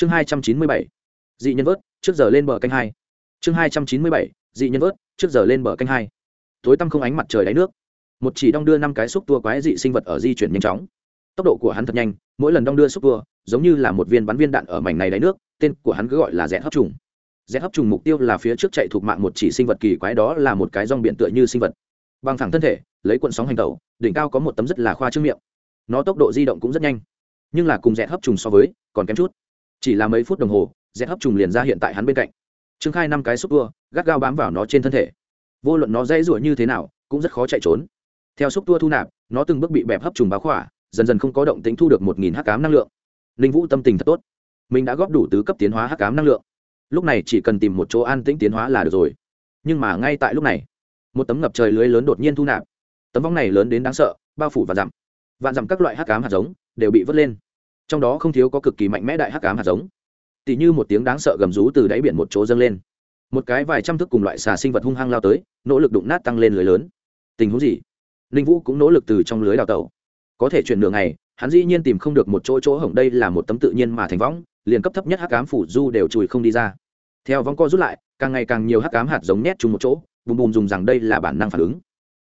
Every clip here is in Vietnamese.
chương hai trăm chín mươi bảy, dị nhân vớt, trước giờ lên bờ canh hai. Chương hai trăm chín mươi bảy, dị nhân vớt, trước giờ lên bờ canh hai. Tối tăm không ánh mặt trời đáy nước. Một chỉ đong đưa năm cái xúc tua quái dị sinh vật ở di chuyển nhanh chóng. Tốc độ của hắn thật nhanh, mỗi lần đong đưa xúc tua, giống như là một viên bắn viên đạn ở mảnh này đáy nước, tên của hắn cứ gọi là rẽ hấp trùng. Rẽ hấp trùng mục tiêu là phía trước chạy thuộc mạng một chỉ sinh vật kỳ quái đó là một cái rong biển tựa như sinh vật. Bằng thẳng thân thể, lấy cuộn sóng hành tẩu, đỉnh cao có một tấm rất là khoa trương miệng. Nó tốc độ di động cũng rất nhanh, nhưng là cùng rẽ hấp trùng so với, còn kém chút chỉ là mấy phút đồng hồ rẽ hấp trùng liền ra hiện tại hắn bên cạnh. Trương khai năm cái xúc tua, gắt gao bám vào nó trên thân thể. Vô luận nó dễ rủa như thế nào, cũng rất khó chạy trốn. Theo xúc tua thu nạp, nó từng bước bị bẹp hấp trùng báo khỏa, dần dần không có động tính thu được một nghìn h cám năng lượng. Ninh vũ tâm tình thật tốt. Mình đã góp đủ tứ cấp tiến hóa h cám năng lượng. Lúc này chỉ cần tìm một chỗ an tĩnh tiến hóa là được rồi. Nhưng mà ngay tại lúc này, một tấm ngập trời lưới lớn đột nhiên thu nạp. Tấm vong này lớn đến đáng sợ, bao phủ và dặm. Vạn dặm các loại hắc cám hạt giống đều bị vớt lên trong đó không thiếu có cực kỳ mạnh mẽ đại hắc ám hạt giống. Tỉ như một tiếng đáng sợ gầm rú từ đáy biển một chỗ dâng lên. Một cái vài trăm thước cùng loại xà sinh vật hung hăng lao tới, nỗ lực đụng nát tăng lên lưới lớn. Tình huống gì? Ninh vũ cũng nỗ lực từ trong lưới đào tẩu. Có thể chuyển đường này hắn dĩ nhiên tìm không được một chỗ chỗ hổng, đây là một tấm tự nhiên mà thành võng, liền cấp thấp nhất hắc cám phủ du đều chùi không đi ra. Theo võng co rút lại, càng ngày càng nhiều hắc cám hạt giống nhét chung một chỗ, bùm bùm dùng rằng đây là bản năng phản ứng.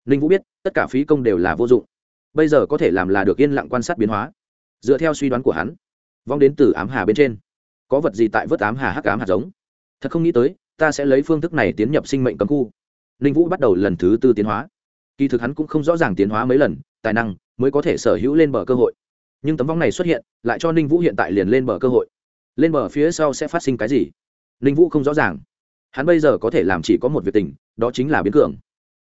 Ninh vũ biết, tất cả phí công đều là vô dụng. Bây giờ có thể làm là được yên lặng quan sát biến hóa dựa theo suy đoán của hắn, vong đến từ ám hà bên trên. Có vật gì tại vớt ám hà hắc ám hạt giống? Thật không nghĩ tới, ta sẽ lấy phương thức này tiến nhập sinh mệnh cấm khu. Ninh vũ bắt đầu lần thứ tư tiến hóa. Kỳ thực hắn cũng không rõ ràng tiến hóa mấy lần, tài năng mới có thể sở hữu lên bờ cơ hội. Nhưng tấm vong này xuất hiện, lại cho ninh vũ hiện tại liền lên bờ cơ hội. Lên bờ phía sau sẽ phát sinh cái gì? Ninh vũ không rõ ràng. Hắn bây giờ có thể làm chỉ có một việc tình, đó chính là biến cường.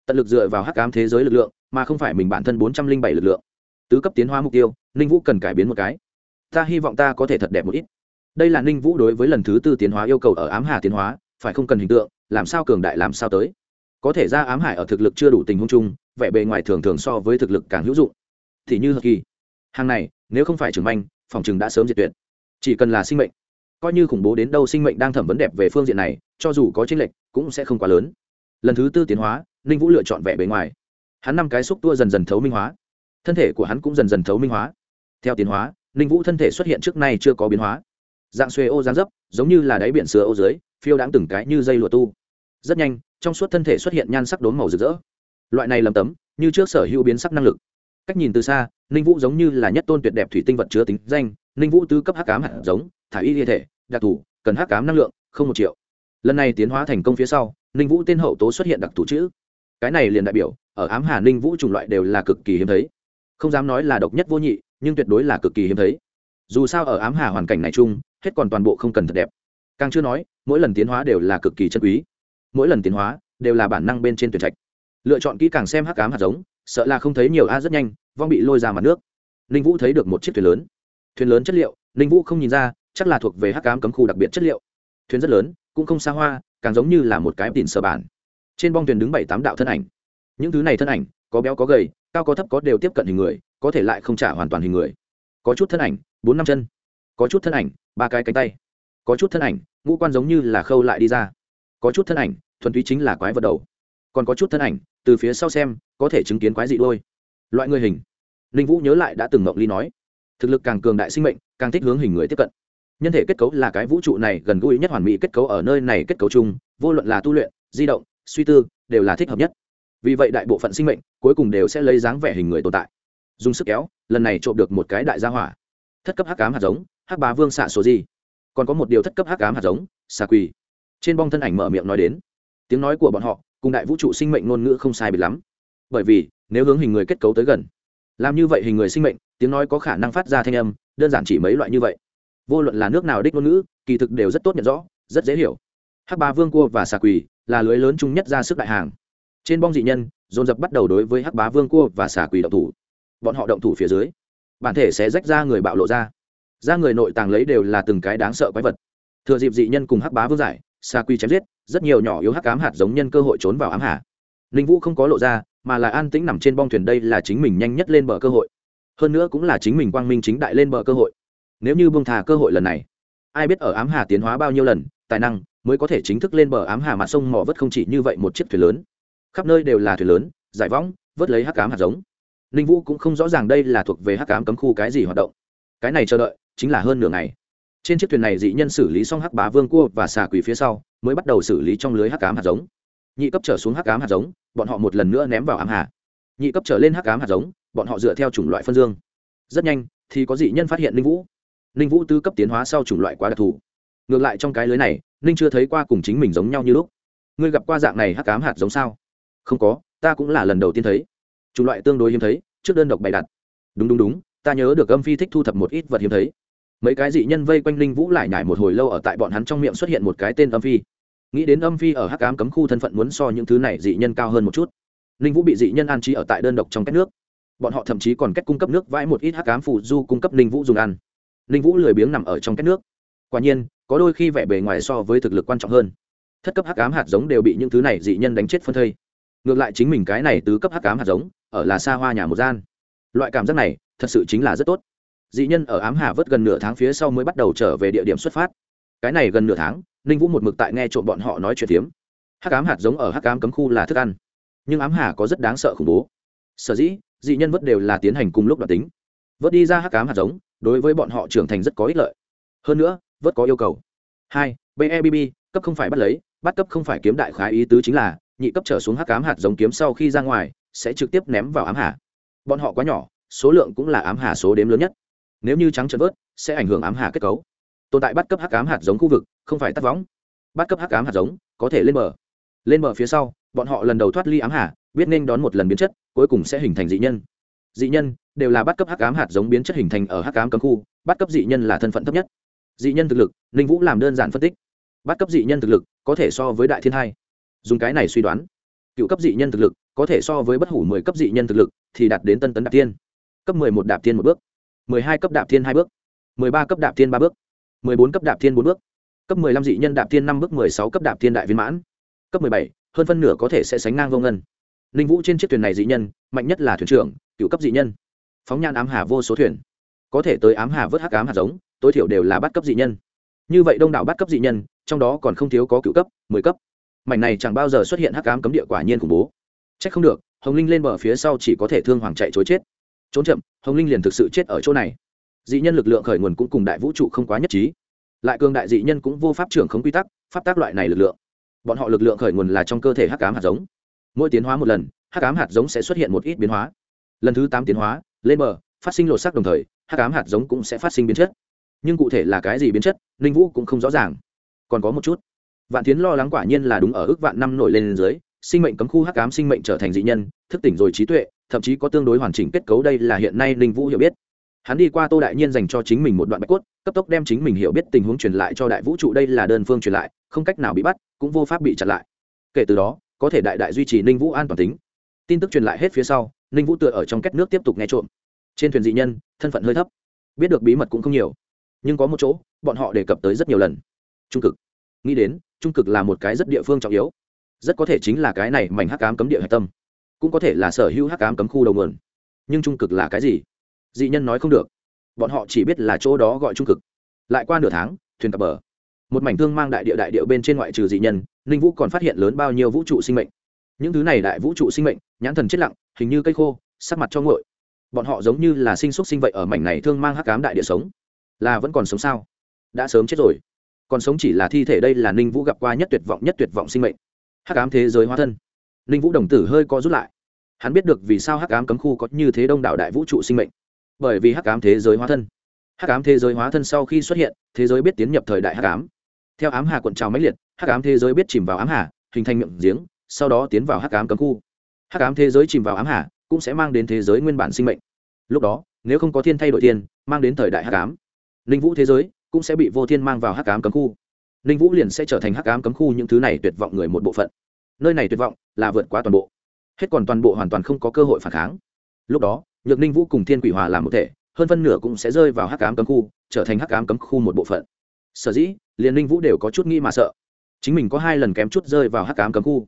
Tận lực dựa vào hắc ám thế giới lực lượng, mà không phải mình bản thân bốn trăm linh bảy lực lượng tứ cấp tiến hóa mục tiêu, ninh vũ cần cải biến một cái. Ta hy vọng ta có thể thật đẹp một ít. Đây là ninh vũ đối với lần thứ tư tiến hóa yêu cầu ở ám hà tiến hóa, phải không cần hình tượng, làm sao cường đại làm sao tới. Có thể ra ám hải ở thực lực chưa đủ tình huống chung, vẻ bề ngoài thường thường so với thực lực càng hữu dụng. Thì như hờ kỳ. Hàng này, nếu không phải trưởng manh, phòng chừng đã sớm diệt tuyệt. Chỉ cần là sinh mệnh, coi như khủng bố đến đâu sinh mệnh đang thẩm vấn đẹp về phương diện này, cho dù có chênh lệch, cũng sẽ không quá lớn. Lần thứ tư tiến hóa, ninh vũ lựa chọn vẻ bề ngoài. Hắn năm cái xúc tua dần dần thấu minh hóa thân thể của hắn cũng dần dần thấu minh hóa. Theo tiến hóa, ninh vũ thân thể xuất hiện trước nay chưa có biến hóa. Dạng xuê ô gián dấp, giống như là đáy biển sữa ô dưới, phiêu đáng từng cái như dây lụa tu. Rất nhanh, trong suốt thân thể xuất hiện nhan sắc đốm màu rực rỡ. Loại này lầm tấm, như trước sở hữu biến sắc năng lực. Cách nhìn từ xa, ninh vũ giống như là nhất tôn tuyệt đẹp thủy tinh vật chứa tính danh, ninh vũ tứ cấp hắc cám hạt giống, thả y thi thể, đặc thù, cần hắc cám năng lượng, không một triệu. Lần này tiến hóa thành công phía sau, ninh vũ tên hậu tố xuất hiện đặc thù chữ. Cái này liền đại biểu, ở ám hà ninh vũ chủng loại đều là cực kỳ hiếm thấy không dám nói là độc nhất vô nhị, nhưng tuyệt đối là cực kỳ hiếm thấy. Dù sao ở ám hà hoàn cảnh này chung, hết còn toàn bộ không cần thật đẹp. Càng chưa nói, mỗi lần tiến hóa đều là cực kỳ chân quý. Mỗi lần tiến hóa đều là bản năng bên trên tuyển trạch. Lựa chọn kỹ càng xem hắc ám hạt giống, sợ là không thấy nhiều a rất nhanh, vong bị lôi ra mặt nước. Ninh vũ thấy được một chiếc thuyền lớn. Thuyền lớn chất liệu, ninh vũ không nhìn ra, chắc là thuộc về hắc ám cấm khu đặc biệt chất liệu. Thuyền rất lớn, cũng không xa hoa, càng giống như là một cái tìm sở bản. Trên bong thuyền đứng bảy tám đạo thân ảnh. Những thứ này thân ảnh, có béo có gầy cao có thấp có đều tiếp cận hình người, có thể lại không trả hoàn toàn hình người. Có chút thân ảnh, bốn năm chân. Có chút thân ảnh, ba cái cánh tay. Có chút thân ảnh, ngũ quan giống như là khâu lại đi ra. Có chút thân ảnh, thuần túy chính là quái vật đầu. Còn có chút thân ảnh, từ phía sau xem, có thể chứng kiến quái dị đôi. Loại người hình. Ninh vũ nhớ lại đã từng mộng ly nói, thực lực càng cường đại sinh mệnh, càng thích hướng hình người tiếp cận. Nhân thể kết cấu là cái vũ trụ này gần gũi nhất hoàn mỹ kết cấu ở nơi này kết cấu chung, vô luận là tu luyện, di động, suy tư, đều là thích hợp nhất vì vậy đại bộ phận sinh mệnh cuối cùng đều sẽ lấy dáng vẻ hình người tồn tại. Dùng sức kéo, lần này trộm được một cái đại gia hỏa. Thất cấp hắc ám hạt giống, hắc bá vương xạ số gì. Còn có một điều thất cấp hắc ám hạt giống, xà quỳ. Trên bong thân ảnh mở miệng nói đến. Tiếng nói của bọn họ cùng đại vũ trụ sinh mệnh ngôn ngữ không sai biệt lắm. Bởi vì, nếu hướng hình người kết cấu tới gần, làm như vậy hình người sinh mệnh, tiếng nói có khả năng phát ra thanh âm, đơn giản chỉ mấy loại như vậy. Vô luận là nước nào đích ngôn ngữ, kỳ thực đều rất tốt nhận rõ, rất dễ hiểu. Hắc bá vương cua và xà quỳ là lưới lớn chung nhất ra sức đại hàng trên bong dị nhân, dồn dập bắt đầu đối với hắc bá vương cua và xà quỷ động thủ. Bọn họ động thủ phía dưới, bản thể sẽ rách ra người bạo lộ ra. Ra người nội tàng lấy đều là từng cái đáng sợ quái vật. Thừa dịp dị nhân cùng hắc bá vương giải, xà quỷ chém giết, rất nhiều nhỏ yếu hắc ám hạt giống nhân cơ hội trốn vào ám hà. Ninh vũ không có lộ ra, mà là an tĩnh nằm trên bong thuyền đây là chính mình nhanh nhất lên bờ cơ hội. Hơn nữa cũng là chính mình quang minh chính đại lên bờ cơ hội. Nếu như bông thà cơ hội lần này, ai biết ở ám hà tiến hóa bao nhiêu lần, tài năng mới có thể chính thức lên bờ ám hà mặt sông mỏ vớt không chỉ như vậy một chiếc thuyền lớn khắp nơi đều là thuyền lớn, giải võng, vớt lấy hắc cám hạt giống. Ninh vũ cũng không rõ ràng đây là thuộc về hắc cám cấm khu cái gì hoạt động. Cái này chờ đợi, chính là hơn nửa ngày. Trên chiếc thuyền này dị nhân xử lý xong hắc bá vương cua và xà quỷ phía sau, mới bắt đầu xử lý trong lưới hắc cám hạt giống. Nhị cấp trở xuống hắc cám hạt giống, bọn họ một lần nữa ném vào ám hà. Nhị cấp trở lên hắc cám hạt giống, bọn họ dựa theo chủng loại phân dương. Rất nhanh, thì có dị nhân phát hiện linh vũ. Linh vũ tứ cấp tiến hóa sau chủng loại quá đặc thù. Ngược lại trong cái lưới này, ninh chưa thấy qua cùng chính mình giống nhau như lúc. Ngươi gặp qua dạng này hắc cám hạt giống sao? Không có, ta cũng là lần đầu tiên thấy. Chủng loại tương đối hiếm thấy, trước đơn độc bày đặt. Đúng đúng đúng, ta nhớ được âm phi thích thu thập một ít vật hiếm thấy. Mấy cái dị nhân vây quanh linh vũ lại nhải một hồi lâu ở tại bọn hắn trong miệng xuất hiện một cái tên âm phi. Nghĩ đến âm phi ở hắc ám cấm khu thân phận muốn so những thứ này dị nhân cao hơn một chút. Linh vũ bị dị nhân an trí ở tại đơn độc trong cách nước. Bọn họ thậm chí còn cách cung cấp nước vãi một ít hắc ám phụ du cung cấp linh vũ dùng ăn. Linh vũ lười biếng nằm ở trong cách nước. Quả nhiên, có đôi khi vẻ bề ngoài so với thực lực quan trọng hơn. Thất cấp hắc ám hạt giống đều bị những thứ này dị nhân đánh chết phân thây ngược lại chính mình cái này tứ cấp hắc ám hạt giống, ở là xa hoa nhà một gian. Loại cảm giác này, thật sự chính là rất tốt. Dị nhân ở ám hà vớt gần nửa tháng phía sau mới bắt đầu trở về địa điểm xuất phát. Cái này gần nửa tháng, ninh vũ một mực tại nghe trộm bọn họ nói chuyện tiếm hắc ám hạt giống ở hắc ám cấm khu là thức ăn. Nhưng ám hà có rất đáng sợ khủng bố. Sở dĩ, dị nhân vớt đều là tiến hành cùng lúc đoạt tính. Vớt đi ra hắc ám hạt giống, đối với bọn họ trưởng thành rất có ích lợi. Hơn nữa, vớt có yêu cầu. Hai bebb cấp không phải bắt lấy, bắt cấp không phải kiếm đại khái ý tứ chính là nhị cấp trở xuống hắc ám hạt giống kiếm sau khi ra ngoài, sẽ trực tiếp ném vào ám hà. Bọn họ quá nhỏ, số lượng cũng là ám hà số đếm lớn nhất. Nếu như trắng trợn vớt, sẽ ảnh hưởng ám hà kết cấu. Tồn tại bắt cấp hắc ám hạt giống khu vực, không phải tắt võng. Bắt cấp hắc ám hạt giống, có thể lên bờ. Lên bờ phía sau, bọn họ lần đầu thoát ly ám hà, biết nên đón một lần biến chất, cuối cùng sẽ hình thành dị nhân. Dị nhân đều là bắt cấp hắc ám hạt giống biến chất hình thành ở hắc ám cấm khu, bắt cấp dị nhân là thân phận thấp nhất. Dị nhân thực lực, ninh vũ làm đơn giản phân tích. Bắt cấp dị nhân thực lực có thể so với đại thiên hai dùng cái này suy đoán. Cựu cấp dị nhân thực lực, có thể so với bất hủ mười cấp dị nhân thực lực, thì đạt đến tân tấn đạp tiên cấp mười một đạp tiên một bước. Mười hai cấp đạp tiên hai bước. Mười ba cấp đạp tiên ba bước. Mười bốn cấp đạp tiên bốn bước. Cấp mười lăm dị nhân đạp tiên năm bước, mười sáu cấp đạp tiên đại viên mãn. Cấp mười bảy, hơn phân nửa có thể sẽ sánh ngang vô ngân. Ninh vũ trên chiếc thuyền này dị nhân, mạnh nhất là thuyền trưởng, cựu cấp dị nhân. Phóng nhan ám hà vô số thuyền. Có thể tới ám hà vớt hắc ám hạt giống, tối thiểu đều là bắt cấp dị nhân. Như vậy đông đảo bắt cấp dị nhân, trong đó còn không thiếu có cựu cấp, mười cấp mảnh này chẳng bao giờ xuất hiện hắc ám cấm địa quả nhiên khủng bố. Trách không được, hồng linh lên bờ phía sau chỉ có thể thương hoàng chạy chối chết. Trốn chậm, hồng linh liền thực sự chết ở chỗ này. Dị nhân lực lượng khởi nguồn cũng cùng đại vũ trụ không quá nhất trí. Lại cường đại dị nhân cũng vô pháp trưởng không quy tắc, pháp tác loại này lực lượng. Bọn họ lực lượng khởi nguồn là trong cơ thể hắc ám hạt giống. Mỗi tiến hóa một lần, hắc ám hạt giống sẽ xuất hiện một ít biến hóa. Lần thứ tám tiến hóa, lên bờ, phát sinh lột sắc đồng thời, hắc ám hạt giống cũng sẽ phát sinh biến chất. Nhưng cụ thể là cái gì biến chất ninh vũ cũng không rõ ràng. Còn có một chút vạn tiến lo lắng quả nhiên là đúng ở ước vạn năm nổi lên dưới, sinh mệnh cấm khu hắc ám sinh mệnh trở thành dị nhân, thức tỉnh rồi trí tuệ, thậm chí có tương đối hoàn chỉnh kết cấu đây là hiện nay Linh vũ hiểu biết. Hắn đi qua tô đại nhiên dành cho chính mình một đoạn bạch cốt, cấp tốc đem chính mình hiểu biết tình huống truyền lại cho đại vũ trụ đây là đơn phương truyền lại, không cách nào bị bắt, cũng vô pháp bị chặn lại. Kể từ đó, có thể đại đại duy trì ninh vũ an toàn tính. Tin tức truyền lại hết phía sau ninh vũ tựa ở trong két nước tiếp tục nghe trộm. Trên thuyền dị nhân, thân phận hơi thấp, biết được bí mật cũng không nhiều, nhưng có một chỗ, bọn họ đề cập tới rất nhiều lần. Trung cực. Nghĩ đến trung cực là một cái rất địa phương trọng yếu. Rất có thể chính là cái này mảnh hắc cám cấm địa hạch tâm. Cũng có thể là sở hữu hắc cám cấm khu đầu nguồn. Nhưng trung cực là cái gì? Dị nhân nói không được. Bọn họ chỉ biết là chỗ đó gọi trung cực. Lại qua nửa tháng, thuyền cập bờ. Một mảnh thương mang đại địa đại địa bên trên ngoại trừ dị nhân, ninh vũ còn phát hiện lớn bao nhiêu vũ trụ sinh mệnh. Những thứ này đại vũ trụ sinh mệnh, nhãn thần chết lặng, hình như cây khô, sắc mặt cho ngội bọn họ giống như là sinh xúc sinh vậy ở mảnh này thương mang hắc cám đại địa sống. Là vẫn còn sống sao? Đã sớm chết rồi còn sống chỉ là thi thể đây là ninh vũ gặp qua nhất tuyệt vọng nhất tuyệt vọng sinh mệnh. Hắc ám thế giới hóa thân. Ninh vũ đồng tử hơi co rút lại. Hắn biết được vì sao hắc ám cấm khu có như thế đông đảo đại vũ trụ sinh mệnh. Bởi vì hắc ám thế giới hóa thân. Hắc ám thế giới hóa thân sau khi xuất hiện, thế giới biết tiến nhập thời đại hắc ám. Theo ám hà quận trào máy liệt, hắc ám thế giới biết chìm vào ám hà, hình thành miệng giếng, sau đó tiến vào hắc ám cấm khu. Hắc ám thế giới chìm vào ám hà, cũng sẽ mang đến thế giới nguyên bản sinh mệnh. Lúc đó, nếu không có thiên thay đổi tiên mang đến thời đại hắc ám. Ninh vũ thế giới cũng sẽ bị vô thiên mang vào hắc ám cấm khu. Ninh vũ liền sẽ trở thành hắc ám cấm khu những thứ này tuyệt vọng người một bộ phận. Nơi này tuyệt vọng là vượt quá toàn bộ. Hết còn toàn bộ hoàn toàn không có cơ hội phản kháng. Lúc đó, nhược ninh vũ cùng thiên quỷ hòa làm một thể, hơn phân nửa cũng sẽ rơi vào hắc ám cấm khu, trở thành hắc ám cấm khu một bộ phận. Sở dĩ, liền ninh vũ đều có chút nghĩ mà sợ. Chính mình có hai lần kém chút rơi vào hắc ám cấm khu.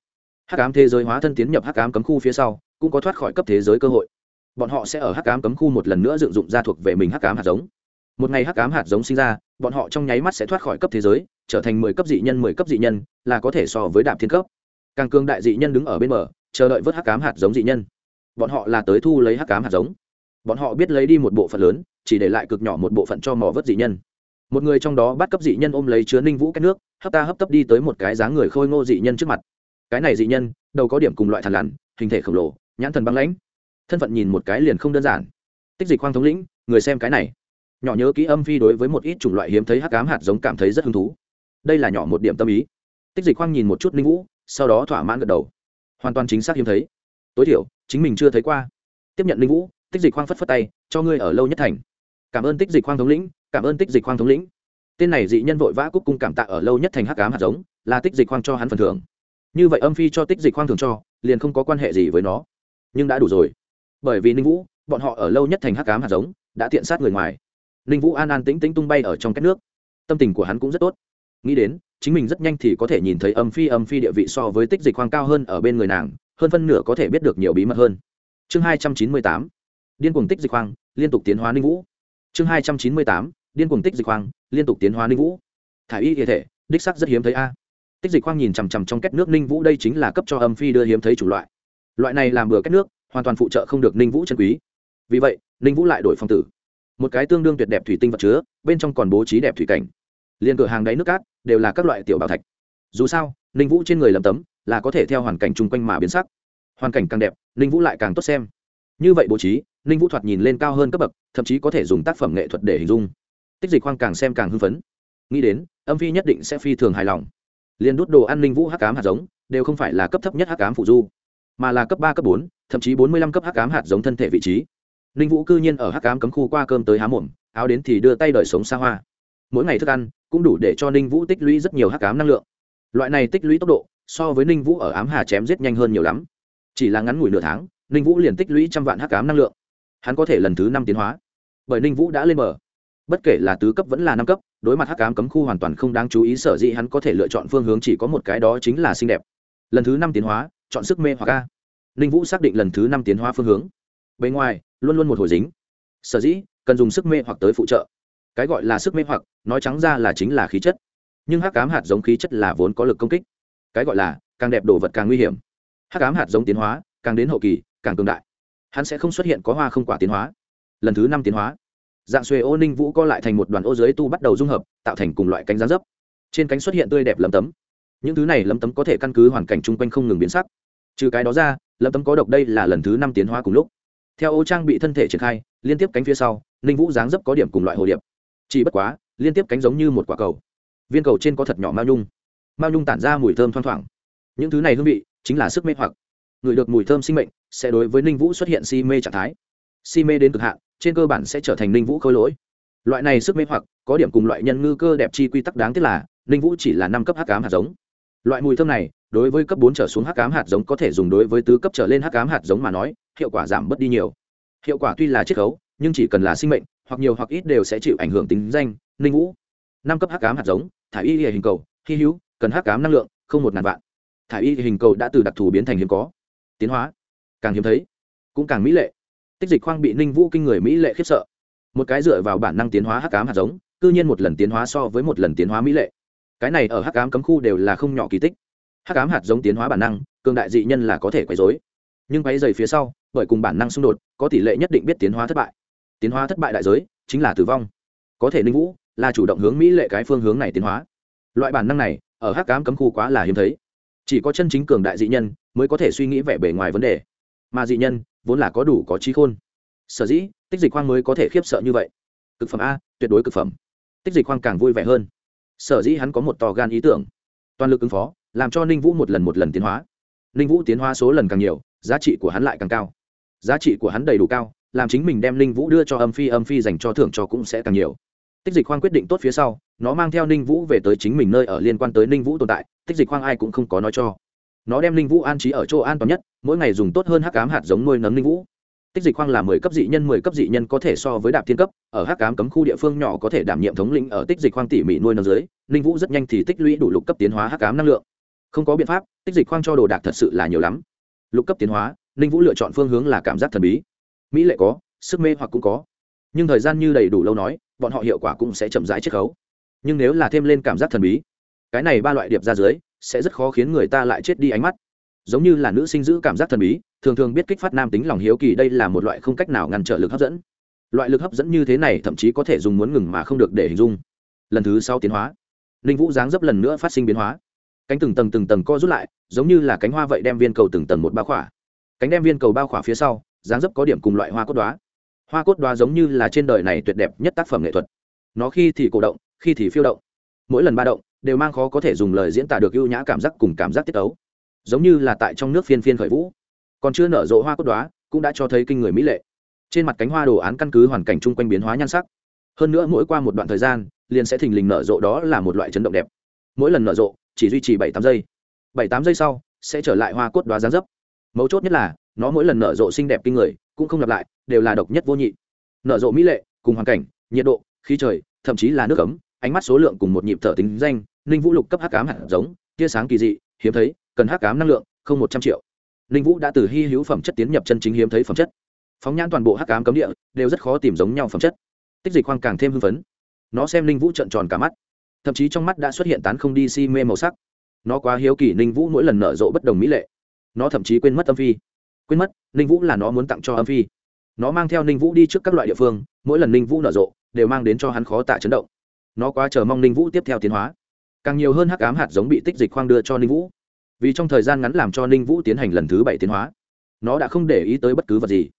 Hắc ám thế giới hóa thân tiến nhập hắc ám cấm khu phía sau, cũng có thoát khỏi cấp thế giới cơ hội. Bọn họ sẽ ở hắc ám cấm khu một lần nữa dựng dụng ra thuộc về mình hắc ám hạt giống một ngày hắc ám hạt giống sinh ra, bọn họ trong nháy mắt sẽ thoát khỏi cấp thế giới, trở thành mười cấp dị nhân, mười cấp dị nhân, là có thể so với đạp thiên cấp. Càng cương đại dị nhân đứng ở bên bờ, chờ đợi vớt hắc ám hạt giống dị nhân. Bọn họ là tới thu lấy hắc ám hạt giống. Bọn họ biết lấy đi một bộ phận lớn, chỉ để lại cực nhỏ một bộ phận cho mò vớt dị nhân. Một người trong đó bắt cấp dị nhân ôm lấy chứa ninh vũ cái nước, hấp ta hấp tấp đi tới một cái dáng người khôi ngô dị nhân trước mặt. Cái này dị nhân, đầu có điểm cùng loại thằn lằn, hình thể khổng lồ, nhãn thần băng lãnh. Thân phận nhìn một cái liền không đơn giản. Tích dịch khoang thống lĩnh, người xem cái này nhỏ nhớ kỹ âm phi đối với một ít chủng loại hiếm thấy hắc ám hạt giống cảm thấy rất hứng thú. Đây là nhỏ một điểm tâm ý. Tích dịch khoang nhìn một chút ninh vũ, sau đó thỏa mãn gật đầu. Hoàn toàn chính xác hiếm thấy. Tối thiểu, chính mình chưa thấy qua. Tiếp nhận ninh vũ, tích dịch khoang phất phất tay, cho ngươi ở lâu nhất thành. Cảm ơn tích dịch khoang thống lĩnh, cảm ơn tích dịch khoang thống lĩnh. Tên này dị nhân vội vã cúc cung cảm tạ ở lâu nhất thành hắc ám hạt giống, là tích dịch khoang cho hắn phần thưởng. Như vậy âm phi cho tích dịch khoang thường cho, liền không có quan hệ gì với nó. Nhưng đã đủ rồi. Bởi vì ninh vũ, bọn họ ở lâu nhất thành hắc ám hạt giống, đã tiện sát người ngoài ninh vũ an an tĩnh tĩnh tung bay ở trong cách nước. Tâm tình của hắn cũng rất tốt. Nghĩ đến, chính mình rất nhanh thì có thể nhìn thấy âm phi âm phi địa vị so với tích dịch hoang cao hơn ở bên người nàng, hơn phân nửa có thể biết được nhiều bí mật hơn. Chương hai trăm chín mươi tám, điên cuồng tích dịch hoang liên tục tiến hóa ninh vũ. Chương hai trăm chín mươi tám, điên cuồng tích dịch hoang liên tục tiến hóa ninh vũ. Thả y thể thể, đích sắc rất hiếm thấy a. Tích dịch hoang nhìn chằm chằm trong két nước ninh vũ đây chính là cấp cho âm phi đưa hiếm thấy chủ loại. Loại này làm bừa két nước, hoàn toàn phụ trợ không được ninh vũ chân quý. Vì vậy, ninh vũ lại đổi phong tử một cái tương đương tuyệt đẹp thủy tinh vật chứa, bên trong còn bố trí đẹp thủy cảnh. Liền cửa hàng đáy nước cát đều là các loại tiểu bảo thạch. Dù sao, ninh vũ trên người lầm tấm là có thể theo hoàn cảnh chung quanh mà biến sắc. Hoàn cảnh càng đẹp, ninh vũ lại càng tốt xem. Như vậy bố trí, ninh vũ thoạt nhìn lên cao hơn cấp bậc, thậm chí có thể dùng tác phẩm nghệ thuật để hình dung. Tích dịch khoang càng xem càng hưng phấn. Nghĩ đến, âm phi nhất định sẽ phi thường hài lòng. Liền đút đồ ăn ninh vũ hắc cám hạt giống, đều không phải là cấp thấp nhất hắc cám phụ du, mà là cấp ba, cấp bốn, thậm chí bốn mươi lăm cấp hắc cám hạt giống thân thể vị trí ninh vũ cư nhiên ở hắc cám cấm khu qua cơm tới há mồm, áo đến thì đưa tay đời sống xa hoa. Mỗi ngày thức ăn cũng đủ để cho ninh vũ tích lũy rất nhiều hắc cám năng lượng. Loại này tích lũy tốc độ so với ninh vũ ở ám hà chém giết nhanh hơn nhiều lắm. Chỉ là ngắn ngủi nửa tháng, ninh vũ liền tích lũy trăm vạn hắc cám năng lượng. Hắn có thể lần thứ năm tiến hóa. Bởi ninh vũ đã lên bờ. Bất kể là tứ cấp vẫn là năm cấp, đối mặt hắc cám cấm khu hoàn toàn không đáng chú ý, sở dĩ hắn có thể lựa chọn phương hướng chỉ có một cái đó chính là xinh đẹp. Lần thứ năm tiến hóa, chọn sức mê hoặc a. Ninh vũ xác định lần thứ năm tiến hóa phương hướng. Bên ngoài luôn luôn một hồi dính. Sở dĩ, cần dùng sức mê hoặc tới phụ trợ. Cái gọi là sức mê hoặc, nói trắng ra là chính là khí chất. Nhưng hắc cám hạt giống khí chất là vốn có lực công kích. Cái gọi là, càng đẹp đồ vật càng nguy hiểm. Hắc cám hạt giống tiến hóa, càng đến hậu kỳ, càng cường đại. Hắn sẽ không xuất hiện có hoa không quả tiến hóa. Lần thứ năm tiến hóa. Dạng xuề ô ninh vũ co lại thành một đoàn ô dưới tu bắt đầu dung hợp, tạo thành cùng loại cánh giá dấp. Trên cánh xuất hiện tươi đẹp lấm tấm. Những thứ này lấm tấm có thể căn cứ hoàn cảnh chung quanh không ngừng biến sắc. Trừ cái đó ra, lấm tấm có độc đây là lần thứ năm tiến hóa cùng lúc theo ô trang bị thân thể triển khai, liên tiếp cánh phía sau, ninh vũ dáng dấp có điểm cùng loại hồ điệp. Chỉ bất quá, liên tiếp cánh giống như một quả cầu. Viên cầu trên có thật nhỏ mao nhung. Mao nhung tản ra mùi thơm thoang thoảng. Những thứ này hương vị chính là sức mê hoặc. Người được mùi thơm sinh mệnh sẽ đối với ninh vũ xuất hiện si mê trạng thái. Si mê đến cực hạn, trên cơ bản sẽ trở thành ninh vũ khôi lỗi. Loại này sức mê hoặc có điểm cùng loại nhân ngư cơ đẹp chi quy tắc đáng tiếc là, ninh vũ chỉ là năm cấp hắc cám hạt giống. Loại mùi thơm này, đối với cấp bốn trở xuống hắc cám hạt giống có thể dùng đối với tứ cấp trở lên hắc cám hạt giống mà nói hiệu quả giảm bớt đi nhiều. Hiệu quả tuy là chiết khấu, nhưng chỉ cần là sinh mệnh, hoặc nhiều hoặc ít đều sẽ chịu ảnh hưởng tính danh ninh vũ. Năm cấp hắc cám hạt giống thả y hình cầu, hy hữu, cần hắc cám năng lượng, không một ngàn vạn. Thả y hình cầu đã từ đặc thù biến thành hiếm có. Tiến hóa. Càng hiếm thấy, cũng càng mỹ lệ. Tích dịch khoang bị ninh vũ kinh người mỹ lệ khiếp sợ. Một cái dựa vào bản năng tiến hóa hắc cám hạt giống, cư nhiên một lần tiến hóa so với một lần tiến hóa mỹ lệ. Cái này ở hắc cám cấm khu đều là không nhỏ kỳ tích. Hắc cám hạt giống tiến hóa bản năng, cường đại dị nhân là có thể quấy dối nhưng quấy dày phía sau bởi cùng bản năng xung đột, có tỷ lệ nhất định biết tiến hóa thất bại. Tiến hóa thất bại đại giới chính là tử vong. Có thể ninh vũ là chủ động hướng mỹ lệ cái phương hướng này tiến hóa. Loại bản năng này, ở hắc cám cấm khu quá là hiếm thấy. Chỉ có chân chính cường đại dị nhân mới có thể suy nghĩ vẻ bề ngoài vấn đề. Mà dị nhân vốn là có đủ có trí khôn. Sở dĩ, tích dịch khoang mới có thể khiếp sợ như vậy. Cực phẩm a, tuyệt đối cực phẩm. Tích dịch khoang càng vui vẻ hơn. Sở dĩ hắn có một to gan ý tưởng. Toàn lực ứng phó, làm cho ninh vũ một lần một lần tiến hóa. Ninh vũ tiến hóa số lần càng nhiều, giá trị của hắn lại càng cao giá trị của hắn đầy đủ cao, làm chính mình đem ninh vũ đưa cho âm phi âm phi dành cho thưởng cho cũng sẽ càng nhiều. Tích dịch khoang quyết định tốt phía sau, nó mang theo ninh vũ về tới chính mình nơi ở liên quan tới ninh vũ tồn tại, tích dịch khoang ai cũng không có nói cho. Nó đem ninh vũ an trí ở chỗ an toàn nhất, mỗi ngày dùng tốt hơn hắc cám hạt giống nuôi nấng ninh vũ. Tích dịch khoang là mười cấp dị nhân, mười cấp dị nhân có thể so với đạp thiên cấp, ở hắc cám cấm khu địa phương nhỏ có thể đảm nhiệm thống lĩnh ở tích dịch khoang tỉ mỉ nuôi nấng dưới, ninh vũ rất nhanh thì tích lũy đủ lục cấp tiến hóa hắc cám năng lượng. Không có biện pháp, tích dịch khoang cho đồ đạc thật sự là nhiều lắm. Lục cấp tiến hóa ninh vũ lựa chọn phương hướng là cảm giác thần bí. Mỹ lệ có, sức mê hoặc cũng có. Nhưng thời gian như đầy đủ lâu nói, bọn họ hiệu quả cũng sẽ chậm rãi chiết khấu. Nhưng nếu là thêm lên cảm giác thần bí, cái này ba loại điệp ra dưới, sẽ rất khó khiến người ta lại chết đi ánh mắt. Giống như là nữ sinh giữ cảm giác thần bí, thường thường biết kích phát nam tính lòng hiếu kỳ đây là một loại không cách nào ngăn trở lực hấp dẫn. Loại lực hấp dẫn như thế này thậm chí có thể dùng muốn ngừng mà không được để hình dung. Lần thứ sáu tiến hóa. Ninh vũ dáng dấp lần nữa phát sinh biến hóa. Cánh từng tầng từng tầng co rút lại, giống như là cánh hoa vậy đem viên cầu từng tầng một bao khỏa cánh đem viên cầu bao khỏa phía sau, dáng dấp có điểm cùng loại hoa cốt đoá. Hoa cốt đoá giống như là trên đời này tuyệt đẹp nhất tác phẩm nghệ thuật. Nó khi thì cổ động, khi thì phiêu động. Mỗi lần ba động, đều mang khó có thể dùng lời diễn tả được ưu nhã cảm giác cùng cảm giác tiết ấu giống như là tại trong nước phiên phiên khởi vũ. Còn chưa nở rộ hoa cốt đoá, cũng đã cho thấy kinh người mỹ lệ. Trên mặt cánh hoa đồ án căn cứ hoàn cảnh chung quanh biến hóa nhan sắc. Hơn nữa mỗi qua một đoạn thời gian, liền sẽ thình lình nở rộ đó là một loại chấn động đẹp. Mỗi lần nở rộ, chỉ duy trì bảy tám giây. Bảy tám giây sau, sẽ trở lại hoa cốt đoá gián dấp mấu chốt nhất là, nó mỗi lần nở rộ xinh đẹp kinh người, cũng không lặp lại, đều là độc nhất vô nhị. Nở rộ mỹ lệ, cùng hoàn cảnh, nhiệt độ, khí trời, thậm chí là nước cấm ánh mắt số lượng cùng một nhịp thở tính danh, ninh vũ lục cấp hắc cám hạt giống, tia sáng kỳ dị, hiếm thấy, cần hắc cám năng lượng, không một trăm triệu. Ninh vũ đã từ hy hữu phẩm chất tiến nhập chân chính hiếm thấy phẩm chất. Phóng nhãn toàn bộ hắc cám cấm địa, đều rất khó tìm giống nhau phẩm chất. Tích dịch khoang càng thêm hưng phấn. Nó xem ninh vũ trợn tròn cả mắt. Thậm chí trong mắt đã xuất hiện tán không đi si mê màu sắc. Nó quá hiếu kỳ ninh vũ mỗi lần nở rộ bất đồng mỹ lệ nó thậm chí quên mất âm phi. Quên mất, ninh vũ là nó muốn tặng cho âm phi. Nó mang theo ninh vũ đi trước các loại địa phương, mỗi lần ninh vũ nở rộ, đều mang đến cho hắn khó tạ chấn động. Nó quá chờ mong ninh vũ tiếp theo tiến hóa. Càng nhiều hơn hắc ám hạt giống bị tích dịch khoang đưa cho ninh vũ. Vì trong thời gian ngắn làm cho ninh vũ tiến hành lần thứ bảy tiến hóa, nó đã không để ý tới bất cứ vật gì.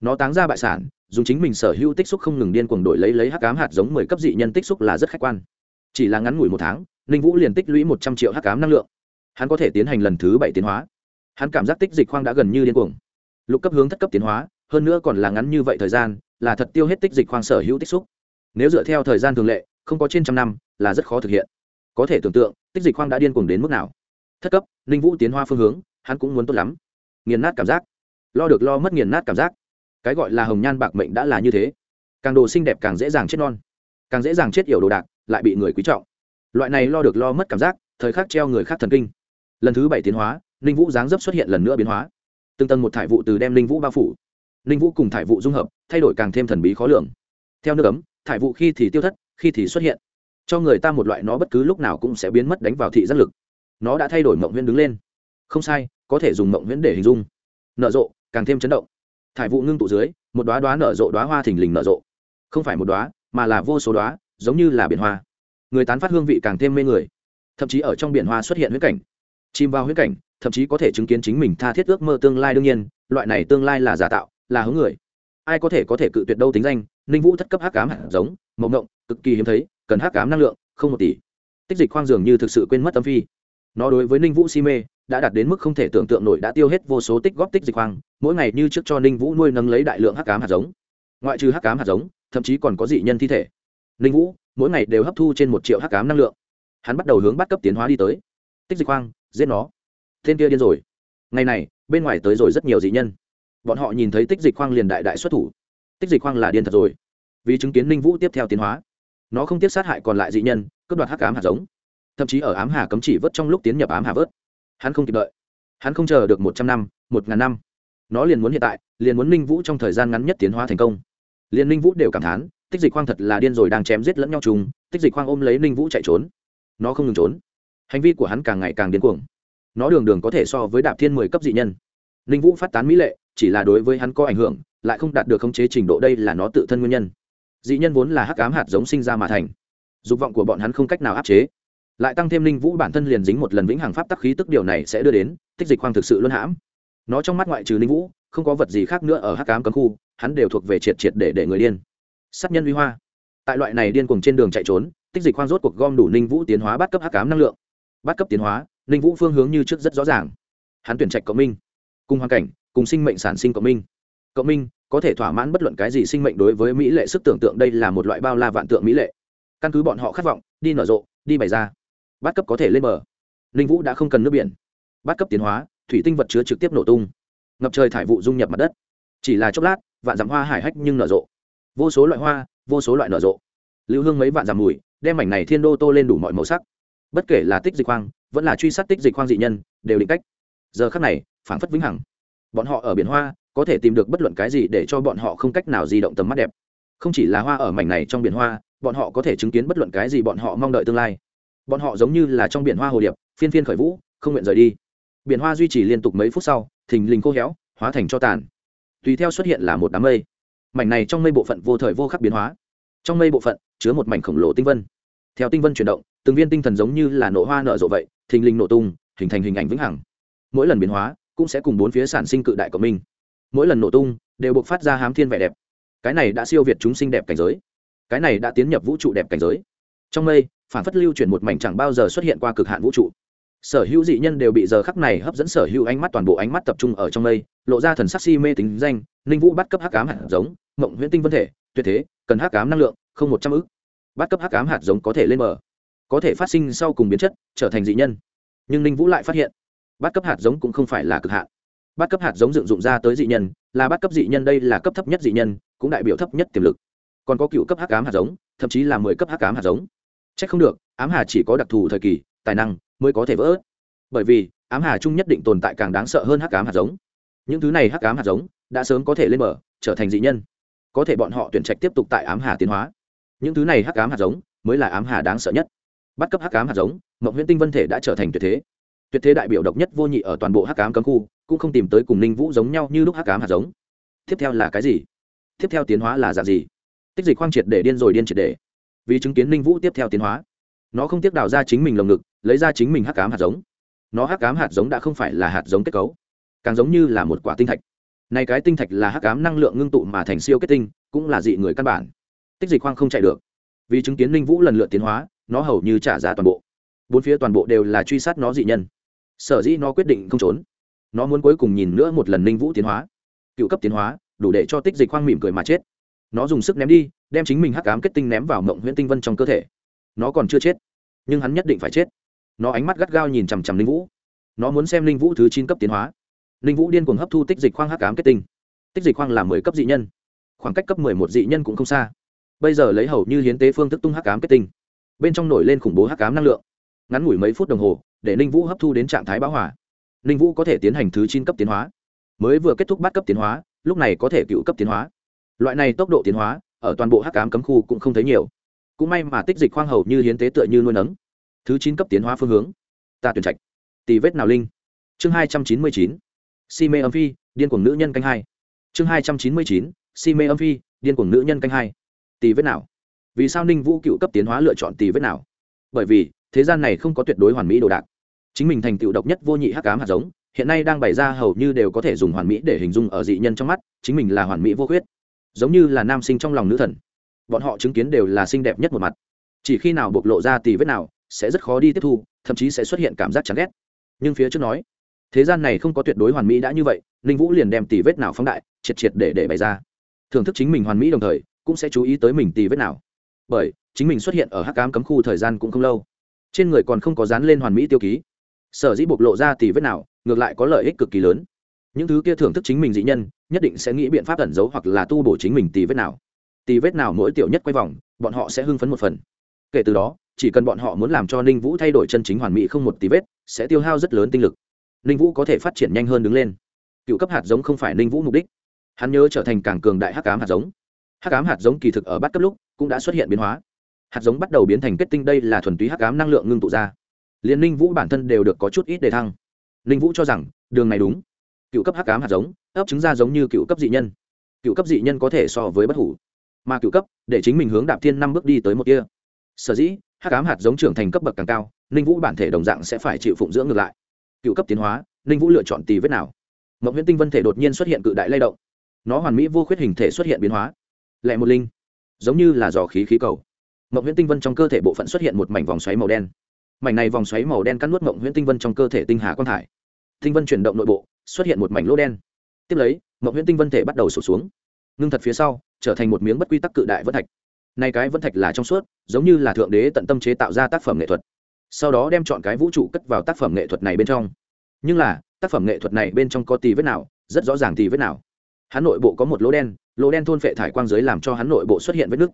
Nó táng ra bại sản, dùng chính mình sở hữu tích xúc không ngừng điên cuồng đổi lấy lấy hắc ám hạt giống mười cấp dị nhân tích xúc là rất khách quan. Chỉ là ngắn ngủi một tháng, ninh vũ liền tích lũy một trăm triệu hắc ám năng lượng. Hắn có thể tiến hành lần thứ bảy tiến hóa hắn cảm giác tích dịch khoang đã gần như điên cuồng. Lục cấp hướng thất cấp tiến hóa, hơn nữa còn là ngắn như vậy thời gian, là thật tiêu hết tích dịch khoang sở hữu tích xúc. Nếu dựa theo thời gian thường lệ, không có trên trăm năm, là rất khó thực hiện. Có thể tưởng tượng, tích dịch khoang đã điên cuồng đến mức nào. Thất cấp, ninh vũ tiến hoa phương hướng, hắn cũng muốn tốt lắm. Nghiền nát cảm giác. Lo được lo mất nghiền nát cảm giác. Cái gọi là hồng nhan bạc mệnh đã là như thế. Càng đồ xinh đẹp càng dễ dàng chết non. Càng dễ dàng chết yểu đồ đạc, lại bị người quý trọng. Loại này lo được lo mất cảm giác, thời khắc treo người khác thần kinh. Lần thứ bảy tiến hóa ninh vũ dáng dấp xuất hiện lần nữa biến hóa. Từng tầng một thải vụ từ đem ninh vũ bao phủ. Ninh vũ cùng thải vụ dung hợp, thay đổi càng thêm thần bí khó lường. Theo nước ấm, thải vụ khi thì tiêu thất, khi thì xuất hiện. Cho người ta một loại nó bất cứ lúc nào cũng sẽ biến mất đánh vào thị giác lực. Nó đã thay đổi mộng huyễn đứng lên. Không sai, có thể dùng mộng huyễn để hình dung. Nở rộ, càng thêm chấn động. Thải vụ ngưng tụ dưới, một đoá đoá nở rộ đoá hoa thình lình nở rộ. Không phải một đoá mà là vô số đoá giống như là biển hoa. Người tán phát hương vị càng thêm mê người. Thậm chí ở trong biển hoa xuất hiện huyễn cảnh. Chìm vào huyễn cảnh thậm chí có thể chứng kiến chính mình tha thiết ước mơ tương lai đương nhiên, loại này tương lai là giả tạo, là hướng người. Ai có thể có thể cự tuyệt đâu tính danh, ninh vũ thất cấp hắc cám hạt giống, mộng ngộng cực kỳ hiếm thấy, cần hắc cám năng lượng, không một tỷ. Tích dịch khoang dường như thực sự quên mất tâm phi. Nó đối với ninh vũ si mê, đã đạt đến mức không thể tưởng tượng nổi, đã tiêu hết vô số tích góp tích dịch khoang, mỗi ngày như trước cho ninh vũ nuôi nâng lấy đại lượng hắc cám hạt giống. Ngoại trừ hắc cám hạt giống, thậm chí còn có dị nhân thi thể. Ninh vũ, mỗi ngày đều hấp thu trên một triệu hắc cám năng lượng. Hắn bắt đầu hướng bắt cấp tiến hóa đi tới. Tích dịch khoang, giết nó tên kia điên rồi. Ngày này, bên ngoài tới rồi rất nhiều dị nhân. Bọn họ nhìn thấy tích dịch khoang liền đại đại xuất thủ. Tích dịch khoang là điên thật rồi. Vì chứng kiến ninh vũ tiếp theo tiến hóa, nó không tiếp sát hại còn lại dị nhân, cướp đoạt hắc ám hạt giống. Thậm chí ở ám hà cấm chỉ vớt trong lúc tiến nhập ám hà vớt, hắn không kịp đợi. Hắn không chờ được một trăm năm, một ngàn năm. Nó liền muốn hiện tại, liền muốn ninh vũ trong thời gian ngắn nhất tiến hóa thành công. Liền ninh vũ đều cảm thán, tích dịch khoang thật là điên rồi đang chém giết lẫn nhau chung, tích dịch khoang ôm lấy ninh vũ chạy trốn. Nó không ngừng trốn. Hành vi của hắn càng ngày càng điên cuồng nó đường đường có thể so với đạp thiên mười cấp dị nhân. Ninh vũ phát tán mỹ lệ, chỉ là đối với hắn có ảnh hưởng, lại không đạt được khống chế trình độ đây là nó tự thân nguyên nhân. Dị nhân vốn là hắc ám hạt giống sinh ra mà thành. Dục vọng của bọn hắn không cách nào áp chế. Lại tăng thêm ninh vũ bản thân liền dính một lần vĩnh hằng pháp tắc khí tức điều này sẽ đưa đến, tích dịch khoang thực sự luân hãm. Nó trong mắt ngoại trừ ninh vũ, không có vật gì khác nữa ở hắc ám cấm khu, hắn đều thuộc về triệt triệt để để người điên. Sát nhân vi hoa. Tại loại này điên cuồng trên đường chạy trốn, tích dịch khoang rốt cuộc gom đủ ninh vũ tiến hóa bắt cấp hắc ám năng lượng. Bắt cấp tiến hóa ninh vũ phương hướng như trước rất rõ ràng. Hắn tuyển trạch cộng minh, cùng hoàn cảnh, cùng sinh mệnh sản sinh cộng minh. Cộng minh có thể thỏa mãn bất luận cái gì sinh mệnh đối với mỹ lệ sức tưởng tượng đây là một loại bao la vạn tượng mỹ lệ. Căn cứ bọn họ khát vọng, đi nở rộ, đi bày ra. Bát cấp có thể lên bờ. Ninh vũ đã không cần nước biển. Bát cấp tiến hóa, thủy tinh vật chứa trực tiếp nổ tung. Ngập trời thải vụ dung nhập mặt đất. Chỉ là chốc lát, vạn dặm hoa hải hách nhưng nở rộ. Vô số loại hoa, vô số loại nở rộ. Lưu hương mấy vạn dặm mùi, đem mảnh này thiên đô tô lên đủ mọi màu sắc. Bất kể là tích dịch hoang vẫn là truy sát tích dịch khoang dị nhân, đều định cách. Giờ khắc này, phảng phất vĩnh hằng. Bọn họ ở biển hoa, có thể tìm được bất luận cái gì để cho bọn họ không cách nào di động tầm mắt đẹp. Không chỉ là hoa ở mảnh này trong biển hoa, bọn họ có thể chứng kiến bất luận cái gì bọn họ mong đợi tương lai. Bọn họ giống như là trong biển hoa hồ điệp, phiên phiên khởi vũ, không nguyện rời đi. Biển hoa duy trì liên tục mấy phút sau, thình lình khô héo, hóa thành cho tàn. Tùy theo xuất hiện là một đám mây. Mảnh này trong mây bộ phận vô thời vô khắc biến hóa. Trong mây bộ phận chứa một mảnh khổng lồ tinh vân. Theo tinh vân chuyển động, từng viên tinh thần giống như là nổ hoa nở rộ vậy thình linh nổ tung, hình thành hình ảnh vĩnh hằng. Mỗi lần biến hóa cũng sẽ cùng bốn phía sản sinh cự đại của mình mỗi lần nổ tung đều buộc phát ra hám thiên vẻ đẹp. Cái này đã siêu việt chúng sinh đẹp cảnh giới. Cái này đã tiến nhập vũ trụ đẹp cảnh giới. Trong mây, phản phất lưu chuyển một mảnh chẳng bao giờ xuất hiện qua cực hạn vũ trụ. Sở hữu dị nhân đều bị giờ khắc này hấp dẫn sở hữu ánh mắt toàn bộ ánh mắt tập trung ở trong mây, lộ ra thần sắc si mê tính danh, ninh vũ bắt cấp hắc ám hạt giống, mộng huyễn tinh vân thể, tuyệt thế, cần hắc ám năng lượng, không một trăm ư bắt cấp hắc ám hạt giống có thể lên mở có thể phát sinh sau cùng biến chất, trở thành dị nhân. Nhưng ninh vũ lại phát hiện bắt cấp hạt giống cũng không phải là cực hạn. Bắt cấp hạt giống dựng dụng ra tới dị nhân, là bắt cấp dị nhân đây là cấp thấp nhất dị nhân, cũng đại biểu thấp nhất tiềm lực. Còn có cựu cấp hắc ám hạt giống, thậm chí là mười cấp hắc ám hạt giống. C h ắ c không được, ám hà chỉ có đặc thù thời kỳ, tài năng mới có thể vỡ. Bởi vì, ám hà chung nhất định tồn tại càng đáng sợ hơn hắc ám hạt giống. Những thứ này hắc ám hạt giống đã sớm có thể lên mở trở thành dị nhân. Có thể bọn họ tuyển trạch tiếp tục tại ám hà tiến hóa. Những thứ này hắc ám hạt giống mới là ám hà đáng sợ nhất bắt cấp hắc ám hạt giống, mộng huyễn tinh vân thể đã trở thành tuyệt thế. Tuyệt thế đại biểu độc nhất vô nhị ở toàn bộ hắc ám cấm khu, cũng không tìm tới cùng ninh vũ giống nhau như lúc hắc ám hạt giống. Tiếp theo là cái gì? Tiếp theo tiến hóa là dạng gì? Tích dịch khoang triệt để điên rồi điên triệt để. Vì chứng kiến ninh vũ tiếp theo tiến hóa, nó không tiếc đào ra chính mình lồng ngực, lấy ra chính mình hắc cám hạt giống. Nó hắc cám hạt giống đã không phải là hạt giống kết cấu, càng giống như là một quả tinh thạch. Này cái tinh thạch là hắc cám năng lượng ngưng tụ mà thành siêu kết tinh, cũng là dị người căn bản. Tích dịch khoang không chạy được. Vì chứng kiến ninh vũ lần lượt tiến hóa nó hầu như trả giá toàn bộ. Bốn phía toàn bộ đều là truy sát nó dị nhân. Sở dĩ nó quyết định không trốn. Nó muốn cuối cùng nhìn nữa một lần ninh vũ tiến hóa. Cựu cấp tiến hóa, đủ để cho tích dịch khoang mỉm cười mà chết. Nó dùng sức ném đi, đem chính mình hắc cám kết tinh ném vào mộng nguyễn tinh vân trong cơ thể. Nó còn chưa chết, nhưng hắn nhất định phải chết. Nó ánh mắt gắt gao nhìn chằm chằm linh vũ. Nó muốn xem linh vũ thứ chín cấp tiến hóa. Linh vũ điên cuồng hấp thu tích dịch khoang hắc cám kết tinh. Tích dịch khoang là mười cấp dị nhân. Khoảng cách cấp mười một dị nhân cũng không xa. Bây giờ lấy hầu như hiến tế phương thức tung hắc cám kết tinh bên trong nổi lên khủng bố hắc cám năng lượng. Ngắn ngủi mấy phút đồng hồ, để ninh vũ hấp thu đến trạng thái bão hỏa ninh vũ có thể tiến hành thứ chín cấp tiến hóa. Mới vừa kết thúc bắt cấp tiến hóa, lúc này có thể cựu cấp tiến hóa. Loại này tốc độ tiến hóa, ở toàn bộ hắc cám cấm khu cũng không thấy nhiều. Cũng may mà tích dịch khoang hầu như hiến tế tựa như nuôi nấng. Thứ chín cấp tiến hóa phương hướng. Ta tuyển trạch. Tỷ vết nào linh. Chương hai trăm chín mươi chín. Si mê âm phi, điên cuồng nữ nhân canh hai. Chương hai trăm chín mươi chín. Si mê âm phi, điên cuồng nữ nhân canh hai. Tỷ vết nào vì sao ninh vũ cựu cấp tiến hóa lựa chọn tì vết nào? Bởi vì, thế gian này không có tuyệt đối hoàn mỹ đồ đạc. Chính mình thành tựu độc nhất vô nhị hắc cám hạt giống, hiện nay đang bày ra hầu như đều có thể dùng hoàn mỹ để hình dung ở dị nhân trong mắt, chính mình là hoàn mỹ vô khuyết. Giống như là nam sinh trong lòng nữ thần. Bọn họ chứng kiến đều là xinh đẹp nhất một mặt. Chỉ khi nào bộc lộ ra tì vết nào, sẽ rất khó đi tiếp thu, thậm chí sẽ xuất hiện cảm giác chán ghét. Nhưng phía trước nói, thế gian này không có tuyệt đối hoàn mỹ đã như vậy, ninh vũ liền đem tì vết nào phóng đại, triệt triệt để để bày ra. Thưởng thức chính mình hoàn mỹ đồng thời, cũng sẽ chú ý tới mình tì vết nào bởi chính mình xuất hiện ở hắc cám cấm khu thời gian cũng không lâu. Trên người còn không có dán lên hoàn mỹ tiêu ký. Sở dĩ bộc lộ ra thì vết nào, ngược lại có lợi ích cực kỳ lớn. Những thứ kia thưởng thức chính mình dị nhân, nhất định sẽ nghĩ biện pháp ẩn giấu hoặc là tu bổ chính mình tì vết nào. Tì vết nào mỗi tiểu nhất quay vòng, bọn họ sẽ hưng phấn một phần. Kể từ đó, chỉ cần bọn họ muốn làm cho ninh vũ thay đổi chân chính hoàn mỹ không một tì vết, sẽ tiêu hao rất lớn tinh lực. Ninh vũ có thể phát triển nhanh hơn đứng lên. Cựu cấp hạt giống không phải ninh vũ mục đích. Hắn nhớ trở thành càng cường đại hắc cám hạt giống. Hắc cám hạt giống kỳ thực ở bắt cấp lúc cũng đã xuất hiện biến hóa. Hạt giống bắt đầu biến thành kết tinh, đây là thuần túy hắc cám năng lượng ngưng tụ ra. Liền ninh vũ bản thân đều được có chút ít đề thăng. Ninh vũ cho rằng, đường này đúng. Cựu cấp hắc cám hạt giống, ấp trứng ra giống như cựu cấp dị nhân. Cựu cấp dị nhân có thể so với bất hủ. Mà cựu cấp, để chính mình hướng đạp thiên năm bước đi tới một kia. Sở dĩ, hắc cám hạt giống trưởng thành cấp bậc càng cao, ninh vũ bản thể đồng dạng sẽ phải chịu phụng dưỡng ngược lại. Cựu cấp tiến hóa, ninh vũ lựa chọn tì vết nào? Mộng huyễn tinh vân thể đột nhiên xuất hiện cự đại lay động. Nó hoàn mỹ vô khuyết hình thể xuất hiện biến hóa. Lẹ một linh giống như là dò khí khí cầu. Mộng huyễn tinh vân trong cơ thể bộ phận xuất hiện một mảnh vòng xoáy màu đen. Mảnh này vòng xoáy màu đen cắt nuốt mộng huyễn tinh vân trong cơ thể tinh hà quang thải. Tinh vân chuyển động nội bộ, xuất hiện một mảnh lỗ đen. Tiếp lấy, mộng huyễn tinh vân thể bắt đầu sụt xuống. Ngưng thật phía sau, trở thành một miếng bất quy tắc cự đại vân thạch. Nay cái vân thạch là trong suốt, giống như là thượng đế tận tâm chế tạo ra tác phẩm nghệ thuật. Sau đó đem chọn cái vũ trụ cất vào tác phẩm nghệ thuật này bên trong. Nhưng là, tác phẩm nghệ thuật này bên trong có tì vết nào, rất rõ ràng tì vết nào. Hắn nội bộ có một lỗ đen lỗ đen thôn phệ thải quang giới làm cho hắn nội bộ xuất hiện vết nứt.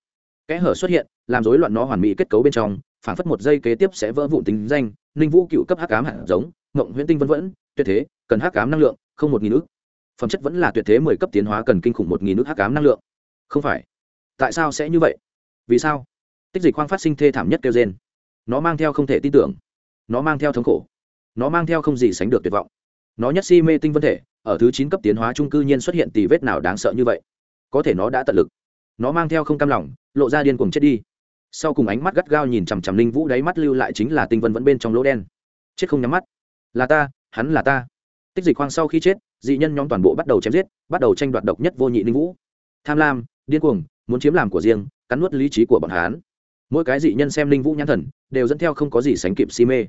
Kẽ hở xuất hiện, làm rối loạn nó hoàn mỹ kết cấu bên trong phản phất một giây kế tiếp sẽ vỡ vụn tính danh, ninh vũ cựu cấp hắc cám hạt giống, ngộng huyễn tinh vân vẫn tuyệt thế, cần hắc cám năng lượng, không một nghìn ước phẩm chất vẫn là tuyệt thế mười cấp tiến hóa cần kinh khủng một nghìn ước hắc cám năng lượng. Không phải. Tại sao sẽ như vậy? Vì sao? Tích dịch khoang phát sinh thê thảm nhất kêu trên nó mang theo không thể tin tưởng. Nó mang theo thống khổ. Nó mang theo không gì sánh được tuyệt vọng. Nó nhất si mê tinh vân thể, ở thứ chín cấp tiến hóa trung cư nhiên xuất hiện tỷ vết nào đáng sợ như vậy? Có thể nó đã tận lực. Nó mang theo không cam lòng, lộ ra điên cuồng chết đi. Sau cùng ánh mắt gắt gao nhìn chằm chằm Linh vũ, đáy mắt lưu lại chính là tinh vân vẫn bên trong lỗ đen. Chết không nhắm mắt. Là ta, hắn là ta. Tích dịch hoang sau khi chết, dị nhân nhóm toàn bộ bắt đầu chém giết, bắt đầu tranh đoạt độc nhất vô nhị Linh vũ. Tham lam, điên cuồng, muốn chiếm làm của riêng, cắn nuốt lý trí của bọn hán mỗi cái dị nhân xem Linh vũ nhãn thần, đều dẫn theo không có gì sánh kịp si mê.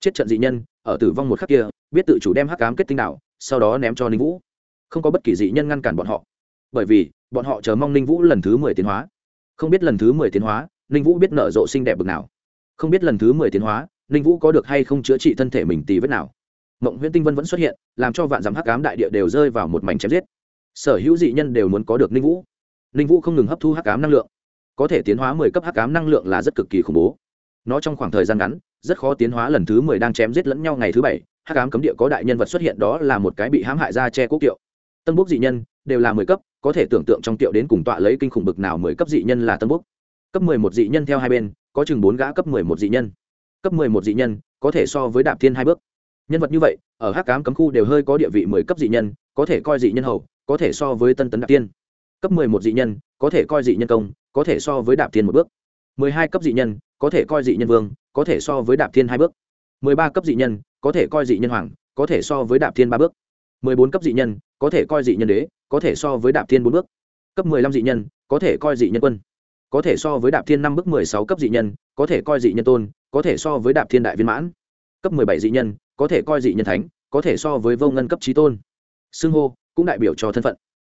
Chết trận dị nhân, ở tử vong một khắc kia, biết tự chủ đem hắc cám kết tinh đạo sau đó ném cho Linh vũ. Không có bất kỳ dị nhân ngăn cản bọn họ. Bởi vì bọn họ chờ mong ninh vũ lần thứ mười tiến hóa. Không biết lần thứ mười tiến hóa, ninh vũ biết nở rộ xinh đẹp bực nào. Không biết lần thứ mười tiến hóa, ninh vũ có được hay không chữa trị thân thể mình tì vết nào. Mộng huyễn tinh vân vẫn xuất hiện, làm cho vạn dặm hắc cám đại địa đều rơi vào một mảnh chém giết. Sở hữu dị nhân đều muốn có được ninh vũ. Ninh vũ không ngừng hấp thu hắc cám năng lượng. Có thể tiến hóa mười cấp hắc cám năng lượng là rất cực kỳ khủng bố. Nó trong khoảng thời gian ngắn, rất khó tiến hóa lần thứ mười đang chém giết lẫn nhau ngày thứ bảy, hắc cám cấm địa có đại nhân vật xuất hiện đó là một cái bị hãm hại ra che quốc kiệu. Tân bốc dị nhân đều là mười cấp có thể tưởng tượng trong tiệu đến cùng tọa lấy kinh khủng bực nào mười cấp dị nhân là tân bốc cấp mười một dị nhân theo hai bên có chừng bốn gã cấp mười một dị nhân cấp mười một dị nhân có thể so với đạp thiên hai bước nhân vật như vậy ở hắc cám cấm khu đều hơi có địa vị mười cấp dị nhân có thể coi dị nhân hậu có thể so với tân tấn đạp tiên cấp mười một dị nhân có thể coi dị nhân công có thể so với đạp thiên một bước mười hai cấp dị nhân có thể coi dị nhân vương có thể so với đạp thiên hai bước mười ba cấp dị nhân có thể coi dị nhân hoàng có thể so với đạp thiên ba bước mười bốn cấp dị nhân, có thể coi dị nhân đế, có thể so với đạp thiên bốn bước. Cấp mười lăm dị nhân, có thể coi dị nhân quân. Có thể so với đạp thiên năm bước mười sáu cấp dị nhân, có thể coi dị nhân tôn, có thể so với đạp thiên đại viên mãn. Cấp mười bảy dị nhân, có thể coi dị nhân thánh, có thể so với vô ngân cấp trí tôn. Xưng hô, cũng đại biểu cho thân phận.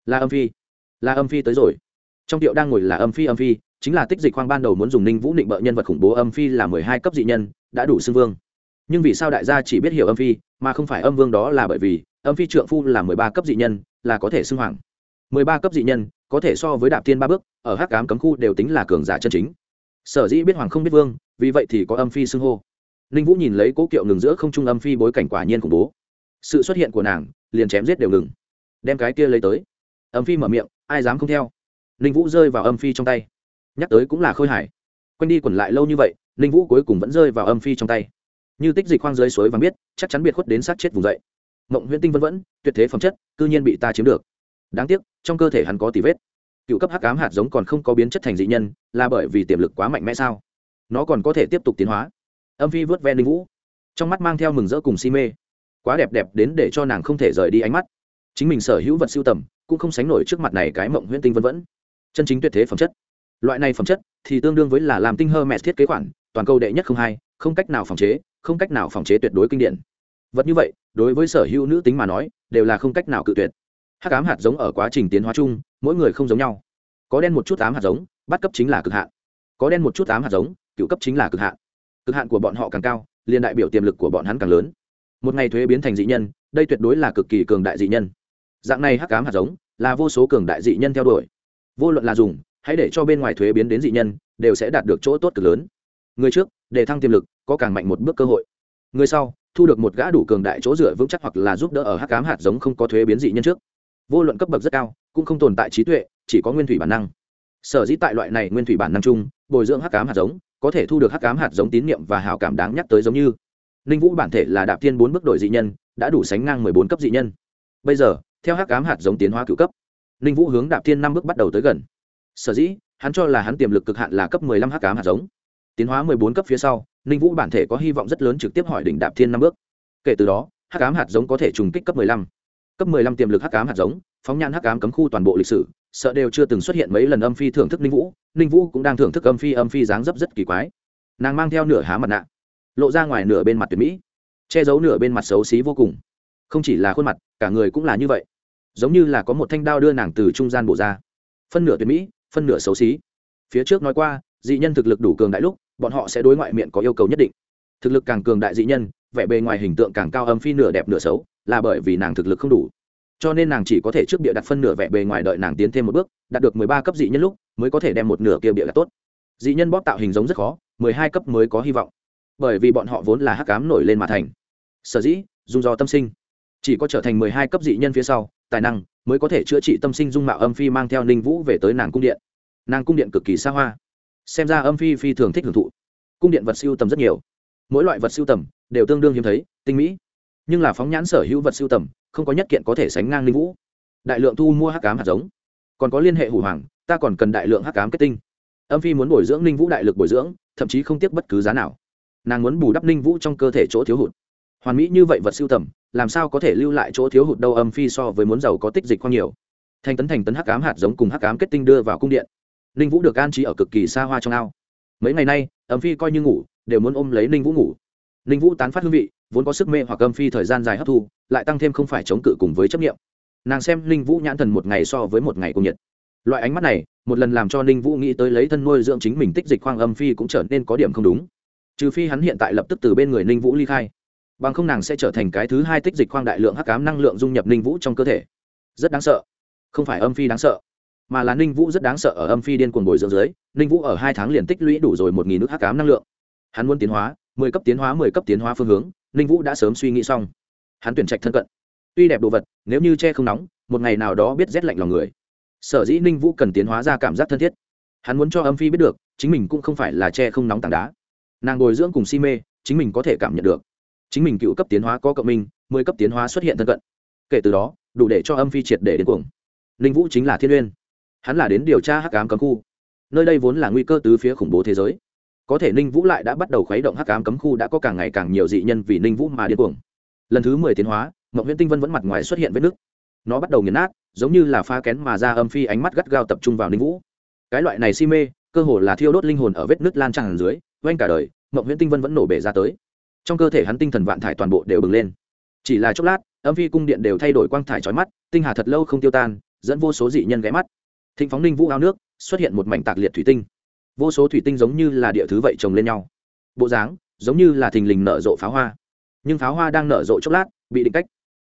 Là âm phi. Là âm phi tới rồi. Trong tiệu đang ngồi là âm phi âm phi, chính là tích dịch khoang ban đầu muốn dùng ninh vũ định bợ nhân vật khủng bố âm phi là mười hai cấp dị nhân, đã đủ xưng vương. Nhưng vì sao đại gia chỉ biết hiểu âm phi, mà không phải âm vương đó là bởi vì âm phi trượng phu là mười ba cấp dị nhân, là có thể xưng hoàng. Mười ba cấp dị nhân, có thể so với đạp thiên ba bước, ở hắc ám cấm khu đều tính là cường giả chân chính. Sở dĩ biết hoàng không biết vương, vì vậy thì có âm phi xưng hô. Ninh vũ nhìn lấy cố kiệu ngừng giữa không trung âm phi bối cảnh quả nhiên khủng bố. Sự xuất hiện của nàng, liền chém giết đều ngừng. Đem cái kia lấy tới. Âm phi mở miệng, ai dám không theo? Ninh vũ rơi vào âm phi trong tay. Nhắc tới cũng là khôi hải quanh đi quẩn lại lâu như vậy, ninh vũ cuối cùng vẫn rơi vào âm phi trong tay. Như tích dịch khoang dưới suối vàng biết, chắc chắn biệt khuất đến sát chết vùng dậy mộng huyễn tinh vân vẫn, tuyệt thế phẩm chất, cư nhiên bị ta chiếm được. Đáng tiếc, trong cơ thể hắn có tỷ vết. Cựu cấp hắc ám hạt giống còn không có biến chất thành dị nhân, là bởi vì tiềm lực quá mạnh mẽ sao? Nó còn có thể tiếp tục tiến hóa. Âm phi vớt ven linh vũ. Trong mắt mang theo mừng rỡ cùng si mê. Quá đẹp đẹp đến để cho nàng không thể rời đi ánh mắt. Chính mình sở hữu vật siêu tầm, cũng không sánh nổi trước mặt này cái mộng huyễn tinh vân vẫn. Chân chính tuyệt thế phẩm chất. Loại này phẩm chất thì tương đương với là làm tinh hơ mẹ thiết kế khoản, toàn cầu đệ nhất không hai, không cách nào phòng chế, không cách nào phòng chế tuyệt đối kinh điển vật như vậy, đối với sở hữu nữ tính mà nói, đều là không cách nào cự tuyệt. Hắc ám hạt giống ở quá trình tiến hóa chung, mỗi người không giống nhau. Có đen một chút ám hạt giống, bắt cấp chính là cực hạn. Có đen một chút ám hạt giống, cựu cấp chính là cực hạn. Cực hạn của bọn họ càng cao liên đại biểu tiềm lực của bọn hắn càng lớn. Một ngày thuế biến thành dị nhân, đây tuyệt đối là cực kỳ cường đại dị nhân. Dạng này hắc ám hạt giống, là vô số cường đại dị nhân theo đuổi. Vô luận là dùng, hãy để cho bên ngoài thuế biến đến dị nhân, đều sẽ đạt được chỗ tốt cực lớn. Người trước, để thăng tiềm lực, có càng mạnh một bước cơ hội. Người sau thu được một gã đủ cường đại chỗ dựa vững chắc hoặc là giúp đỡ ở hắc cám hạt giống không có thuế biến dị nhân trước. Vô luận cấp bậc rất cao, cũng không tồn tại trí tuệ, chỉ có nguyên thủy bản năng. Sở dĩ tại loại này nguyên thủy bản năng chung, bồi dưỡng hắc cám hạt giống, có thể thu được hắc cám hạt giống tín nhiệm và hảo cảm đáng nhắc tới giống như. Ninh vũ bản thể là đạp thiên bốn bước đội dị nhân, đã đủ sánh ngang mười bốn cấp dị nhân. Bây giờ, theo hắc cám hạt giống tiến hóa cựu cấp, ninh vũ hướng đạp thiên năm bước bắt đầu tới gần. Sở dĩ, hắn cho là hắn tiềm lực cực hạn là cấp mười lăm hắc cám hạt giống. Tiến hóa mười bốn cấp phía sau ninh vũ bản thể có hy vọng rất lớn trực tiếp hỏi đỉnh đạp thiên năm bước. Kể từ đó, hắc ám hạt giống có thể trùng kích cấp mười lăm. Cấp mười lăm tiềm lực hắc ám hạt giống, phóng nhan hắc ám cấm khu toàn bộ lịch sử, sợ đều chưa từng xuất hiện mấy lần âm phi thưởng thức ninh vũ. Ninh vũ cũng đang thưởng thức âm phi âm phi dáng dấp rất kỳ quái. Nàng mang theo nửa há mặt nạ, lộ ra ngoài nửa bên mặt tuyệt mỹ, che giấu nửa bên mặt xấu xí vô cùng. Không chỉ là khuôn mặt, cả người cũng là như vậy. Giống như là có một thanh đao đưa nàng từ trung gian bộ ra. Phân nửa tuyệt mỹ, phân nửa xấu xí. Phía trước nói qua, dị nhân thực lực đủ cường đại lúc bọn họ sẽ đối ngoại miệng có yêu cầu nhất định. Thực lực càng cường đại dị nhân, vẻ bề ngoài hình tượng càng cao âm phi nửa đẹp nửa xấu, là bởi vì nàng thực lực không đủ. Cho nên nàng chỉ có thể trước bịa đặt phân nửa vẻ bề ngoài đợi nàng tiến thêm một bước, đạt được mười ba cấp dị nhân lúc, mới có thể đem một nửa kia bịa đặt tốt. Dị nhân bóp tạo hình giống rất khó, mười hai cấp mới có hy vọng. Bởi vì bọn họ vốn là hắc cám nổi lên mà thành. Sở dĩ, dung do tâm sinh. Chỉ có trở thành mười hai cấp dị nhân phía sau, tài năng mới có thể chữa trị tâm sinh dung mạo âm phi mang theo ninh vũ về tới nàng cung điện. Nàng cung điện cực kỳ xa hoa xem ra âm phi phi thường thích hưởng thụ. Cung điện vật siêu tầm rất nhiều. Mỗi loại vật siêu tầm đều tương đương hiếm thấy, tinh mỹ. Nhưng là phóng nhãn sở hữu vật siêu tầm, không có nhất kiện có thể sánh ngang linh vũ. Đại lượng thu mua hắc cám hạt giống. Còn có liên hệ hủ hoàng, ta còn cần đại lượng hắc cám kết tinh. Âm phi muốn bồi dưỡng linh vũ đại lực bồi dưỡng, thậm chí không tiếc bất cứ giá nào. Nàng muốn bù đắp linh vũ trong cơ thể chỗ thiếu hụt. Hoàn mỹ như vậy vật siêu tầm, làm sao có thể lưu lại chỗ thiếu hụt đâu âm phi so với muốn giàu có tích dịch khoang nhiều. Thành tấn thành tấn hắc cám hạt giống cùng hắc cám kết tinh đưa vào cung điện ninh vũ được an trí ở cực kỳ xa hoa trong ao. Mấy ngày nay âm phi coi như ngủ, đều muốn ôm lấy ninh vũ ngủ. Ninh vũ tán phát hương vị, vốn có sức mê hoặc âm phi thời gian dài hấp thu, lại tăng thêm không phải chống cự cùng với chấp nghiệm nàng xem ninh vũ nhãn thần một ngày so với một ngày cùng nhiệt. Loại ánh mắt này, một lần làm cho ninh vũ nghĩ tới lấy thân nuôi dưỡng chính mình tích dịch khoang âm phi cũng trở nên có điểm không đúng. Trừ phi hắn hiện tại lập tức từ bên người ninh vũ ly khai. Bằng không nàng sẽ trở thành cái thứ hai tích dịch khoang đại lượng hắc cám năng lượng dung nhập ninh vũ trong cơ thể. Rất đáng sợ. Không phải âm phi đáng sợ mà là ninh vũ rất đáng sợ ở âm phi điên cuồng bồi dưỡng dưới, ninh vũ ở hai tháng liền tích lũy đủ rồi một nghìn nước hắc cám năng lượng. Hắn muốn tiến hóa, mười cấp tiến hóa, mười cấp tiến hóa phương hướng, ninh vũ đã sớm suy nghĩ xong. Hắn tuyển trạch thân cận. Tuy đẹp đồ vật, nếu như che không nóng, một ngày nào đó biết rét lạnh lòng người. Sở dĩ ninh vũ cần tiến hóa ra cảm giác thân thiết. Hắn muốn cho âm phi biết được, chính mình cũng không phải là che không nóng tảng đá. Nàng bồi dưỡng cùng si mê, chính mình có thể cảm nhận được. Chính mình cựu cấp tiến hóa có cộng minh, mười cấp tiến hóa xuất hiện thân cận. Kể từ đó, đủ để cho âm phi triệt để đến cuồng. Ninh vũ chính là thiên uyên hắn là đến điều tra hắc ám cấm khu. Nơi đây vốn là nguy cơ từ phía khủng bố thế giới. Có thể ninh vũ lại đã bắt đầu khuấy động hắc ám cấm khu đã có càng ngày càng nhiều dị nhân vì ninh vũ mà điên cuồng. Lần thứ mười tiến hóa mậu huyễn tinh vân vẫn mặt ngoài xuất hiện vết nứt. Nó bắt đầu nghiền nát, giống như là pha kén mà ra âm phi ánh mắt gắt gao tập trung vào ninh vũ. Cái loại này si mê, cơ hồ là thiêu đốt linh hồn ở vết nứt lan tràn dưới, oanh cả đời mậu huyễn tinh vân vẫn nổ bể ra tới. Trong cơ thể hắn tinh thần vạn thải toàn bộ đều bừng lên. Chỉ là chốc lát, âm phi cung điện đều thay đổi quang thải trói mắt, tinh hà thật lâu không tiêu tan, dẫn vô số dị nhân ghé mắt thịnh phóng ninh vũ ao nước, xuất hiện một mảnh tạc liệt thủy tinh. Vô số thủy tinh giống như là địa thứ vậy trồng lên nhau. Bộ dáng giống như là thình lình nở rộ pháo hoa. Nhưng pháo hoa đang nở rộ chốc lát, bị định cách.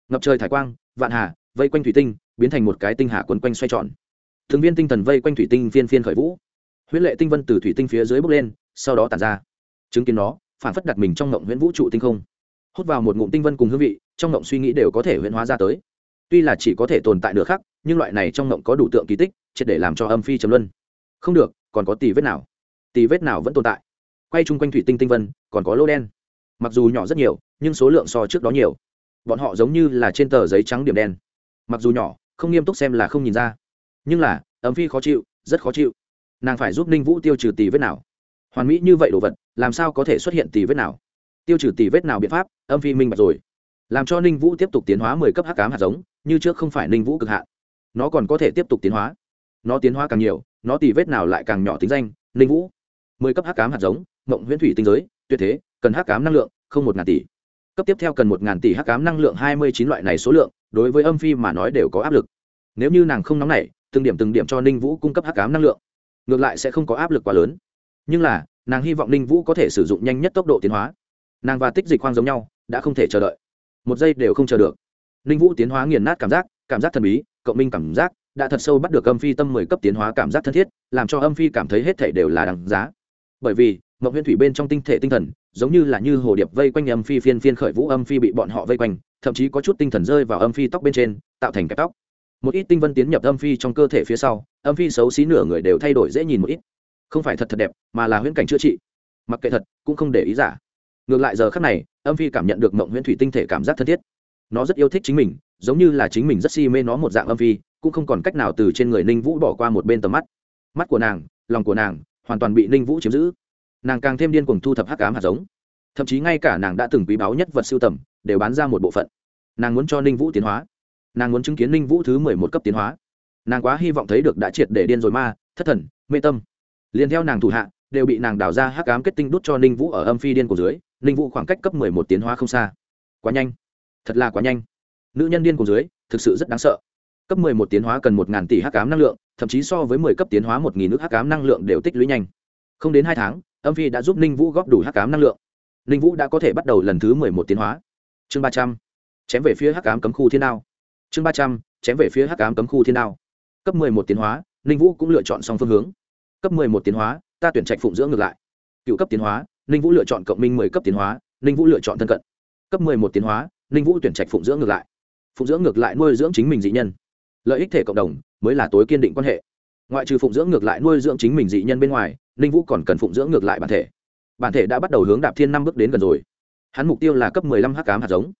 Ngập trời thải quang, vạn hà, vây quanh thủy tinh, biến thành một cái tinh hà quấn quanh xoay tròn. Thường viên tinh thần vây quanh thủy tinh phiên phiên khởi vũ. Huyễn lệ tinh vân từ thủy tinh phía dưới bốc lên, sau đó tàn ra. Chứng kiến nó, phản phất đặt mình trong ngộng huyễn vũ trụ tinh không. Hút vào một ngụm tinh vân cùng hương vị, trong ngộng suy nghĩ đều có thể huyễn hóa ra tới. Tuy là chỉ có thể tồn tại nửa khắc, nhưng loại này trong ngộng có đủ tượng kỳ tích triệt để làm cho âm phi trầm luân. Không được, còn có tì vết nào? Tì vết nào vẫn tồn tại? Quay chung quanh thủy tinh tinh vân, còn có lô đen. Mặc dù nhỏ rất nhiều, nhưng số lượng so trước đó nhiều. Bọn họ giống như là trên tờ giấy trắng điểm đen. Mặc dù nhỏ, không nghiêm túc xem là không nhìn ra. Nhưng là ấm phi khó chịu, rất khó chịu. Nàng phải giúp ninh vũ tiêu trừ tì vết nào? Hoàn mỹ như vậy đồ vật, làm sao có thể xuất hiện tì vết nào? Tiêu trừ tì vết nào biện pháp, âm phi minh bạch rồi. Làm cho ninh vũ tiếp tục tiến hóa mười cấp hắc cám hạt giống, như trước không phải ninh vũ cực hạn. Nó còn có thể tiếp tục tiến hóa nó tiến hóa càng nhiều, nó tỉ vết nào lại càng nhỏ tính danh, ninh vũ. Mười cấp hắc cám hạt giống mộng huyễn thủy tinh giới, tuyệt thế, cần hắc cám năng lượng, không một ngàn tỷ. Cấp tiếp theo cần một ngàn tỷ hắc cám năng lượng hai mươi chín loại này số lượng, đối với âm phi mà nói đều có áp lực. Nếu như nàng không nóng nảy, từng điểm từng điểm cho ninh vũ cung cấp hắc cám năng lượng, ngược lại sẽ không có áp lực quá lớn. Nhưng là, nàng hy vọng ninh vũ có thể sử dụng nhanh nhất tốc độ tiến hóa. Nàng và tích dịch khoang giống nhau, đã không thể chờ đợi. Một giây đều không chờ được. Ninh vũ tiến hóa nghiền nát cảm giác cảm giác thần bí, cộng minh cảm giác đã thật sâu bắt được âm phi tâm mười cấp tiến hóa cảm giác thân thiết, làm cho âm phi cảm thấy hết thể đều là đằng giá. Bởi vì, mộng huyễn thủy bên trong tinh thể tinh thần, giống như là như hồ điệp vây quanh âm phi phiên phiên khởi vũ âm phi bị bọn họ vây quanh, thậm chí có chút tinh thần rơi vào âm phi tóc bên trên, tạo thành cái tóc. Một ít tinh vân tiến nhập âm phi trong cơ thể phía sau, âm phi xấu xí nửa người đều thay đổi dễ nhìn một ít. Không phải thật thật đẹp, mà là huyễn cảnh chữa trị. Mặc kệ thật, cũng không để ý giả. Ngược lại giờ khắc này, âm phi cảm nhận được mộng huyễn thủy tinh thể cảm giác thân thiết. Nó rất yêu thích chính mình, giống như là chính mình rất si mê nó một dạng âm phi cũng không còn cách nào từ trên người ninh vũ bỏ qua một bên tầm mắt. Mắt của nàng, lòng của nàng, hoàn toàn bị ninh vũ chiếm giữ. Nàng càng thêm điên cuồng thu thập hắc cám hạt giống. Thậm chí ngay cả nàng đã từng quý báu nhất vật siêu tầm, đều bán ra một bộ phận. Nàng muốn cho ninh vũ tiến hóa. Nàng muốn chứng kiến ninh vũ thứ mười một cấp tiến hóa. Nàng quá hy vọng thấy được đã triệt để điên rồi ma, thất thần, mê tâm. Liền theo nàng thủ hạ, đều bị nàng đào ra hắc cám kết tinh đút cho ninh vũ ở âm phi điên của dưới, ninh vũ khoảng cách cấp mười một tiến hóa không xa. Quá nhanh. Thật là quá nhanh. Nữ nhân điên của dưới, thực sự rất đáng sợ cấp mười một tiến hóa cần 1000 tỷ hắc cám năng lượng, thậm chí so với mười cấp tiến hóa một nghìn nước hắc cám năng lượng đều tích lũy nhanh. Không đến hai tháng, âm phi đã giúp ninh vũ góp đủ hắc cám năng lượng. Ninh vũ đã có thể bắt đầu lần thứ mười một tiến hóa. Chương ba trăm, chém về phía hắc cám cấm khu thiên đao. Chương ba trăm, chém về phía hắc cám cấm khu thiên đao. Cấp mười một tiến hóa, ninh vũ cũng lựa chọn xong phương hướng. Cấp mười một tiến hóa, ta tuyển trạch phụng dưỡng ngược lại. Cựu cấp tiến hóa, ninh vũ lựa chọn cộng minh mười cấp tiến hóa, ninh vũ lựa chọn thân cận. Cấp mười một tiến hóa, ninh vũ tuyển trạch phụng dưỡng ngược lại. Phụng dưỡng ngược lại nuôi dưỡng chính mình dị nhân lợi ích thể cộng đồng mới là tối kiên định quan hệ. Ngoại trừ phụng dưỡng ngược lại nuôi dưỡng chính mình dị nhân bên ngoài, ninh vũ còn cần phụng dưỡng ngược lại bản thể. Bản thể đã bắt đầu hướng đạp thiên năm bước đến gần rồi. Hắn mục tiêu là cấp mười lăm h cám hạt giống.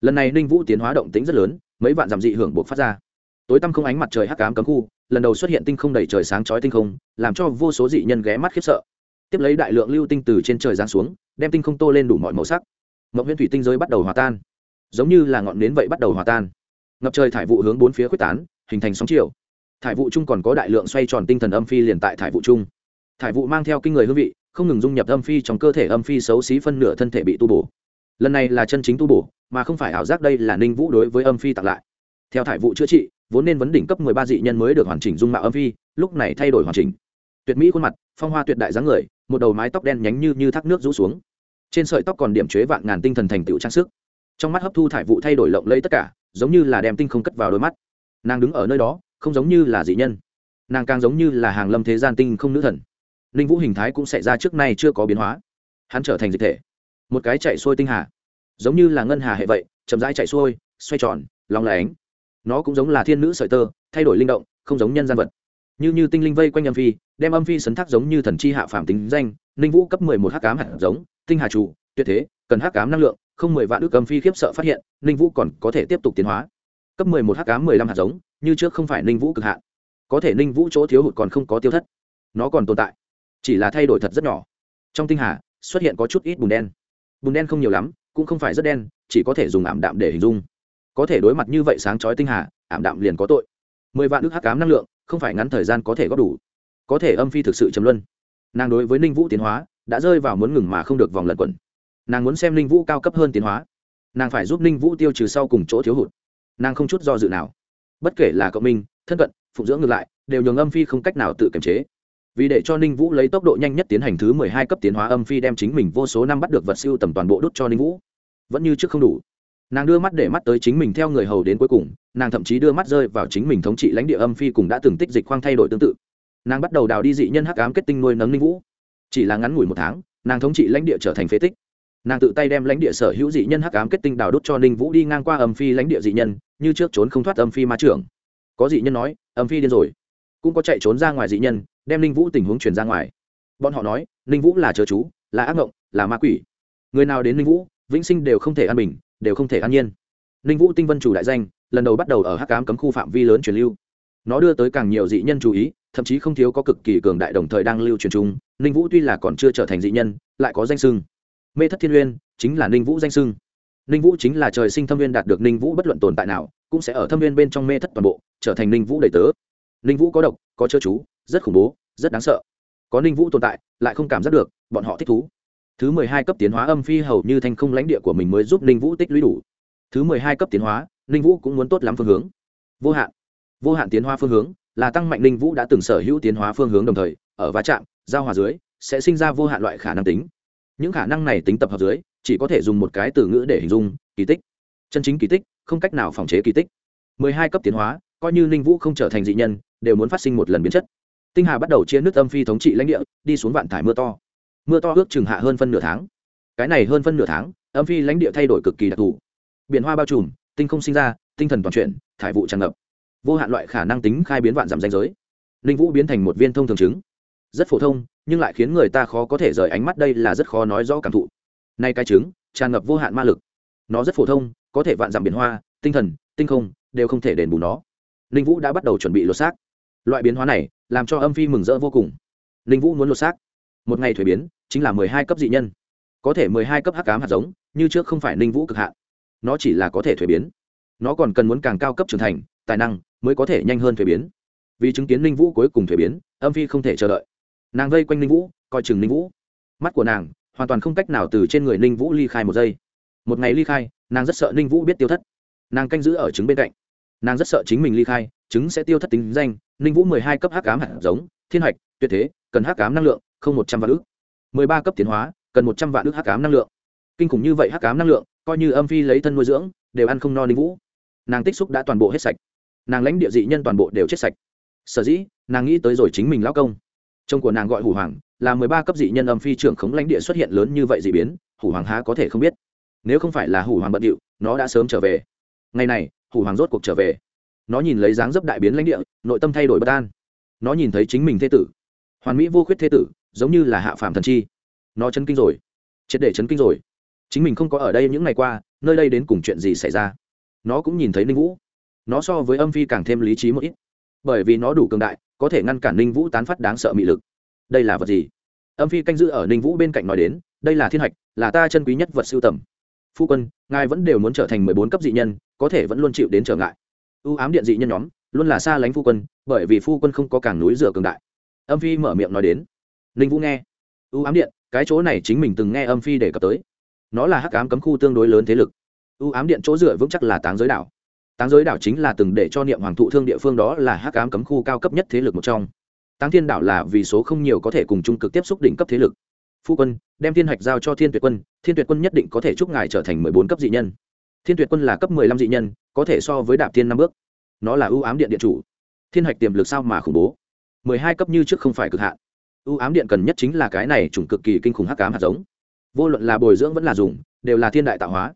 Lần này ninh vũ tiến hóa động tính rất lớn, mấy vạn dặm dị hưởng buộc phát ra. Tối tăm không ánh mặt trời hắc cám cấm khu, lần đầu xuất hiện tinh không đầy trời sáng chói tinh không, làm cho vô số dị nhân ghé mắt khiếp sợ. Tiếp lấy đại lượng lưu tinh từ trên trời giáng xuống, đem tinh không tô lên đủ mọi màu sắc. Mộng huyễn thủy tinh giới bắt đầu hòa tan. Giống như là ngọn nến vậy bắt đầu hòa tan. Ngập trời thải vụ hướng bốn phía quyết tán hình thành sóng chiều. Thải vụ chung còn có đại lượng xoay tròn tinh thần âm phi liền tại thải vụ chung. Thải vụ mang theo kinh người hương vị, không ngừng dung nhập âm phi trong cơ thể âm phi xấu xí phân nửa thân thể bị tu bổ. Lần này là chân chính tu bổ, mà không phải ảo giác đây là ninh vũ đối với âm phi tặng lại. Theo thải vụ chữa trị, vốn nên vấn đỉnh cấp mười ba dị nhân mới được hoàn chỉnh dung mạo âm phi, lúc này thay đổi hoàn chỉnh. Tuyệt mỹ khuôn mặt, phong hoa tuyệt đại dáng người, một đầu mái tóc đen nhánh như như thác nước rũ xuống. Trên sợi tóc còn điểm chế vạn ngàn tinh thần thành tựu trang sức. Trong mắt hấp thu thải vụ thay đổi lộng lấy tất cả, giống như là đem tinh không cất vào đôi mắt nàng đứng ở nơi đó, không giống như là dị nhân. Nàng càng giống như là hàng lâm thế gian tinh không nữ thần. Ninh vũ hình thái cũng xảy ra trước nay chưa có biến hóa. Hắn trở thành dịch thể. Một cái chạy xuôi tinh hà. Giống như là ngân hà hệ vậy, chậm rãi chạy xuôi, xoay tròn lòng lánh. Nó cũng giống là thiên nữ sợi tơ, thay đổi linh động, không giống nhân gian vật. Như như tinh linh vây quanh âm phi, đem âm phi sấn thác giống như thần chi hạ phạm tính danh, ninh vũ cấp mười một h cám hạt giống, tinh hà chủ, tuyệt thế, cần h cám năng lượng, không mười vạn ước âm phi khiếp sợ phát hiện, ninh vũ còn có thể tiếp tục tiến hóa cấp mười một h cám mười lăm hạt giống, như trước không phải ninh vũ cực hạn. Có thể ninh vũ chỗ thiếu hụt còn không có tiêu thất. Nó còn tồn tại, chỉ là thay đổi thật rất nhỏ. Trong tinh hà, xuất hiện có chút ít bùn đen. Bùn đen không nhiều lắm, cũng không phải rất đen, chỉ có thể dùng ảm đạm để hình dung. Có thể đối mặt như vậy sáng chói tinh hà, ảm đạm liền có tội. Mười vạn ước hắc cám năng lượng, không phải ngắn thời gian có thể góp đủ. Có thể âm phi thực sự chấm luân. Nàng đối với ninh vũ tiến hóa, đã rơi vào muốn ngừng mà không được vòng lẩn quẩn. Nàng muốn xem ninh vũ cao cấp hơn tiến hóa. Nàng phải giúp ninh vũ tiêu trừ sau cùng chỗ thiếu hụt nàng không chút do dự nào. Bất kể là cộng minh, thân cận, phụng dưỡng ngược lại, đều nhường âm phi không cách nào tự kiềm chế. Vì để cho ninh vũ lấy tốc độ nhanh nhất tiến hành thứ mười hai cấp tiến hóa, âm phi đem chính mình vô số năm bắt được vật siêu tầm toàn bộ đốt cho ninh vũ. Vẫn như trước không đủ. Nàng đưa mắt để mắt tới chính mình theo người hầu đến cuối cùng, nàng thậm chí đưa mắt rơi vào chính mình thống trị lãnh địa âm phi cùng đã từng tích dịch khoang thay đổi tương tự. Nàng bắt đầu đào đi dị nhân hắc ám kết tinh nuôi nấng ninh vũ. Chỉ là ngắn ngủi một tháng, nàng thống trị lãnh địa trở thành phế tích nàng tự tay đem lãnh địa sở hữu dị nhân hắc ám kết tinh đào đốt cho ninh vũ đi ngang qua âm phi lãnh địa dị nhân, như trước trốn không thoát âm phi ma trưởng. Có dị nhân nói, âm phi điên rồi. Cũng có chạy trốn ra ngoài dị nhân, đem ninh vũ tình huống truyền ra ngoài. Bọn họ nói, ninh vũ là chớ chú, là ác ngộng, là ma quỷ. Người nào đến ninh vũ, vĩnh sinh đều không thể an bình, đều không thể an nhiên. Ninh vũ tinh vân chủ đại danh, lần đầu bắt đầu ở hắc ám cấm khu phạm vi lớn truyền lưu. Nó đưa tới càng nhiều dị nhân chú ý, thậm chí không thiếu có cực kỳ cường đại đồng thời đang lưu truyền chung ninh vũ tuy là còn chưa trở thành dị nhân, lại có danh sưng mê thất thiên uyên chính là ninh vũ danh sưng. ninh vũ chính là trời sinh thâm viên đạt được ninh vũ bất luận tồn tại nào, cũng sẽ ở thâm viên bên trong mê thất toàn bộ, trở thành ninh vũ đầy tớ. ninh vũ có độc, có chớ chú, rất khủng bố, rất đáng sợ. có ninh vũ tồn tại, lại không cảm giác được, bọn họ thích thú. thứ mười hai cấp tiến hóa âm phi hầu như thành không lãnh địa của mình mới giúp ninh vũ tích lũy đủ. thứ mười hai cấp tiến hóa, ninh vũ cũng muốn tốt lắm phương hướng. vô hạn vô hạn tiến hóa phương hướng là tăng mạnh ninh vũ đã từng sở hữu tiến hóa phương hướng đồng thời, ở va chạm, giao hòa dưới, sẽ sinh ra vô hạn loại khả năng tính những khả năng này tính tập hợp dưới, chỉ có thể dùng một cái từ ngữ để hình dung, kỳ tích. Chân chính kỳ tích, không cách nào phòng chế kỳ tích. Mười hai cấp tiến hóa, coi như ninh vũ không trở thành dị nhân, đều muốn phát sinh một lần biến chất. Tinh hà bắt đầu chia nước âm phi thống trị lãnh địa, đi xuống vạn thải mưa to. Mưa to ước chừng hạ hơn phân nửa tháng. Cái này hơn phân nửa tháng, âm phi lãnh địa thay đổi cực kỳ đặc thù. Biển hoa bao trùm, tinh không sinh ra, tinh thần toàn chuyển, thải vụ tràn ngập. Vô hạn loại khả năng tính khai biến vạn giảm danh giới. Linh vũ biến thành một viên thông thường chứng rất phổ thông, nhưng lại khiến người ta khó có thể rời ánh mắt đây là rất khó nói rõ cảm thụ. Nay cái trứng, tràn ngập vô hạn ma lực. Nó rất phổ thông, có thể vạn dặm biển hoa, tinh thần, tinh không, đều không thể đền bù nó. Linh vũ đã bắt đầu chuẩn bị lột xác. Loại biến hóa này, làm cho âm phi mừng rỡ vô cùng. Linh vũ muốn lột xác. Một ngày thuế biến, chính là mười hai cấp dị nhân. Có thể mười hai cấp hắc cám hạt giống, như trước không phải ninh vũ cực hạn. Nó chỉ là có thể thuế biến. Nó còn cần muốn càng cao cấp trưởng thành, tài năng, mới có thể nhanh hơn thuế biến. Vì chứng kiến ninh vũ cuối cùng thuế biến, âm phi không thể chờ đợi nàng vây quanh ninh vũ, coi chừng ninh vũ. Mắt của nàng hoàn toàn không cách nào từ trên người ninh vũ ly khai một giây. Một ngày ly khai, nàng rất sợ ninh vũ biết tiêu thất. Nàng canh giữ ở trứng bên cạnh. Nàng rất sợ chính mình ly khai, trứng sẽ tiêu thất tính danh. Ninh vũ mười hai cấp hắc cám hạt giống, thiên hạch, tuyệt thế, cần hắc cám năng lượng, không một trăm vạn ước mười ba cấp tiến hóa, cần một trăm vạn ước hắc cám năng lượng. Kinh khủng như vậy hắc cám năng lượng, coi như âm phi lấy thân nuôi dưỡng, đều ăn không no ninh vũ. Nàng tích xúc đã toàn bộ hết sạch. Nàng lãnh địa dị nhân toàn bộ đều chết sạch. Sở dĩ, nàng nghĩ tới rồi chính mình lao công chồng của nàng gọi hủ hoàng, là mười ba cấp dị nhân âm phi trưởng khống lãnh địa xuất hiện lớn như vậy dị biến, hủ hoàng há có thể không biết. Nếu không phải là hủ hoàng bận điệu, nó đã sớm trở về. Ngày này, hủ hoàng rốt cuộc trở về. Nó nhìn lấy dáng dấp đại biến lãnh địa, nội tâm thay đổi bất an. Nó nhìn thấy chính mình thế tử. Hoàn mỹ vô khuyết thế tử, giống như là hạ phàm thần chi. Nó chấn kinh rồi. Triệt để chấn kinh rồi. Chính mình không có ở đây những ngày qua, nơi đây đến cùng chuyện gì xảy ra? Nó cũng nhìn thấy ninh vũ. Nó so với âm phi càng thêm lý trí một ít bởi vì nó đủ cường đại, có thể ngăn cản ninh vũ tán phát đáng sợ mị lực. Đây là vật gì? Âm phi canh giữ ở ninh vũ bên cạnh nói đến, đây là thiên hạch, là ta chân quý nhất vật siêu tầm. Phu quân, ngài vẫn đều muốn trở thành mười bốn cấp dị nhân, có thể vẫn luôn chịu đến trở ngại. Ưu ám điện dị nhân nhóm, luôn là xa lánh phu quân, bởi vì phu quân không có cảng núi rửa cường đại. Âm phi mở miệng nói đến. Ninh vũ nghe. Ưu ám điện, cái chỗ này chính mình từng nghe âm phi đề cập tới. Nó là hắc ám cấm khu tương đối lớn thế lực. Ưu ám điện chỗ dựa vững chắc là táng giới đảo táng giới đảo chính là từng để cho niệm hoàng thụ thương địa phương đó là hắc ám cấm khu cao cấp nhất thế lực một trong. Táng thiên đảo là vì số không nhiều có thể cùng trung cực tiếp xúc đỉnh cấp thế lực. Phu quân, đem thiên hạch giao cho thiên tuyệt quân, thiên tuyệt quân nhất định có thể chúc ngài trở thành mười bốn cấp dị nhân. Thiên tuyệt quân là cấp mười lăm dị nhân, có thể so với đạp thiên năm bước. Nó là ưu ám điện điện chủ. Thiên hạch tiềm lực sao mà khủng bố? mười hai cấp như trước không phải cực hạn. Ưu ám điện cần nhất chính là cái này chủng cực kỳ kinh khủng hắc ám hạt giống. Vô luận là bồi dưỡng vẫn là dùng, đều là thiên đại tạo hóa.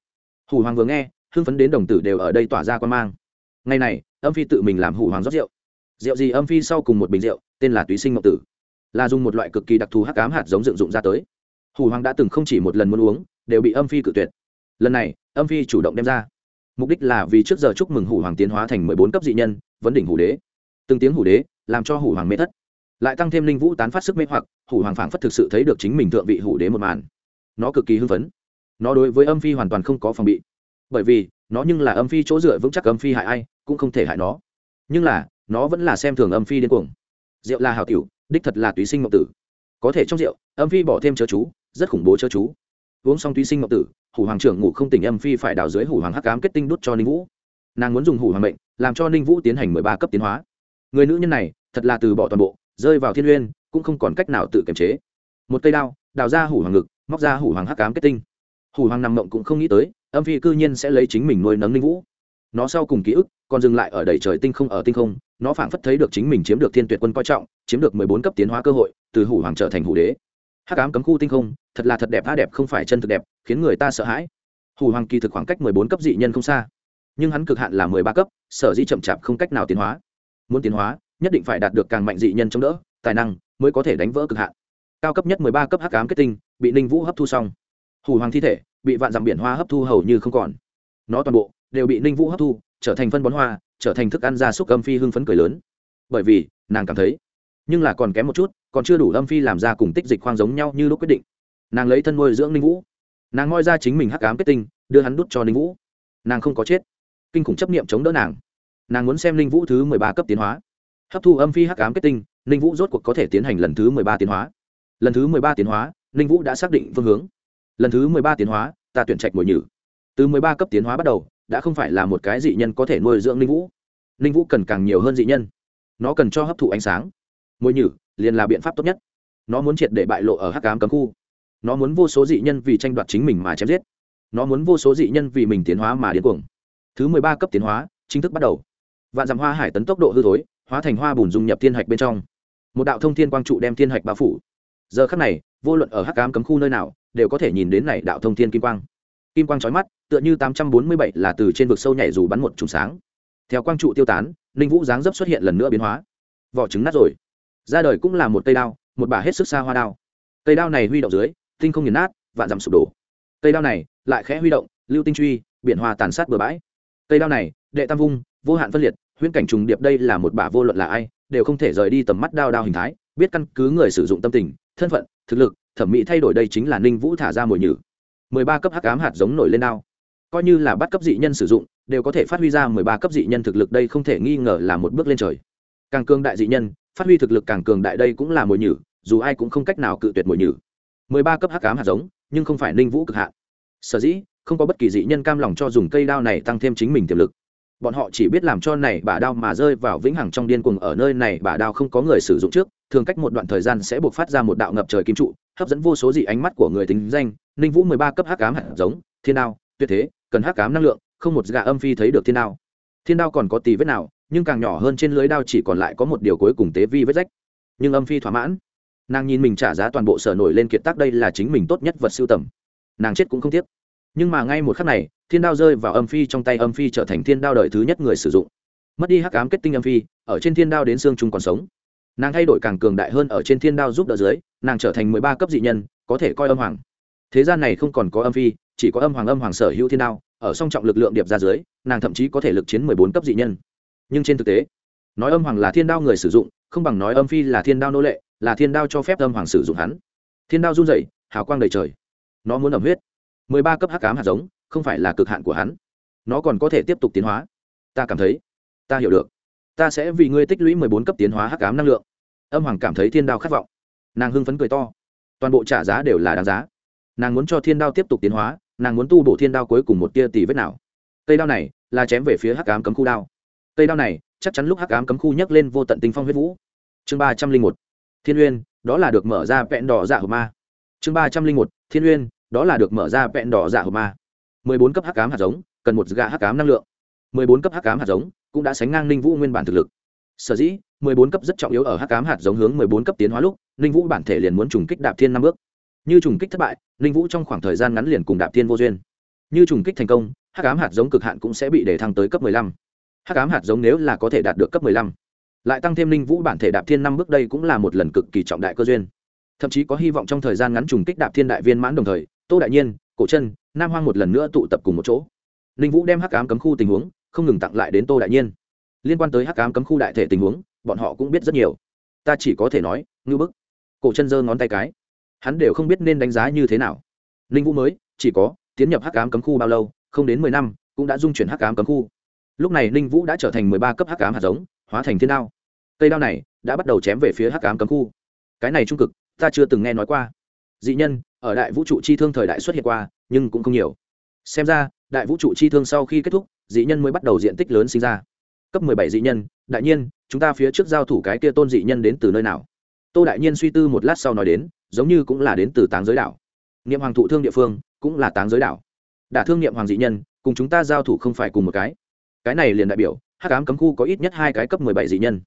Hủ hoàng vừa nghe hưng phấn đến đồng tử đều ở đây tỏa ra quan mang. Ngày này, âm phi tự mình làm hủ hoàng rót rượu. Rượu gì âm phi sau cùng một bình rượu, tên là túy sinh ngọc tử. Là dùng một loại cực kỳ đặc thù hắc ám hạt giống dựng dụng ra tới. Hủ hoàng đã từng không chỉ một lần muốn uống, đều bị âm phi cự tuyệt. Lần này, âm phi chủ động đem ra. Mục đích là vì trước giờ chúc mừng hủ hoàng tiến hóa thành mười bốn cấp dị nhân, vấn đỉnh hủ đế. Từng tiếng hủ đế, làm cho hủ hoàng mê thất. Lại tăng thêm linh vũ tán phát sức mê hoặc, hủ hoàng phảng phất thực sự thấy được chính mình thượng vị hủ đế một màn. Nó cực kỳ hưng phấn. Nó đối với âm phi hoàn toàn không có phòng bị bởi vì nó nhưng là âm phi chỗ dựa vững chắc âm phi hại ai cũng không thể hại nó. Nhưng là, nó vẫn là xem thường âm phi điên cuồng. Rượu là hào tiểu, đích thật là túy sinh ngọc tử. Có thể trong rượu, âm phi bỏ thêm chớ chú, rất khủng bố chớ chú. Uống xong túy sinh ngọc tử, hủ hoàng trưởng ngủ không tỉnh âm phi phải đào dưới hủ hoàng hắc cám kết tinh đút cho ninh vũ. Nàng muốn dùng hủ hoàng mệnh, làm cho ninh vũ tiến hành mười ba cấp tiến hóa. Người nữ nhân này, thật là từ bỏ toàn bộ, rơi vào thiên uyên cũng không còn cách nào tự kiềm chế. Một cây đao, đào ra hủ hoàng ngực, móc ra hủ hoàng hắc cám kết tinh hủ hoàng nằm mộng cũng không nghĩ tới, âm phi cư nhiên sẽ lấy chính mình nuôi nấng ninh vũ. Nó sau cùng ký ức, còn dừng lại ở đầy trời tinh không ở tinh không, nó phảng phất thấy được chính mình chiếm được thiên tuyệt quân coi trọng, chiếm được mười bốn cấp tiến hóa cơ hội, từ hủ hoàng trở thành hủ đế. Hắc ám cấm khu tinh không, thật là thật đẹp tha đẹp không phải chân thực đẹp, khiến người ta sợ hãi. Hủ hoàng kỳ thực khoảng cách mười bốn cấp dị nhân không xa, nhưng hắn cực hạn là mười ba cấp, sở dĩ chậm chạp không cách nào tiến hóa. Muốn tiến hóa, nhất định phải đạt được càng mạnh dị nhân chống đỡ, tài năng mới có thể đánh vỡ cực hạn. Cao cấp nhất mười ba cấp hắc ám kết tinh, bị ninh vũ hấp thu xong hủ hoàng thi thể, bị vạn dặm biển hoa hấp thu hầu như không còn. Nó toàn bộ đều bị ninh vũ hấp thu, trở thành phân bón hoa, trở thành thức ăn gia súc âm phi hưng phấn cười lớn. Bởi vì, nàng cảm thấy, nhưng là còn kém một chút, còn chưa đủ âm phi làm ra cùng tích dịch khoang giống nhau như lúc quyết định. Nàng lấy thân nuôi dưỡng ninh vũ. Nàng ngoi ra chính mình hắc cám kết tinh, đưa hắn đút cho ninh vũ. Nàng không có chết. Kinh khủng chấp niệm chống đỡ nàng. Nàng muốn xem ninh vũ thứ mười ba cấp tiến hóa. Hấp thu âm phi hắc cám kết tinh, ninh vũ rốt cuộc có thể tiến hành lần thứ mười ba tiến hóa. Lần thứ mười ba tiến hóa, ninh vũ đã xác định phương hướng lần thứ mười ba tiến hóa, ta tuyển trạch mồi nhử. Từ mười ba cấp tiến hóa bắt đầu, đã không phải là một cái dị nhân có thể nuôi dưỡng linh vũ. Linh vũ cần càng nhiều hơn dị nhân. Nó cần cho hấp thụ ánh sáng. Mồi nhử liền là biện pháp tốt nhất. Nó muốn triệt để bại lộ ở hắc cám cấm khu. Nó muốn vô số dị nhân vì tranh đoạt chính mình mà chém giết. Nó muốn vô số dị nhân vì mình tiến hóa mà điên cuồng. Thứ mười ba cấp tiến hóa, chính thức bắt đầu. Vạn dặm hoa hải tấn tốc độ hư thối, hóa thành hoa bùn dung nhập thiên hạch bên trong. Một đạo thông thiên quang trụ đem thiên hạch bao phủ. Giờ khắc này, vô luận ở hắc cám cấm khu nơi nào đều có thể nhìn đến này đạo thông thiên kim quang. Kim quang trói mắt, tựa như tám trăm bốn mươi bảy là từ trên vực sâu nhảy dù bắn một trùng sáng. Theo quang trụ tiêu tán ninh vũ dáng dấp xuất hiện lần nữa biến hóa. Vỏ trứng nát rồi. Ra đời cũng là một cây đao, một bà hết sức xa hoa đao. Cây đao này huy động dưới, tinh không nghiền nát, vạn dặm sụp đổ. Cây đao này lại khẽ huy động, lưu tinh truy, biển hoa tàn sát bừa bãi. Cây đao này, đệ tam vung, vô hạn phân liệt, huyễn cảnh trùng điệp đây là một bà vô luận là ai, đều không thể rời đi tầm mắt đao đao hình thái, biết căn cứ người sử dụng tâm tình, thân phận, thực lực thẩm mỹ thay đổi đây chính là ninh vũ thả ra mồi nhử. mười ba cấp hắc ám hạt giống nổi lên đao. Coi như là bắt cấp dị nhân sử dụng, đều có thể phát huy ra mười ba cấp dị nhân thực lực đây không thể nghi ngờ là một bước lên trời. Càng cường đại dị nhân, phát huy thực lực càng cường đại đây cũng là mồi nhử, dù ai cũng không cách nào cự tuyệt mồi nhử. mười ba cấp hắc ám hạt giống, nhưng không phải ninh vũ cực hạn. Sở dĩ, không có bất kỳ dị nhân cam lòng cho dùng cây đao này tăng thêm chính mình tiềm lực bọn họ chỉ biết làm cho này bả đao mà rơi vào vĩnh hằng trong điên cuồng ở nơi này bả đao không có người sử dụng trước, thường cách một đoạn thời gian sẽ buộc phát ra một đạo ngập trời kim trụ, hấp dẫn vô số dị ánh mắt của người tính danh, ninh vũ mười ba cấp hắc ám hạt giống, thiên đao, tuyệt thế, cần hắc ám năng lượng, không một gà âm phi thấy được thiên đao. Thiên đao còn có tì vết nào, nhưng càng nhỏ hơn trên lưới đao chỉ còn lại có một điều cuối cùng tế vi vết rách. Nhưng âm phi thỏa mãn. Nàng nhìn mình trả giá toàn bộ sở nổi lên kiệt tác đây là chính mình tốt nhất vật siêu tầm. Nàng chết cũng không tiếc. Nhưng mà ngay một khắc này thiên đao rơi vào âm phi trong tay âm phi trở thành thiên đao đời thứ nhất người sử dụng. Mất đi hắc ám kết tinh âm phi, ở trên thiên đao đến xương trung còn sống. Nàng thay đổi càng cường đại hơn ở trên thiên đao giúp đỡ dưới, nàng trở thành mười ba cấp dị nhân, có thể coi âm hoàng. Thế gian này không còn có âm phi, chỉ có âm hoàng âm hoàng sở hữu thiên đao, ở song trọng lực lượng điệp ra dưới, nàng thậm chí có thể lực chiến mười bốn cấp dị nhân. Nhưng trên thực tế, nói âm hoàng là thiên đao người sử dụng, không bằng nói âm phi là thiên đao nô lệ, là thiên đao cho phép âm hoàng sử dụng hắn. Thiên đao run rẩy, hào quang đầy trời. Nó muốn ẩm huyết. mười ba cấp hắc cám hạt giống không phải là cực hạn của hắn. Nó còn có thể tiếp tục tiến hóa. Ta cảm thấy, ta hiểu được. Ta sẽ vì ngươi tích lũy mười bốn cấp tiến hóa hắc cám năng lượng. Âm hoàng cảm thấy thiên đao khát vọng. Nàng hưng phấn cười to. Toàn bộ trả giá đều là đáng giá. Nàng muốn cho thiên đao tiếp tục tiến hóa, nàng muốn tu bổ thiên đao cuối cùng một tia tỷ vết nào. Cây đao này là chém về phía hắc ám cấm khu đao. Cây đao này chắc chắn lúc hắc ám cấm khu nhấc lên vô tận tinh phong huyết vũ. Chương ba trăm linh một. Thiên uyên, đó là được mở ra vẹn đỏ dạ hộp ma. Chương ba trăm linh một. Thiên uyên, đó là được mở ra vẹn đỏ dạ hộp ma bốn cấp hắc ám hạt giống, cần một gạ hắc ám năng lượng. mười bốn cấp hắc ám hạt giống cũng đã sánh ngang ninh vũ nguyên bản thực lực. Sở dĩ, mười bốn cấp rất trọng yếu ở hắc ám hạt giống hướng mười bốn cấp tiến hóa lúc, ninh vũ bản thể liền muốn trùng kích đạp thiên năm bước. Như trùng kích thất bại, ninh vũ trong khoảng thời gian ngắn liền cùng đạp thiên vô duyên. Như trùng kích thành công, hắc ám hạt giống cực hạn cũng sẽ bị đề thăng tới cấp mười lăm. Hắc ám hạt giống nếu là có thể đạt được cấp mười lăm, lại tăng thêm ninh vũ bản thể đạp thiên năm bước đây cũng là một lần cực kỳ trọng đại cơ duyên. Thậm chí có hy vọng trong thời gian ngắn trùng kích đạp thiên đại viên mãn đồng thời, tô đại nhiên, cổ chân nam hoang một lần nữa tụ tập cùng một chỗ. Ninh vũ đem hắc ám cấm khu tình huống không ngừng tặng lại đến tô đại nhiên. Liên quan tới hắc ám cấm khu đại thể tình huống, bọn họ cũng biết rất nhiều. Ta chỉ có thể nói ngư bức. Cổ chân giơ ngón tay cái. Hắn đều không biết nên đánh giá như thế nào. Ninh vũ mới, chỉ có, tiến nhập hắc ám cấm khu bao lâu, không đến mười năm, cũng đã dung chuyển hắc ám cấm khu. Lúc này ninh vũ đã trở thành mười ba cấp hắc ám hạt giống, hóa thành thiên đao. Cây đao này đã bắt đầu chém về phía hắc ám cấm khu. Cái này trung cực, ta chưa từng nghe nói qua. Dị nhân ở đại vũ trụ chi thương thời đại xuất hiện qua, nhưng cũng không nhiều. Xem ra, đại vũ trụ chi thương sau khi kết thúc, dị nhân mới bắt đầu diện tích lớn sinh ra. Cấp mười bảy dị nhân, đại nhiên, chúng ta phía trước giao thủ cái kia tôn dị nhân đến từ nơi nào? Tô đại nhiên suy tư một lát sau nói đến, giống như cũng là đến từ táng giới đảo. Niệm hoàng thụ thương địa phương, cũng là táng giới đảo. Đả thương niệm hoàng dị nhân, cùng chúng ta giao thủ không phải cùng một cái. Cái này liền đại biểu, hắc ám cấm khu có ít nhất hai cái cấp mười bảy dị nhân.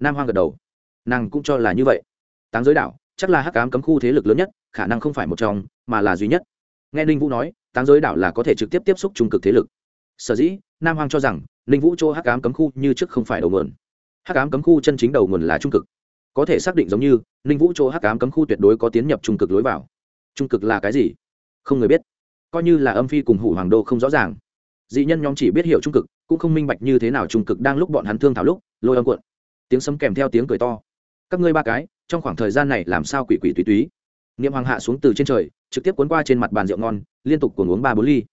Nam hoang gật đầu. Nàng cũng cho là như vậy. Táng giới đảo chắc là hắc ám cấm khu thế lực lớn nhất, khả năng không phải một trong, mà là duy nhất. Nghe ninh vũ nói, táng giới đảo là có thể trực tiếp tiếp xúc trung cực thế lực. Sở dĩ, nam Hoàng cho rằng, ninh vũ chỗ hắc ám cấm khu như trước không phải đầu nguồn. Hắc ám cấm khu chân chính đầu nguồn là trung cực. Có thể xác định giống như, ninh vũ chỗ hắc ám cấm khu tuyệt đối có tiến nhập trung cực lối vào. Trung cực là cái gì? Không người biết. Coi như là âm phi cùng hủ hoàng đô không rõ ràng. Dị nhân nhóm chỉ biết hiểu trung cực, cũng không minh bạch như thế nào trung cực đang lúc bọn hắn thương thảo lúc, lôi âm cuộn. Tiếng sấm kèm theo tiếng cười to. Các ngươi ba cái trong khoảng thời gian này làm sao quỷ quỷ túy túy. Niệm hoàng hạ xuống từ trên trời, trực tiếp cuốn qua trên mặt bàn rượu ngon, liên tục cuồng uống ba bốn ly.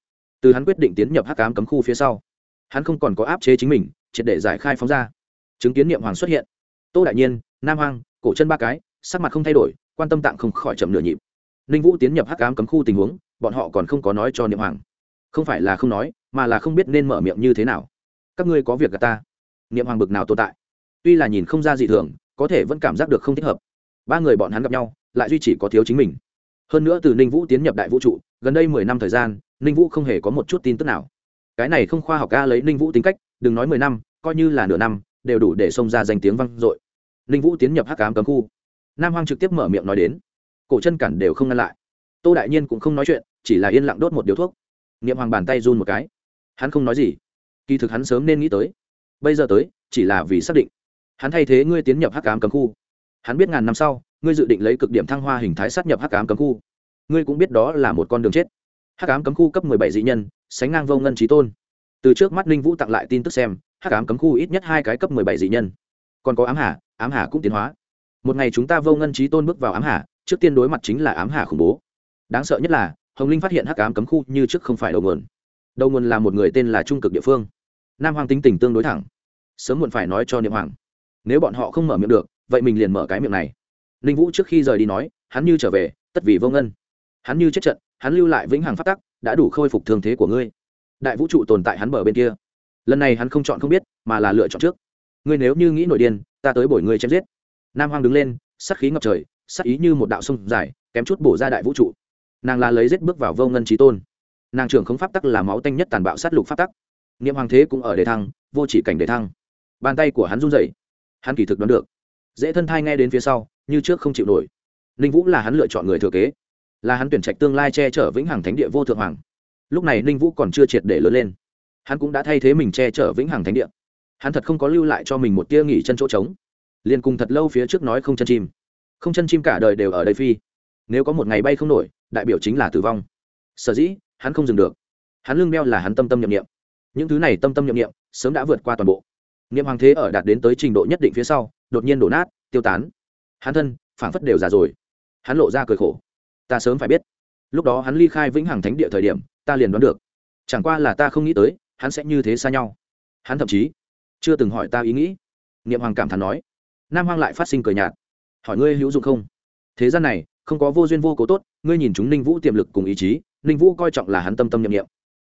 Từ hắn quyết định tiến nhập hắc ám cấm khu phía sau. Hắn không còn có áp chế chính mình, triệt để giải khai phóng ra. Chứng kiến niệm hoàng xuất hiện, tô đại nhiên, nam hoàng cổ chân ba cái, sắc mặt không thay đổi, quan tâm tạng không khỏi chậm nửa nhịp. Ninh vũ tiến nhập hắc ám cấm khu tình huống, bọn họ còn không có nói cho niệm hoàng. Không phải là không nói, mà là không biết nên mở miệng như thế nào. Các ngươi có việc gặp ta. Niệm hoàng bực nào tồn tại. Tuy là nhìn không ra dị thường, có thể vẫn cảm giác được không thích hợp ba người bọn hắn gặp nhau, lại duy chỉ có thiếu chính mình. Hơn nữa từ ninh vũ tiến nhập đại vũ trụ, gần đây mười năm thời gian, ninh vũ không hề có một chút tin tức nào. Cái này không khoa học ca lấy ninh vũ tính cách, đừng nói mười năm, coi như là nửa năm, đều đủ để xông ra danh tiếng vang dội. Ninh vũ tiến nhập hắc ám cấm khu. Nam hoang trực tiếp mở miệng nói đến. Cổ chân cản đều không ngăn lại. Tô đại nhiên cũng không nói chuyện, chỉ là yên lặng đốt một điếu thuốc. Niệm hoàng bàn tay run một cái. Hắn không nói gì. Kỳ thực hắn sớm nên nghĩ tới. Bây giờ tới, chỉ là vì xác định. Hắn thay thế ngươi tiến nhập hắc ám cấm khu hắn biết ngàn năm sau, ngươi dự định lấy cực điểm thăng hoa hình thái sát nhập hắc ám cấm khu. Ngươi cũng biết đó là một con đường chết. Hắc ám cấm khu cấp mười bảy dị nhân, sánh ngang vô ngân trí tôn. Từ trước mắt linh vũ tặng lại tin tức xem, hắc ám cấm khu ít nhất hai cái cấp mười bảy dị nhân. Còn có ám hà ám hà cũng tiến hóa. Một ngày chúng ta vô ngân trí tôn bước vào ám hà, trước tiên đối mặt chính là ám hà khủng bố. Đáng sợ nhất là, hồng linh phát hiện hắc ám cấm khu như trước không phải đầu nguồn. Đầu nguồn là một người tên là trung cực địa phương. Nam hoàng tính tình tương đối thẳng. Sớm muộn phải nói cho niệm hoàng. Nếu bọn họ không mở miệng được vậy mình liền mở cái miệng này. Ninh vũ trước khi rời đi nói, hắn như trở về, tất vì vô ngân. Hắn như chết trận, hắn lưu lại vĩnh hằng phát tắc, đã đủ khôi phục thương thế của ngươi. Đại vũ trụ tồn tại hắn bờ bên kia. Lần này hắn không chọn không biết, mà là lựa chọn trước. Ngươi nếu như nghĩ nổi điên, ta tới bổi ngươi chém giết. Nam hoàng đứng lên sắc khí ngập trời sắc ý như một đạo sông dài, kém chút bổ ra đại vũ trụ. Nàng là lấy giết bước vào vô ngân trí tôn. Nàng trưởng không pháp tắc là máu tanh nhất tàn bạo sát lục pháp tắc. Niệm hoàng thế cũng ở đề thăng, vô chỉ cảnh đề thăng. Bàn tay của hắn run rẩy. Hắn kỳ thực đoán được dễ thân thai nghe đến phía sau, như trước không chịu nổi. Ninh vũ là hắn lựa chọn người thừa kế, là hắn tuyển trạch tương lai che chở vĩnh hằng thánh địa vô thượng hoàng. Lúc này ninh vũ còn chưa triệt để lớn lên, hắn cũng đã thay thế mình che chở vĩnh hằng thánh địa. Hắn thật không có lưu lại cho mình một tia nghỉ chân chỗ trống. Liền cùng thật lâu phía trước nói không chân chim. Không chân chim cả đời đều ở đây phi. Nếu có một ngày bay không nổi, đại biểu chính là tử vong. Sở dĩ, hắn không dừng được. Hắn lương đeo là hắn tâm tâm nhậm nghiệm những thứ này tâm tâm nhậm nghiệm sớm đã vượt qua toàn bộ. Niệm hoàng thế ở đạt đến tới trình độ nhất định phía sau đột nhiên đổ nát, tiêu tán. Hắn thân, phảng phất đều già rồi. Hắn lộ ra cười khổ. Ta sớm phải biết. Lúc đó hắn ly khai vĩnh hằng thánh địa thời điểm, ta liền đoán được. Chẳng qua là ta không nghĩ tới, hắn sẽ như thế xa nhau. Hắn thậm chí chưa từng hỏi ta ý nghĩ. Niệm hoàng cảm thán nói. Nam hoàng lại phát sinh cười nhạt. Hỏi ngươi hữu dụng không? Thế gian này, không có vô duyên vô cố tốt, ngươi nhìn chúng ninh vũ tiềm lực cùng ý chí, ninh vũ coi trọng là hắn tâm tâm nhậm nghiệm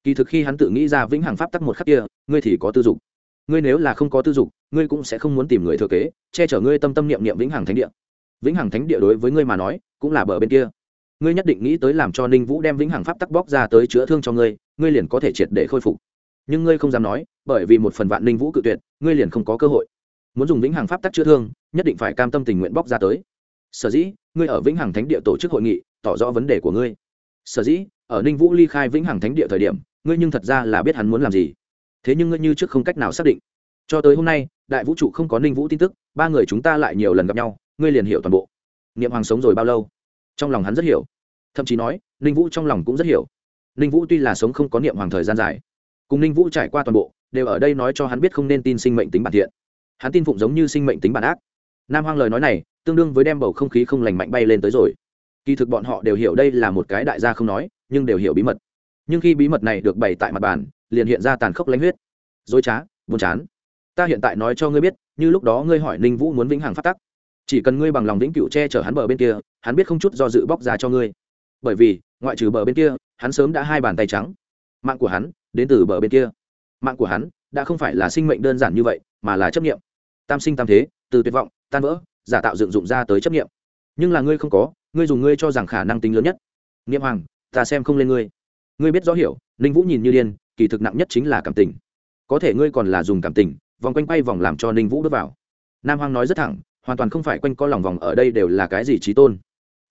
kỳ thực khi hắn tự nghĩ ra vĩnh hằng pháp tắc một khắc kia, ngươi thì có tư dục ngươi nếu là không có tư dục, ngươi cũng sẽ không muốn tìm người thừa kế, che chở ngươi tâm tâm niệm niệm vĩnh hằng thánh địa. Vĩnh hằng thánh địa đối với ngươi mà nói, cũng là bờ bên kia. Ngươi nhất định nghĩ tới làm cho ninh vũ đem vĩnh hằng pháp tắc bóc ra tới chữa thương cho ngươi ngươi liền có thể triệt để khôi phục. Nhưng ngươi không dám nói, bởi vì một phần vạn ninh vũ cự tuyệt, ngươi liền không có cơ hội. Muốn dùng vĩnh hằng pháp tắc chữa thương, nhất định phải cam tâm tình nguyện bóc ra tới. Sở dĩ, ngươi ở vĩnh hằng thánh địa tổ chức hội nghị, tỏ rõ vấn đề của ngươi. Sở dĩ, ở ninh vũ ly khai vĩnh hằng thánh địa thời điểm, ngươi nhưng thật ra là biết hắn muốn làm gì thế nhưng ngươi như trước không cách nào xác định. Cho tới hôm nay, đại vũ trụ không có ninh vũ tin tức, ba người chúng ta lại nhiều lần gặp nhau, ngươi liền hiểu toàn bộ. Niệm hoàng sống rồi bao lâu? Trong lòng hắn rất hiểu. Thậm chí nói, ninh vũ trong lòng cũng rất hiểu. Ninh vũ tuy là sống không có niệm hoàng thời gian dài, cùng ninh vũ trải qua toàn bộ, đều ở đây nói cho hắn biết không nên tin sinh mệnh tính bản thiện. Hắn tin phụng giống như sinh mệnh tính bản ác. Nam hoang lời nói này, tương đương với đem bầu không khí không lành mạnh bay lên tới rồi. Kỳ thực bọn họ đều hiểu đây là một cái đại gia không nói, nhưng đều hiểu bí mật nhưng khi bí mật này được bày tại mặt bàn, liền hiện ra tàn khốc lãnh huyết. Dối trá, buồn chán. Ta hiện tại nói cho ngươi biết, như lúc đó ngươi hỏi ninh vũ muốn vĩnh hằng phát tắc. Chỉ cần ngươi bằng lòng vĩnh cựu che chở hắn bờ bên kia, hắn biết không chút do dự bóc ra cho ngươi. Bởi vì, ngoại trừ bờ bên kia, hắn sớm đã hai bàn tay trắng. Mạng của hắn, đến từ bờ bên kia. Mạng của hắn, đã không phải là sinh mệnh đơn giản như vậy, mà là chấp nghiệm tam sinh tam thế, từ tuyệt vọng, tan vỡ, giả tạo dựng dụng ra tới chấp nghiệm nhưng là ngươi không có, ngươi dùng ngươi cho rằng khả năng tính lớn nhất. Nghiệm hoàng, ta xem không lên ngươi ngươi biết rõ hiểu, ninh vũ nhìn như điên, kỳ thực nặng nhất chính là cảm tình. Có thể ngươi còn là dùng cảm tình, vòng quanh quay vòng làm cho ninh vũ bước vào. Nam Hoang nói rất thẳng, hoàn toàn không phải quanh co lòng vòng ở đây đều là cái gì trí tôn.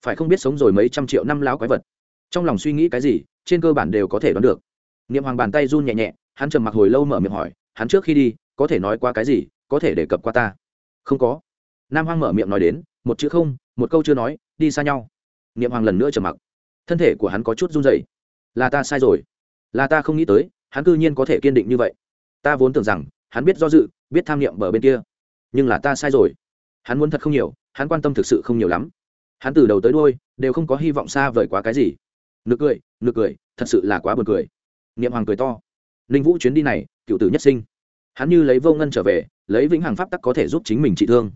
Phải không biết sống rồi mấy trăm triệu năm láo quái vật. Trong lòng suy nghĩ cái gì, trên cơ bản đều có thể đoán được. Niệm hoàng bàn tay run nhẹ nhẹ, hắn trầm mặc hồi lâu mở miệng hỏi, hắn trước khi đi, có thể nói qua cái gì, có thể đề cập qua ta? Không có. Nam Hoang mở miệng nói đến, một chữ không, một câu chưa nói, đi xa nhau. Niệm hoàng lần nữa trầm mặc. Thân thể của hắn có chút run dày là ta sai rồi. Là ta không nghĩ tới, hắn cư nhiên có thể kiên định như vậy. Ta vốn tưởng rằng, hắn biết do dự, biết tham niệm bờ bên kia. Nhưng là ta sai rồi. Hắn muốn thật không nhiều, hắn quan tâm thực sự không nhiều lắm. Hắn từ đầu tới đôi đều không có hy vọng xa vời quá cái gì. Nực cười nực cười, thật sự là quá buồn cười. Niệm hoàng cười to. Ninh vũ chuyến đi này, cựu tử nhất sinh. Hắn như lấy vô ngân trở về, lấy vĩnh hằng pháp tắc có thể giúp chính mình trị thương.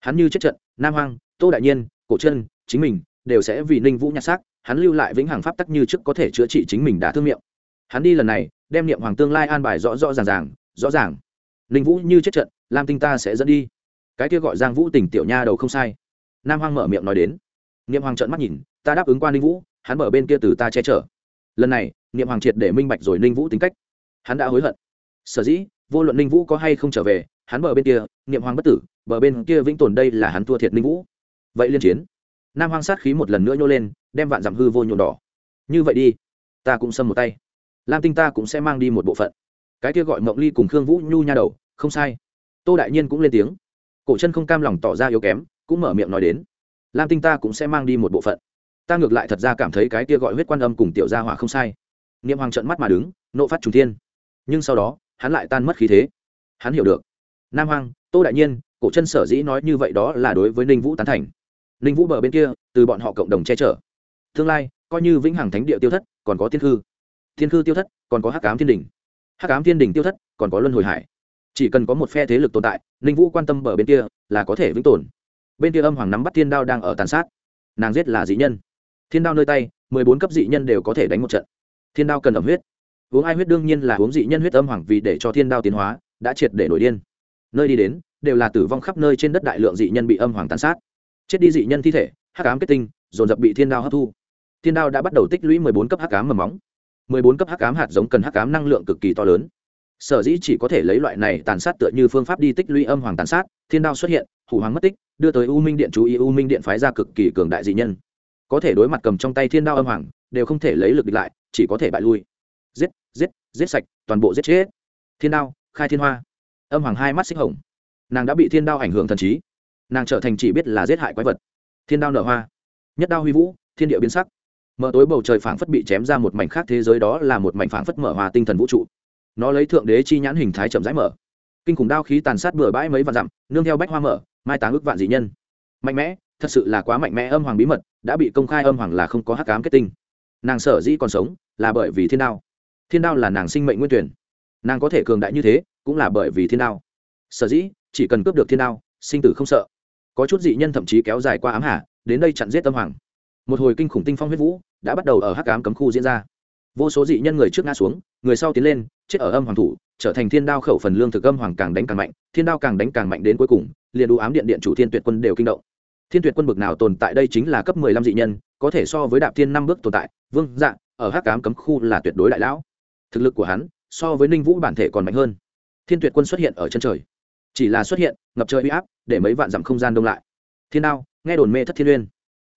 Hắn như chết trận, nam hoàng tô đại nhiên, cổ chân, chính mình đều sẽ vì ninh vũ nhặt xác, hắn lưu lại vĩnh hằng pháp tắc như trước có thể chữa trị chính mình đã thương miệng. Hắn đi lần này, đem niệm hoàng tương lai an bài rõ rõ ràng ràng, rõ ràng. Ninh vũ như chết trận, lam tinh ta sẽ dẫn đi. Cái kia gọi giang vũ tỉnh tiểu nha đầu không sai. Nam hoàng mở miệng nói đến. Niệm hoàng trợn mắt nhìn, ta đáp ứng qua ninh vũ, hắn mở bên kia từ ta che chở. Lần này, niệm hoàng triệt để minh bạch rồi ninh vũ tính cách. Hắn đã hối hận. Sở dĩ, vô luận ninh vũ có hay không trở về, hắn bờ bên kia, niệm hoàng bất tử, bờ bên kia vĩnh tồn đây là hắn thua thiệt ninh vũ. Vậy liên chiến nam Hoang sát khí một lần nữa nhô lên, đem vạn dặm hư vô nhuộm đỏ. Như vậy đi, ta cũng xâm một tay. Lam tinh ta cũng sẽ mang đi một bộ phận. Cái kia gọi mộng ly cùng khương vũ nhu nha đầu, không sai. Tô đại nhiên cũng lên tiếng. Cổ chân không cam lòng tỏ ra yếu kém, cũng mở miệng nói đến. Lam tinh ta cũng sẽ mang đi một bộ phận. Ta ngược lại thật ra cảm thấy cái kia gọi huyết quan âm cùng tiểu gia hỏa không sai. Niệm hoàng trận mắt mà đứng, nộ phát trùng thiên. Nhưng sau đó, hắn lại tan mất khí thế. Hắn hiểu được. Nam hoàng tô đại nhiên, cổ chân sở dĩ nói như vậy đó là đối với ninh vũ tán thành ninh vũ bờ bên kia từ bọn họ cộng đồng che chở. Tương lai coi như vĩnh hằng thánh địa tiêu thất còn có thiên hư, thiên hư tiêu thất còn có hắc ám thiên đình hắc ám thiên đình tiêu thất còn có luân hồi hải. Chỉ cần có một phe thế lực tồn tại ninh vũ quan tâm bờ bên kia là có thể vĩnh tồn. Bên kia âm hoàng nắm bắt thiên đao đang ở tàn sát. Nàng giết là dị nhân. Thiên đao nơi tay mười bốn cấp dị nhân đều có thể đánh một trận. Thiên đao cần ẩm huyết. Uống ai huyết đương nhiên là uống dị nhân huyết âm hoàng vì để cho thiên đao tiến hóa đã triệt để nổi điên. Nơi đi đến đều là tử vong khắp nơi trên đất đại lượng dị nhân bị âm hoàng tàn sát chết đi dị nhân thi thể, hắc ám kết tinh, dồn dập bị thiên đao hấp thu. Thiên đao đã bắt đầu tích lũy mười bốn cấp hắc ám mầm móng. mười bốn cấp hắc ám hạt giống cần hắc ám năng lượng cực kỳ to lớn. Sở dĩ chỉ có thể lấy loại này tàn sát tựa như phương pháp đi tích lũy âm hoàng tàn sát, thiên đao xuất hiện, hủ hoàng mất tích, đưa tới u minh điện, chú ý u minh điện phái ra cực kỳ cường đại dị nhân. Có thể đối mặt cầm trong tay thiên đao âm hoàng, đều không thể lấy lực địch lại, chỉ có thể bại lui. Giết giết giết sạch, toàn bộ giết chết. Thiên đao, khai thiên hoa. Âm hoàng hai mắt xích hồng. Nàng đã bị thiên đao ảnh hưởng thần trí nàng trở thành chỉ biết là giết hại quái vật. Thiên đao nở hoa. Nhất đao huy vũ, thiên địa biến sắc. Mở tối bầu trời phảng phất bị chém ra một mảnh khác thế giới đó là một mảnh phảng phất mở hòa tinh thần vũ trụ. Nó lấy thượng đế chi nhãn hình thái chậm rãi mở. Kinh khủng đao khí tàn sát bừa bãi mấy vạn dặm, nương theo bách hoa mở, mai táng ước vạn dị nhân. Mạnh mẽ, thật sự là quá mạnh mẽ âm hoàng bí mật, đã bị công khai âm hoàng là không có hắc cám kết tinh. Nàng sở dĩ còn sống, là bởi vì thiên đao. Thiên đao là nàng sinh mệnh nguyên tuyển. Nàng có thể cường đại như thế, cũng là bởi vì thiên đao. Sở dĩ, chỉ cần cướp được thiên đao, sinh tử không sợ có chút dị nhân thậm chí kéo dài qua ám hà, đến đây chặn giết tâm hoàng. Một hồi kinh khủng tinh phong huyết vũ đã bắt đầu ở hắc ám cấm khu diễn ra. Vô số dị nhân người trước ngã xuống, người sau tiến lên, chết ở âm hoàng thủ, trở thành thiên đao khẩu phần lương thực âm hoàng càng đánh càng mạnh, thiên đao càng đánh càng mạnh đến cuối cùng, liền đủ ám điện điện chủ thiên tuyệt quân đều kinh động. Thiên tuyệt quân bực nào tồn tại đây chính là cấp mười lăm dị nhân, có thể so với đạp thiên năm bước tồn tại. Vương dạ ở hắc ám cấm khu là tuyệt đối đại lão. Thực lực của hắn so với ninh vũ bản thể còn mạnh hơn. Thiên tuyệt quân xuất hiện ở chân trời. Chỉ là xuất hiện, ngập trời uy áp để mấy vạn dặm không gian đông lại. Thiên đao, nghe đồn mê thất thiên uyên.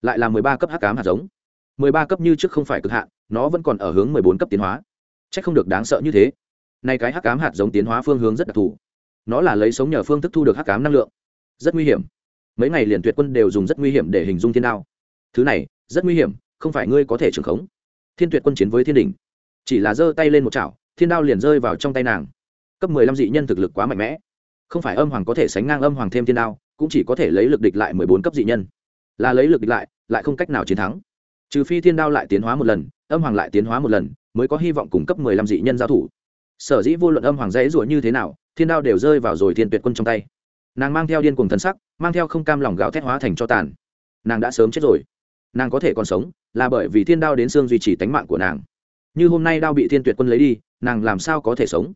Lại là mười ba cấp hắc cám hạt giống. Mười ba cấp như trước không phải cực hạn, nó vẫn còn ở hướng mười bốn cấp tiến hóa. C h ắ c không được đáng sợ như thế. Nay cái hắc cám hạt giống tiến hóa phương hướng rất đặc thù. Nó là lấy sống nhờ phương thức thu được hắc cám năng lượng. Rất nguy hiểm. Mấy ngày liền tuyệt quân đều dùng rất nguy hiểm để hình dung thiên đao. Thứ này, rất nguy hiểm, không phải ngươi có thể trưởng khống. Thiên tuyệt quân chiến với thiên đình chỉ là giơ tay lên một chảo, thiên đao liền rơi vào trong tay nàng. Cấp mười lăm dị nhân thực lực quá mạnh mẽ không phải âm hoàng có thể sánh ngang âm hoàng thêm thiên đao, cũng chỉ có thể lấy lực địch lại mười bốn cấp dị nhân. Là lấy lực địch lại lại không cách nào chiến thắng. Trừ phi thiên đao lại tiến hóa một lần, âm hoàng lại tiến hóa một lần, mới có hy vọng cung cấp mười lăm dị nhân giao thủ. Sở dĩ vô luận âm hoàng dãy ruột như thế nào, thiên đao đều rơi vào rồi thiên tuyệt quân trong tay. Nàng mang theo điên cùng thân sắc, mang theo không cam lòng gạo thét hóa thành cho tàn. Nàng đã sớm chết rồi. Nàng có thể còn sống, là bởi vì thiên đao đến xương duy trì tánh mạng của nàng. Như hôm nay đao bị thiên tuyệt quân lấy đi, nàng làm sao có thể sống?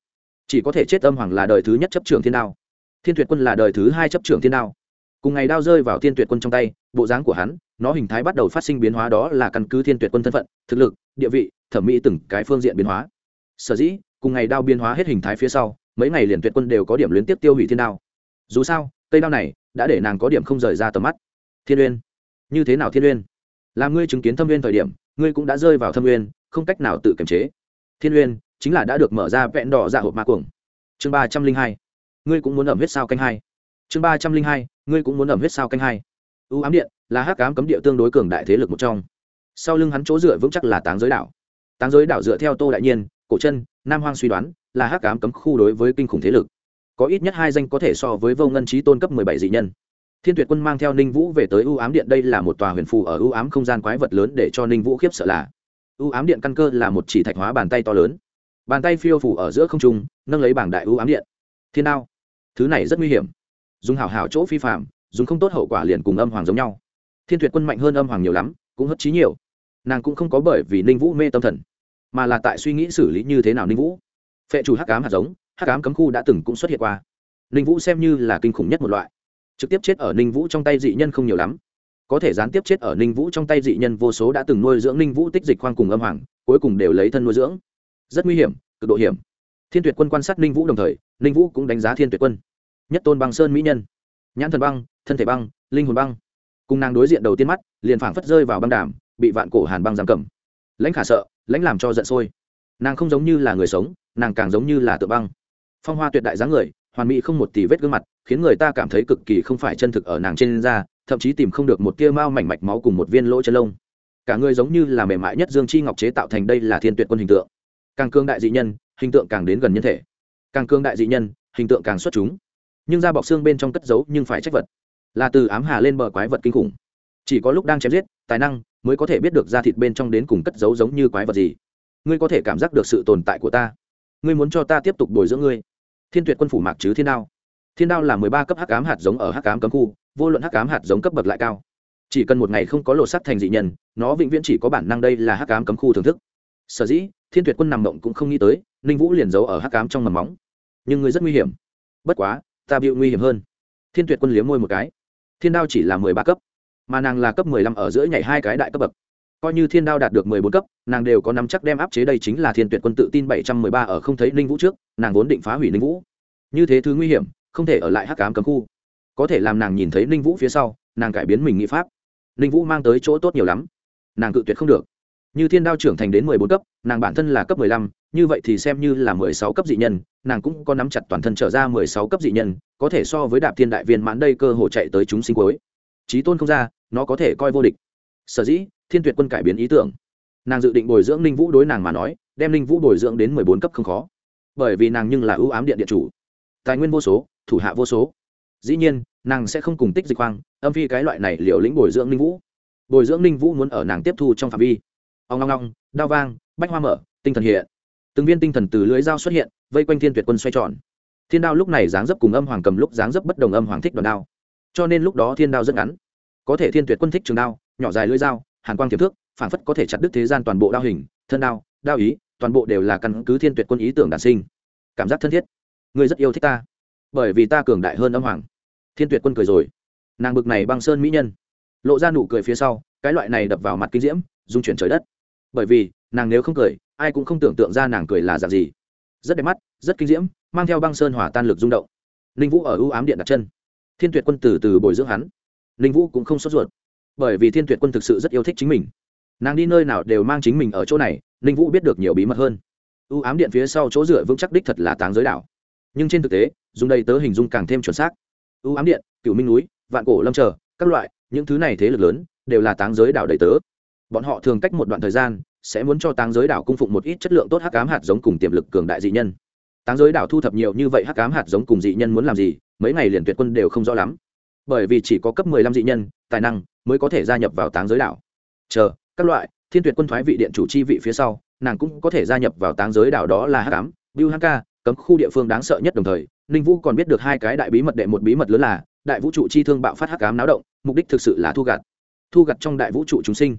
Chỉ có thể chết âm hoàng là đời thứ nhất chấp trường thiên đao thiên tuyệt quân là đời thứ hai chấp trưởng thiên đao. Cùng ngày đao rơi vào thiên tuyệt quân trong tay, bộ dáng của hắn, nó hình thái bắt đầu phát sinh biến hóa đó là căn cứ thiên tuyệt quân thân phận, thực lực, địa vị, thẩm mỹ từng cái phương diện biến hóa. Sở dĩ, cùng ngày đao biến hóa hết hình thái phía sau, mấy ngày liền tuyệt quân đều có điểm liên tiếp tiêu hủy thiên đao. Dù sao, cây đao này đã để nàng có điểm không rời ra tầm mắt. Thiên uyên, như thế nào thiên uyên? Làm ngươi chứng kiến thâm uyên thời điểm, ngươi cũng đã rơi vào thâm uyên, không cách nào tự kiềm chế. Thiên uyên, chính là đã được mở ra vẹn đỏ dạ hộp ma cuồng. Chương ba trăm linh hai ngươi cũng muốn ẩm huyết sao canh hai. Chương ba trăm linh hai, ngươi cũng muốn ẩm huyết sao canh hai. U ám điện là hắc cám cấm địa tương đối cường đại thế lực một trong. Sau lưng hắn chỗ dựa vững chắc là táng giới đảo. Táng giới đảo dựa theo tô đại nhiên, cổ chân, nam hoang suy đoán, là hắc cám cấm khu đối với kinh khủng thế lực. Có ít nhất hai danh có thể so với vô ngân trí tôn cấp mười bảy dị nhân. Thiên tuyệt quân mang theo ninh vũ về tới ưu ám điện đây là một tòa huyền phù ở ưu ám không gian quái vật lớn để cho ninh vũ khiếp sợ là ưu ám điện căn cơ là một chỉ thạch hóa bàn tay to lớn. Bàn tay phiêu phủ ở giữa không trung, nâng lấy bảng đại ưu ám điện. Thiên đao thứ này rất nguy hiểm. Dùng hảo hảo chỗ phi phạm, dùng không tốt hậu quả liền cùng âm hoàng giống nhau. Thiên tuyệt quân mạnh hơn âm hoàng nhiều lắm, cũng hất trí nhiều. Nàng cũng không có bởi vì ninh vũ mê tâm thần, mà là tại suy nghĩ xử lý như thế nào ninh vũ. Phệ chủ hắc cám hạt giống, hắc cám cấm khu đã từng cũng xuất hiện qua. Ninh vũ xem như là kinh khủng nhất một loại. Trực tiếp chết ở ninh vũ trong tay dị nhân không nhiều lắm. Có thể gián tiếp chết ở ninh vũ trong tay dị nhân vô số đã từng nuôi dưỡng ninh vũ tích dịch khoang cùng âm hoàng, cuối cùng đều lấy thân nuôi dưỡng. Rất nguy hiểm, cực độ hiểm thiên tuyệt quân quan sát ninh vũ đồng thời, ninh vũ cũng đánh giá thiên tuyệt quân. Nhất tôn băng sơn mỹ nhân, nhãn thần băng, thân thể băng, linh hồn băng. Cùng nàng đối diện đầu tiên mắt, liền phảng phất rơi vào băng đàm, bị vạn cổ hàn băng giam cầm. Lãnh khả sợ, lãnh làm cho giận sôi. Nàng không giống như là người sống, nàng càng giống như là tự băng. Phong hoa tuyệt đại dáng người, hoàn mỹ không một tỷ vết gương mặt, khiến người ta cảm thấy cực kỳ không phải chân thực ở nàng trên da, thậm chí tìm không được một tia mao mảnh mạch máu cùng một viên lỗ chân lông. Cả người giống như là mềm mại nhất dương chi ngọc chế tạo thành đây là thiên tuyệt quân hình tượng càng cương đại dị nhân, hình tượng càng đến gần nhân thể. Càng cương đại dị nhân, hình tượng càng xuất chúng. Nhưng da bọc xương bên trong cất giấu nhưng phải trách vật. Là từ ám hà lên bờ quái vật kinh khủng. Chỉ có lúc đang chém giết, tài năng mới có thể biết được da thịt bên trong đến cùng cất giấu giống như quái vật gì. Ngươi có thể cảm giác được sự tồn tại của ta. Ngươi muốn cho ta tiếp tục bồi dưỡng ngươi. Thiên tuyệt quân phủ mạc chứ thiên đao. Thiên đao là mười ba cấp hắc ám hạt giống ở hắc ám cấm khu, vô luận hắc ám hạt giống cấp bậc lại cao. Chỉ cần một ngày không có lộ sắt thành dị nhân, nó vĩnh viễn chỉ có bản năng đây là hắc ám cấm khu thưởng thức. Sở dĩ thiên tuyệt quân nằm mộng cũng không nghĩ tới, ninh vũ liền giấu ở hắc ám trong mầm móng. Nhưng ngươi rất nguy hiểm. Bất quá, ta bị nguy hiểm hơn. Thiên tuyệt quân liếm môi một cái. Thiên đao chỉ là mười ba cấp, mà nàng là cấp mười lăm ở giữa nhảy hai cái đại cấp bậc. Coi như thiên đao đạt được mười bốn cấp, nàng đều có nắm chắc đem áp chế đây chính là thiên tuyệt quân tự tin bảy trăm mười ba ở không thấy ninh vũ trước, nàng vốn định phá hủy ninh vũ. Như thế thứ nguy hiểm, không thể ở lại hắc cám cấm khu. Có thể làm nàng nhìn thấy ninh vũ phía sau, nàng cải biến mình nghĩ pháp. Ninh vũ mang tới chỗ tốt nhiều lắm. Nàng cự tuyệt không được như thiên đao trưởng thành đến mười bốn cấp, nàng bản thân là cấp mười lăm, như vậy thì xem như là mười sáu cấp dị nhân, nàng cũng có nắm chặt toàn thân trở ra mười sáu cấp dị nhân, có thể so với đạp thiên đại viên mãn đây cơ hội chạy tới chúng sinh cuối. Trí tôn không ra, nó có thể coi vô địch. Sở dĩ, thiên tuyệt quân cải biến ý tưởng. Nàng dự định bồi dưỡng ninh vũ đối nàng mà nói, đem ninh vũ bồi dưỡng đến mười bốn cấp không khó. Bởi vì nàng nhưng là ưu ám điện điện chủ. Tài nguyên vô số, thủ hạ vô số. Dĩ nhiên, nàng sẽ không cùng tích dịch hoang, âm phi cái loại này liều lĩnh bồi dưỡng ninh vũ. Bồi dưỡng ninh vũ muốn ở nàng tiếp thu trong phạm vi ông long long đao vang, bách hoa mở, tinh thần hiện. Từng viên tinh thần từ lưới dao xuất hiện, vây quanh thiên tuyệt quân xoay tròn. Thiên đao lúc này dáng dấp cùng âm hoàng cầm lúc dáng dấp bất đồng âm hoàng thích đòn đao. Cho nên lúc đó thiên đao rất ngắn. Có thể thiên tuyệt quân thích trường đao, nhỏ dài lưỡi dao, hàn quang tiềm thước phản phất có thể chặt đứt thế gian toàn bộ đao hình, thân đao đao ý, toàn bộ đều là căn cứ thiên tuyệt quân ý tưởng đản sinh. Cảm giác thân thiết. Ngươi rất yêu thích ta. Bởi vì ta cường đại hơn âm hoàng. Thiên tuyệt quân cười rồi. Nàng bực này băng sơn mỹ nhân. Lộ ra nụ cười phía sau, cái loại này đập vào mặt kinh diễm dung chuyển trời đất bởi vì nàng nếu không cười, ai cũng không tưởng tượng ra nàng cười là dạng gì. Rất đẹp mắt, rất kinh diễm, mang theo băng sơn hỏa tan lực rung động. Ninh vũ ở ưu ám điện đặt chân. Thiên tuyệt quân từ từ bồi dưỡng hắn. Ninh vũ cũng không sốt ruột, bởi vì thiên tuyệt quân thực sự rất yêu thích chính mình. Nàng đi nơi nào đều mang chính mình ở chỗ này, ninh vũ biết được nhiều bí mật hơn. Ưu ám điện phía sau chỗ dựa vững chắc đích thật là táng giới đảo. Nhưng trên thực tế, dùng đây tớ hình dung càng thêm chuẩn xác. Ưu ám điện cựu minh núi, vạn cổ lâm chờ, các loại, những thứ này thế lực lớn, đều là táng giới đảo đầy tớ bọn họ thường cách một đoạn thời gian, sẽ muốn cho táng giới đảo cung phụng một ít chất lượng tốt hắc ám hạt giống cùng tiềm lực cường đại dị nhân. Táng giới đảo thu thập nhiều như vậy hắc ám hạt giống cùng dị nhân muốn làm gì, mấy ngày liền tuyệt quân đều không rõ lắm. Bởi vì chỉ có cấp mười lăm dị nhân, tài năng mới có thể gia nhập vào táng giới đảo. Chờ, các loại, thiên tuyệt quân thoái vị điện chủ chi vị phía sau, nàng cũng có thể gia nhập vào táng giới đảo đó là hắc ám hắc ca, cấm khu địa phương đáng sợ nhất đồng thời, ninh vũ còn biết được hai cái đại bí mật đệ một bí mật lớn là, đại vũ trụ chi thương bạo phát hắc ám náo động, mục đích thực sự là thu gặt. Thu gặt trong đại vũ trụ chúng sinh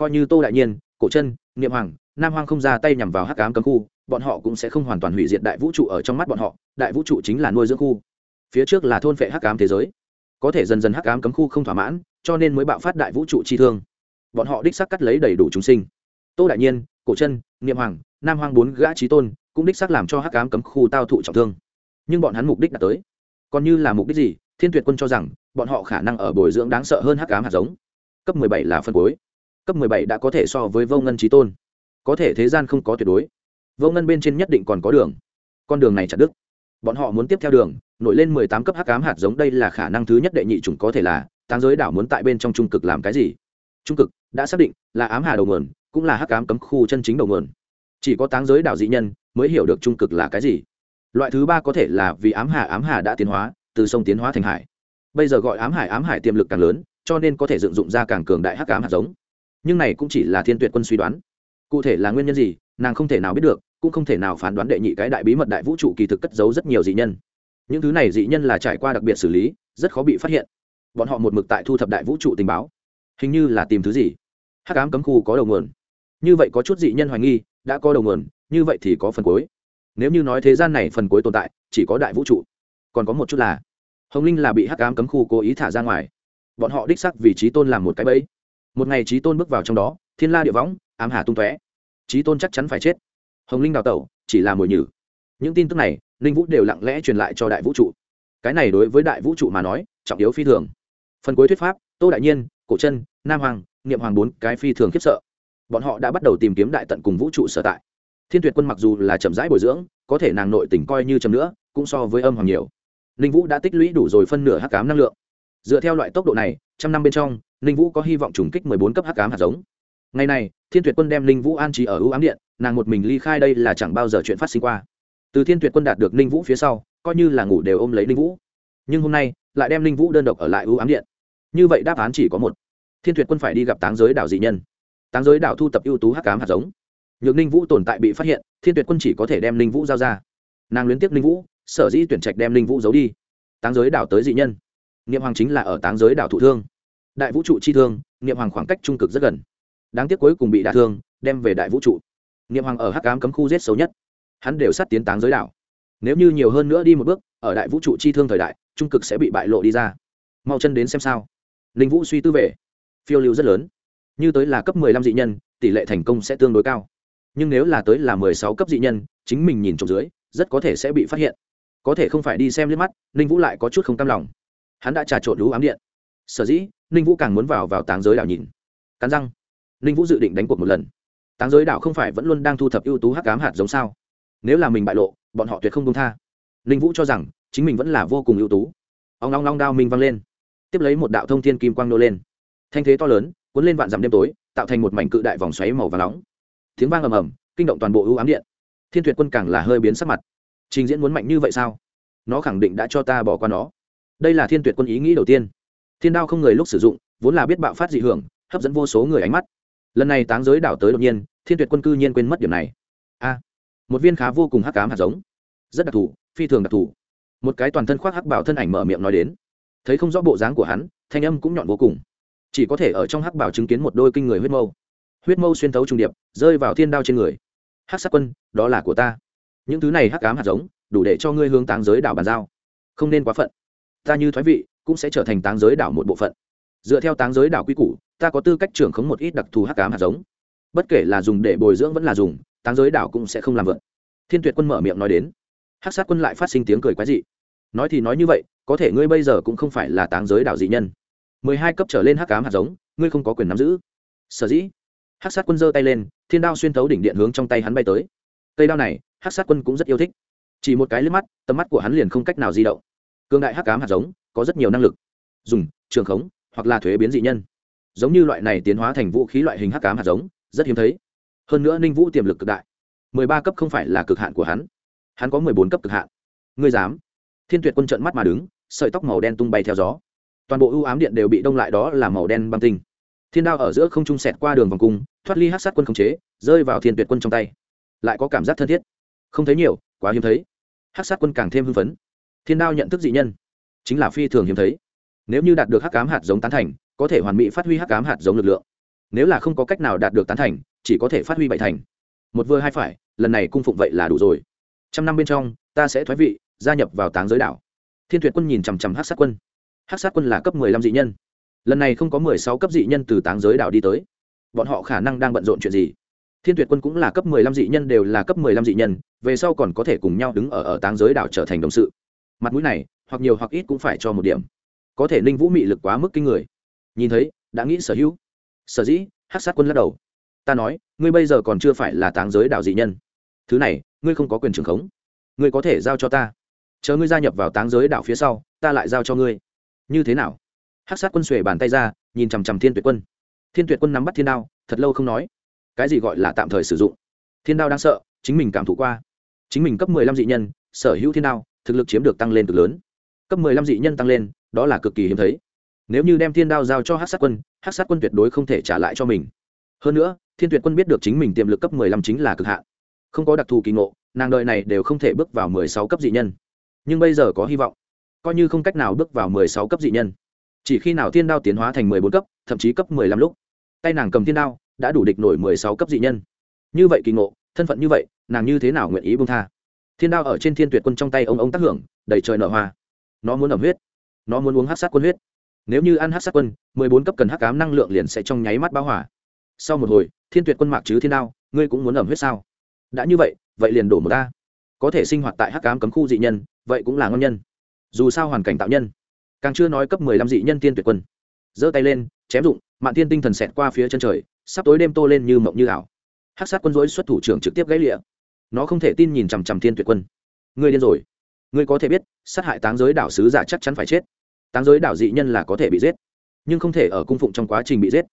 coi như tô đại nhiên, cổ chân, niệm hoàng, nam hoàng không ra tay nhằm vào hắc ám cấm khu, bọn họ cũng sẽ không hoàn toàn hủy diệt đại vũ trụ ở trong mắt bọn họ, đại vũ trụ chính là nuôi dưỡng khu. Phía trước là thôn phệ hắc ám thế giới. Có thể dần dần hắc ám cấm khu không thỏa mãn, cho nên mới bạo phát đại vũ trụ chi thương. Bọn họ đích xác cắt lấy đầy đủ chúng sinh. Tô đại nhiên, cổ chân, niệm hoàng, nam hoàng bốn gã trí tôn cũng đích xác làm cho hắc ám cấm khu tao thụ trọng thương. Nhưng bọn hắn mục đích đã tới. Còn như là mục đích gì? Thiên tuyệt quân cho rằng, bọn họ khả năng ở bồi dưỡng đáng sợ hơn hắc ám hạt giống. Cấp mười bảy là phân cuối cấp mười bảy đã có thể so với vô ngân trí tôn. Có thể thế gian không có tuyệt đối. Vô ngân bên trên nhất định còn có đường. Con đường này chặt đứt. Bọn họ muốn tiếp theo đường, nổi lên mười tám cấp hắc ám hạt giống, đây là khả năng thứ nhất đệ nhị chủng có thể là, táng giới đảo muốn tại bên trong trung cực làm cái gì? Trung cực đã xác định là ám hà đầu nguồn, cũng là hắc ám cấm khu chân chính đầu nguồn. Chỉ có táng giới đảo dị nhân mới hiểu được trung cực là cái gì. Loại thứ ba có thể là vì ám hà ám hà đã tiến hóa, từ sông tiến hóa thành hải. Bây giờ gọi ám hải ám hải tiềm lực càng lớn, cho nên có thể dựng dụng ra càng cường đại hắc ám hạt giống nhưng này cũng chỉ là thiên tuyệt quân suy đoán. Cụ thể là nguyên nhân gì, nàng không thể nào biết được, cũng không thể nào phán đoán đệ nhị cái đại bí mật đại vũ trụ kỳ thực cất giấu rất nhiều dị nhân. Những thứ này dị nhân là trải qua đặc biệt xử lý, rất khó bị phát hiện. Bọn họ một mực tại thu thập đại vũ trụ tình báo. Hình như là tìm thứ gì. Hắc ám cấm khu có đầu nguồn. Như vậy có chút dị nhân hoài nghi, đã có đầu nguồn, như vậy thì có phần cuối. Nếu như nói thế gian này phần cuối tồn tại, chỉ có đại vũ trụ. Còn có một chút là, hồng linh là bị hắc ám cấm khu cố ý thả ra ngoài. Bọn họ đích sắc vì trí tôn làm một cái bẫy một ngày trí tôn bước vào trong đó, thiên la địa võng, ám hà tung tóe. Trí tôn chắc chắn phải chết. Hồng linh đào tẩu, chỉ là mồi nhử. Những tin tức này linh vũ đều lặng lẽ truyền lại cho đại vũ trụ. Cái này đối với đại vũ trụ mà nói, trọng yếu phi thường. Phần cuối thuyết pháp, tô đại nhiên, cổ chân, nam hoàng, niệm hoàng bốn cái phi thường khiếp sợ. Bọn họ đã bắt đầu tìm kiếm đại tận cùng vũ trụ sở tại. Thiên tuyệt quân mặc dù là chậm rãi bồi dưỡng, có thể nàng nội tỉnh coi như chậm nữa, cũng so với âm hoàng nhiều. Ninh vũ đã tích lũy đủ rồi phân nửa hắc cám năng lượng. Dựa theo loại tốc độ này, trăm năm bên trong ninh vũ có hy vọng trùng kích mười bốn cấp hắc cám hạt giống. Ngày này, thiên tuyệt quân đem ninh vũ an trí ở ưu ám điện, nàng một mình ly khai đây là chẳng bao giờ chuyện phát sinh qua. Từ thiên tuyệt quân đạt được ninh vũ phía sau, coi như là ngủ đều ôm lấy ninh vũ. Nhưng hôm nay, lại đem ninh vũ đơn độc ở lại ưu ám điện. Như vậy đáp án chỉ có một. Thiên tuyệt quân phải đi gặp táng giới đảo dị nhân. Táng giới đảo thu tập ưu tú hắc cám hạt giống. Nhược ninh vũ tồn tại bị phát hiện, thiên tuyệt quân chỉ có thể đem ninh vũ giao ra. Nàng luyến tiếp ninh vũ, sở dĩ tuyển trạch đem ninh vũ giấu đi. Táng giới đảo tới dị nhân. Niệm hoàng chính là ở táng giới đảo thụ thương đại vũ trụ chi thương, niệm hoàng khoảng cách trung cực rất gần. Đáng tiếc cuối cùng bị đả thương, đem về đại vũ trụ. Niệm hoàng ở hắc cám cấm khu giết xấu nhất. Hắn đều sát tiến táng giới đảo. Nếu như nhiều hơn nữa đi một bước, ở đại vũ trụ chi thương thời đại, trung cực sẽ bị bại lộ đi ra. Mau chân đến xem sao. Ninh vũ suy tư về. Phiêu lưu rất lớn. Như tới là cấp mười lăm dị nhân, tỷ lệ thành công sẽ tương đối cao. Nhưng nếu là tới là mười sáu cấp dị nhân, chính mình nhìn trộm dưới, rất có thể sẽ bị phát hiện. Có thể không phải đi xem liếc mắt ninh vũ lại có chút không cam lòng. Hắn đã trà trộn lũ ám điện sở dĩ, ninh vũ càng muốn vào vào táng giới đảo nhìn. Cắn răng. Ninh vũ dự định đánh cuộc một lần. Táng giới đảo không phải vẫn luôn đang thu thập ưu tú hắc cám hạt giống sao? Nếu là mình bại lộ, bọn họ tuyệt không công tha. Ninh vũ cho rằng, chính mình vẫn là vô cùng ưu tú. Ông long long đao minh văng lên. Tiếp lấy một đạo thông thiên kim quang nô lên. Thanh thế to lớn, cuốn lên vạn dặm đêm tối, tạo thành một mảnh cự đại vòng xoáy màu và nóng. Tiếng vang ầm ầm, kinh động toàn bộ ưu ám điện. Thiên tuyệt quân càng là hơi biến sắc mặt. Trình diễn muốn mạnh như vậy sao? Nó khẳng định đã cho ta bỏ qua nó. Đây là thiên tuyệt quân ý nghĩ đầu tiên thiên đao không người lúc sử dụng, vốn là biết bạo phát dị hưởng, hấp dẫn vô số người ánh mắt. Lần này táng giới đảo tới đột nhiên, thiên tuyệt quân cư nhiên quên mất điểm này. A, một viên khá vô cùng hắc cám hạt giống. Rất đặc thù, phi thường đặc thù. Một cái toàn thân khoác hắc bảo thân ảnh mở miệng nói đến. Thấy không rõ bộ dáng của hắn, thanh âm cũng nhọn vô cùng. Chỉ có thể ở trong hắc bảo chứng kiến một đôi kinh người huyết mâu. Huyết mâu xuyên thấu trung điệp, rơi vào thiên đao trên người. Hắc sát quân, đó là của ta. Những thứ này hắc cám hạt giống, đủ để cho ngươi hướng táng giới đảo bàn giao. Không nên quá phận. Ta như thoái vị cũng sẽ trở thành táng giới đảo một bộ phận. Dựa theo táng giới đảo quy củ, ta có tư cách trưởng khống một ít đặc thù hắc cám hạt giống. Bất kể là dùng để bồi dưỡng vẫn là dùng, táng giới đảo cũng sẽ không làm vợn thiên tuyệt quân mở miệng nói đến. Hắc sát quân lại phát sinh tiếng cười quái dị. Nói thì nói như vậy, có thể ngươi bây giờ cũng không phải là táng giới đảo dị nhân. Mười hai cấp trở lên hắc cám hạt giống, ngươi không có quyền nắm giữ. Sở dĩ, hắc sát quân giơ tay lên, thiên đao xuyên thấu đỉnh điện hướng trong tay hắn bay tới. Cây đao này, hắc sát quân cũng rất yêu thích. Chỉ một cái liếc mắt, tầm mắt của hắn liền không cách nào di động. Cương đại hắc cám hạt giống có rất nhiều năng lực. Dùng, trường khống, hoặc là thuế biến dị nhân. Giống như loại này tiến hóa thành vũ khí loại hình hắc cám hạt giống, rất hiếm thấy. Hơn nữa ninh vũ tiềm lực cực đại. mười ba cấp không phải là cực hạn của hắn. Hắn có mười bốn cấp cực hạn. Ngươi dám? Thiên tuyệt quân trợn mắt mà đứng, sợi tóc màu đen tung bay theo gió. Toàn bộ ưu ám điện đều bị đông lại đó là màu đen băng tinh. Thiên đao ở giữa không trung sẹt qua đường vòng cung, thoát ly hát sát quân khống chế, rơi vào thiên tuyệt quân trong tay. Lại có cảm giác thân thiết. Không thấy nhiều, quá hiếm thấy. Hát sát quân càng thêm hưng phấn. Thiên đao nhận thức dị nhân chính là phi thường hiếm thấy. Nếu như đạt được hắc cám hạt giống tán thành, có thể hoàn mỹ phát huy hắc cám hạt giống lực lượng. Nếu là không có cách nào đạt được tán thành, chỉ có thể phát huy bảy thành. Một vừa hai phải, lần này cung phụng vậy là đủ rồi. Trăm năm bên trong, ta sẽ thoái vị, gia nhập vào táng giới đảo. Thiên tuyệt quân nhìn chằm chằm hát sát quân. Hát sát quân là cấp mười lăm dị nhân. Lần này không có mười sáu cấp dị nhân từ táng giới đảo đi tới. Bọn họ khả năng đang bận rộn chuyện gì? Thiên tuyệt quân cũng là cấp mười lăm dị nhân đều là cấp mười lăm dị nhân, về sau còn có thể cùng nhau đứng ở ở táng giới đảo trở thành đồng sự. Mặt mũi này hoặc nhiều hoặc ít cũng phải cho một điểm. Có thể ninh vũ mị lực quá mức kinh người. Nhìn thấy, đã nghĩ sở hữu. Sở dĩ hát sát quân lắc đầu. Ta nói, ngươi bây giờ còn chưa phải là táng giới đạo dị nhân. Thứ này, ngươi không có quyền trưởng khống. Ngươi có thể giao cho ta. Chờ ngươi gia nhập vào táng giới đạo phía sau, ta lại giao cho ngươi. Như thế nào? Hát sát quân xuề bàn tay ra, nhìn chằm chằm thiên tuyệt quân. Thiên tuyệt quân nắm bắt thiên đao, thật lâu không nói. Cái gì gọi là tạm thời sử dụng? Thiên đao đang sợ, chính mình cảm thụ qua. Chính mình cấp mười lăm dị nhân, sở hữu thiên đao, thực lực chiếm được tăng lên cực lớn cấp mười lăm dị nhân tăng lên, đó là cực kỳ hiếm thấy. Nếu như đem thiên đao giao cho hát sát quân hát sát quân tuyệt đối không thể trả lại cho mình. Hơn nữa, thiên tuyệt quân biết được chính mình tiềm lực cấp mười lăm chính là cực hạn. Không có đặc thù kỳ ngộ, nàng đợi này đều không thể bước vào mười sáu cấp dị nhân. Nhưng bây giờ có hy vọng. Coi như không cách nào bước vào mười sáu cấp dị nhân. Chỉ khi nào thiên đao tiến hóa thành mười bốn cấp, thậm chí cấp mười lăm lúc, tay nàng cầm thiên đao, đã đủ địch nổi mười sáu cấp dị nhân. Như vậy kỳ ngộ, thân phận như vậy, nàng như thế nào nguyện ý bông tha? Thiên đao ở trên thiên tuyệt quân trong tay ông ông tác hưởng, đầy trời nở hoa nó muốn ẩm huyết, nó muốn uống hát sát quân huyết. Nếu như ăn hát sát quân, mười bốn cấp cần hắc cám năng lượng liền sẽ trong nháy mắt báo hỏa sau một hồi, thiên tuyệt quân mạc chứ thiên đao, ngươi cũng muốn ẩm huyết sao? Đã như vậy vậy liền đổ một ta. Có thể sinh hoạt tại hắc cám cấm khu dị nhân, vậy cũng là ngon nhân. Dù sao hoàn cảnh tạo nhân. Càng chưa nói cấp mười lăm dị nhân tiên tuyệt quân. Giơ tay lên, chém dụng, mạn thiên tinh thần xẹt qua phía chân trời, sắp tối đêm tô lên như mộng như ảo. Hắc sát quân dối xuất thủ trưởng trực tiếp gãy lịa. Nó không thể tin nhìn chằm chằm thiên tuyệt quân. Ngươi điên rồi ngươi có thể biết, sát hại táng giới đảo sứ giả chắc chắn phải chết. Táng giới đảo dị nhân là có thể bị giết, nhưng không thể ở cung phụng trong quá trình bị giết.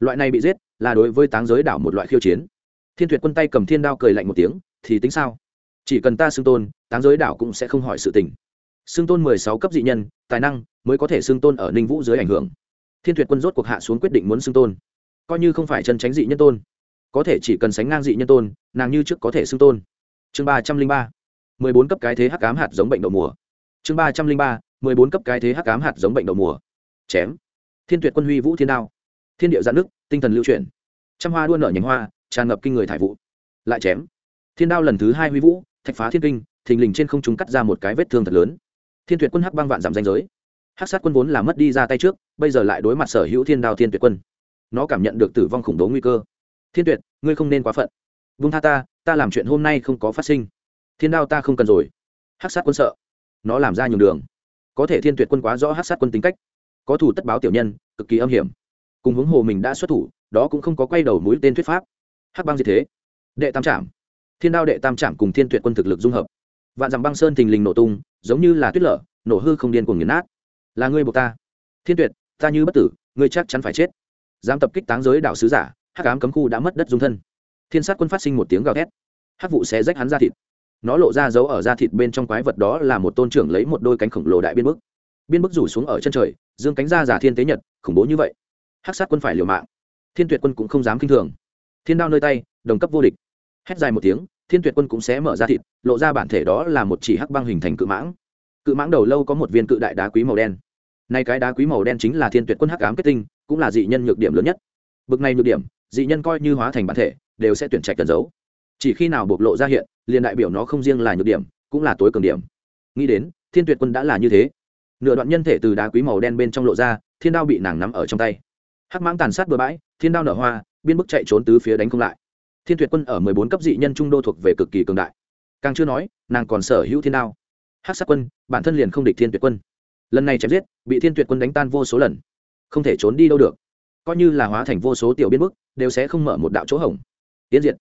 Loại này bị giết là đối với táng giới đảo một loại khiêu chiến. Thiên tuyệt quân tay cầm thiên đao cười lạnh một tiếng, thì tính sao? Chỉ cần ta xưng tôn, táng giới đảo cũng sẽ không hỏi sự tình. Xưng tôn mười sáu cấp dị nhân, tài năng mới có thể xưng tôn ở ninh vũ dưới ảnh hưởng. Thiên tuyệt quân rốt cuộc hạ xuống quyết định muốn xưng tôn. Coi như không phải chân tránh dị nhân tôn, có thể chỉ cần sánh ngang dị nhân tôn, nàng như trước có thể xưng tôn. Chương ba trăm linh ba mười bốn cấp cái thế hắc ám hạt giống bệnh đậu mùa. Chương ba trăm linh ba, mười bốn cấp cái thế hắc ám hạt giống bệnh đậu mùa. Chém. Thiên tuyệt quân huy vũ thiên đao. Thiên điệu giãn nước, tinh thần lưu chuyển. Trăm hoa đua nở nhánh hoa, tràn ngập kinh người thải vụ. Lại chém. Thiên đao lần thứ hai huy vũ, thạch phá thiên kinh, thình lình trên không trung cắt ra một cái vết thương thật lớn. Thiên tuyệt quân hắc băng vạn giảm danh giới. Hắc sát quân vốn là mất đi ra tay trước, bây giờ lại đối mặt sở hữu thiên đao thiên tuyệt quân. Nó cảm nhận được tử vong khủng bố nguy cơ. Thiên tuyệt, ngươi không nên quá phận. Vung tha ta ta làm chuyện hôm nay không có phát sinh thiên đao ta không cần rồi. Hắc sát quân sợ. Nó làm ra nhường đường. Có thể thiên tuyệt quân quá rõ hắc sát quân tính cách. Có thủ tất báo tiểu nhân, cực kỳ âm hiểm. Cùng hướng hồ mình đã xuất thủ, đó cũng không có quay đầu mũi tên thuyết pháp. Hắc băng gì thế. Đệ tam trạm thiên đao đệ tam trạm cùng thiên tuyệt quân thực lực dung hợp. Vạn dặm băng sơn thình lình nổ tung, giống như là tuyết lở, nổ hư không điên cuồng nghiền nát. Là ngươi buộc ta. Thiên tuyệt, ta như bất tử, ngươi chắc chắn phải chết. Dám tập kích táng giới đạo sứ giả, hắc ám cấm khu đã mất đất dung thân. Thiên sát quân phát sinh một tiếng gào thét. Hắc vụ xé rách hắn ra thịt nó lộ ra dấu ở da thịt bên trong quái vật đó là một tôn trưởng lấy một đôi cánh khổng lồ đại biên bức. Biên bức rủ xuống ở chân trời, dương cánh ra giả thiên tế nhật, khủng bố như vậy. Hắc sát quân phải liều mạng. Thiên tuyệt quân cũng không dám k i n h thường. Thiên đao nơi tay, đồng cấp vô địch. Hét dài một tiếng, thiên tuyệt quân cũng sẽ mở ra thịt, lộ ra bản thể đó là một chỉ hắc băng hình thành cự mãng. Cự mãng đầu lâu có một viên cự đại đá quý màu đen. Nay cái đá quý màu đen chính là thiên tuyệt quân hắc ám kết tinh, cũng là dị nhân nhược điểm lớn nhất. Bực này nhược điểm, dị nhân coi như hóa thành bản thể, đều sẽ tuyển trạch cần giấu chỉ khi nào bộc lộ ra hiện, liền đại biểu nó không riêng là nhược điểm, cũng là tối cường điểm. Nghĩ đến, thiên tuyệt quân đã là như thế. Nửa đoạn nhân thể từ đá quý màu đen bên trong lộ ra, thiên đao bị nàng nắm ở trong tay. Hắc mãng tàn sát bừa bãi, thiên đao nở hoa, biên bức chạy trốn tứ phía đánh không lại. Thiên tuyệt quân ở mười bốn cấp dị nhân trung đô thuộc về cực kỳ cường đại. Càng chưa nói, nàng còn sở hữu thiên đao. Hắc sát quân, bản thân liền không địch thiên tuyệt quân. Lần này chém giết, bị thiên tuyệt quân đánh tan vô số lần. Không thể trốn đi đâu được. Coi như là hóa thành vô số tiểu biên bức, đều sẽ không mở một đạo chỗ hổng. Tiến diệt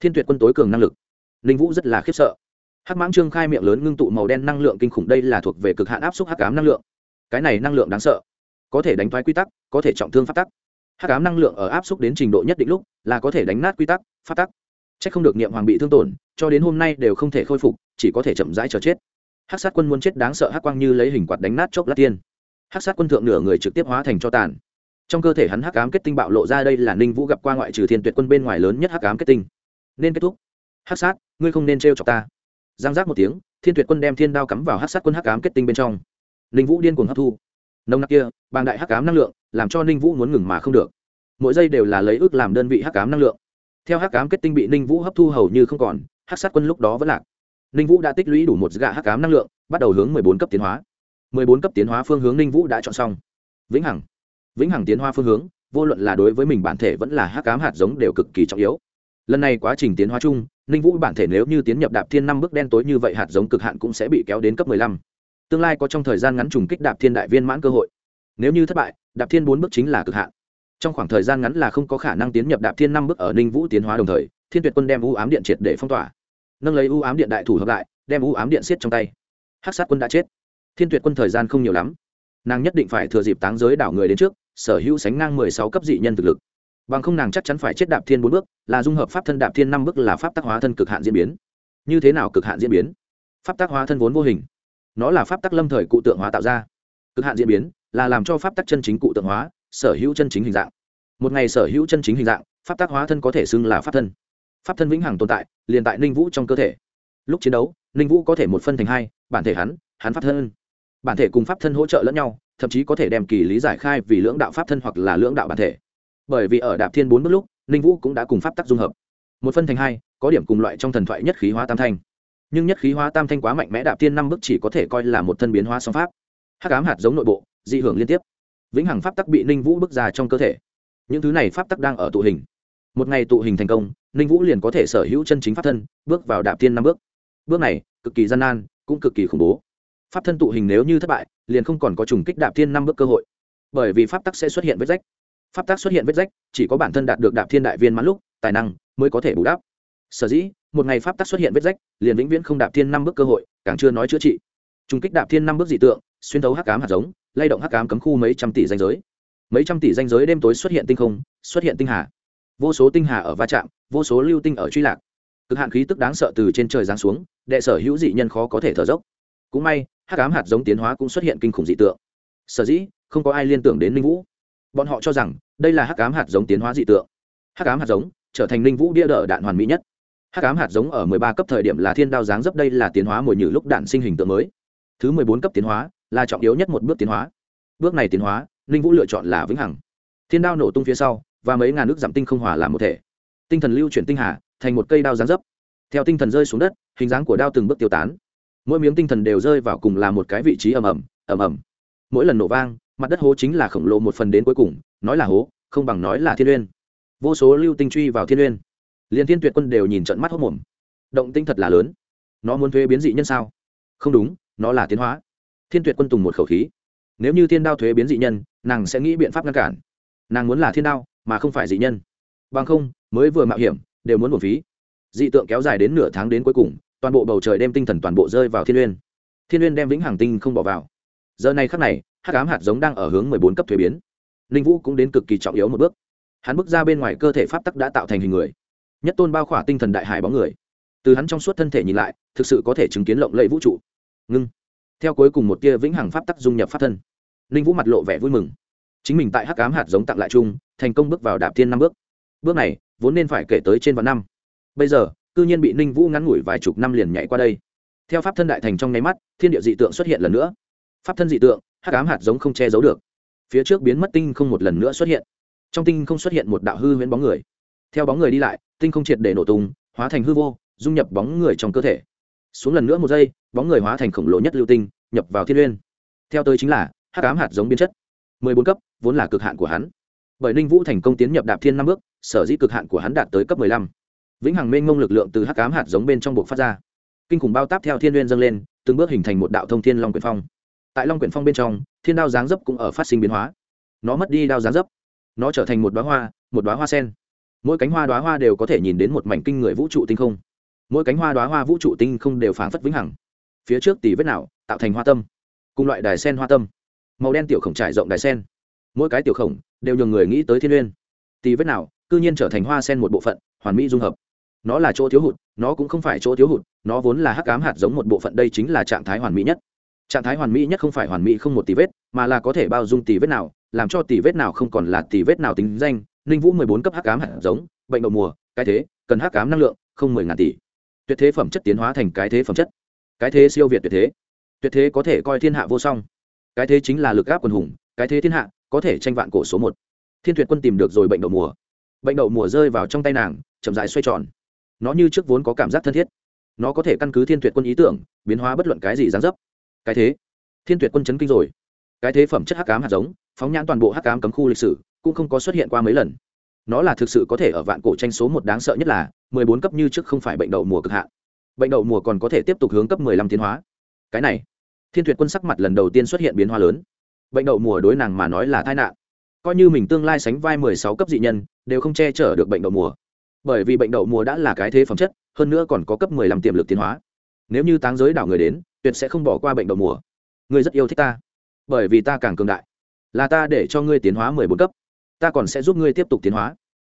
thiên tuyệt quân tối cường năng lực. Ninh vũ rất là khiếp sợ. Hắc mãng trương khai miệng lớn ngưng tụ màu đen năng lượng kinh khủng, đây là thuộc về cực hạn áp suất hắc ám năng lượng. Cái này năng lượng đáng sợ. Có thể đánh thoái quy tắc, có thể trọng thương phát tắc. Hắc ám năng lượng ở áp suất đến trình độ nhất định lúc, là có thể đánh nát quy tắc phát tắc. C h ắ c không được niệm hoàng bị thương tổn, cho đến hôm nay đều không thể khôi phục, chỉ có thể chậm rãi chờ chết. Hắc sát quân muốn chết đáng sợ hắc quang như lấy hình quạt đánh nát chốc lát tiên. Hắc sát quân thượng nửa người trực tiếp hóa thành cho tàn. Trong cơ thể hắn hắc ám kết tinh bạo lộ ra, đây là ninh vũ gặp qua ngoại trừ thiên tuyệt quân bên ngoài lớn nhất hắc ám kết tinh nên kết thúc. Hắc sát, ngươi không nên t chọc ta. Giang giác một tiếng, thiên tuyệt quân đem thiên đao cắm vào hát sát quân hắc ám kết tinh bên trong. Ninh vũ điên cuồng hấp thu. Nông nặc kia, bàng đại hắc ám năng lượng, làm cho ninh vũ muốn ngừng mà không được. Mỗi giây đều là lấy ước làm đơn vị hắc ám năng lượng. Theo hắc ám kết tinh bị ninh vũ hấp thu hầu như không còn hắc sát quân lúc đó vẫn lạc. Ninh vũ đã tích lũy đủ một gạ hắc ám năng lượng, bắt đầu hướng mười bốn cấp tiến hóa. Mười bốn cấp tiến hóa phương hướng ninh vũ đã chọn xong. Vĩnh hằng. Vĩnh hằng tiến hóa phương hướng, vô luận là đối với mình bản thể vẫn là hắc ám hạt giống đều cực kỳ trọng yếu lần này quá trình tiến hóa chung, ninh vũ bản thể nếu như tiến nhập đạp thiên năm bước đen tối như vậy hạt giống cực hạn cũng sẽ bị kéo đến cấp mười lăm. Tương lai có trong thời gian ngắn trùng kích đạp thiên đại viên mãn cơ hội. Nếu như thất bại, đạp thiên bốn bước chính là cực hạn. Trong khoảng thời gian ngắn là không có khả năng tiến nhập đạp thiên năm bước ở ninh vũ tiến hóa đồng thời, thiên tuyệt quân đem u ám điện triệt để phong tỏa. Nâng lấy u ám điện đại thủ hợp lại, đem u ám điện siết trong tay. Hát sát quân đã chết. Thiên tuyệt quân thời gian không nhiều lắm. Nàng nhất định phải thừa dịp táng giới đảo người đến trước, sở hữu sánh ngang mười sáu cấp dị nhân thực lực bằng không nàng chắc chắn phải chết đạp thiên bốn bước, là dung hợp pháp thân đạp thiên năm bước là pháp tác hóa thân cực hạn diễn biến. Như thế nào cực hạn diễn biến? Pháp tác hóa thân vốn vô hình. Nó là pháp tác lâm thời cụ tượng hóa tạo ra. Cực hạn diễn biến là làm cho pháp tác chân chính cụ tượng hóa, sở hữu chân chính hình dạng. Một ngày sở hữu chân chính hình dạng, pháp tác hóa thân có thể xưng là pháp thân. Pháp thân vĩnh hằng tồn tại, liền tại ninh vũ trong cơ thể. Lúc chiến đấu, ninh vũ có thể một phân thành hai, bản thể hắn hắn pháp thân. Bản thể cùng pháp thân hỗ trợ lẫn nhau, thậm chí có thể đem kỳ lý giải khai vì lưỡng đạo pháp thân hoặc là lưỡng đạo bản thể bởi vì ở đạp thiên bốn bước lúc, ninh vũ cũng đã cùng pháp tắc dung hợp. Một phân thành hai, có điểm cùng loại trong thần thoại nhất khí hóa tam thanh. Nhưng nhất khí hóa tam thanh quá mạnh mẽ, đạp thiên năm bước chỉ có thể coi là một thân biến hóa song pháp. Hắc ám hạt giống nội bộ, dị hưởng liên tiếp. Vĩnh hằng pháp tắc bị ninh vũ bước ra trong cơ thể. Những thứ này pháp tắc đang ở tụ hình. Một ngày tụ hình thành công, ninh vũ liền có thể sở hữu chân chính pháp thân, bước vào đạp thiên năm bước. Bước này, cực kỳ gian nan, cũng cực kỳ khủng bố. Pháp thân tụ hình nếu như thất bại, liền không còn có trùng kích đạp thiên năm bước cơ hội. Bởi vì pháp tắc sẽ xuất hiện vết rách pháp tác xuất hiện vết rách, chỉ có bản thân đạt được đạp thiên đại viên mãn lúc, tài năng mới có thể bù đắp. Sở dĩ, một ngày pháp tác xuất hiện vết rách, liền vĩnh viễn không đạp thiên năm bước cơ hội, càng chưa nói chữa trị. Trung kích đạp thiên năm bước dị tượng, xuyên thấu hắc cám hạt giống, lay động hắc cám cấm khu mấy trăm tỷ danh giới. Mấy trăm tỷ danh giới đêm tối xuất hiện tinh không, xuất hiện tinh hà. Vô số tinh hà ở va chạm, vô số lưu tinh ở truy lạc. Cực hạn khí tức đáng sợ từ trên trời giáng xuống, đệ sở hữu dị nhân khó có thể thở dốc. Cũng may, hắc cám hạt giống tiến hóa cũng xuất hiện kinh khủng dị tượng. Sở dĩ, không có ai liên tưởng đến linh vũ bọn họ cho rằng, đây là hắc ám hạt giống tiến hóa dị tượng. Hắc ám hạt giống trở thành linh vũ bia đỡ đạn hoàn mỹ nhất. Hắc ám hạt giống ở mười ba cấp thời điểm là thiên đao dáng dấp đây là tiến hóa mồi nhử lúc đạn sinh hình tượng mới. Thứ mười bốn cấp tiến hóa là trọng yếu nhất một bước tiến hóa. Bước này tiến hóa, linh vũ lựa chọn là vĩnh hằng. Thiên đao nổ tung phía sau, và mấy ngàn nước giảm tinh không hòa làm một thể. Tinh thần lưu chuyển tinh hà, thành một cây đao dáng dấp. Theo tinh thần rơi xuống đất, hình dáng của đao từng bước tiêu tán. Mỗi miếng tinh thần đều rơi vào cùng là một cái vị trí ầm ầm ầm ầm. Mỗi lần nổ vang mặt đất hố chính là khổng lồ một phần đến cuối cùng, nói là hố, không bằng nói là thiên uyên vô số lưu tinh truy vào thiên uyên liền thiên tuyệt quân đều nhìn trận mắt hốc mồm. Động tinh thật là lớn. Nó muốn thuế biến dị nhân sao? Không đúng, nó là tiến hóa. Thiên tuyệt quân tùng một khẩu khí. Nếu như thiên đao thuế biến dị nhân, nàng sẽ nghĩ biện pháp ngăn cản. Nàng muốn là thiên đao, mà không phải dị nhân. Bằng không, mới vừa mạo hiểm, đều muốn một phí. Dị tượng kéo dài đến nửa tháng đến cuối cùng, toàn bộ bầu trời đem tinh thần toàn bộ rơi vào thiên uyên thiên uyên đem vĩnh hàng tinh không bỏ vào. Giờ này khắc này hắc ám hạt giống đang ở hướng mười bốn cấp thuế biến. Linh vũ cũng đến cực kỳ trọng yếu một bước. Hắn bước ra bên ngoài cơ thể pháp tắc đã tạo thành hình người. Nhất tôn bao khỏa tinh thần đại hải bóng người. Từ hắn trong suốt thân thể nhìn lại, thực sự có thể chứng kiến lộng lẫy vũ trụ. Ngưng. Theo cuối cùng một tia vĩnh hằng pháp tắc dung nhập pháp thân, ninh vũ mặt lộ vẻ vui mừng. Chính mình tại hắc ám hạt giống tặng lại chung, thành công bước vào đạp thiên năm bước. Bước này, vốn nên phải kể tới trên vạn năm. Bây giờ, cư nhiên bị ninh vũ ngắn ngủi vài chục năm liền nhảy qua đây. Theo pháp thân đại thành trong nháy mắt, thiên địa dị tượng xuất hiện lần nữa. Pháp thân dị tượng hắc ám hạt giống không che giấu được. Phía trước biến mất tinh không một lần nữa xuất hiện. Trong tinh không xuất hiện một đạo hư huyễn bóng người. Theo bóng người đi lại, tinh không triệt để nổ tung, hóa thành hư vô, dung nhập bóng người trong cơ thể. Xuống lần nữa một giây, bóng người hóa thành khổng lồ nhất lưu tinh, nhập vào thiên uyên theo tới chính là, hắc ám hạt giống biến chất. Mười bốn cấp, vốn là cực hạn của hắn. Bởi ninh vũ thành công tiến nhập đạp thiên năm bước, sở dĩ cực hạn của hắn đạt tới cấp mười lăm. Vĩnh hằng mênh mông lực lượng từ hắc ám hạt giống bên trong buộc phát ra. Kinh khủng bao táp theo thiên uyên dâng lên, từng bước hình thành một đạo thông thiên long quyền phong tại long quyển phong bên trong, thiên đao giáng dấp cũng ở phát sinh biến hóa. Nó mất đi đao giáng dấp. Nó trở thành một đoá hoa, một đoá hoa sen. Mỗi cánh hoa đoá hoa đều có thể nhìn đến một mảnh kinh người vũ trụ tinh không. Mỗi cánh hoa đoá hoa vũ trụ tinh không đều phảng phất vĩnh hằng. Phía trước tỷ vết nào, tạo thành hoa tâm. Cùng loại đài sen hoa tâm. Màu đen tiểu khổng trải rộng đài sen. Mỗi cái tiểu khổng đều nhường người nghĩ tới thiên liên tỷ vết nào, cư nhiên trở thành hoa sen một bộ phận, hoàn mỹ dung hợp. Nó là chỗ thiếu hụt, nó cũng không phải chỗ thiếu hụt, nó vốn là hắc ám hạt giống một bộ phận, đây chính là trạng thái hoàn mỹ nhất trạng thái hoàn mỹ nhất không phải hoàn mỹ không một tỷ vết, mà là có thể bao dung tỷ vết nào, làm cho tỷ vết nào không còn là tỷ vết nào tính danh. Ninh vũ mười bốn cấp hắc ám hạt giống, bệnh đậu mùa, cái thế, cần hắc ám năng lượng, không mười ngàn tỷ. Tuyệt thế phẩm chất tiến hóa thành cái thế phẩm chất. Cái thế siêu việt tuyệt thế. Tuyệt thế có thể coi thiên hạ vô song. Cái thế chính là lực áp quần hùng, cái thế thiên hạ có thể tranh vạn cổ số một. Thiên tuyệt quân tìm được rồi bệnh đậu mùa. Bệnh đậu mùa rơi vào trong tay nàng, chậm rãi xoay tròn. Nó như trước vốn có cảm giác thân thiết. Nó có thể căn cứ thiên tuyệt quân ý tưởng, biến hóa bất luận cái gì gián dấp cái thế, thiên tuyệt quân chấn kinh rồi. Cái thế phẩm chất hắc cám hạt giống, phóng nhãn toàn bộ hắc cám cấm khu lịch sử, cũng không có xuất hiện qua mấy lần. Nó là thực sự có thể ở vạn cổ tranh số một đáng sợ nhất là, mười bốn cấp như trước không phải bệnh đậu mùa cực hạn. Bệnh đậu mùa còn có thể tiếp tục hướng cấp mười lăm tiến hóa. Cái này, thiên tuyệt quân sắc mặt lần đầu tiên xuất hiện biến hóa lớn. Bệnh đậu mùa đối nàng mà nói là tai nạn. Coi như mình tương lai sánh vai mười sáu cấp dị nhân, đều không che chở được bệnh đậu mùa. Bởi vì bệnh đậu mùa đã là cái thế phẩm chất, hơn nữa còn có cấp mười lăm tiềm lực tiến hóa nếu như táng giới đảo người đến, tuyệt sẽ không bỏ qua bệnh đậu mùa. Ngươi rất yêu thích ta. Bởi vì ta càng cường đại. Là ta để cho ngươi tiến hóa mười bốn cấp. Ta còn sẽ giúp ngươi tiếp tục tiến hóa.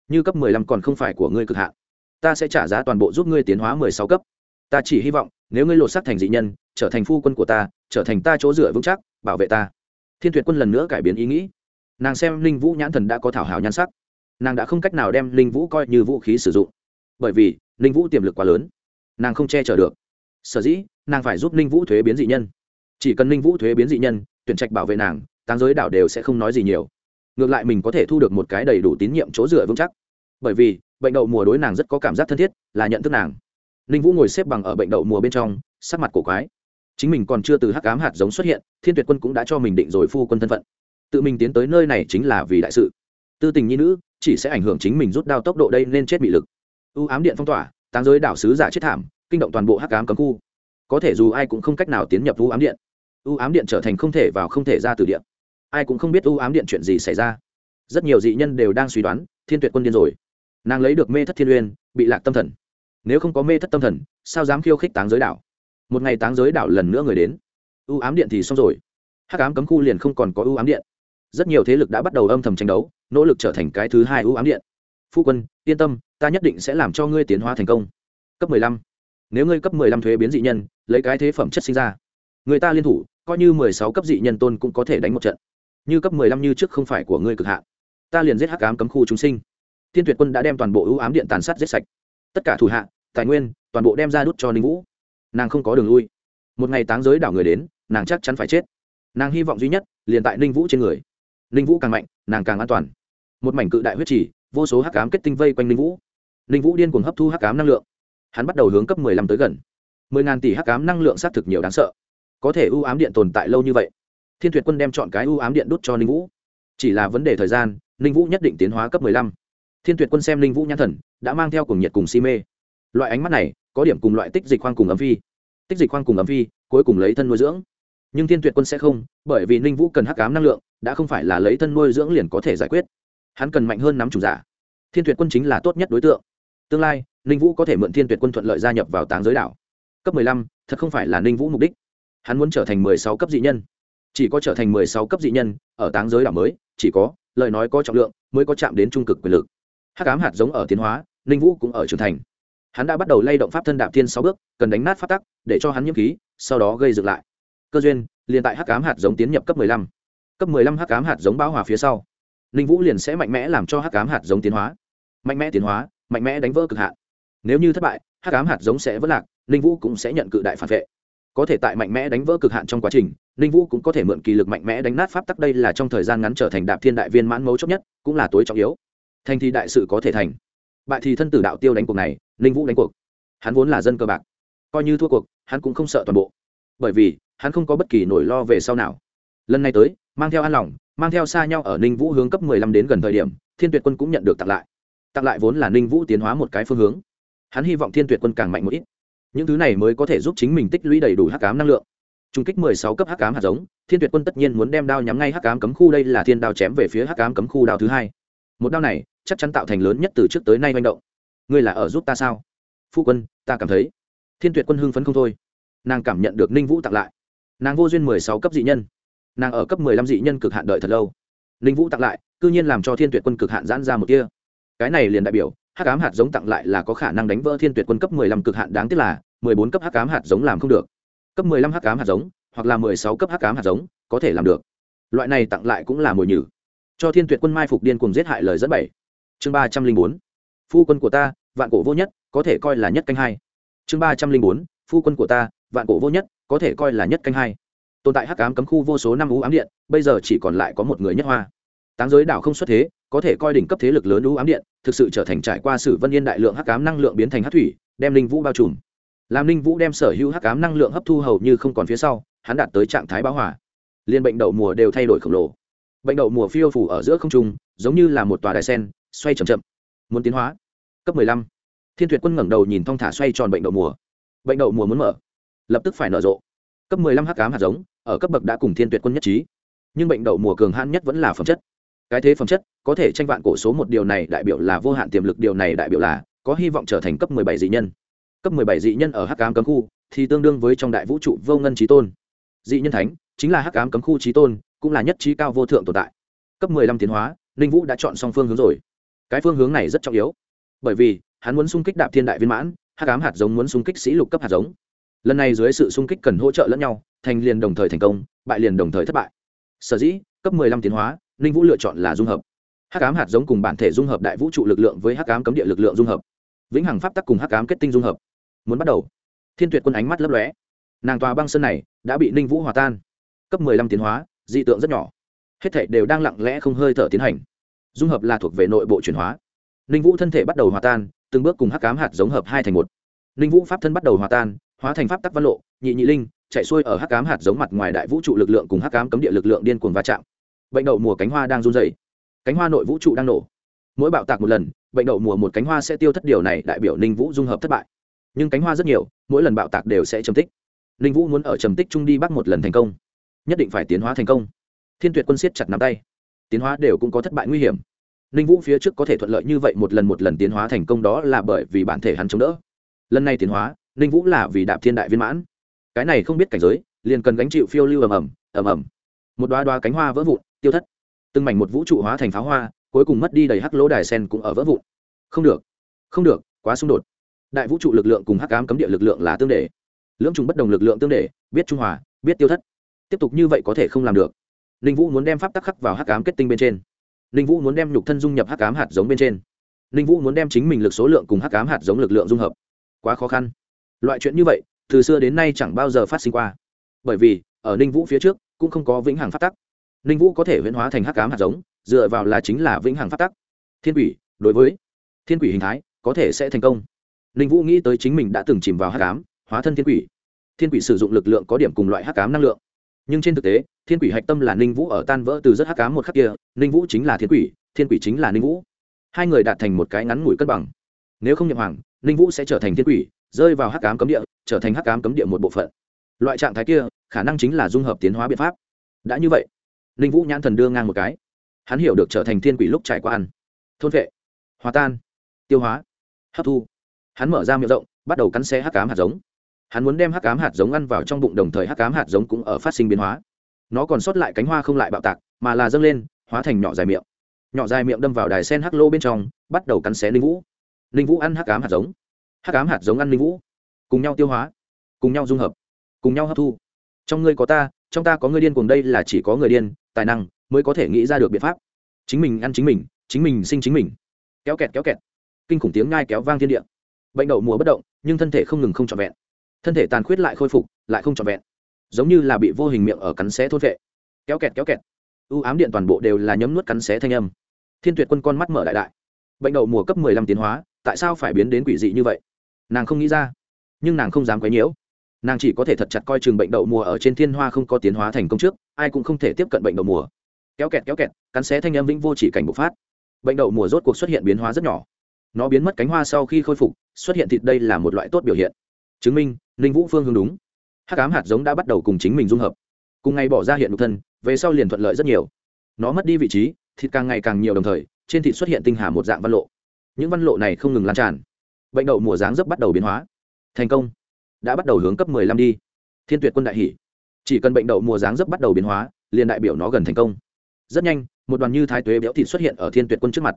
Như cấp mười lăm còn không phải của ngươi cực hạn. Ta sẽ trả giá toàn bộ giúp ngươi tiến hóa mười sáu cấp. Ta chỉ hy vọng, nếu ngươi lột xác thành dị nhân, trở thành phu quân của ta, trở thành ta chỗ dựa vững chắc, bảo vệ ta. Thiên tuyệt quân lần nữa cải biến ý nghĩ. Nàng xem linh vũ nhãn thần đã có thảo hào nhan sắc. Nàng đã không cách nào đem linh vũ coi như vũ khí sử dụng. Bởi vì, linh vũ tiềm lực quá lớn. Nàng không che chở được sở dĩ nàng phải giúp linh vũ thuế biến dị nhân. Chỉ cần linh vũ thuế biến dị nhân, tuyển trạch bảo vệ nàng, táng giới đảo đều sẽ không nói gì nhiều. Ngược lại mình có thể thu được một cái đầy đủ tín nhiệm chỗ dựa vững chắc. Bởi vì, bệnh đậu mùa đối nàng rất có cảm giác thân thiết, là nhận thức nàng. Ninh vũ ngồi xếp bằng ở bệnh đậu mùa bên trong, sắc mặt cổ quái. Chính mình còn chưa từ hắc cám hạt giống xuất hiện, thiên tuyệt quân cũng đã cho mình định rồi phu quân thân phận. Tự mình tiến tới nơi này chính là vì đại sự. Tư tình nhi nữ, chỉ sẽ ảnh hưởng chính mình rút đao tốc độ đây nên chết bị lực. Ưu ám điện phong tỏa, táng giới đảo sứ giả chết thảm kinh động toàn bộ hắc ám cấm khu. Có thể dù ai cũng không cách nào tiến nhập U ám điện. U ám điện trở thành không thể vào không thể ra từ điện. Ai cũng không biết U ám điện chuyện gì xảy ra. Rất nhiều dị nhân đều đang suy đoán, thiên tuyệt quân điên rồi. Nàng lấy được mê thất thiên uyên, bị lạc tâm thần. Nếu không có mê thất tâm thần, sao dám khiêu khích táng giới đảo? Một ngày táng giới đảo lần nữa người đến. U ám điện thì xong rồi. Hắc ám cấm khu liền không còn có U ám điện. Rất nhiều thế lực đã bắt đầu âm thầm tranh đấu, nỗ lực trở thành cái thứ hai U ám điện. Phu quân, yên tâm, ta nhất định sẽ làm cho ngươi tiến hóa thành công. Cấp mười lăm nếu ngươi cấp mười lăm thuế biến dị nhân, lấy cái thế phẩm chất sinh ra. Người ta liên thủ, coi như mười sáu cấp dị nhân tôn cũng có thể đánh một trận. Như cấp mười lăm như trước không phải của ngươi cực hạn. Ta liền giết hắc ám cấm khu chúng sinh. Thiên tuyệt quân đã đem toàn bộ ưu ám điện tàn sát giết sạch. Tất cả thủ hạ, tài nguyên, toàn bộ đem ra đút cho ninh vũ. Nàng không có đường lui. Một ngày táng giới đảo người đến, nàng chắc chắn phải chết. Nàng hy vọng duy nhất, liền tại ninh vũ trên người. Ninh vũ càng mạnh, nàng càng an toàn. Một mảnh cự đại huyết trì, vô số hắc ám kết tinh vây quanh ninh vũ. Ninh vũ điên cuồng hấp thu hắc ám năng lượng hắn bắt đầu hướng cấp mười lăm tới gần. Mười ngàn tỷ hắc ám năng lượng xác thực nhiều đáng sợ. Có thể ưu ám điện tồn tại lâu như vậy. Thiên tuyệt quân đem chọn cái ưu ám điện đút cho ninh vũ. Chỉ là vấn đề thời gian, ninh vũ nhất định tiến hóa cấp mười lăm. Thiên tuyệt quân xem ninh vũ nhãn thần, đã mang theo cùng nhiệt cùng si mê. Loại ánh mắt này, có điểm cùng loại tích dịch khoang cùng ấm phi. Tích dịch khoang cùng ấm phi, cuối cùng lấy thân nuôi dưỡng. Nhưng thiên tuyệt quân sẽ không, bởi vì ninh vũ cần hắc cám năng lượng, đã không phải là lấy thân nuôi dưỡng liền có thể giải quyết. Hắn cần mạnh hơn nắm chủ giả. Thiên tuyệt quân chính là tốt nhất đối tượng tương lai, ninh vũ có thể mượn thiên tuyệt quân thuận lợi gia nhập vào táng giới đảo. Cấp mười lăm, thật không phải là ninh vũ mục đích. Hắn muốn trở thành mười sáu cấp dị nhân. Chỉ có trở thành mười sáu cấp dị nhân ở táng giới đảo mới, chỉ có, lời nói có trọng lượng, mới có chạm đến trung cực quyền lực. Hắc ám hạt giống ở tiến hóa, ninh vũ cũng ở trưởng thành. Hắn đã bắt đầu lay động pháp thân đạp thiên sáu bước, cần đánh nát pháp tắc, để cho hắn nhiễm khí, sau đó gây dựng lại. Cơ duyên, liền tại hắc ám hạt giống tiến nhập cấp 15. cấp 15 hắc ám hạt giống bão hòa phía sau. Ninh vũ liền sẽ mạnh mẽ làm cho hắc ám hạt giống tiến hóa. Mạnh mẽ tiến hóa mạnh mẽ đánh vỡ cực hạn. Nếu như thất bại, hắc ám hạt giống sẽ vỡ lạc, ninh vũ cũng sẽ nhận cự đại phản vệ. Có thể tại mạnh mẽ đánh vỡ cực hạn trong quá trình, ninh vũ cũng có thể mượn kỳ lực mạnh mẽ đánh nát pháp tắc đây là trong thời gian ngắn trở thành đạp thiên đại viên mãn mấu chốt nhất, cũng là tối trọng yếu. Thành thì đại sự có thể thành. Bại thì thân tử đạo tiêu đánh cuộc này, ninh vũ đánh cuộc. Hắn vốn là dân cơ bạc. Coi như thua cuộc, hắn cũng không sợ toàn bộ. Bởi vì, hắn không có bất kỳ nỗi lo về sau nào. Lần này tới, mang theo an lòng, mang theo xa nhau ở ninh vũ hướng cấp mười lăm đến gần thời điểm, thiên tuyệt quân cũng nhận được tặng lại tặng lại vốn là ninh vũ tiến hóa một cái phương hướng. Hắn hy vọng thiên tuyệt quân càng mạnh một ít. Những thứ này mới có thể giúp chính mình tích lũy đầy đủ hắc cám năng lượng. Trung kích mười sáu cấp hắc cám hạt giống, thiên tuyệt quân tất nhiên muốn đem đao nhắm ngay hắc cám cấm khu, đây là thiên đao chém về phía hắc cám cấm khu đao thứ hai. Một đao này chắc chắn tạo thành lớn nhất từ trước tới nay manh động. Ngươi là ở giúp ta sao? Phu quân, ta cảm thấy thiên tuyệt quân hưng phấn không thôi. Nàng cảm nhận được ninh vũ tặng lại. Nàng vô duyên mười sáu cấp dị nhân. Nàng ở cấp mười lăm dị nhân cực hạn đợi thật lâu. Ninh vũ tặng lại c nhiên làm cho thiên tuyệt quân cực hạn giãn ra một kia cái này liền đại biểu, hắc ám hạt giống tặng lại là có khả năng đánh vỡ thiên tuyệt quân cấp mười lăm cực hạn đáng tiếc là mười bốn cấp hắc ám hạt giống làm không được. Cấp mười lăm hắc ám hạt giống, hoặc là mười sáu cấp hắc ám hạt giống, có thể làm được. Loại này tặng lại cũng là mồi nhử. Cho thiên tuyệt quân mai phục điên cuồng giết hại lời dẫn bảy chương ba trăm linh bốn, phu quân của ta, vạn cổ vô nhất, có thể coi là nhất canh hai. Chương ba trăm linh bốn, phu quân của ta, vạn cổ vô nhất, có thể coi là nhất canh hai. Tồn tại hắc ám cấm khu vô số năm ú ám điện, bây giờ chỉ còn lại có một người nhất hoa. Táng giới đảo không xuất thế có thể coi đỉnh cấp thế lực lớn u ám điện, thực sự trở thành trải qua sử vân yên đại lượng hắc ám năng lượng biến thành hắc thủy, đem linh vũ bao trùm. Làm linh vũ đem sở hữu hắc ám năng lượng hấp thu hầu như không còn phía sau, hắn đạt tới trạng thái báo hỏa liên bệnh đậu mùa đều thay đổi khổng lồ. Bệnh đậu mùa phiêu phủ ở giữa không trung, giống như là một tòa đài sen, xoay chậm chậm. Muốn tiến hóa. Cấp mười lăm. Thiên tuyệt quân ngẩng đầu nhìn thong thả xoay tròn bệnh đậu mùa. Bệnh đậu mùa muốn mở. Lập tức phải nở rộ. Cấp mười lăm h cám hạt giống, ở cấp bậc đã cùng thiên tuyệt quân nhất trí. Nhưng bệnh đậu mùa cường hãn nhất vẫn là phẩm chất cái thế phẩm chất, có thể tranh vạn cổ số một điều này đại biểu là vô hạn tiềm lực, điều này đại biểu là có hy vọng trở thành cấp mười bảy dị nhân. Cấp mười bảy dị nhân ở hắc cám cấm khu thì tương đương với trong đại vũ trụ vô ngân trí tôn. Dị nhân thánh chính là hắc cám cấm khu trí tôn, cũng là nhất trí cao vô thượng tồn tại. Cấp mười lăm tiến hóa, ninh vũ đã chọn xong phương hướng rồi. Cái phương hướng này rất trọng yếu, bởi vì hắn muốn xung kích đạp thiên đại viên mãn, hắc ám hạt giống muốn xung kích sĩ lục cấp hạt giống. Lần này dưới sự xung kích cần hỗ trợ lẫn nhau, thành liền đồng thời thành công, bại liền đồng thời thất bại. Sở dĩ, cấp 15 tiến hóa ninh vũ lựa chọn là dung hợp. Hắc ám hạt giống cùng bản thể dung hợp đại vũ trụ lực lượng với hắc ám cấm địa lực lượng dung hợp. Vĩnh hằng pháp tắc cùng hắc ám kết tinh dung hợp. Muốn bắt đầu. Thiên tuyệt quân ánh mắt lấp lóe. Nàng tòa băng sơn này đã bị ninh vũ hòa tan. Cấp 15 tiến hóa, dị tượng rất nhỏ. Hết thảy đều đang lặng lẽ không hơi thở tiến hành. Dung hợp là thuộc về nội bộ chuyển hóa. Ninh vũ thân thể bắt đầu hòa tan, từng bước cùng hắc cám hạt giống hợp hai thành một. Ninh vũ pháp thân bắt đầu hòa tan, hóa thành pháp tắc văn lộ, nhị nhị linh, chạy xuôi ở hắc cám hạt giống mặt ngoài đại vũ trụ lực lượng cùng hắc cám cấm địa lực lượng điên cuồng va chạm bệnh đậu mùa cánh hoa đang run dày cánh hoa nội vũ trụ đang nổ. Mỗi bạo tạc một lần, bệnh đậu mùa một cánh hoa sẽ tiêu thất điều này đại biểu ninh vũ dung hợp thất bại. Nhưng cánh hoa rất nhiều, mỗi lần bạo tạc đều sẽ trầm tích. Ninh vũ muốn ở trầm tích trung đi bắt một lần thành công. Nhất định phải tiến hóa thành công. Thiên tuyệt quân siết chặt nắm tay. Tiến hóa đều cũng có thất bại nguy hiểm. Ninh vũ phía trước có thể thuận lợi như vậy một lần một lần tiến hóa thành công đó là bởi vì bản thể hắn chống đỡ. Lần này tiến hóa, ninh vũ là vì đạp thiên đại viên mãn. Cái này không biết cảnh giới, liền cần gánh chịu phiêu lưu ầm ầm ầm ầm. Một đoá đoá cánh hoa vỡ vụn tiêu thất. Từng mảnh một vũ trụ hóa thành pháo hoa, cuối cùng mất đi đầy hắc lỗ đài sen cũng ở vỡ vụn. Không được không được, quá xung đột. Đại vũ trụ lực lượng cùng hắc ám cấm địa lực lượng là tương đề lưỡng trùng bất đồng lực lượng tương đề biết trung hòa, biết tiêu thất. Tiếp tục như vậy có thể không làm được. Ninh vũ muốn đem pháp tắc khắc vào hắc ám kết tinh bên trên. Ninh vũ muốn đem nhục thân dung nhập hắc ám hạt giống bên trên. Ninh vũ muốn đem chính mình lực số lượng cùng hắc ám hạt giống lực lượng dung hợp. Quá khó khăn. Loại chuyện như vậy, từ xưa đến nay chẳng bao giờ phát sinh qua. Bởi vì, ở ninh vũ phía trước, cũng không có vĩnh hằng pháp tắc ninh vũ có thể huyễn hóa thành hắc ám hạt giống, dựa vào là chính là vĩnh hằng phát tắc. Thiên quỷ, đối với thiên quỷ hình thái, có thể sẽ thành công. Ninh vũ nghĩ tới chính mình đã từng chìm vào hắc ám, hóa thân thiên quỷ. Thiên quỷ sử dụng lực lượng có điểm cùng loại hắc ám năng lượng. Nhưng trên thực tế, thiên quỷ hạch tâm là ninh vũ ở tan vỡ từ rất hắc cám một khắc kia, ninh vũ chính là thiên quỷ thiên quỷ chính là ninh vũ. Hai người đạt thành một cái ngắn ngủi cân bằng. Nếu không nhập hoàng, ninh vũ sẽ trở thành thiên quỷ, rơi vào hắc cám cấm địa, trở thành hắc cám cấm địa một bộ phận. Loại trạng thái kia, khả năng chính là dung hợp tiến hóa biện pháp. Đã như vậy ninh vũ nhãn thần đưa ngang một cái. Hắn hiểu được trở thành thiên quỷ lúc trải qua ăn. Thôn vệ. Hòa tan. Tiêu hóa. Hấp thu. Hắn mở ra miệng rộng, bắt đầu cắn xé hắc cám hạt giống. Hắn muốn đem hắc cám hạt giống ăn vào trong bụng đồng thời hắc cám hạt giống cũng ở phát sinh biến hóa. Nó còn sót lại cánh hoa không lại bạo tạc, mà là dâng lên, hóa thành nhỏ dài miệng. Nhỏ dài miệng đâm vào đài sen hắc lô bên trong, bắt đầu cắn xé linh vũ. Linh vũ ăn hắc cám hạt giống. Hắc ám hạt giống ăn linh vũ. Cùng nhau tiêu hóa. Cùng nhau dung hợp. Cùng nhau hấp thu. Trong ngươi có ta, trong ta có ngươi điên cuồng đây là chỉ có người điên tài năng mới có thể nghĩ ra được biện pháp. Chính mình ăn chính mình chính mình sinh chính mình. Kéo kẹt kéo kẹt. Kinh khủng tiếng ngai kéo vang thiên địa. Bệnh đậu mùa bất động, nhưng thân thể không ngừng không trọn vẹn. Thân thể tàn khuyết lại khôi phục, lại không trọn vẹn. Giống như là bị vô hình miệng ở cắn xé thôn vệ. Kéo kẹt kéo kẹt. U ám điện toàn bộ đều là nhấm nuốt cắn xé thanh âm. Thiên tuyệt quân con mắt mở đại đại. Bệnh đậu mùa cấp mười lăm tiến hóa, tại sao phải biến đến quỷ dị như vậy? Nàng không nghĩ ra, nhưng nàng không dám quấy nhiễu nàng chỉ có thể thật chặt coi chừng bệnh đậu mùa ở trên thiên hoa không có tiến hóa thành công trước, ai cũng không thể tiếp cận bệnh đậu mùa. Kéo kẹt kéo kẹt, cắn xé thanh âm vĩnh vô chỉ cảnh bộc phát. Bệnh đậu mùa rốt cuộc xuất hiện biến hóa rất nhỏ. Nó biến mất cánh hoa sau khi khôi phục, xuất hiện thịt đây là một loại tốt biểu hiện. Chứng minh, ninh vũ phương hướng đúng. Hắc ám hạt giống đã bắt đầu cùng chính mình dung hợp. Cùng ngày bỏ ra hiện nhục thân, về sau liền thuận lợi rất nhiều. Nó mất đi vị trí, thịt càng ngày càng nhiều đồng thời, trên thịt xuất hiện tinh hà một dạng văn lộ. Những văn lộ này không ngừng lan tràn. Bệnh đậu mùa dáng dấp bắt đầu biến hóa. Thành công đã bắt đầu hướng cấp 15 đi. Thiên tuyệt quân đại hỷ chỉ cần bệnh đậu mùa dáng dấp bắt đầu biến hóa, liền đại biểu nó gần thành công. Rất nhanh, một đoàn như thái tuế béo thịt xuất hiện ở thiên tuyệt quân trước mặt.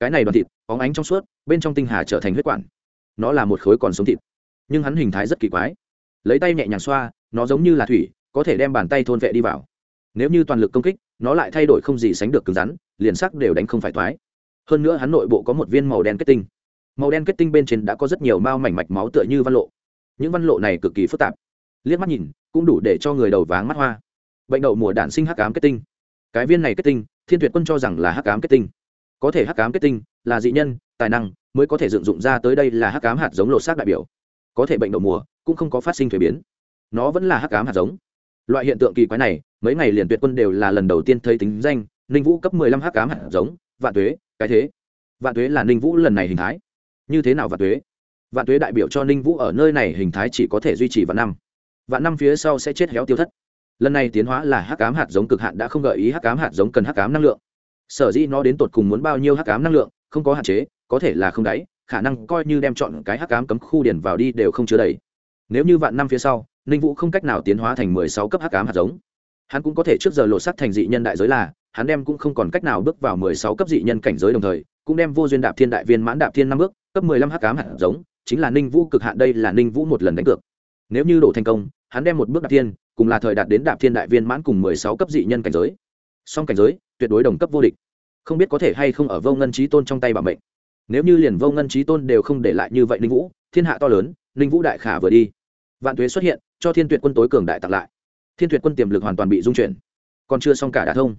Cái này đoàn thịt óng ánh trong suốt, bên trong tinh hà trở thành huyết quản. Nó là một khối còn sống thịt. Nhưng hắn hình thái rất kỳ quái. Lấy tay nhẹ nhàng xoa, nó giống như là thủy, có thể đem bàn tay thôn vệ đi vào. Nếu như toàn lực công kích, nó lại thay đổi không gì sánh được cứng rắn, liền sắc đều đánh không phải toái. hơn nữa hắn nội bộ có một viên màu đen kết tinh. Màu đen kết tinh bên trên đã có rất nhiều mao mảnh mạch máu tựa như văn lộ những văn lộ này cực kỳ phức tạp. Liếc mắt nhìn, cũng đủ để cho người đầu váng mắt hoa. Bệnh đậu mùa đản sinh hắc ám kết tinh. Cái viên này kết tinh, thiên tuyệt quân cho rằng là hắc ám kết tinh. Có thể hắc ám kết tinh là dị nhân, tài năng mới có thể dựng dụng ra tới đây là hắc ám hạt giống lột xác đại biểu. Có thể bệnh đậu mùa cũng không có phát sinh thuế biến. Nó vẫn là hắc ám hạt giống. Loại hiện tượng kỳ quái này, mấy ngày liền tuyệt quân đều là lần đầu tiên thấy tính danh, ninh vũ cấp mười lăm hắc ám hạt giống, vạn tuế, cái thế. Vạn tuế là ninh vũ lần này hình thái. Như thế nào vạn tuế? Vạn tuế đại biểu cho ninh vũ ở nơi này hình thái chỉ có thể duy trì vạn năm. Vạn năm phía sau sẽ chết héo tiêu thất. Lần này tiến hóa là hắc ám hạt giống cực hạn đã không gợi ý hắc ám hạt giống cần hắc ám năng lượng. Sở dĩ nó đến tột cùng muốn bao nhiêu hắc ám năng lượng, không có hạn chế, có thể là không đáy, khả năng coi như đem chọn cái hắc ám cấm khu điển vào đi đều không chứa đầy. Nếu như vạn năm phía sau, ninh vũ không cách nào tiến hóa thành mười sáu cấp hắc ám hạt giống. Hắn cũng có thể trước giờ lột sắt thành dị nhân đại giới là, hắn đem cũng không còn cách nào bước vào mười sáu cấp dị nhân cảnh giới đồng thời, cũng đem vô duyên đạp thiên đại viên mãn đạp thiên năm bước, cấp mười lăm hắc ám hạt giống chính là ninh vũ cực hạn, đây là ninh vũ một lần đánh cược. Nếu như đổ thành công, hắn đem một bước đạp thiên, cùng là thời đạt đến đạp thiên đại viên mãn cùng mười sáu cấp dị nhân cảnh giới. Song cảnh giới, tuyệt đối đồng cấp vô địch. Không biết có thể hay không ở vô ngân trí tôn trong tay bảo mệnh. Nếu như liền vô ngân trí tôn đều không để lại như vậy ninh vũ, thiên hạ to lớn, ninh vũ đại khả vừa đi. Vạn tuế xuất hiện, cho thiên tuyệt quân tối cường đại tặng lại. Thiên tuyệt quân tiềm lực hoàn toàn bị dung chuyển. Còn chưa xong cả đả thông.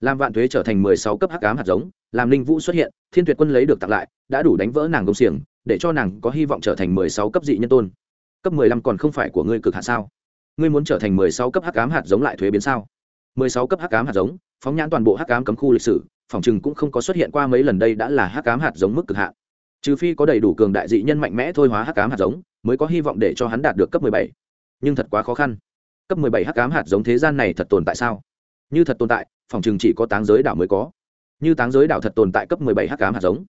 Làm vạn tuế trở thành mười sáu cấp hắc cám hạt giống, làm ninh vũ xuất hiện, thiên tuyệt quân lấy được tặng lại, đã đủ đánh vỡ nàng công xiềng để cho nàng có hy vọng trở thành mười sáu cấp dị nhân tôn. Cấp mười lăm còn không phải của ngươi cực hạ sao? Ngươi muốn trở thành mười sáu cấp hắc ám hạt giống lại thuế biến sao? Mười sáu cấp hắc ám hạt giống, phóng nhãn toàn bộ hắc ám cấm khu lịch sử, phòng chừng cũng không có xuất hiện qua mấy lần đây đã là hắc ám hạt giống mức cực hạn. Trừ phi có đầy đủ cường đại dị nhân mạnh mẽ thôi hóa hắc ám hạt giống, mới có hy vọng để cho hắn đạt được cấp mười bảy. Nhưng thật quá khó khăn. Cấp mười bảy hắc ám hạt giống thế gian này thật tồn tại sao? Như thật tồn tại, phòng chừng chỉ có táng giới đảo mới có. Như táng giới đảo thật tồn tại cấp mười bảy hắc ám hạt giống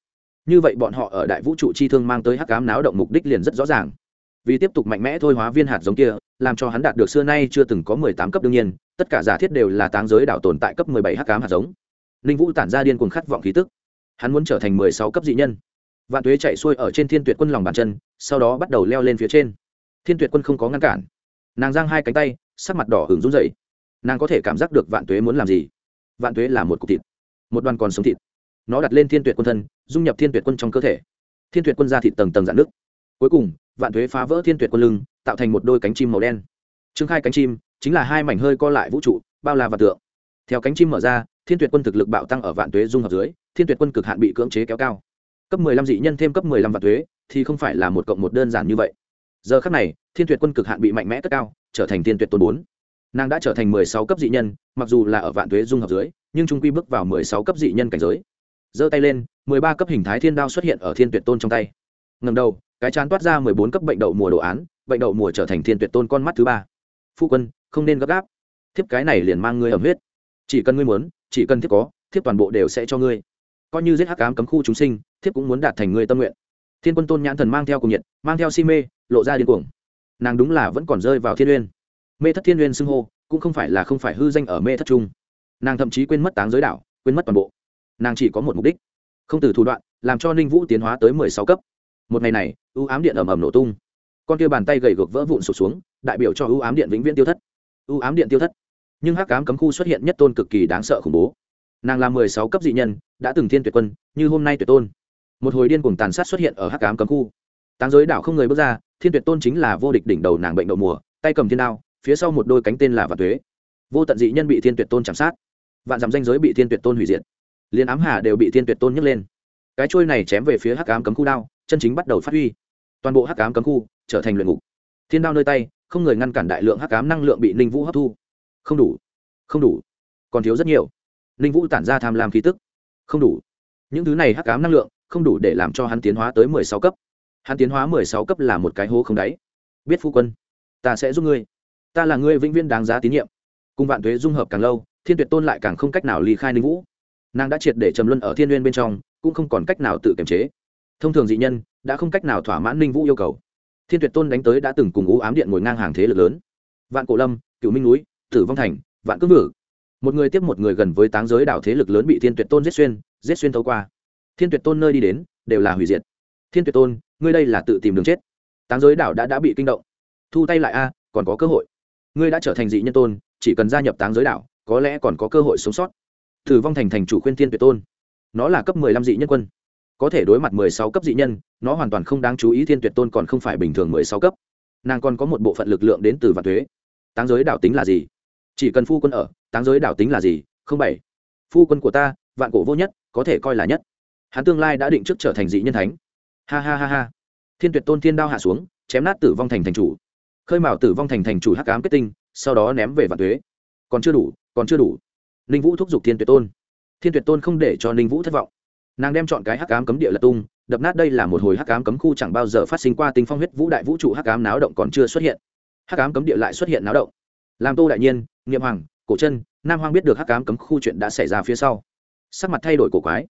như vậy bọn họ ở đại vũ trụ chi thương mang tới hắc cám náo động mục đích liền rất rõ ràng. Vì tiếp tục mạnh mẽ thôi hóa viên hạt giống kia, làm cho hắn đạt được xưa nay chưa từng có mười tám cấp đương nhiên, tất cả giả thiết đều là táng giới đảo tồn tại cấp mười bảy hắc cám hạt giống. Ninh vũ tản ra điên cuồng khát vọng khí tức. Hắn muốn trở thành mười sáu cấp dị nhân. Vạn tuế chạy xuôi ở trên thiên tuyệt quân lòng bàn chân, sau đó bắt đầu leo lên phía trên. Thiên tuyệt quân không có ngăn cản. Nàng giang hai cánh tay, sắc mặt đỏ hừng run dậy. nàng có thể cảm giác được vạn tuế muốn làm gì? Vạn tuế là một cục thịt, một đoàn còn sống thịt nó đặt lên thiên tuyệt quân thân, dung nhập thiên tuyệt quân trong cơ thể. Thiên tuyệt quân ra thịt tầng tầng dạn nước cuối cùng, vạn tuế phá vỡ thiên tuyệt quân lưng, tạo thành một đôi cánh chim màu đen. Trương khai cánh chim chính là hai mảnh hơi co lại vũ trụ, bao la và tượng. Theo cánh chim mở ra, thiên tuyệt quân thực lực bạo tăng ở vạn tuế dung hợp dưới, thiên tuyệt quân cực hạn bị cưỡng chế kéo cao. Cấp mười lăm dị nhân thêm cấp mười lăm vạn tuế thì không phải là một cộng một đơn giản như vậy. Giờ khắc này, thiên tuyệt quân cực hạn bị mạnh mẽ cất cao, trở thành thiên tuyệt tôn bốn. Nàng đã trở thành mười sáu cấp dị nhân, mặc dù là ở vạn tuế dung hợp dưới, nhưng trung quy bước vào mười sáu cấp dị nhân cảnh giới giơ tay lên, mười ba cấp hình thái thiên đao xuất hiện ở thiên tuyệt tôn trong tay. Ngầm đầu, cái chán toát ra mười bốn cấp bệnh đậu mùa đồ án, bệnh đậu mùa trở thành thiên tuyệt tôn con mắt thứ ba. Phu quân, không nên gấp gáp. Thiếp cái này liền mang ngươi ẩm huyết. Chỉ cần ngươi muốn, chỉ cần thiếp có, thiếp toàn bộ đều sẽ cho ngươi. Coi như giết hắc ám cấm khu chúng sinh, thiếp cũng muốn đạt thành ngươi tâm nguyện. Thiên quân tôn nhãn thần mang theo cùng nhiệt, mang theo si mê, lộ ra điên cuồng. Nàng đúng là vẫn còn rơi vào thiên uyên mê thất thiên uyên xưng hô, cũng không phải là không phải hư danh ở mê thất trung. Nàng thậm chí quên mất táng giới đảo, quên mất toàn bộ nàng chỉ có một mục đích, không từ thủ đoạn, làm cho ninh vũ tiến hóa tới mười sáu cấp. Một ngày này, ưu ám điện ầm ầm nổ tung. Con kia bàn tay gầy gộc vỡ vụn sụp xuống, đại biểu cho ưu ám điện vĩnh viễn tiêu thất. Ưu ám điện tiêu thất. Nhưng hắc ám cấm khu xuất hiện nhất tôn cực kỳ đáng sợ khủng bố. Nàng là mười sáu cấp dị nhân, đã từng thiên tuyệt quân, như hôm nay tuyệt tôn. Một hồi điên cuồng tàn sát xuất hiện ở hắc ám cấm khu. Táng giới đảo không người bước ra, thiên tuyệt tôn chính là vô địch đỉnh đầu nàng bệnh đậu mùa, tay cầm thiên đao, phía sau một đôi cánh tên là vạn tuế. Vô tận dị nhân bị thiên tuyệt tôn chạm sát. Vạn dặm danh giới bị thiên tuyệt tôn hủy diệt liền ám hà đều bị thiên tuyệt tôn nhấc lên. Cái trôi này chém về phía hắc ám cấm khu đao, chân chính bắt đầu phát huy. Toàn bộ hắc ám cấm khu trở thành luyện ngục. Thiên đao nơi tay, không người ngăn cản đại lượng hắc ám năng lượng bị ninh vũ hấp thu. Không đủ không đủ. Còn thiếu rất nhiều. Ninh vũ tản ra tham lam khí tức. Không đủ. Những thứ này hắc ám năng lượng, không đủ để làm cho hắn tiến hóa tới mười sáu cấp. Hắn tiến hóa mười sáu cấp là một cái hố không đáy. Biết phu quân, ta sẽ giúp ngươi. Ta là ngươi vĩnh viễn đáng giá tín nhiệm. Cùng vạn thuế dung hợp càng lâu, thiên tuyệt tôn lại càng không cách nào ly khai ninh vũ nàng đã triệt để trầm luân ở thiên n bên trong, cũng không còn cách nào tự kiềm chế. Thông thường dị nhân đã không cách nào thỏa mãn ninh vũ yêu cầu. Thiên tuyệt tôn đánh tới đã từng cùng ú ám điện ngồi ngang hàng thế lực lớn. Vạn cổ lâm cựu minh núi, tử vong thành, vạn cước ngự một người tiếp một người gần với táng giới đảo thế lực lớn bị thiên tuyệt tôn giết xuyên giết xuyên thấu qua. Thiên tuyệt tôn nơi đi đến đều là hủy diệt. Thiên tuyệt tôn, ngươi đây là tự tìm đường chết. Táng giới đảo đã đã bị kinh động. Thu tay lại a, còn có cơ hội. Ngươi đã trở thành dị nhân tôn, chỉ cần gia nhập táng giới đảo, có lẽ còn có cơ hội sống sót thử vong thành thành chủ khuyên Thiên tuyệt tôn. Nó là cấp mười lăm dị nhân quân. Có thể đối mặt mười sáu cấp dị nhân, nó hoàn toàn không đáng chú ý thiên tuyệt tôn còn không phải bình thường mười sáu cấp. Nàng còn có một bộ phận lực lượng đến từ vạn thuế táng giới đảo tính là gì? Chỉ cần phu quân ở, táng giới đảo tính là gì? Không bảy. Phu quân của ta, vạn cổ vô nhất, có thể coi là nhất. Hắn tương lai đã định trước trở thành dị nhân thánh. Ha ha ha ha. Thiên tuyệt tôn thiên đao hạ xuống, chém nát tử vong thành thành chủ. Khơi mào tử vong thành thành chủ hắc ám kết tinh, sau đó ném về vạn thuế còn chưa đủ, còn chưa đủ ninh vũ thúc giục thiên tuyệt tôn. Thiên tuyệt tôn không để cho ninh vũ thất vọng. Nàng đem chọn cái hắc ám cấm địa lật tung, đập nát đây là một hồi hắc ám cấm khu chẳng bao giờ phát sinh qua tinh phong huyết vũ đại vũ trụ hắc ám náo động còn chưa xuất hiện. Hắc ám cấm địa lại xuất hiện náo động. Làm tô đại nhiên nghiệm hoàng, cổ chân, nam hoàng biết được hắc ám cấm khu chuyện đã xảy ra phía sau. Sắc mặt thay đổi cổ quái.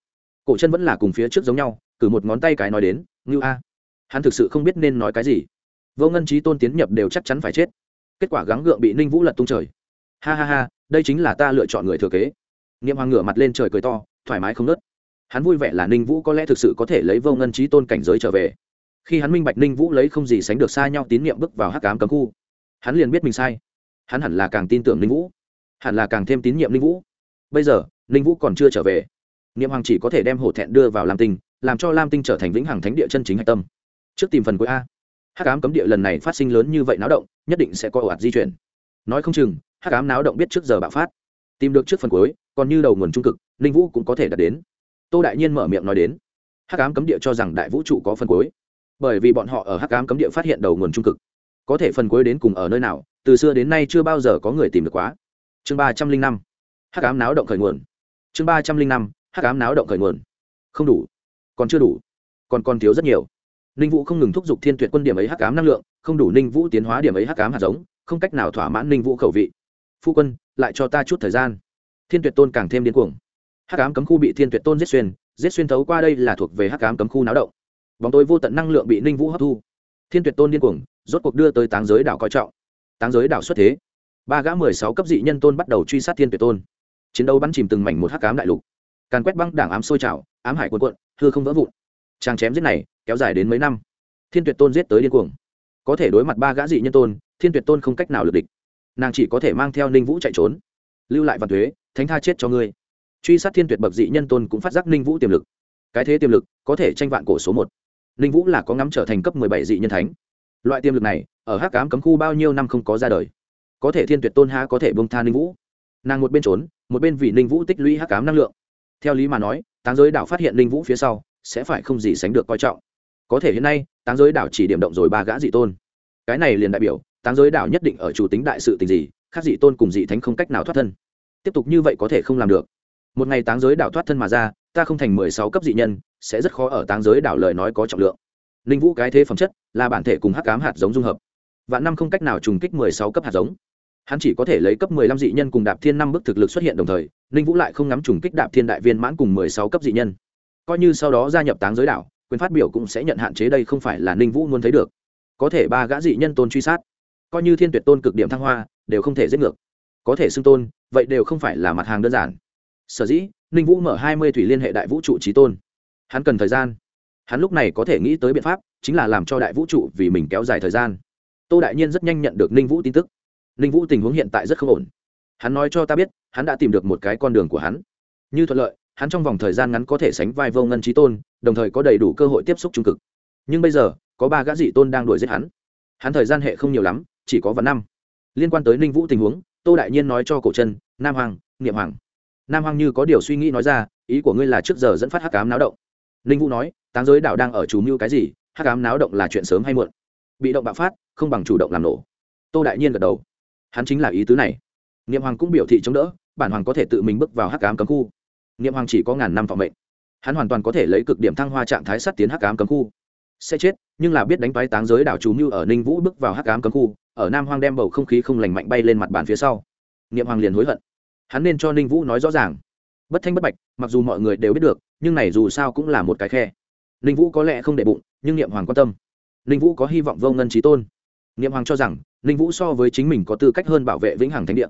Cổ chân vẫn là cùng phía trước giống nhau, cử một ngón tay cái nói đến, ngưu a, hắn thực sự không biết nên nói cái gì. Vô ngân trí tôn tiến nhập đều chắc chắn phải chết. Kết quả gắng gượng bị ninh vũ lật tung trời. Ha ha ha đây chính là ta lựa chọn người thừa kế. Nghiệm hoàng ngửa mặt lên trời cười to, thoải mái không nớt. Hắn vui vẻ là ninh vũ có lẽ thực sự có thể lấy vô ngân trí tôn cảnh giới trở về. Khi hắn minh bạch ninh vũ lấy không gì sánh được xa nhau tín nhiệm bước vào hắc cám cấm khu, hắn liền biết mình sai. Hắn hẳn là càng tin tưởng ninh vũ, hẳn là càng thêm tín nhiệm ninh vũ. Bây giờ, ninh vũ còn chưa trở về. Niệm hoàng chỉ có thể đem hổ thẹn đưa vào lam tinh, làm cho lam tinh trở thành vĩnh hằng thánh địa chân chính hạch tâm. Trước tìm phần cuối a. Hắc ám cấm địa lần này phát sinh lớn như vậy náo động, nhất định sẽ có ổ ạt di chuyển nói không chừng, hắc ám náo động biết trước giờ bạo phát. Tìm được trước phần cuối, còn như đầu nguồn trung cực, ninh vũ cũng có thể đạt đến. Tô đại nhiên mở miệng nói đến, hắc ám cấm địa cho rằng đại vũ trụ có phần cuối. Bởi vì bọn họ ở hắc ám cấm địa phát hiện đầu nguồn trung cực. Có thể phần cuối đến cùng ở nơi nào, từ xưa đến nay chưa bao giờ có người tìm được quá. Chương ba trăm linh năm, hắc ám náo động khởi nguồn. Chương ba trăm linh năm, hắc ám náo động khởi nguồn. Không đủ, còn chưa đủ, còn còn thiếu rất nhiều. Ninh vũ không ngừng thúc giục thiên tuyệt quân điểm ấy hắc ám năng lượng, không đủ ninh vũ tiến hóa điểm ấy hắc ám hạt giống không cách nào thỏa mãn ninh vũ khẩu vị. Phu quân, lại cho ta chút thời gian. Thiên tuyệt tôn càng thêm điên cuồng. Hắc ám cấm khu bị thiên tuyệt tôn giết xuyên giết xuyên thấu qua đây là thuộc về hắc ám cấm khu náo động. Bóng tối vô tận năng lượng bị ninh vũ hấp thu. Thiên tuyệt tôn điên cuồng, rốt cuộc đưa tới táng giới đảo coi trọng. Táng giới đảo xuất thế. Ba gã mười sáu cấp dị nhân tôn bắt đầu truy sát thiên tuyệt tôn. Chiến đấu bắn chìm từng mảnh một hắc ám đại lục. Càn quét băng đảng ám sôi trào, ám hải quân quận hư không vỡ vụn. Trang chém giết này, kéo dài đến mấy năm. Thiên tuyệt tôn giết tới điên cuồng. Có thể đối mặt ba gã dị nhân tôn thiên tuyệt tôn không cách nào lực địch. Nàng chỉ có thể mang theo ninh vũ chạy trốn. Lưu lại văn thuế, thánh tha chết cho ngươi. Truy sát thiên tuyệt bậc dị nhân tôn cũng phát giác ninh vũ tiềm lực. Cái thế tiềm lực có thể tranh vạn cổ số một. Ninh vũ là có ngắm trở thành cấp mười bảy dị nhân thánh. Loại tiềm lực này, ở hắc cám cấm khu bao nhiêu năm không có ra đời. Có thể thiên tuyệt tôn ha có thể bông tha ninh vũ. Nàng một bên trốn, một bên vì ninh vũ tích lũy hắc cám năng lượng. Theo lý mà nói, táng giới đảo phát hiện ninh vũ phía sau, sẽ phải không gì sánh được coi trọng. Có thể hiện nay, táng giới đảo chỉ điểm động rồi ba gã dị tôn. Cái này liền đại biểu táng giới đảo nhất định ở chủ tính đại sự tình gì, khác dị tôn cùng dị thánh không cách nào thoát thân. Tiếp tục như vậy có thể không làm được. Một ngày táng giới đảo thoát thân mà ra, ta không thành mười sáu cấp dị nhân, sẽ rất khó ở táng giới đảo lời nói có trọng lượng. Ninh vũ cái thế phẩm chất, là bản thể cùng hắc cám hạt giống dung hợp. Vạn năm không cách nào trùng kích mười sáu cấp hạt giống. Hắn chỉ có thể lấy cấp mười lăm dị nhân cùng đạp thiên năm bức thực lực xuất hiện đồng thời ninh vũ lại không ngắm trùng kích đạp thiên đại viên mãn cùng mười sáu cấp dị nhân. Coi như sau đó gia nhập táng giới đảo, quyền phát biểu cũng sẽ nhận hạn chế đây không phải là ninh vũ muốn thấy được. Có thể ba gã dị nhân tôn truy sát coi như thiên tuyệt tôn cực điểm thăng hoa, đều không thể giết ngược. Có thể xưng tôn, vậy đều không phải là mặt hàng đơn giản. Sở dĩ, ninh vũ mở hai mươi thủy liên hệ đại vũ trụ trí tôn. Hắn cần thời gian. Hắn lúc này có thể nghĩ tới biện pháp, chính là làm cho đại vũ trụ vì mình kéo dài thời gian. Tô đại nhiên rất nhanh nhận được ninh vũ tin tức. Ninh vũ tình huống hiện tại rất không ổn. Hắn nói cho ta biết, hắn đã tìm được một cái con đường của hắn. Như thuận lợi, hắn trong vòng thời gian ngắn có thể sánh vai vô ngân trí tôn, đồng thời có đầy đủ cơ hội tiếp xúc trung cực. Nhưng bây giờ, có ba gã dị tôn đang đuổi giết hắn. Hắn thời gian hệ không nhiều lắm chỉ có vạn năm. Liên quan tới ninh vũ tình huống, tô đại nhiên nói cho cổ chân, nam hoàng, niệm hoàng. Nam hoàng như có điều suy nghĩ nói ra, ý của ngươi là trước giờ dẫn phát hắc cám náo động. Ninh vũ nói, táng giới đảo đang ở chủ mưu cái gì, hắc cám náo động là chuyện sớm hay muộn. Bị động bạo phát, không bằng chủ động làm nổ. Tô đại nhiên gật đầu. Hắn chính là ý tứ này. Niệm hoàng cũng biểu thị chống đỡ, bản hoàng có thể tự mình bước vào hắc cám cấm khu. Niệm hoàng chỉ có ngàn năm phòng mệnh. Hắn hoàn toàn có thể lấy cực điểm thăng hoa trạng thái sắt tiến hắc cám cấm khu sẽ chết, nhưng là biết đánh toái táng giới đảo chú mưu ở ninh vũ bước vào hắc ám cấm khu, ở nam hoang đem bầu không khí không lành mạnh bay lên mặt bàn phía sau. Niệm hoàng liền hối hận. Hắn nên cho ninh vũ nói rõ ràng. Bất thanh bất bạch, mặc dù mọi người đều biết được, nhưng này dù sao cũng là một cái khe. Ninh vũ có lẽ không để bụng, nhưng niệm hoàng quan tâm. Ninh vũ có hy vọng vô ngân trí tôn. Niệm hoàng cho rằng, ninh vũ so với chính mình có tư cách hơn bảo vệ vĩnh hằng thánh địa.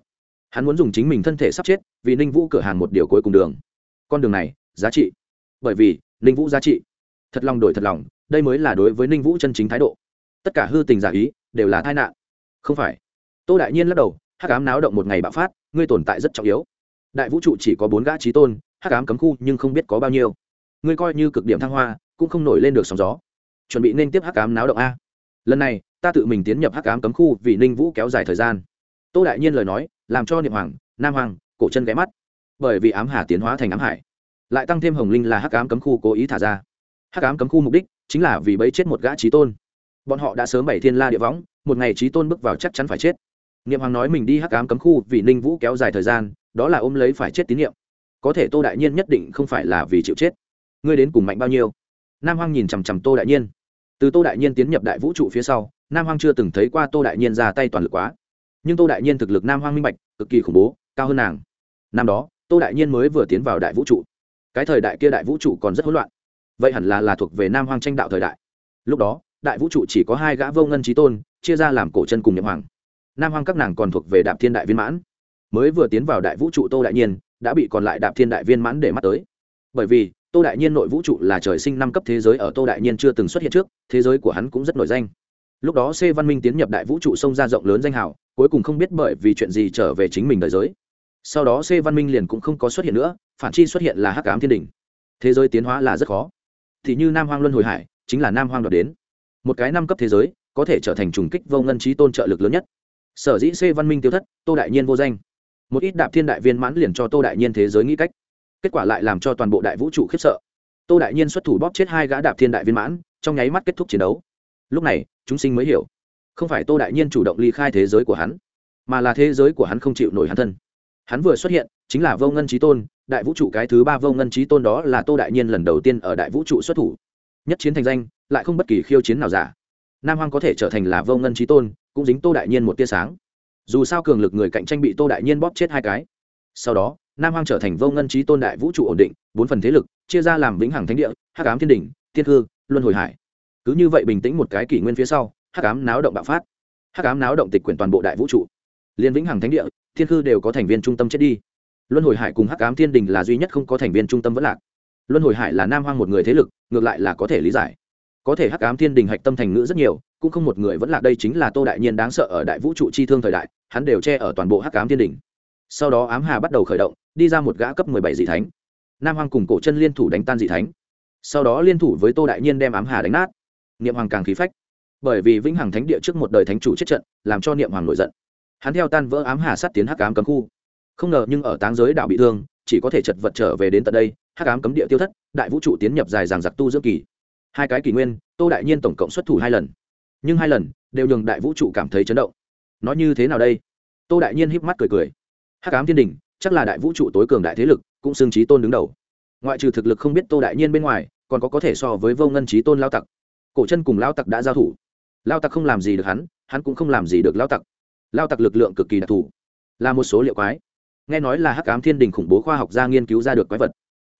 Hắn muốn dùng chính mình thân thể sắp chết, vì ninh vũ cửa hàng một điều cuối cùng đường. Con đường này, giá trị. Bởi vì, ninh vũ giá trị. Thật lòng đổi thật lòng đây mới là đối với ninh vũ chân chính thái độ. Tất cả hư tình giả ý đều là tai nạn. Không phải. Tô đại nhiên lắc đầu, hắc ám náo động một ngày bạo phát, ngươi tồn tại rất trọng yếu. Đại vũ trụ chỉ có bốn gã trí tôn, hắc ám cấm khu nhưng không biết có bao nhiêu. Ngươi coi như cực điểm thăng hoa, cũng không nổi lên được sóng gió. Chuẩn bị nên tiếp hắc ám náo động a. Lần này, ta tự mình tiến nhập hắc ám cấm khu vì ninh vũ kéo dài thời gian. Tô đại nhiên lời nói, làm cho niệm hoàng, nam hoàng, cổ chân ghé mắt. Bởi vì ám hà tiến hóa thành ám hải, lại tăng thêm hồng linh là hắc ám cấm khu cố ý thả ra. Hắc ám cấm khu mục đích chính là vì bấy chết một gã trí tôn. Bọn họ đã sớm bảy thiên la địa võng, một ngày trí tôn bước vào chắc chắn phải chết. Niệm hoàng nói mình đi hắc ám cấm khu vì ninh vũ kéo dài thời gian, đó là ôm lấy phải chết tín nhiệm có thể tô đại nhiên nhất định không phải là vì chịu chết. Ngươi đến cùng mạnh bao nhiêu? Nam hoàng nhìn chằm chằm tô đại nhiên. Từ tô đại nhiên tiến nhập đại vũ trụ phía sau, nam hoàng chưa từng thấy qua tô đại nhiên ra tay toàn lực quá. Nhưng tô đại nhiên thực lực nam hoàng minh bạch, cực kỳ khủng bố, cao hơn nàng. Năm đó, tô đại nhiên mới vừa tiến vào đại vũ trụ. Cái thời đại kia đại vũ trụ còn rất hỗn loạn vậy hẳn là là thuộc về nam hoàng tranh đạo thời đại. Lúc đó, đại vũ trụ chỉ có hai gã vô ngân trí tôn, chia ra làm cổ chân cùng nhậm hoàng. Nam hoàng các nàng còn thuộc về đạp thiên đại viên mãn. Mới vừa tiến vào đại vũ trụ tô đại nhiên, đã bị còn lại đạp thiên đại viên mãn để mắt tới. Bởi vì, tô đại nhiên nội vũ trụ là trời sinh năm cấp thế giới ở tô đại nhiên chưa từng xuất hiện trước, thế giới của hắn cũng rất nổi danh. Lúc đó c văn minh tiến nhập đại vũ trụ sông ra rộng lớn danh hào, cuối cùng không biết bởi vì chuyện gì trở về chính mình đời giới. Sau đó c văn minh liền cũng không có xuất hiện nữa, phản chi xuất hiện là hắc ám thiên đình thế giới tiến hóa là rất khó thì như nam hoang luân hồi hải, chính là nam hoang đoạt đến. Một cái năm cấp thế giới, có thể trở thành trùng kích vô ngân trí tôn trợ lực lớn nhất. Sở dĩ c văn minh tiêu thất, tô đại nhiên vô danh. Một ít đạp thiên đại viên mãn liền cho tô đại nhiên thế giới nghĩ cách. Kết quả lại làm cho toàn bộ đại vũ trụ khiếp sợ. Tô đại nhiên xuất thủ bóp chết hai gã đạp thiên đại viên mãn, trong nháy mắt kết thúc chiến đấu. Lúc này, chúng sinh mới hiểu, không phải tô đại nhiên chủ động ly khai thế giới của hắn, mà là thế giới của hắn không chịu nổi hắn thân. Hắn vừa xuất hiện, chính là vô ngân trí tôn đại vũ trụ cái thứ ba vô ngân trí tôn đó là tô đại nhiên lần đầu tiên ở đại vũ trụ xuất thủ. Nhất chiến thành danh, lại không bất kỳ khiêu chiến nào giả. Nam hoàng có thể trở thành là vô ngân trí tôn, cũng dính tô đại nhiên một tia sáng. Dù sao cường lực người cạnh tranh bị tô đại nhiên bóp chết hai cái. Sau đó, nam hoàng trở thành vô ngân trí tôn đại vũ trụ ổn định, bốn phần thế lực, chia ra làm vĩnh hằng thánh địa, hắc ám thiên đình thiên hư, luân hồi hải. Cứ như vậy bình tĩnh một cái kỷ nguyên phía sau, hắc ám náo động bạo phát. Hắc ám náo động tịch quyển toàn bộ đại vũ trụ. Liên vĩnh hằng thánh địa, thiên hư đều có thành viên trung tâm chết đi luân hồi hải cùng hắc ám thiên đình là duy nhất không có thành viên trung tâm vẫn lạc. Luân hồi hải là nam hoang một người thế lực, ngược lại là có thể lý giải. Có thể hắc ám thiên đình hạch tâm thành ngữ rất nhiều, cũng không một người vẫn lạc đây chính là tô đại nhiên đáng sợ ở đại vũ trụ chi thương thời đại, hắn đều che ở toàn bộ hắc ám thiên đình. Sau đó ám hà bắt đầu khởi động, đi ra một gã cấp mười bảy dị thánh. Nam hoàng cùng cổ chân liên thủ đánh tan dị thánh. Sau đó liên thủ với tô đại nhiên đem ám hà đánh nát. Niệm hoàng càng khí phách. Bởi vì vĩnh hằng thánh địa trước một đời thánh chủ chết trận, làm cho niệm hoàng nổi giận. Hắn theo tan vỡ ám hà sát tiến hắc ám cấm khu không ngờ nhưng ở táng giới đạo bị thương, chỉ có thể chật vật trở về đến tận đây, hắc ám cấm địa tiêu thất, đại vũ trụ tiến nhập dài dàng giặc tu dưỡng kỳ. Hai cái kỷ nguyên, tô đại nhiên tổng cộng xuất thủ hai lần. Nhưng hai lần, đều nhường đại vũ trụ cảm thấy chấn động. Nó như thế nào đây? Tô đại nhiên híp mắt cười cười. Hắc ám thiên đình chắc là đại vũ trụ tối cường đại thế lực, cũng xương trí tôn đứng đầu. Ngoại trừ thực lực không biết tô đại nhiên bên ngoài, còn có có thể so với vô ngân trí tôn lao tặc. Cổ chân cùng lao tặc đã giao thủ. Lao tặc không làm gì được hắn hắn cũng không làm gì được lao tặc. Lao tặc lực lượng cực kỳ đặc thù. Là một số liệu quái nghe nói là hắc ám thiên đình khủng bố khoa học gia nghiên cứu ra được quái vật.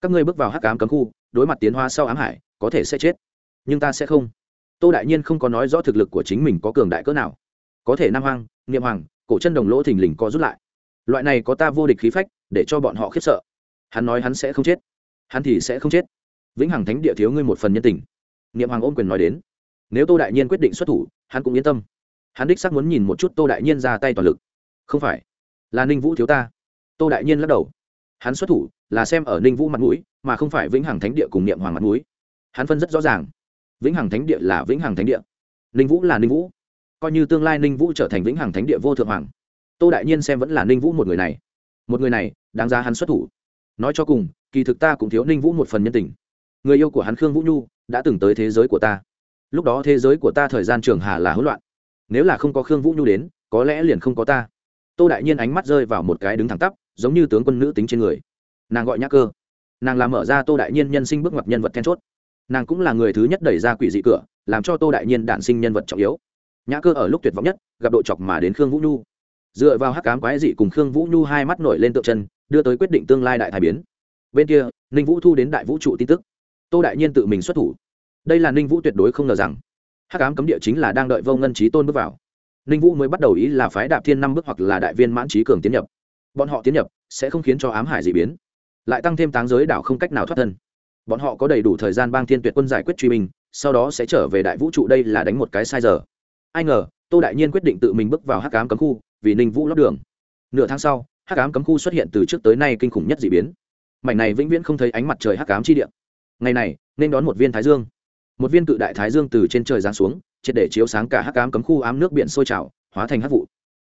Các ngươi bước vào hắc ám cấm khu, đối mặt tiến hóa sau ám hải, có thể sẽ chết. Nhưng ta sẽ không. Tô đại nhiên không có nói rõ thực lực của chính mình có cường đại cỡ nào. Có thể nam hoang, niệm hoàng, cổ chân đồng lỗ thình lình co rút lại. Loại này có ta vô địch khí phách, để cho bọn họ khiếp sợ. Hắn nói hắn sẽ không chết. Hắn thì sẽ không chết. Vĩnh hằng thánh địa thiếu ngươi một phần nhân tình. Niệm hoàng ôm quyền nói đến. Nếu tô đại nhiên quyết định xuất thủ, hắn cũng yên tâm. Hắn đích xác muốn nhìn một chút tô đại nhiên ra tay toàn lực. Không phải. Là ninh vũ thiếu ta tô đại nhiên lắc đầu. Hắn xuất thủ là xem ở ninh vũ mặt mũi, mà không phải vĩnh hằng thánh địa cùng niệm hoàng mặt mũi. Hắn phân rất rõ ràng. Vĩnh hằng thánh địa là vĩnh hằng thánh địa. Ninh vũ là ninh vũ. Coi như tương lai ninh vũ trở thành vĩnh hằng thánh địa vô thượng hoàng, tô đại nhiên xem vẫn là ninh vũ một người này. Một người này, đáng ra hắn xuất thủ. Nói cho cùng, kỳ thực ta cũng thiếu ninh vũ một phần nhân tình. Người yêu của hắn khương vũ nhu đã từng tới thế giới của ta. Lúc đó thế giới của ta thời gian trường hà là hỗn loạn. Nếu là không có khương vũ nhu đến, có lẽ liền không có ta. Tô đại nhiên ánh mắt rơi vào một cái đứng thẳng tắp giống như tướng quân nữ tính trên người. Nàng gọi nhã cơ. Nàng làm mở ra tô đại nhiên nhân sinh bước ngoặt nhân vật then chốt. Nàng cũng là người thứ nhất đẩy ra quỷ dị cửa, làm cho tô đại nhiên đản sinh nhân vật trọng yếu. Nhã cơ ở lúc tuyệt vọng nhất, gặp độ chọc mà đến khương vũ nhu. Dựa vào hắc cám quái dị cùng khương vũ nhu hai mắt nổi lên tượng chân đưa tới quyết định tương lai đại thái biến. Bên kia, ninh vũ thu đến đại vũ trụ tin tức. Tô đại nhiên tự mình xuất thủ. Đây là ninh vũ tuyệt đối không ngờ rằng, hắc ám cấm địa chính là đang đợi vô ngân trí tôn bước vào. Ninh vũ mới bắt đầu ý là phái đạp thiên năm bước hoặc là đại viên mãn trí cường tiến nhập bọn họ tiến nhập sẽ không khiến cho ám hải dị biến lại tăng thêm táng giới đảo không cách nào thoát thân. Bọn họ có đầy đủ thời gian bang thiên tuyệt quân giải quyết truy mình, sau đó sẽ trở về đại vũ trụ đây là đánh một cái sai giờ. Ai ngờ tô đại nhiên quyết định tự mình bước vào hắc ám cấm khu vì ninh vũ lót đường. Nửa tháng sau hắc ám cấm khu xuất hiện từ trước tới nay kinh khủng nhất d ị biến. Mảnh này vĩnh viễn không thấy ánh mặt trời hắc ám chi điện ngày này nên đón một viên thái dương. Một viên cự đại thái dương từ trên trời giáng xuống triệt để chiếu sáng cả hắc ám cấm khu ám nước biển sôi trào hóa thành hắc vụ.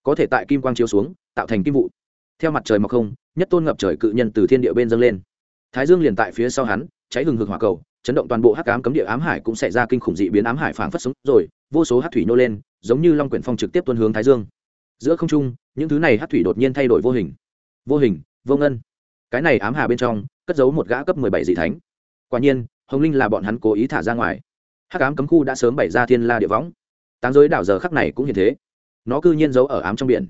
Có thể tại kim quang chiếu xuống tạo thành kim vụ theo mặt trời mọc không, nhất tôn ngập trời cự nhân từ thiên địa bên dâng lên. Thái dương liền tại phía sau hắn, cháy hừng hực hỏa cầu, chấn động toàn bộ hắc ám cấm địa ám hải cũng xảy ra kinh khủng dị biến, ám hải phảng phất sống rồi, vô số hắc thủy nô lên, giống như long quyển phong trực tiếp tuân hướng thái dương. Giữa không trung, những thứ này hắc thủy đột nhiên thay đổi vô hình. Vô hình, vô ngân. Cái này ám hà bên trong, cất giấu một gã cấp mười bảy dị thánh. Quả nhiên, hồng linh là bọn hắn cố ý thả ra ngoài. Hắc ám cấm khu đã sớm bày ra thiên la địa võng. Táng giới đảo giờ khắc này cũng như thế. Nó cư nhiên giấu ở ám trong biển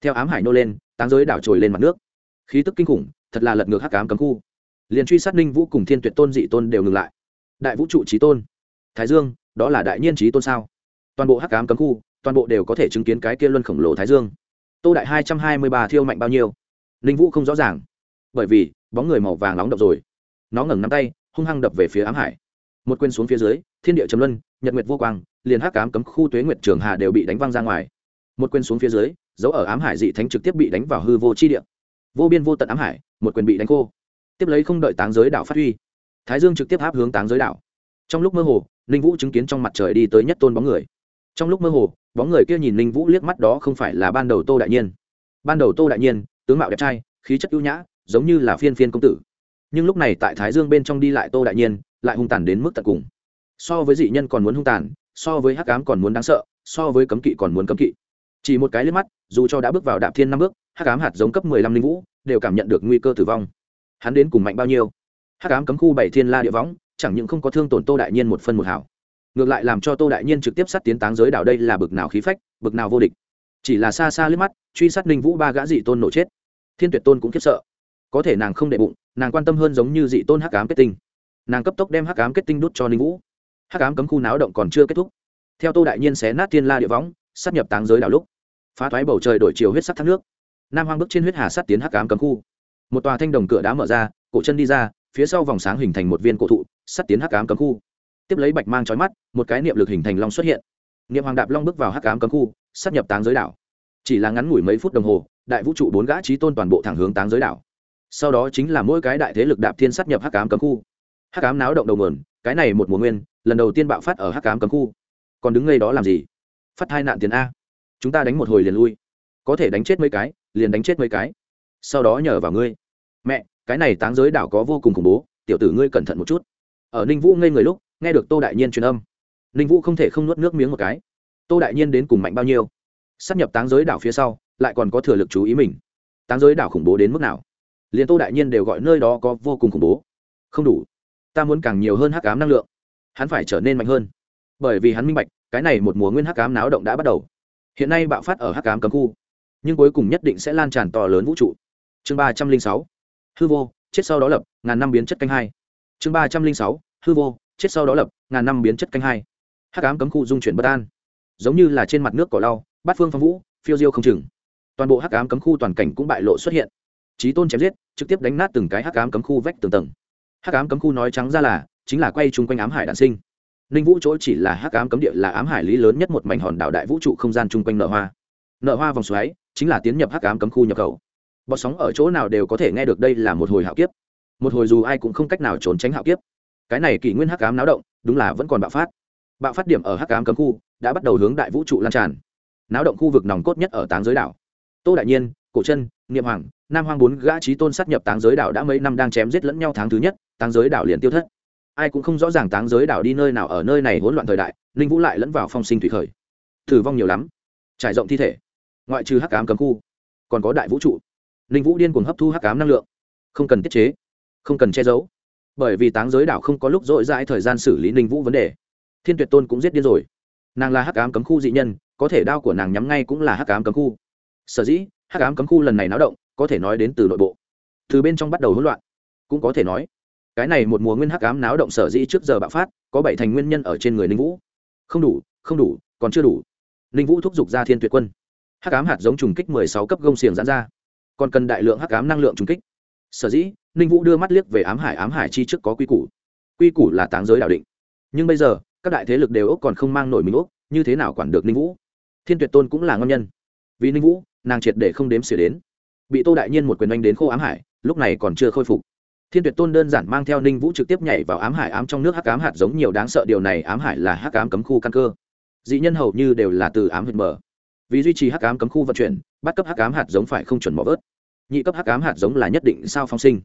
theo ám hải nô lên, táng giới đảo trồi lên mặt nước. Khí tức kinh khủng, thật là lật ngược hắc ám cấm khu. Liền truy sát ninh vũ cùng thiên tuyệt tôn dị tôn đều ngừng lại. Đại vũ trụ trí tôn. Thái dương, đó là đại nhiên trí tôn sao? Toàn bộ hắc ám cấm khu, toàn bộ đều có thể chứng kiến cái kia luân khổng lồ thái dương. Tô đại hai trăm hai mươi ba thiêu mạnh bao nhiêu? Ninh vũ không rõ ràng. Bởi vì, bóng người màu vàng nóng đập rồi. Nó ngẩng nắm tay, hung hăng đập về phía ám hải. Một quên xuống phía dưới, thiên địa trầm luân, nhật nguyệt vô quang, liền hắc ám cấm khu tuế nguyệt trường hà đều bị đánh văng ra ngoài. Một quên xuống phía dưới dấu ở ám hải dị thánh trực tiếp bị đánh vào hư vô chi địa. Vô biên vô tận ám hải, một quyền bị đánh khô. Tiếp lấy không đợi táng giới đảo phát huy, thái dương trực tiếp áp hướng táng giới đảo. Trong lúc mơ hồ, ninh vũ chứng kiến trong mặt trời đi tới nhất tôn bóng người. Trong lúc mơ hồ, bóng người kia nhìn ninh vũ liếc mắt đó không phải là ban đầu tô đại nhiên. Ban đầu tô đại nhiên, tướng mạo đẹp trai, khí chất ưu nhã, giống như là phiên phiên công tử. Nhưng lúc này tại thái dương bên trong đi lại tô đại nhiên, lại hung tàn đến mức tận cùng. So với dị nhân còn muốn hung tàn, so với hắc ám còn muốn đáng sợ, so với cấm kỵ còn muốn cấm kỵ chỉ một cái liếc mắt, dù cho đã bước vào đạp thiên năm bước, hắc ám hạt giống cấp mười lăm linh vũ, đều cảm nhận được nguy cơ tử vong. Hắn đến cùng mạnh bao nhiêu? Hắc ám cấm khu bảy thiên la địa võng, chẳng những không có thương tổn tô đại nhiên một phân một hảo, ngược lại làm cho tô đại nhiên trực tiếp sát tiến táng giới đảo đây là bực nào khí phách, bực nào vô địch. Chỉ là xa xa liếc mắt, truy sát linh vũ ba gã dị tôn nổ chết. Thiên tuyệt tôn cũng khiếp sợ. Có thể nàng không đệ bụng, nàng quan tâm hơn giống như dị tôn hắc ám kết tinh. Nàng cấp tốc đem hắc ám kết tinh đút cho linh vũ. Hắc ám cấm khu náo động còn chưa kết thúc. Theo tô đại nhiên xé nát thiên la địa võng, sát nhập táng giới đảo lúc phá thoái bầu trời đổi chiều huyết sắc thác nước. Nam hoang bước trên huyết hà sát tiến hắc ám cấm khu. Một tòa thanh đồng cửa đá mở ra, cổ chân đi ra, phía sau vòng sáng hình thành một viên cổ thụ, sắt tiến hắc ám cấm khu. Tiếp lấy bạch mang trói mắt, một cái niệm lực hình thành long xuất hiện. Niệm hoàng đạp long bước vào hắc ám cấm khu sát nhập táng giới đảo. Chỉ là ngắn ngủi mấy phút đồng hồ, đại vũ trụ bốn gã trí tôn toàn bộ thẳng hướng táng giới đảo. Sau đó chính là mỗi cái đại thế lực đạp thiên sát nhập hắc ám cấm khu. Hắc ám náo động đầu nguồn, cái này một mùa nguyên, lần đầu tiên bạo phát ở hắc ám cấm khu. Còn đứng ngay đó làm gì? Phát hai nạn tiền a chúng ta đánh một hồi liền lui. Có thể đánh chết mấy cái, liền đánh chết mấy cái. Sau đó nhờ vào ngươi. Mẹ, cái này táng giới đảo có vô cùng khủng bố, tiểu tử ngươi cẩn thận một chút. Ở ninh vũ ngây người lúc, nghe được tô đại nhiên truyền âm. Ninh vũ không thể không nuốt nước miếng một cái. Tô đại nhiên đến cùng mạnh bao nhiêu? Sắp nhập táng giới đảo phía sau, lại còn có thừa lực chú ý mình. Táng giới đảo khủng bố đến mức nào? Liền tô đại nhiên đều gọi nơi đó có vô cùng khủng bố. Không đủ. Ta muốn càng nhiều hơn hắc ám năng lượng. Hắn phải trở nên mạnh hơn. Bởi vì hắn minh bạch, cái này một mùa nguyên hắc ám náo động đã bắt đầu hiện nay bạo phát ở hắc ám cấm khu, nhưng cuối cùng nhất định sẽ lan tràn to lớn vũ trụ. Chương ba trăm linh sáu, hư vô, chết sau đó lập, ngàn năm biến chất canh hai. Chương ba trăm linh sáu, hư vô, chết sau đó lập, ngàn năm biến chất canh hai. Hắc ám cấm khu dung chuyển bất an. Giống như là trên mặt nước cỏ lau, bát phương phong vũ, phiêu diêu không chừng. Toàn bộ hắc ám cấm khu toàn cảnh cũng bại lộ xuất hiện. Trí tôn chém giết, trực tiếp đánh nát từng cái hắc ám cấm khu vách tường tầng. Hắc ám cấm khu nói trắng ra là, chính là quay chung quanh ám hải đạn sinh ninh vũ chỗ chỉ là hắc ám cấm địa là ám hải lý lớn nhất một mảnh hòn đảo đại vũ trụ không gian chung quanh nợ hoa. Nợ hoa vòng xoáy chính là tiến nhập hắc ám cấm khu nhập khẩu. Bọt sóng ở chỗ nào đều có thể nghe được đây là một hồi hạo kiếp. Một hồi dù ai cũng không cách nào trốn tránh hạo kiếp. Cái này kỷ nguyên hắc ám náo động, đúng là vẫn còn bạo phát. Bạo phát điểm ở hắc ám cấm khu đã bắt đầu hướng đại vũ trụ lan tràn. Náo động khu vực nòng cốt nhất ở táng giới đảo. Tô đại nhiên, cổ chân, niệm hoàng, nam hoang bốn gã trí tôn sát nhập táng giới đảo đã mấy năm đang chém giết lẫn nhau tháng thứ nhất, táng giới đảo liền tiêu thất ai cũng không rõ ràng táng giới đảo đi nơi nào ở nơi này hỗn loạn thời đại, ninh vũ lại lẫn vào phong sinh thủy khởi. Thử vong nhiều lắm. Trải rộng thi thể. Ngoại trừ hắc cám cấm khu, còn có đại vũ trụ. Ninh vũ điên cuồng hấp thu hắc cám năng lượng. Không cần tiết chế, không cần che giấu. Bởi vì táng giới đảo không có lúc dội dãi thời gian xử lý ninh vũ vấn đề. Thiên tuyệt tôn cũng giết điên rồi. Nàng là hắc ám cấm khu dị nhân, có thể đao của nàng nhắm ngay cũng là hắc ám cấm khu. Sở dĩ, hắc ám cấm khu lần này náo động, có thể nói đến từ nội bộ. Từ bên trong bắt đầu hỗn loạn, cũng có thể nói cái này một mùa nguyên hắc ám náo động sở dĩ trước giờ bạo phát, có bảy thành nguyên nhân ở trên người ninh vũ. Không đủ không đủ, còn chưa đủ. Ninh vũ thúc giục ra thiên tuyệt quân. Hắc ám hạt giống trùng kích mười sáu cấp gông xiềng giãn ra. Còn cần đại lượng hắc ám năng lượng trùng kích. Sở dĩ, ninh vũ đưa mắt liếc về ám hải ám hải chi trước có quy củ. Quy củ là táng giới đạo định. Nhưng bây giờ, các đại thế lực đều ốc còn không mang nổi mình ốc như thế nào quản được ninh vũ? Thiên tuyệt tôn cũng là ngon nhân. Vì ninh vũ, nàng triệt để không đếm xỉa đến. Bị tô đại nhiên một quyền oanh đến khô ám hải, lúc này còn chưa khôi phục thiên tuyệt tôn đơn giản mang theo ninh vũ trực tiếp nhảy vào ám hải ám trong nước hắc ám hạt giống nhiều đáng sợ, điều này ám hải là hắc ám cấm khu căn cơ. Dị nhân hầu như đều là từ ám huyệt mở. Vì duy trì hắc ám cấm khu vận chuyển, bắt cấp hắc ám hạt giống phải không chuẩn mỏ vớt. Nhị cấp hắc ám hạt giống là nhất định sao phong sinh.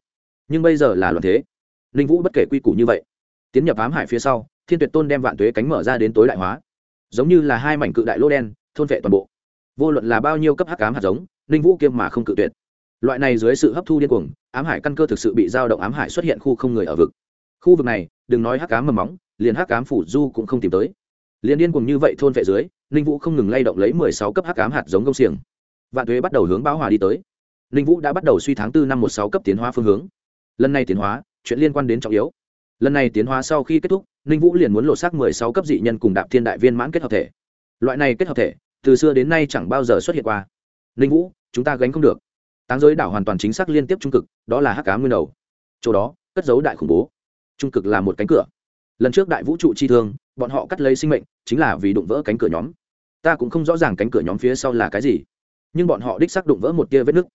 Nhưng bây giờ là loạn thế. Ninh vũ bất kể quy củ như vậy, tiến nhập ám hải phía sau, thiên tuyệt tôn đem vạn tuế cánh mở ra đến tối đại hóa. Giống như là hai mảnh cự đại lô đen, thôn vệ toàn bộ. Vô luận là bao nhiêu cấp hắc ám hạt giống, ninh vũ kiêm mà không cự tuyệt loại này dưới sự hấp thu điên cuồng, ám hải căn cơ thực sự bị giao động ám hải xuất hiện khu không người ở vực. Khu vực này, đừng nói hắc ám mầm móng, liền hắc ám phủ du cũng không tìm tới. Liền điên cuồng như vậy thôn vệ dưới, ninh vũ không ngừng lay động lấy mười sáu cấp hắc ám hạt giống công xiềng. Vạn thuế bắt đầu hướng bão hòa đi tới. Ninh vũ đã bắt đầu suy tháng tư năm một sáu cấp tiến hóa phương hướng. Lần này tiến hóa, chuyện liên quan đến trọng yếu. Lần này tiến hóa sau khi kết thúc, ninh vũ liền muốn lột xác mười sáu cấp dị nhân cùng đạp thiên đại viên mãn kết hợp thể. Loại này kết hợp thể, từ xưa đến nay chẳng bao giờ xuất hiện qua. Ninh vũ, chúng ta gánh không được táng giới đảo hoàn toàn chính xác liên tiếp trung cực, đó là hắc cá nguyên đầu. Chỗ đó, cất giấu đại khủng bố. Trung cực là một cánh cửa. Lần trước đại vũ trụ chi thương, bọn họ cắt lấy sinh mệnh, chính là vì đụng vỡ cánh cửa nhóm. Ta cũng không rõ ràng cánh cửa nhóm phía sau là cái gì, nhưng bọn họ đích xác đụng vỡ một tia vết nứt.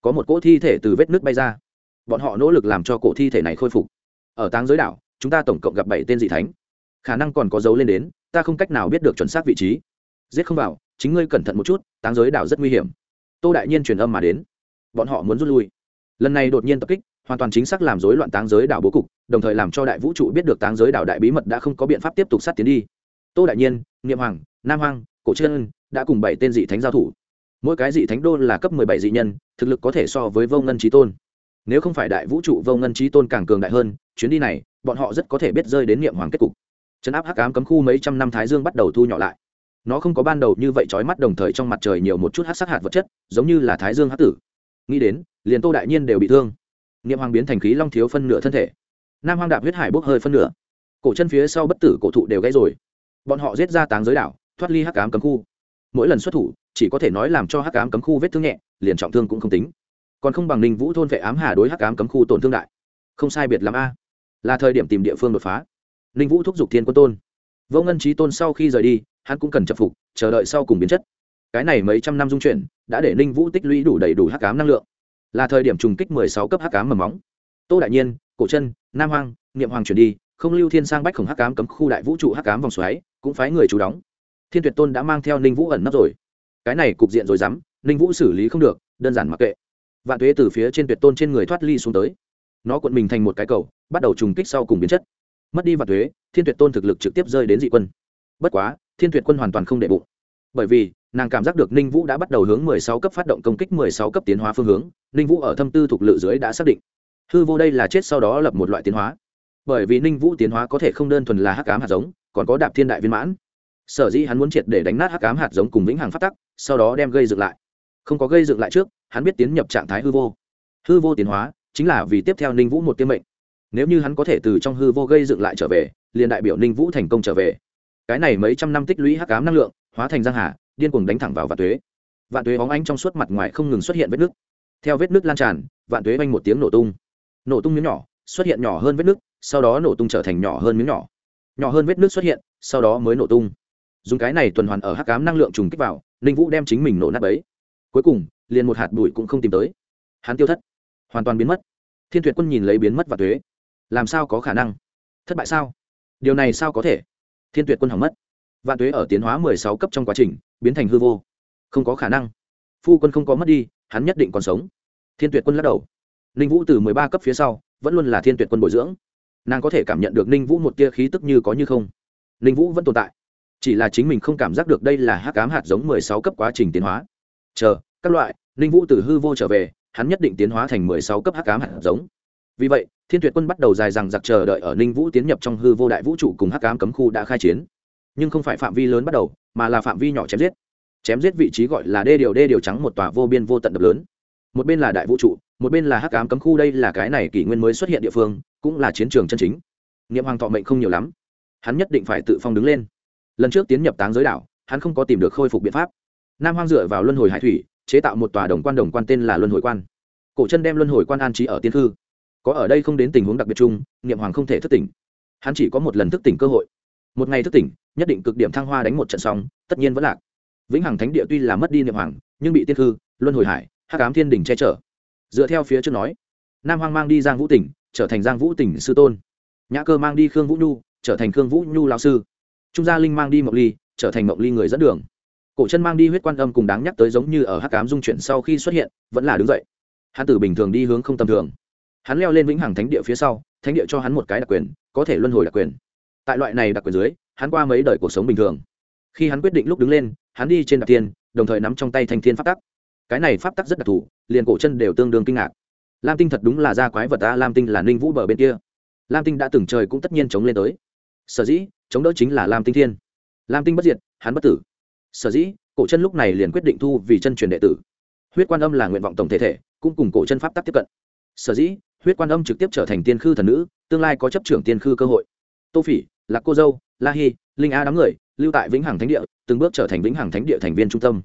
Có một cỗ thi thể từ vết nứt bay ra. Bọn họ nỗ lực làm cho cổ thi thể này khôi phục. Ở táng giới đảo, chúng ta tổng cộng gặp bảy tên dị thánh. Khả năng còn có dấu lên đến, ta không cách nào biết được chuẩn xác vị trí. Giết không vào, chính ngươi cẩn thận một chút, táng giới đảo rất nguy hiểm. Tô đại nhiên truyền âm mà đến bọn họ muốn rút lui. Lần này đột nhiên tập kích, hoàn toàn chính xác làm rối loạn táng giới đảo bố cục, đồng thời làm cho đại vũ trụ biết được táng giới đảo đại bí mật đã không có biện pháp tiếp tục sát tiến đi. Tô đại nhiên, niệm hoàng, nam hoàng cổ trân đã cùng bảy tên dị thánh giao thủ. Mỗi cái dị thánh đô là cấp mười bảy dị nhân, thực lực có thể so với vô ngân trí tôn. Nếu không phải đại vũ trụ vô ngân trí tôn càng cường đại hơn, chuyến đi này, bọn họ rất có thể biết rơi đến niệm hoàng kết cục. Trấn áp hắc ám cấm khu mấy trăm năm thái dương bắt đầu thu nhỏ lại. Nó không có ban đầu như vậy trói mắt, đồng thời trong mặt trời nhiều một chút hát sắc hạt vật chất, giống như là thái dương hát tử nghĩ đến, liền tô đại nhiên đều bị thương. Niệm hoàng biến thành khí long thiếu phân nửa thân thể. Nam hoàng đạp huyết hải bốc hơi phân nửa. Cổ chân phía sau bất tử cổ thụ đều gãy rồi. Bọn họ giết ra táng giới đảo, thoát ly hắc ám cấm khu. Mỗi lần xuất thủ, chỉ có thể nói làm cho hắc ám cấm khu vết thương nhẹ, liền trọng thương cũng không tính. Còn không bằng ninh vũ thôn vệ ám hà đối hắc ám cấm khu tổn thương đại. Không sai biệt l a. Là thời điểm tìm địa phương đột phá. Ninh vũ thúc giục thiên quân tôn. Vô ngân trí tôn sau khi rời đi, hắn cũng cần chập phục, chờ đợi sau cùng biến chất cái này mấy trăm năm dung chuyển, đã để ninh vũ tích lũy đủ đầy đủ hắc cám năng lượng. Là thời điểm trùng kích mười sáu cấp hắc cám mầm móng. Tô đại nhiên, cổ chân, nam hoàng niệm hoàng chuyển đi, không lưu thiên sang bách khổng hắc cám cấm khu đại vũ trụ hắc cám vòng xoáy, cũng phái người chủ đóng. Thiên tuyệt tôn đã mang theo ninh vũ ẩn nấp rồi. Cái này cục diện rồi dám, ninh vũ xử lý không được, đơn giản mặc kệ. Vạn tuế từ phía trên tuyệt tôn trên người thoát ly xuống tới. Nó cuộn mình thành một cái cầu, bắt đầu trùng kích sau cùng biến chất. Mất đi vạn tuế, thiên tuyệt tôn thực lực trực tiếp rơi đến dị quân. Bất quá, thiên tuyệt quân hoàn toàn không để bụng. Bởi vì nàng cảm giác được ninh vũ đã bắt đầu hướng mười sáu cấp phát động công kích mười sáu cấp tiến hóa phương hướng, ninh vũ ở thâm tư thuộc lự dưới đã xác định. Hư vô đây là chết sau đó lập một loại tiến hóa. Bởi vì ninh vũ tiến hóa có thể không đơn thuần là hắc cám hạt giống, còn có đạp thiên đại viên mãn. Sở dĩ hắn muốn triệt để đánh nát hắc cám hạt giống cùng vĩnh hằng phát tắc, sau đó đem gây dựng lại. Không có gây dựng lại trước, hắn biết tiến nhập trạng thái hư vô. Hư vô tiến hóa chính là vì tiếp theo ninh vũ một tiêm mệnh. Nếu như hắn có thể từ trong hư vô gây dựng lại trở về, liền đại biểu ninh vũ thành công trở về. Cái này mấy trăm năm tích lũy hắc ám năng lượng, hóa thành giang hà điên cuồng đánh thẳng vào vạn tuế. Vạn tuế bóng ánh trong suốt mặt ngoài không ngừng xuất hiện vết nước. Theo vết nước lan tràn, vạn tuế vanh một tiếng nổ tung. Nổ tung miếng nhỏ, xuất hiện nhỏ hơn vết nước, sau đó nổ tung trở thành nhỏ hơn miếng nhỏ. Nhỏ hơn vết nước xuất hiện, sau đó mới nổ tung. Dùng cái này tuần hoàn ở hắc cám năng lượng trùng kích vào, ninh vũ đem chính mình nổ nát ấy cuối cùng, liền một hạt bụi cũng không tìm tới. Hắn tiêu thất, hoàn toàn biến mất. Thiên tuyệt quân nhìn lấy biến mất và thuế làm sao có khả năng? Thất bại sao? Điều này sao có thể? Thiên tuyệt quân hỏng mất vạn tuế ở tiến hóa mười sáu cấp trong quá trình, biến thành hư vô. Không có khả năng. Phu quân không có mất đi, hắn nhất định còn sống. Thiên tuyệt quân lắc đầu. Ninh vũ từ mười ba cấp phía sau, vẫn luôn là thiên tuyệt quân bồi dưỡng. Nàng có thể cảm nhận được ninh vũ một tia khí tức như có như không. Ninh vũ vẫn tồn tại. Chỉ là chính mình không cảm giác được đây là hắc cám hạt giống mười sáu cấp quá trình tiến hóa. Chờ, các loại, ninh vũ từ hư vô trở về, hắn nhất định tiến hóa thành mười sáu cấp hắc cám hạt giống. Vì vậy, thiên tuyệt quân bắt đầu dài rằng giặc chờ đợi ở ninh vũ tiến nhập trong hư vô đại vũ trụ cùng hắc cám cấm khu đã khai chiến nhưng không phải phạm vi lớn bắt đầu, mà là phạm vi nhỏ chém giết. Chém giết vị trí gọi là đê điều đê điều trắng một tòa vô biên vô tận đập lớn. Một bên là đại vũ trụ, một bên là hắc ám cấm khu, đây là cái này kỷ nguyên mới xuất hiện địa phương, cũng là chiến trường chân chính. Nghiệm hoàng thọ mệnh không nhiều lắm. Hắn nhất định phải tự phong đứng lên. Lần trước tiến nhập táng giới đảo, hắn không có tìm được khôi phục biện pháp. Nam hoang dựa vào luân hồi hải thủy, chế tạo một tòa đồng quan đồng quan tên là luân hồi quan. Cổ chân đem luân hồi quan an trí ở tiên hư. có ở đây không đến tình huống đặc biệt chung, niệm hoàng không thể thức tỉnh. Hắn chỉ có một lần thức tỉnh cơ hội một ngày thức tỉnh, nhất định cực điểm thăng hoa đánh một trận sóng, tất nhiên vẫn lạc. Vĩnh hằng thánh địa tuy là mất đi niệm hoàng, nhưng bị tiên hư luân hồi hải, hắc ám thiên đình che chở. Dựa theo phía trước nói, nam hoang mang đi giang vũ tỉnh, trở thành giang vũ tỉnh sư tôn. Nhã cơ mang đi khương vũ nhu, trở thành khương vũ nhu lao sư. Trung gia linh mang đi mộc ly, trở thành mộc ly người dẫn đường. Cổ chân mang đi huyết quan âm cùng đáng nhắc tới giống như ở hắc cám dung chuyển sau khi xuất hiện, vẫn là đứng dậy. Hắn từ bình thường đi hướng không tầm thường. Hắn leo lên vĩnh hằng thánh địa phía sau, thánh địa cho hắn một cái đặc quyền, có thể luân hồi đặc quyền tại loại này đặc quyền dưới, hắn qua mấy đời cuộc sống bình thường. Khi hắn quyết định lúc đứng lên, hắn đi trên đặc tiên đồng thời nắm trong tay thanh thiên pháp tắc. Cái này pháp tắc rất đặc thù, liền cổ chân đều tương đương kinh ngạc. Lam tinh thật đúng là ra quái vật ta lam tinh là ninh vũ bờ bên kia. Lam tinh đã từng trời cũng tất nhiên chống lên tới. Sở dĩ, chống đỡ chính là lam tinh thiên. Lam tinh bất diệt, hắn bất tử. Sở dĩ, cổ chân lúc này liền quyết định thu vì chân truyền đệ tử. Huyết quan âm là nguyện vọng tổng thể thể, cũng cùng cổ chân pháp tắc tiếp cận. Sở dĩ, huyết quan âm trực tiếp trở thành tiên khư thần nữ, tương lai có chấp trưởng tiên khư cơ hội. Tô phỉ lạc cô dâu la hi linh a đám người lưu tại vĩnh hằng thánh địa từng bước trở thành vĩnh hằng thánh địa thành viên trung tâm.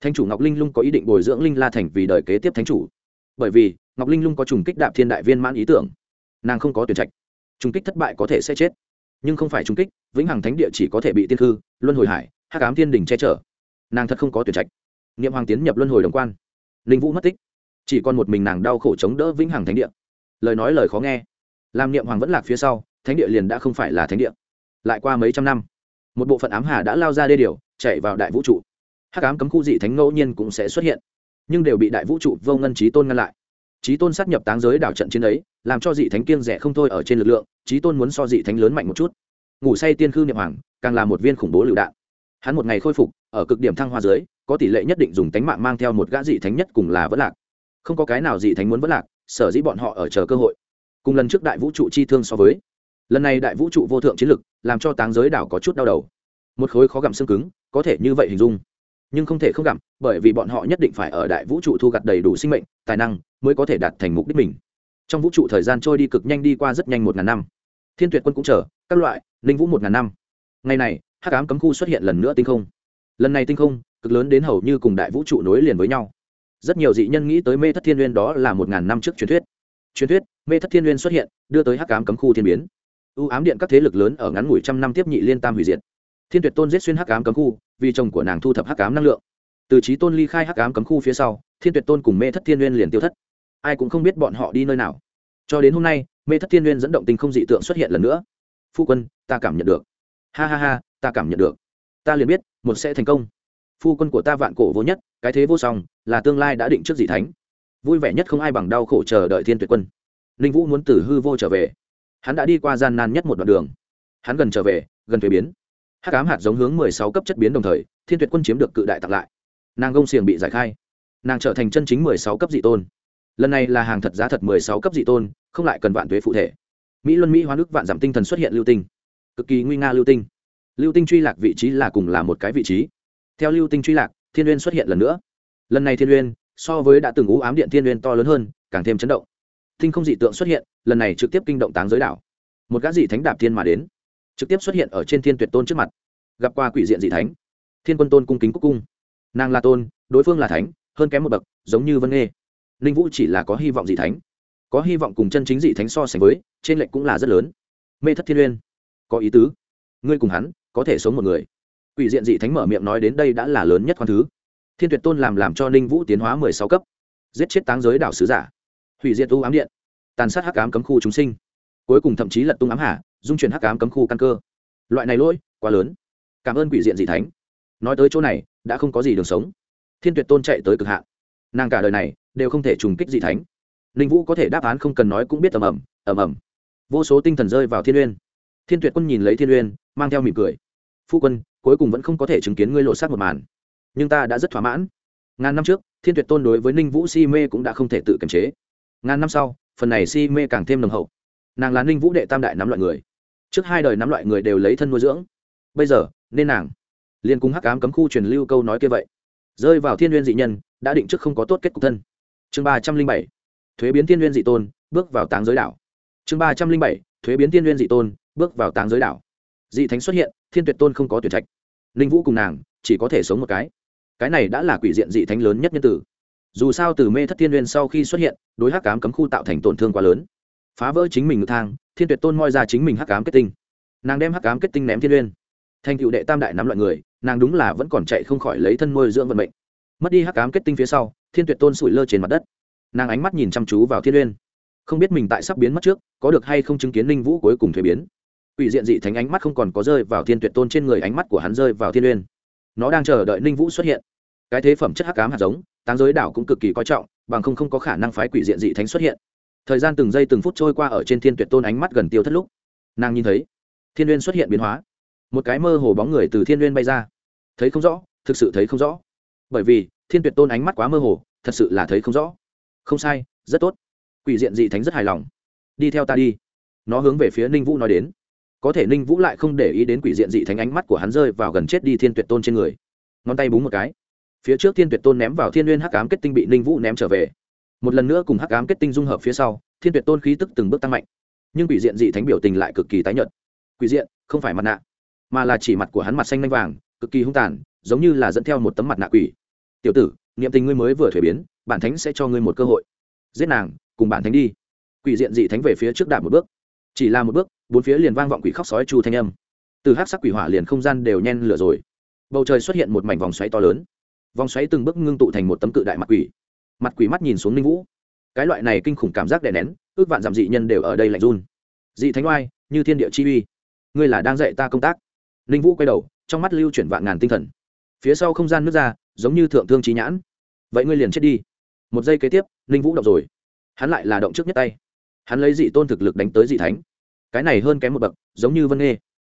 Thánh chủ ngọc linh lung có ý định bồi dưỡng linh la thành vì đời kế tiếp thánh chủ. Bởi vì ngọc linh lung có trùng kích đạp thiên đại viên mãn ý tưởng. Nàng không có tuyển trạch. Trùng kích thất bại có thể sẽ chết. Nhưng không phải trùng kích vĩnh hằng thánh địa chỉ có thể bị tiên hư, luân hồi hải hắc ám thiên đình che chở. Nàng thật không có tuyển trạch. Niệm hoàng tiến nhập luân hồi đồng quan. Linh vũ mất tích. Chỉ còn một mình nàng đau khổ chống đỡ vĩnh hằng thánh địa. Lời nói lời khó nghe. Làm niệm hoàng vẫn lạc phía sau thánh địa liền đã không phải là thánh địa lại qua mấy trăm năm. Một bộ phận ám hà đã lao ra đê điều, chạy vào đại vũ trụ. Hắc ám cấm khu dị thánh ngẫu nhiên cũng sẽ xuất hiện, nhưng đều bị đại vũ trụ vô ngân trí tôn ngăn lại. Trí tôn sát nhập táng giới đảo trận chiến ấy, làm cho dị thánh kiêng rẻ không thôi ở trên lực lượng trí tôn muốn so dị thánh lớn mạnh một chút. Ngủ say tiên khư niệm hoàng, càng là một viên khủng bố lựu đạn. Hắn một ngày khôi phục, ở cực điểm thăng hoa dưới, có tỷ lệ nhất định dùng tánh mạng mang theo một gã dị thánh nhất cùng là vẫn lạc. Không có cái nào dị thánh muốn vẫn lạc, sở dĩ bọn họ ở chờ cơ hội. Cùng lần trước đại vũ trụ chi thương so với lần này đại vũ trụ vô thượng chiến lực làm cho táng giới đảo có chút đau đầu. Một khối khó gặm xương cứng, có thể như vậy hình dung. Nhưng không thể không gặm, bởi vì bọn họ nhất định phải ở đại vũ trụ thu gặt đầy đủ sinh mệnh, tài năng mới có thể đạt thành mục đích mình. Trong vũ trụ thời gian trôi đi cực nhanh đi qua rất nhanh một ngàn năm. Thiên tuyệt quân cũng chờ, các loại linh vũ một ngàn năm. Ngày này, hắc ám cấm khu xuất hiện lần nữa tinh không. Lần này tinh không, cực lớn đến hầu như cùng đại vũ trụ nối liền với nhau. Rất nhiều dị nhân nghĩ tới mê thất thiên n đó là một ngàn năm trước truyền thuyết. Truyền thuyết, mê thất thiên n xuất hiện, đưa tới hắc ám cấm khu thiên biến ưu ám điện các thế lực lớn ở ngắn ngủi trăm năm tiếp nhị liên tam hủy diệt. Thiên tuyệt tôn giết xuyên hắc ám cấm khu, vì chồng của nàng thu thập hắc ám năng lượng. Từ trí tôn ly khai hắc ám cấm khu phía sau, thiên tuyệt tôn cùng mê thất thiên nguyên liền tiêu thất. Ai cũng không biết bọn họ đi nơi nào. Cho đến hôm nay, mê thất thiên nguyên dẫn động tình không dị tượng xuất hiện lần nữa. Phu quân, ta cảm nhận được. Ha ha ha, ta cảm nhận được. Ta liền biết, một sẽ thành công. Phu quân của ta vạn cổ vô nhất, cái thế vô song, là tương lai đã định trước dị thánh. Vui vẻ nhất không ai bằng đau khổ chờ đợi thiên tuyệt quân. Ninh vũ muốn tử hư vô trở về hắn đã đi qua gian nan nhất một đoạn đường. Hắn gần trở về, gần thuế biến. Hát cám hạt giống hướng mười sáu cấp chất biến đồng thời, thiên tuyệt quân chiếm được cự đại tặng lại. Nàng gông xiềng bị giải khai. Nàng trở thành chân chính mười sáu cấp dị tôn. Lần này là hàng thật giá thật mười sáu cấp dị tôn, không lại cần vạn thuế phụ thể. Mỹ luân mỹ hoa nước vạn giảm tinh thần xuất hiện lưu tinh. Cực kỳ nguy nga lưu tinh. Lưu tinh truy lạc vị trí là cùng là một cái vị trí. Theo lưu tinh truy lạc, thiên uyên xuất hiện lần nữa. Lần này thiên uyên so với đã từng ú ám điện thiên uyên to lớn hơn, càng thêm chấn động. Thinh không dị tượng xuất hiện, lần này trực tiếp kinh động táng giới đảo. Một gã dị thánh đạp thiên mà đến, trực tiếp xuất hiện ở trên thiên tuyệt tôn trước mặt. Gặp qua quỷ diện dị thánh, thiên quân tôn cung kính cúc cung. Nàng là tôn, đối phương là thánh, hơn kém một bậc, giống như vân nghê. Ninh vũ chỉ là có hy vọng dị thánh. Có hy vọng cùng chân chính dị thánh so sánh với, trên lệnh cũng là rất lớn. Mê thất thiên uyên, có ý tứ. Ngươi cùng hắn, có thể sống một người. Quỷ diện dị thánh mở miệng nói đến đây đã là lớn nhất khoan thứ. Thiên tuyệt tôn làm làm cho ninh vũ tiến hóa mười sáu cấp. Giết chết táng giới đảo sứ giả hủy diệt tu ám điện, tàn sát hắc ám cấm khu chúng sinh. Cuối cùng thậm chí lật tung ám hạ dung chuyển hắc ám cấm khu căn cơ. Loại này lỗi, quá lớn. Cảm ơn quỷ diện dị thánh. Nói tới chỗ này, đã không có gì đường sống. Thiên tuyệt tôn chạy tới cực hạn. Nàng cả đời này, đều không thể trùng kích dị thánh. Ninh vũ có thể đáp án không cần nói cũng biết ầm ầm ầm ầm. Vô số tinh thần rơi vào thiên uyên. Thiên tuyệt quân nhìn lấy thiên uyên, mang theo mỉm cười. Phu quân, cuối cùng vẫn không có thể chứng kiến ngươi lộ sát một màn. Nhưng ta đã rất thỏa mãn. Ngàn năm trước, thiên tuyệt tôn đối với ninh vũ si mê cũng đã không thể tự kiềm chế ngàn năm sau, phần này si mê càng thêm nồng hậu. Nàng là ninh vũ đệ tam đại nắm loại người. Trước hai đời nắm loại người đều lấy thân nuôi dưỡng. Bây giờ, nên nàng liền cùng hắc ám cấm khu truyền lưu câu nói kia vậy. Rơi vào thiên n dị nhân, đã định trước không có tốt kết cục thân. Chương ba trăm linh bảy, thuế biến thiên n dị tôn, bước vào táng giới đảo. Chương ba trăm linh bảy, thuế biến thiên n dị tôn, bước vào táng giới đảo. Dị thánh xuất hiện, thiên tuyệt tôn không có tuyệt trạch. Ninh vũ cùng nàng chỉ có thể sống một cái. Cái này đã là quỷ diện dị thánh lớn nhất nhân tử dù sao từ mê thất thiên n g u y ê n sau khi xuất hiện, đối hắc cám cấm khu tạo thành tổn thương quá lớn. Phá vỡ chính mình ngực thang, thiên tuyệt tôn moi ra chính mình hắc cám kết tinh. Nàng đem hắc cám kết tinh ném thiên uyên thành cựu đệ tam đại nắm loại người, nàng đúng là vẫn còn chạy không khỏi lấy thân nuôi dưỡng vận mệnh. Mất đi hắc cám kết tinh phía sau, thiên tuyệt tôn sủi lơ trên mặt đất. Nàng ánh mắt nhìn chăm chú vào thiên uyên không biết mình tại sắp biến mất trước, có được hay không chứng kiến linh vũ cuối cùng thuế biến. Ủy diện dị thánh ánh mắt không còn có rơi vào thiên tuyệt tôn trên người, ánh mắt của hắn rơi vào thiên uyên nó đang chờ đợi ninh vũ xuất hiện. Cái thế phẩm chất hắc cám hạt giống táng giới đảo cũng cực kỳ coi trọng, bằng không không có khả năng phái quỷ diện dị thánh xuất hiện. Thời gian từng giây từng phút trôi qua ở trên thiên tuyệt tôn ánh mắt gần tiêu thất lúc, nàng nhìn thấy thiên uyên xuất hiện biến hóa. Một cái mơ hồ bóng người từ thiên uyên bay ra. Thấy không rõ, thực sự thấy không rõ. Bởi vì, thiên tuyệt tôn ánh mắt quá mơ hồ, thật sự là thấy không rõ. Không sai, rất tốt. Quỷ diện dị thánh rất hài lòng. Đi theo ta đi. Nó hướng về phía ninh vũ nói đến. Có thể ninh vũ lại không để ý đến quỷ diện dị thánh ánh mắt của hắn rơi vào gần chết đi thiên tuyệt tôn trên người. Ngón tay búng một cái phía trước thiên tuyệt tôn ném vào thiên n g u y ê n hắc ám kết tinh bị ninh vũ ném trở về. Một lần nữa cùng hắc ám kết tinh dung hợp phía sau, thiên tuyệt tôn khí tức từng bước tăng mạnh. Nhưng quỷ diện dị thánh biểu tình lại cực kỳ tái nhợt. Quỷ diện, không phải mặt nạ, mà là chỉ mặt của hắn mặt xanh lanh vàng, cực kỳ hung tàn, giống như là dẫn theo một tấm mặt nạ quỷ. Tiểu tử, niệm tình ngươi mới vừa thuế biến, bản thánh sẽ cho ngươi một cơ hội. Giết nàng, cùng bản thánh đi. Quỷ diện dị thánh về phía trước đạp một bước. Chỉ là một bước, bốn phía liền vang vọng quỷ khóc sói chu thanh âm. Từ hát sắc quỷ hỏa liền không gian đều nhen lửa rồi. Bầu trời xuất hiện một mảnh vòng xoáy to lớn vòng xoáy từng bước ngưng tụ thành một tấm cự đại mặt quỷ. Mặt quỷ mắt nhìn xuống ninh vũ. Cái loại này kinh khủng cảm giác đè nén, ước vạn giảm dị nhân đều ở đây lạnh run. Dị thánh oai, như thiên địa chi uy. Ngươi là đang dạy ta công tác. Ninh vũ quay đầu, trong mắt lưu chuyển vạn ngàn tinh thần. Phía sau không gian nước ra, giống như thượng thương trí nhãn. Vậy ngươi liền chết đi. Một giây kế tiếp, ninh vũ động rồi. Hắn lại là động trước nhất tay. Hắn lấy dị tôn thực lực đánh tới dị thánh. Cái này hơn kém một bậc, giống như vân nghê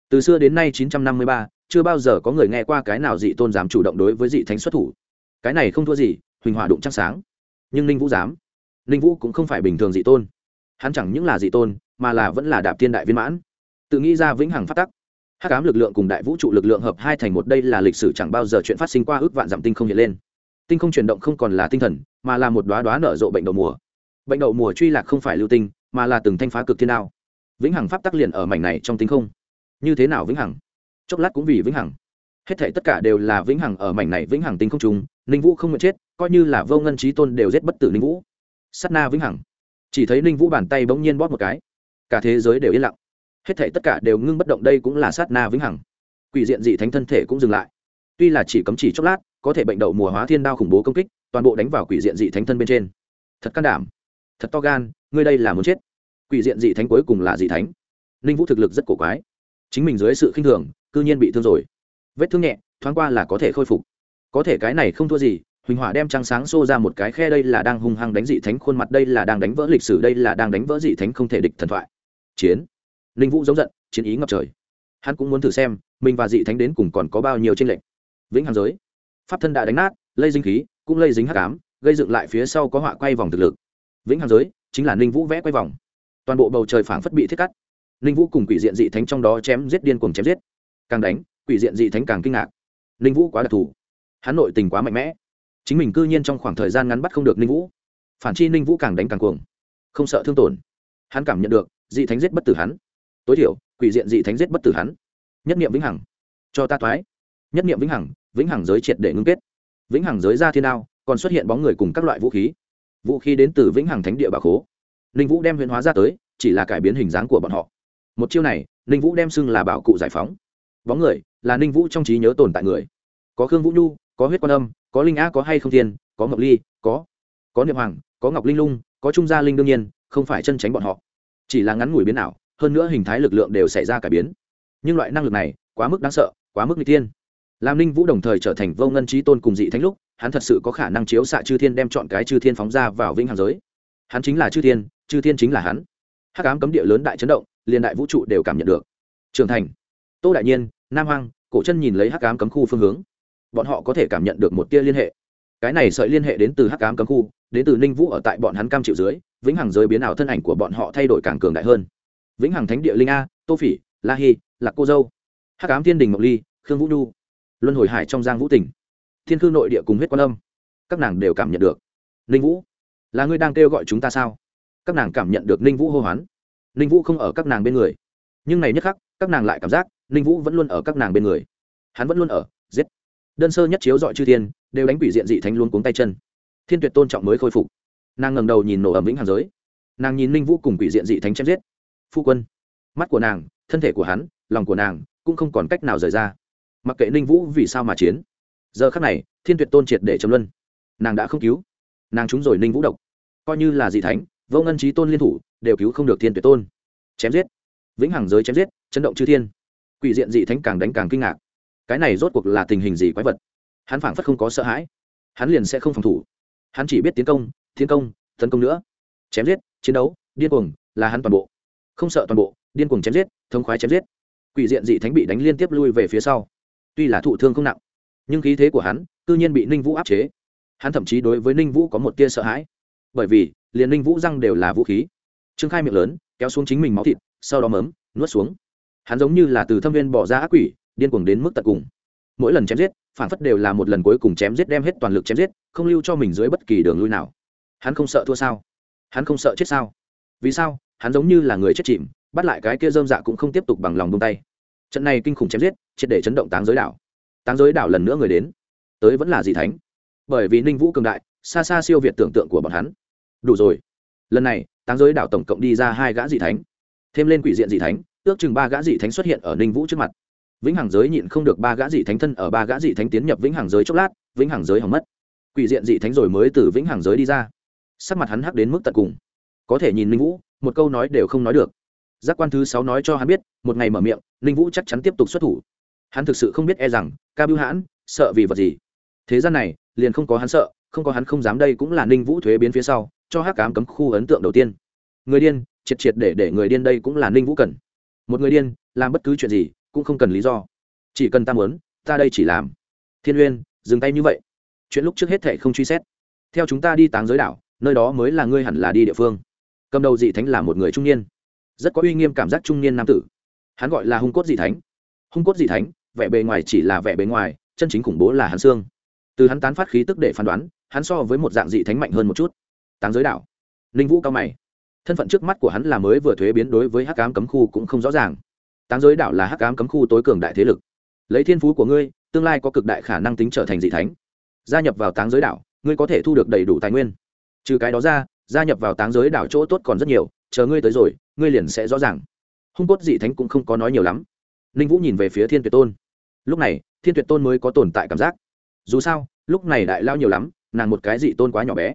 từ xưa đến nay chín trăm năm mươi ba chưa bao giờ có người nghe qua cái nào dị tôn dám chủ động đối với dị thánh xuất thủ. Cái này không thua gì, huỳnh hỏa đụng trắng sáng. Nhưng ninh vũ dám. Ninh vũ cũng không phải bình thường dị tôn. Hắn chẳng những là dị tôn, mà là vẫn là đạp tiên đại viên mãn. Tự nghĩ ra vĩnh hằng phát tắc. Hắc ám lực lượng cùng đại vũ trụ lực lượng hợp hai thành một, đây là lịch sử chẳng bao giờ chuyện phát sinh qua ước vạn dặm tinh không hiện lên. Tinh không chuyển động không còn là tinh thần, mà là một đoá đoá nở rộ bệnh đậu mùa. Bệnh đậu mùa truy lạc không phải lưu tinh, mà là từng thanh phá cực thiên đao. Vĩnh hằng pháp tắc liền ở mảnh này trong tinh không. Như thế nào vĩnh hằng? Chốc lát cũng vì vĩnh hằng. Hết thể tất cả đều là vĩnh hằng ở mảnh này vĩnh hằng tinh không trùng, ninh vũ không nguyện chết, coi như là vô ngân trí tôn đều giết bất tử ninh vũ. Sắt na vĩnh hằng. Chỉ thấy ninh vũ bàn tay bỗng nhiên bóp một cái. Cả thế giới đều yên lặng. Hết thể tất cả đều ngưng bất động, đây cũng là sát na vĩnh hằng. Quỷ diện dị thánh thân thể cũng dừng lại. Tuy là chỉ cấm chỉ chốc lát, có thể bệnh đậu mùa hóa thiên đao khủng bố công kích, toàn bộ đánh vào quỷ diện dị thánh thân bên trên. Thật can đảm. Thật to gan, ngươi đây là muốn chết. Quỷ diện dị thánh cuối cùng là dị thánh. Ninh vũ thực lực rất cổ quái. Chính mình dưới sự khinh thường cư nhiên bị thương rồi. Vết thương nhẹ, thoáng qua là có thể khôi phục. Có thể cái này không thua gì, huỳnh hỏa đem trăng sáng xô ra một cái khe đây là đang hung hăng đánh dị thánh, khuôn mặt đây là đang đánh vỡ lịch sử, đây là đang đánh vỡ dị thánh không thể địch thần thoại. Chiến. Ninh vũ giống giận, chiến ý ngập trời. Hắn cũng muốn thử xem, mình và dị thánh đến cùng còn có bao nhiêu tranh lệch. Vĩnh hằng giới. Pháp thân đã đánh nát, lây dinh khí, cũng lây dính hắc ám, gây dựng lại phía sau có họa quay vòng thực lực. Vĩnh hằng giới, chính là ninh vũ vẽ quay vòng. Toàn bộ bầu trời phảng phất bị thiết cắt. Ninh vũ cùng quỷ diện dị thánh trong đó chém giết điên cùng chém giết càng đánh, quỷ diện dị thánh càng kinh ngạc. Ninh vũ quá đặc thù. Hắn nội tình quá mạnh mẽ. Chính mình cư nhiên trong khoảng thời gian ngắn bắt không được ninh vũ. Phản chi ninh vũ càng đánh càng cuồng. Không sợ thương tổn. Hắn cảm nhận được, dị thánh giết bất tử hắn. Tối thiểu, quỷ diện dị thánh giết bất tử hắn. Nhất niệm vĩnh hằng. Cho ta thoái nhất niệm vĩnh hằng vĩnh hằng giới triệt để ngưng kết. Vĩnh hằng giới ra thiên đao, còn xuất hiện bóng người cùng các loại vũ khí. Vũ khí đến từ vĩnh hằng thánh địa bà khố. Ninh vũ đem huyền hóa ra tới, chỉ là cải biến hình dáng của bọn họ. Một chiêu này, ninh vũ đem xưng là bảo cụ giải phóng bóng người là ninh vũ trong trí nhớ tồn tại người. Có khương vũ nhu, có huyết quan âm, có linh á, có hay không thiên, có ngọc ly, có có niệm hoàng, có ngọc linh lung, có trung gia linh đương nhiên, không phải chân tránh bọn họ. Chỉ là ngắn ngủi biến ảo, hơn nữa hình thái lực lượng đều xảy ra cải biến. Nhưng loại năng lực này quá mức đáng sợ, quá mức n g tiên làm ninh vũ đồng thời trở thành vô ngân trí tôn cùng dị thánh lúc, hắn thật sự có khả năng chiếu xạ chư thiên đem chọn cái chư thiên phóng ra vào vĩnh hằng giới. Hắn chính là chư thiên chư thiên chính là hắn. Hắc ám cấm địa lớn đại chấn động, liền đại vũ trụ đều cảm nhận được. Trưởng thành. Tô đại nhiên nam hoang, cổ chân nhìn lấy hắc ám cấm khu phương hướng. Bọn họ có thể cảm nhận được một tia liên hệ. Cái này sợi liên hệ đến từ hắc ám cấm khu, đến từ ninh vũ ở tại bọn hắn cam chịu dưới, vĩnh hằng giới biến ảo thân ảnh của bọn họ thay đổi càng cường đại hơn. Vĩnh hằng thánh địa linh a, tô phỉ, la hi, lạc cô dâu. Hắc ám thiên đình ngọc ly, khương vũ nhu. Luân hồi hải trong giang vũ tỉnh. Thiên khư nội địa cùng huyết quan âm. Các nàng đều cảm nhận được. Ninh vũ, là ngươi đang kêu gọi chúng ta sao? Các nàng cảm nhận được ninh vũ hô hoán. Ninh vũ không ở các nàng bên người. Nhưng này nhất khắc các nàng lại cảm giác ninh vũ vẫn luôn ở các nàng bên người hắn vẫn luôn ở giết đơn sơ nhất chiếu dọi chư thiên đều đánh quỷ diện dị thánh luôn cuống tay chân thiên tuyệt tôn trọng mới khôi phục nàng ngẩng đầu nhìn nổ ẩm vĩnh hàng giới nàng nhìn ninh vũ cùng quỷ diện dị thánh chém giết phu quân mắt của nàng thân thể của hắn lòng của nàng cũng không còn cách nào rời ra mặc kệ ninh vũ vì sao mà chiến giờ khắc này thiên tuyệt tôn triệt để chấm luân nàng đã không cứu nàng trúng rồi ninh vũ độc coi như là dị thánh vô ngân trí tôn liên thủ đều cứu không được thiên tuyệt tôn chém giết vĩnh hằng giới chém giết chấn động chư thiên. Quỷ diện dị thánh càng đánh càng kinh ngạc. Cái này rốt cuộc là tình hình gì quái vật? Hắn phảng phất không có sợ hãi. Hắn liền sẽ không phòng thủ. Hắn chỉ biết tiến công tiến công, tấn công nữa. Chém giết, chiến đấu, điên cuồng là hắn toàn bộ. Không sợ toàn bộ, điên cuồng chém giết, thống khoái chém giết. Quỷ diện dị thánh bị đánh liên tiếp lui về phía sau. Tuy là thụ thương không nặng, nhưng khí thế của hắn tự nhiên bị ninh vũ áp chế. Hắn thậm chí đối với ninh vũ có một tia sợ hãi. Bởi vì, liền ninh vũ răng đều là vũ khí. Trương khai miệng lớn, kéo xuống chính mình máu thịt, sau đó mớm, nuốt xuống hắn giống như là từ thâm viên bỏ ra ác quỷ, điên cuồng đến mức tận cùng. Mỗi lần chém giết, phản phất đều là một lần cuối cùng chém giết đem hết toàn lực chém giết, không lưu cho mình dưới bất kỳ đường lui nào. Hắn không sợ thua sao? Hắn không sợ chết sao? Vì sao? Hắn giống như là người chết chìm, bắt lại cái kia dơm dạ cũng không tiếp tục bằng lòng bông tay. Trận này kinh khủng chém giết, triệt để chấn động táng giới đảo. Táng giới đảo lần nữa người đến. Tới vẫn là dị thánh. Bởi vì ninh vũ cường đại, xa xa siêu việt tưởng tượng của bọn hắn. Đủ rồi. Lần này, táng giới đảo tổng cộng đi ra hai gã dị thánh. Thêm lên quỷ diện dị thánh ước chừng ba gã dị thánh xuất hiện ở ninh vũ trước mặt. Vĩnh hằng giới nhịn không được ba gã dị thánh thân ở ba gã dị thánh tiến nhập vĩnh hằng giới chốc lát, vĩnh hằng giới hỏng mất. Quỷ diện dị thánh rồi mới từ vĩnh hằng giới đi ra. Sắc mặt hắn hắc đến mức tận cùng. Có thể nhìn ninh vũ, một câu nói đều không nói được. Giác quan thứ sáu nói cho hắn biết, một ngày mở miệng, ninh vũ chắc chắn tiếp tục xuất thủ. Hắn thực sự không biết e rằng, ca bưu hãn sợ vì vật gì. Thế gian này, liền không có hắn sợ, không có hắn không dám đây cũng là ninh vũ thuế biến phía sau, cho hắc cám cấm khu ấn tượng đầu tiên. Người điên, triệt triệt để để người điên đây cũng là ninh vũ cần một người điên, làm bất cứ chuyện gì cũng không cần lý do. Chỉ cần ta muốn, ta đây chỉ làm. Thiên uyên dừng tay như vậy. Chuyện lúc trước hết thệ không truy xét. Theo chúng ta đi táng giới đảo, nơi đó mới là ngươi hẳn là đi địa phương. Cầm đầu dị thánh là một người trung niên. Rất có uy nghiêm cảm giác trung niên nam tử. Hắn gọi là hung cốt dị thánh. Hung cốt dị thánh, vẻ bề ngoài chỉ là vẻ bề ngoài, chân chính khủng bố là hắn xương. Từ hắn tán phát khí tức để phán đoán, hắn so với một dạng dị thánh mạnh hơn một chút. Táng giới đảo. Ninh vũ cao mày thân phận trước mắt của hắn là mới vừa thuế biến đối với hắc ám cấm khu cũng không rõ ràng. Táng giới đảo là hắc ám cấm khu tối cường đại thế lực. Lấy thiên phú của ngươi, tương lai có cực đại khả năng tính trở thành dị thánh. Gia nhập vào táng giới đảo, ngươi có thể thu được đầy đủ tài nguyên. Trừ cái đó ra, gia nhập vào táng giới đảo chỗ tốt còn rất nhiều, chờ ngươi tới rồi, ngươi liền sẽ rõ ràng. Hung cốt dị thánh cũng không có nói nhiều lắm. Ninh vũ nhìn về phía thiên tuyệt tôn. Lúc này, thiên tuyệt tôn mới có tồn tại cảm giác. Dù sao, lúc này đại lao nhiều lắm, nàng một cái dị tôn quá nhỏ bé.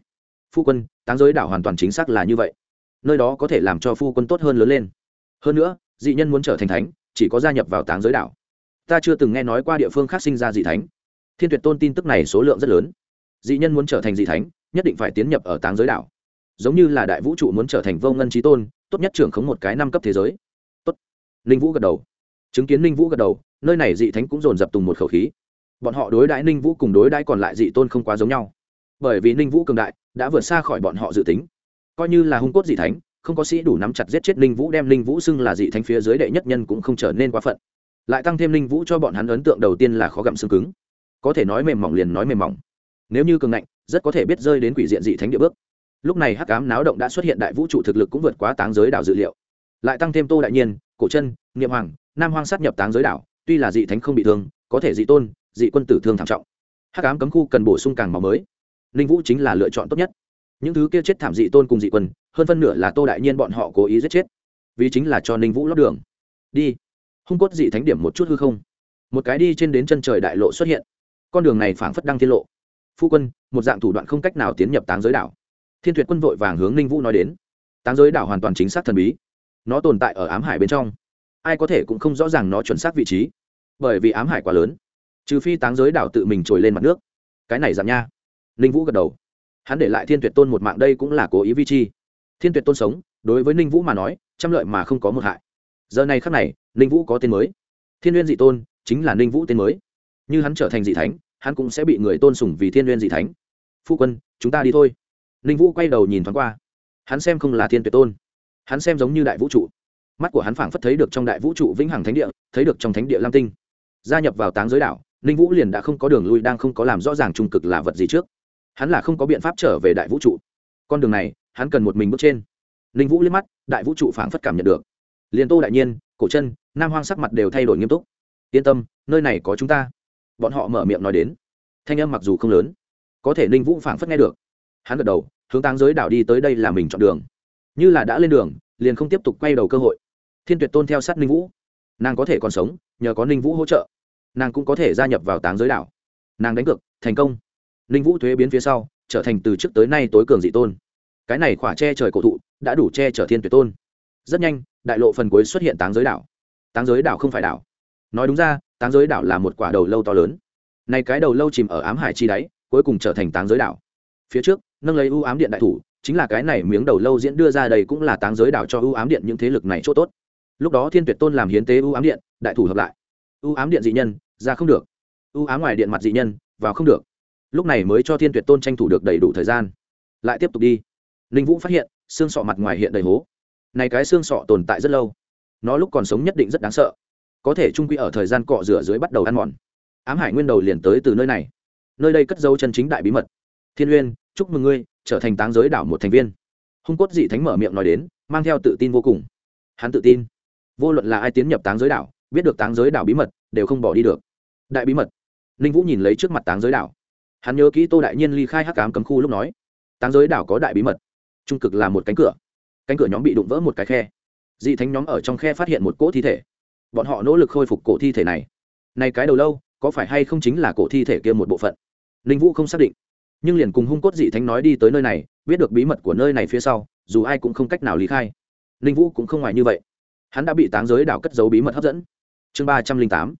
Phu quân, táng giới đảo hoàn toàn chính xác là như vậy nơi đó có thể làm cho phu quân tốt hơn lớn lên. Hơn nữa, dị nhân muốn trở thành thánh, chỉ có gia nhập vào táng giới đảo. Ta chưa từng nghe nói qua địa phương khác sinh ra dị thánh. Thiên tuyệt tôn tin tức này số lượng rất lớn. Dị nhân muốn trở thành dị thánh, nhất định phải tiến nhập ở táng giới đảo. Giống như là đại vũ trụ muốn trở thành vô ngân trí tôn, tốt nhất trưởng khống một cái năm cấp thế giới. Tốt. Ninh vũ gật đầu. Chứng kiến ninh vũ gật đầu, nơi này dị thánh cũng dồn dập tùng một khẩu khí. Bọn họ đối đãi ninh vũ cùng đối đãi còn lại dị tôn không quá giống nhau. Bởi vì ninh vũ cường đại, đã vượt xa khỏi bọn họ dự tính coi như là hung cốt dị thánh, không có sĩ đủ nắm chặt giết chết linh vũ, đem linh vũ xưng là dị thánh phía dưới đệ nhất nhân cũng không trở nên quá phận. Lại tăng thêm linh vũ cho bọn hắn ấn tượng đầu tiên là khó gặm xương cứng. Có thể nói mềm mỏng liền nói mềm mỏng. Nếu như cường ngạnh, rất có thể biết rơi đến quỷ diện dị thánh địa bước. Lúc này hắc cám náo động đã xuất hiện đại vũ trụ thực lực cũng vượt quá táng giới đảo dự liệu. Lại tăng thêm tô đại nhiên, cổ chân, niệm hoàng, nam hoang sát nhập táng giới đảo, tuy là dị thánh không bị thương, có thể dị tôn, dị quân tử thương thảm trọng. Hắc ám cấm khu cần bổ sung càng máu mới. Linh vũ chính là lựa chọn tốt nhất những thứ kia chết thảm dị tôn cùng dị quân, hơn phân nửa là tô đại nhiên bọn họ cố ý giết chết. Vì chính là cho ninh vũ lót đường. Đi. Hung cốt dị thánh điểm một chút hư không. Một cái đi trên đến chân trời đại lộ xuất hiện. Con đường này phảng phất đăng thiên lộ. Phu quân, một dạng thủ đoạn không cách nào tiến nhập táng giới đảo. Thiên tuyệt quân vội vàng hướng ninh vũ nói đến. Táng giới đảo hoàn toàn chính xác thần bí. Nó tồn tại ở ám hải bên trong. Ai có thể cũng không rõ ràng nó chuẩn xác vị trí. Bởi vì ám hải quá lớn. Trừ phi táng giới đảo tự mình trồi lên mặt nước. Cái này giảm nha. Ninh vũ gật đầu hắn để lại thiên tuyệt tôn một mạng đây cũng là cố ý vi chi. Thiên tuyệt tôn sống, đối với ninh vũ mà nói, trăm lợi mà không có một hại. Giờ này khắc này, ninh vũ có tên mới. Thiên n dị tôn chính là ninh vũ tên mới. Như hắn trở thành dị thánh, hắn cũng sẽ bị người tôn sùng vì thiên n dị thánh. Phu quân, chúng ta đi thôi. Ninh vũ quay đầu nhìn thoáng qua. Hắn xem không là thiên tuyệt tôn. Hắn xem giống như đại vũ trụ. Mắt của hắn phảng phất thấy được trong đại vũ trụ vĩnh hằng thánh địa, thấy được trong thánh địa lam tinh. Gia nhập vào táng giới đảo, ninh vũ liền đã không có đường lui, đang không có làm rõ ràng trung cực là vật gì trước hắn là không có biện pháp trở về đại vũ trụ. Con đường này, hắn cần một mình bước trên. Ninh vũ liếc mắt, đại vũ trụ phảng phất cảm nhận được. Liền tô đại nhiên, cổ chân, nam hoang sắc mặt đều thay đổi nghiêm túc. Yên tâm, nơi này có chúng ta. Bọn họ mở miệng nói đến. Thanh âm mặc dù không lớn, có thể ninh vũ phảng phất nghe được. Hắn gật đầu, hướng táng giới đảo đi tới đây là mình chọn đường. Như là đã lên đường, liền không tiếp tục quay đầu cơ hội. Thiên tuyệt tôn theo sát ninh vũ. Nàng có thể còn sống, nhờ có ninh vũ hỗ trợ. Nàng cũng có thể gia nhập vào táng giới đảo. Nàng đánh cược, thành công ninh vũ thuế biến phía sau, trở thành từ trước tới nay tối cường dị tôn. Cái này khỏa che trời cổ thụ đã đủ che chở thiên tuyệt tôn. Rất nhanh, đại lộ phần cuối xuất hiện táng giới đảo. Táng giới đảo không phải đảo. Nói đúng ra, táng giới đảo là một quả đầu lâu to lớn. Này cái đầu lâu chìm ở ám hải chi đáy, cuối cùng trở thành táng giới đảo. Phía trước, nâng lấy ưu ám điện đại thủ, chính là cái này miếng đầu lâu diễn đưa ra đây cũng là táng giới đảo cho ưu ám điện những thế lực này chỗ tốt. Lúc đó thiên tuyệt tôn làm hiến tế ưu ám điện, đại thủ hợp lại. Ưu ám điện dị nhân, ra không được. Ưu ám ngoài điện mặt dị nhân, vào không được lúc này mới cho thiên tuyệt tôn tranh thủ được đầy đủ thời gian. Lại tiếp tục đi. Ninh vũ phát hiện, xương sọ mặt ngoài hiện đầy hố. Này cái xương sọ tồn tại rất lâu. Nó lúc còn sống nhất định rất đáng sợ. Có thể trung quy ở thời gian cọ rửa dưới bắt đầu ăn mòn. Ám hải nguyên đầu liền tới từ nơi này. Nơi đây cất dấu chân chính đại bí mật. Thiên uyên, chúc mừng ngươi, trở thành táng giới đảo một thành viên. Hung cốt dị thánh mở miệng nói đến, mang theo tự tin vô cùng. Hắn tự tin. Vô luận là ai tiến nhập táng giới đảo, biết được táng giới đảo bí mật, đều không bỏ đi được. Đại bí mật. Ninh vũ nhìn lấy trước mặt táng giới đảo hắn nhớ kỹ tô đại nhiên ly khai hắc cám cấm khu lúc nói, táng giới đảo có đại bí mật, trung cực là một cánh cửa. Cánh cửa nhóm bị đụng vỡ một cái khe. Dị thánh nhóm ở trong khe phát hiện một cỗ thi thể. Bọn họ nỗ lực khôi phục cổ thi thể này. Này cái đầu lâu, có phải hay không chính là cổ thi thể kia một bộ phận? Ninh vũ không xác định, nhưng liền cùng hung cốt dị thánh nói đi tới nơi này, biết được bí mật của nơi này phía sau, dù ai cũng không cách nào lý khai. Ninh vũ cũng không ngoài như vậy. Hắn đã bị táng giới đảo cất giấu bí mật hấp dẫn. Chương ba trăm linh tám.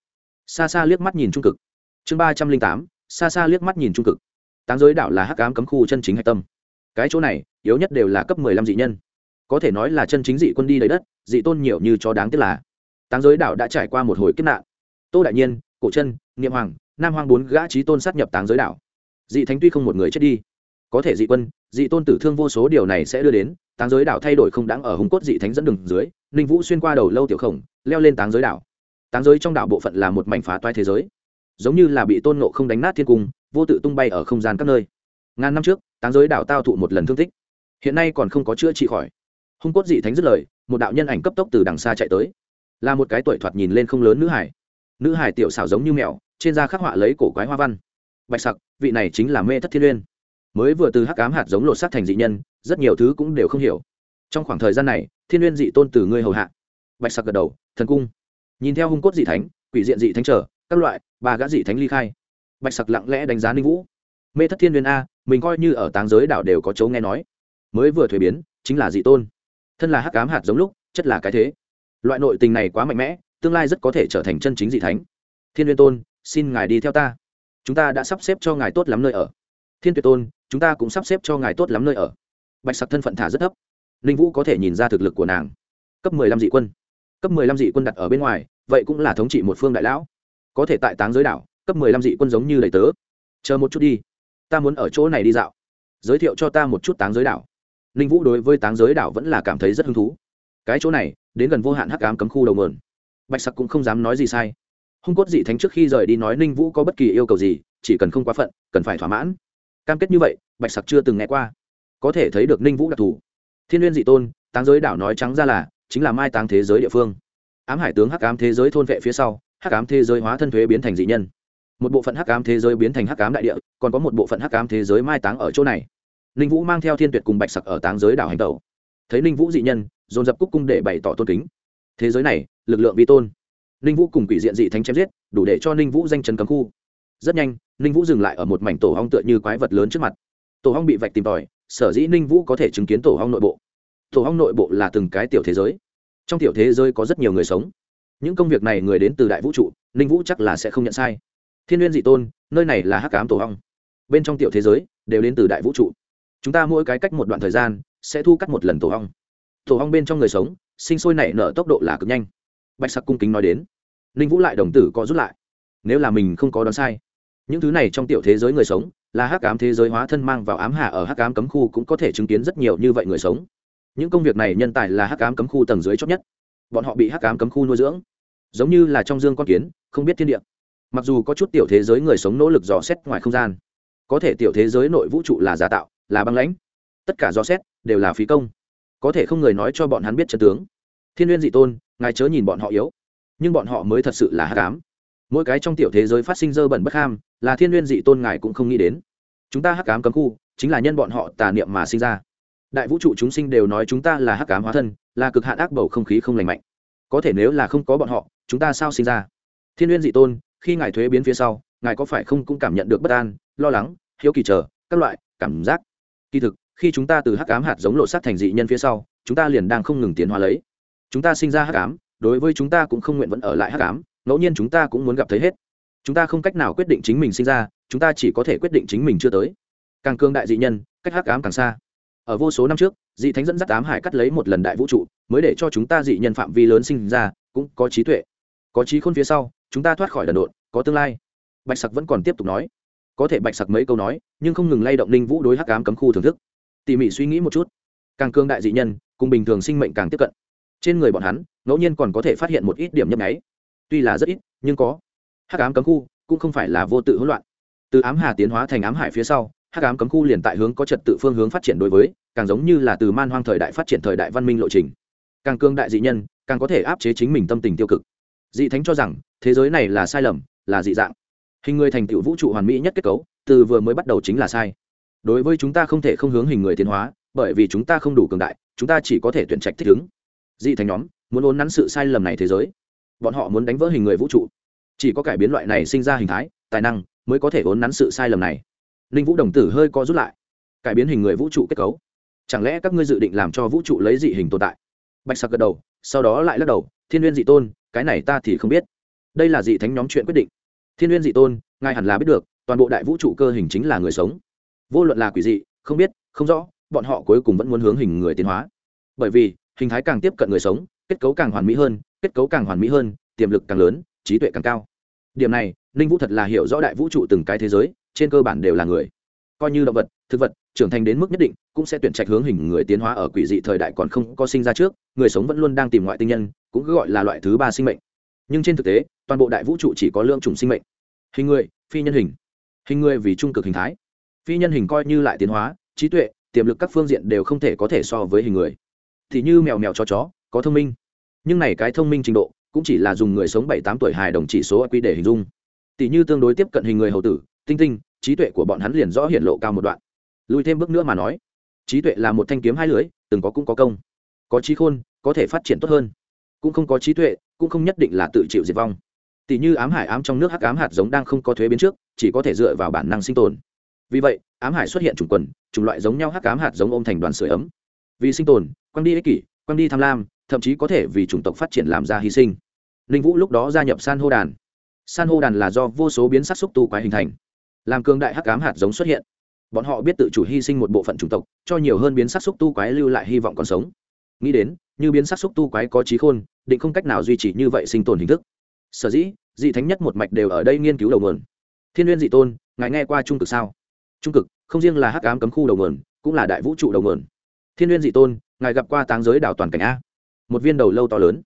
Xa xa liếc mắt nhìn trung cực. Chương ba trăm linh tám xa xa liếc mắt nhìn trung cực. Táng giới đảo là hắc ám cấm khu chân chính hạch tâm. Cái chỗ này, yếu nhất đều là cấp mười lăm dị nhân. Có thể nói là chân chính dị quân đi đầy đất, dị tôn nhiều như cho đáng tiếc là. Táng giới đảo đã trải qua một hồi kiếp nạn. Tô đại nhiên, cổ chân, niệm hoàng, nam hoàng bốn gã trí tôn sát nhập táng giới đảo. Dị thánh tuy không một người chết đi, có thể dị quân, dị tôn tử thương vô số điều này sẽ đưa đến, táng giới đảo thay đổi không đáng ở hùng cốt dị thánh dẫn đường dưới, ninh vũ xuyên qua đầu lâu tiểu khổng, leo lên táng giới đảo. Táng giới trong đảo bộ phận là một mảnh phá toai thế giới giống như là bị tôn nộ không đánh nát thiên cung, vô tự tung bay ở không gian các nơi. Ngàn năm trước, táng giới đảo tao thụ một lần thương tích. Hiện nay còn không có chữa trị khỏi. Hung cốt dị thánh dứt lời, một đạo nhân ảnh cấp tốc từ đằng xa chạy tới. Là một cái tuổi thoạt nhìn lên không lớn nữ hải. Nữ hải tiểu xảo giống như mèo, trên da khắc họa lấy cổ quái hoa văn. Bạch sặc, vị này chính là mê thất thiên uyên. Mới vừa từ hắc cám hạt giống lột xác thành dị nhân, rất nhiều thứ cũng đều không hiểu. Trong khoảng thời gian này, thiên uyên dị tôn từ ngươi hầu hạ. Bạch sặc gật đầu, thần cung. Nhìn theo hung cốt dị thánh, quỷ diện dị thánh trở các loại, ba gã dị thánh ly khai. Bạch sặc lặng lẽ đánh giá ninh vũ. Mê thất thiên viên a, mình coi như ở táng giới đảo đều có chấu nghe nói. Mới vừa thuế biến, chính là dị tôn. Thân là hắc cám hạt giống lúc, chất là cái thế. Loại nội tình này quá mạnh mẽ, tương lai rất có thể trở thành chân chính dị thánh. Thiên viên tôn, xin ngài đi theo ta. Chúng ta đã sắp xếp cho ngài tốt lắm nơi ở. Thiên tuyệt tôn, chúng ta cũng sắp xếp cho ngài tốt lắm nơi ở. Bạch sặc thân phận thả rất thấp. Ninh vũ có thể nhìn ra thực lực của nàng. Cấp mười lăm dị quân. Cấp mười lăm dị quân đặt ở bên ngoài, vậy cũng là thống trị một phương đại lão có thể tại táng giới đảo, cấp mười lăm dị quân giống như đầy tớ. Chờ một chút đi. Ta muốn ở chỗ này đi dạo. Giới thiệu cho ta một chút táng giới đảo. Ninh vũ đối với táng giới đảo vẫn là cảm thấy rất hứng thú. Cái chỗ này, đến gần vô hạn hắc ám cấm khu đầu mườn bạch sặc cũng không dám nói gì sai. Hung cốt dị thánh trước khi rời đi nói ninh vũ có bất kỳ yêu cầu gì, chỉ cần không quá phận, cần phải thỏa mãn. Cam kết như vậy, bạch sặc chưa từng nghe qua. Có thể thấy được ninh vũ đặc thù. Thiên n g u y ê n dị tôn, táng giới đảo nói trắng ra là, chính là mai táng thế giới địa phương. Ám hải tướng hắc ám thế giới thôn vệ phía sau hắc ám thế giới hóa thân thuế biến thành dị nhân. Một bộ phận hắc ám thế giới biến thành hắc ám đại địa, còn có một bộ phận hắc ám thế giới mai táng ở chỗ này. Ninh vũ mang theo thiên tuyệt cùng bạch sặc ở táng giới đảo hành tẩu. Thấy ninh vũ dị nhân, dồn dập cúc cung để bày tỏ tôn kính. Thế giới này, lực lượng vi tôn. Ninh vũ cùng quỷ diện dị thánh chém giết, đủ để cho ninh vũ danh trần cấm khu. Rất nhanh, ninh vũ dừng lại ở một mảnh tổ hong tựa như quái vật lớn trước mặt. Tổ hong bị vạch tìm tòi, sở dĩ ninh vũ có thể chứng kiến tổ hong nội bộ. Tổ hong nội bộ là từng cái tiểu thế giới. Trong tiểu thế giới có rất nhiều người sống những công việc này người đến từ đại vũ trụ, ninh vũ chắc là sẽ không nhận sai. Thiên n g u y ê n dị tôn, nơi này là hắc cám tổ hong bên trong tiểu thế giới, đều đến từ đại vũ trụ. Chúng ta mỗi cái cách một đoạn thời gian, sẽ thu cắt một lần tổ hong tổ hong bên trong người sống, sinh sôi nảy nở tốc độ là cực nhanh. Bạch sắc cung kính nói đến. Ninh vũ lại đồng tử có rút lại. Nếu là mình không có đoán sai, những thứ này trong tiểu thế giới người sống, là hắc ám thế giới hóa thân mang vào ám hạ ở hắc ám cấm khu cũng có thể chứng kiến rất nhiều như vậy người sống. Những công việc này nhân tài là hắc ám cấm khu tầng dưới chót nhất. Bọn họ bị hắc ám cấm khu nuôi dưỡng giống như là trong dương con kiến, không biết thiên địa. Mặc dù có chút tiểu thế giới người sống nỗ lực dò xét ngoài không gian, có thể tiểu thế giới nội vũ trụ là giả tạo, là băng lãnh. Tất cả dò xét đều là phí công. Có thể không người nói cho bọn hắn biết chân tướng. Thiên n dị tôn, ngài chớ nhìn bọn họ yếu. Nhưng bọn họ mới thật sự là hát cám mỗi cái trong tiểu thế giới phát sinh dơ bẩn bất ham, là thiên n dị tôn ngài cũng không nghĩ đến. Chúng ta hắc cám cấm khu, chính là nhân bọn họ tà niệm mà sinh ra. Đại vũ trụ chúng sinh đều nói chúng ta là hắc cám hóa thân, là cực hạn ác bầu không khí không lành mạnh có thể nếu là không có bọn họ, chúng ta sao sinh ra? Thiên n dị tôn, khi ngài thuế biến phía sau, ngài có phải không cũng cảm nhận được bất an, lo lắng, hiếu kỳ chờ, các loại, cảm giác? Kỳ thực, khi chúng ta từ hắc cám hạt giống lộ sát thành dị nhân phía sau, chúng ta liền đang không ngừng tiến hóa lấy. Chúng ta sinh ra hắc ám, đối với chúng ta cũng không nguyện vẫn ở lại hắc ám, ngẫu nhiên chúng ta cũng muốn gặp thấy hết. Chúng ta không cách nào quyết định chính mình sinh ra, chúng ta chỉ có thể quyết định chính mình chưa tới. Càng cương đại dị nhân, cách hắc ám càng xa. Ở vô số năm trước dị thánh dẫn dắt ám hải cắt lấy một lần đại vũ trụ, mới để cho chúng ta dị nhân phạm vi lớn sinh ra, cũng có trí tuệ. Có trí khôn phía sau, chúng ta thoát khỏi đần độn, có tương lai. Bạch sặc vẫn còn tiếp tục nói. Có thể bạch sặc mấy câu nói, nhưng không ngừng lay động linh vũ đối hắc ám cấm khu thưởng thức. Tỉ mỉ suy nghĩ một chút. Càng cương đại dị nhân, cùng bình thường sinh mệnh càng tiếp cận. Trên người bọn hắn, ngẫu nhiên còn có thể phát hiện một ít điểm nhấp nháy. Tuy là rất ít, nhưng có. Hắc ám cấm khu cũng không phải là vô tự hỗn loạn. Từ ám hà tiến hóa thành ám hải phía sau, hắc ám cấm khu liền tại hướng có trật tự phương hướng phát triển đối với càng giống như là từ man hoang thời đại phát triển thời đại văn minh lộ trình. Càng cương đại dị nhân, càng có thể áp chế chính mình tâm tình tiêu cực. Dị thánh cho rằng, thế giới này là sai lầm, là dị dạng. Hình người thành tựu vũ trụ hoàn mỹ nhất kết cấu, từ vừa mới bắt đầu chính là sai. Đối với chúng ta không thể không hướng hình người tiến hóa, bởi vì chúng ta không đủ cường đại, chúng ta chỉ có thể tuyển trạch thích ứng. Dị thành nhóm, muốn ốn nắn sự sai lầm này thế giới. Bọn họ muốn đánh vỡ hình người vũ trụ. Chỉ có cải biến loại này sinh ra hình thái, tài năng, mới có thể ốn nắn sự sai lầm này. Ninh vũ đồng tử hơi co rút lại. Cải biến hình người vũ trụ kết cấu chẳng lẽ các ngươi dự định làm cho vũ trụ lấy dị hình tồn tại? Bạch sặc gật đầu, sau đó lại lắc đầu, thiên n dị tôn, cái này ta thì không biết. Đây là dị thánh nhóm chuyện quyết định. Thiên n dị tôn, ngài hẳn là biết được, toàn bộ đại vũ trụ cơ hình chính là người sống. Vô luận là quỷ dị, không biết, không rõ, bọn họ cuối cùng vẫn muốn hướng hình người tiến hóa. Bởi vì, hình thái càng tiếp cận người sống, kết cấu càng hoàn mỹ hơn, kết cấu càng hoàn mỹ hơn, tiềm lực càng lớn, trí tuệ càng cao. Điểm này, ninh vũ thật là hiểu rõ đại vũ trụ từng cái thế giới, trên cơ bản đều là người. Coi như động vật, thực vật trưởng thành đến mức nhất định, cũng sẽ tuyển trạch hướng hình người tiến hóa ở quỷ dị thời đại còn không có sinh ra trước, người sống vẫn luôn đang tìm ngoại tinh nhân, cũng cứ gọi là loại thứ ba sinh mệnh. Nhưng trên thực tế, toàn bộ đại vũ trụ chỉ có lượng chủng sinh mệnh. Hình người, phi nhân hình. Hình người vì trung cực hình thái. Phi nhân hình coi như lại tiến hóa, trí tuệ, tiềm lực các phương diện đều không thể có thể so với hình người. Thì như mèo mèo chó chó, có thông minh. Nhưng này cái thông minh trình độ, cũng chỉ là dùng người sống bảy tám tuổi hài đồng chỉ số quy để hình dung. Tỷ như tương đối tiếp cận hình người hầu tử, tinh tinh, trí tuệ của bọn hắn liền rõ hiện lộ cao một đoạn lùi thêm bước nữa mà nói. Trí tuệ là một thanh kiếm hai lưới từng có cũng có công. Có trí khôn, có thể phát triển tốt hơn. Cũng không có trí tuệ, cũng không nhất định là tự chịu diệt vong. Tỷ như ám hải ám trong nước hắc ám hạt giống đang không có thuế biến trước, chỉ có thể dựa vào bản năng sinh tồn. Vì vậy, ám hải xuất hiện chủng quần, chủng loại giống nhau hắc ám hạt giống ôm thành đoàn sửa ấm. Vì sinh tồn, quăng đi ích kỷ, quăng đi tham lam, thậm chí có thể vì chủng tộc phát triển làm ra hy sinh. Ninh vũ lúc đó gia nhập san hô đàn. San hô đàn là do vô số biến sắc xúc tu quái hình thành. Làm cường đại hắc ám hạt giống xuất hiện bọn họ biết tự chủ hy sinh một bộ phận chủng tộc, cho nhiều hơn biến sắc xúc tu quái lưu lại hy vọng còn sống. Nghĩ đến, như biến sắc xúc tu quái có trí khôn, định không cách nào duy trì như vậy sinh tồn hình thức. Sở dĩ, dị thánh nhất một mạch đều ở đây nghiên cứu đầu nguồn. Thiên liên dị tôn, ngài nghe qua trung cực sao? Trung cực, không riêng là hắc ám cấm khu đầu nguồn, cũng là đại vũ trụ đầu nguồn. Thiên liên dị tôn, ngài gặp qua táng giới đảo toàn cảnh a? Một viên đầu lâu to lớn.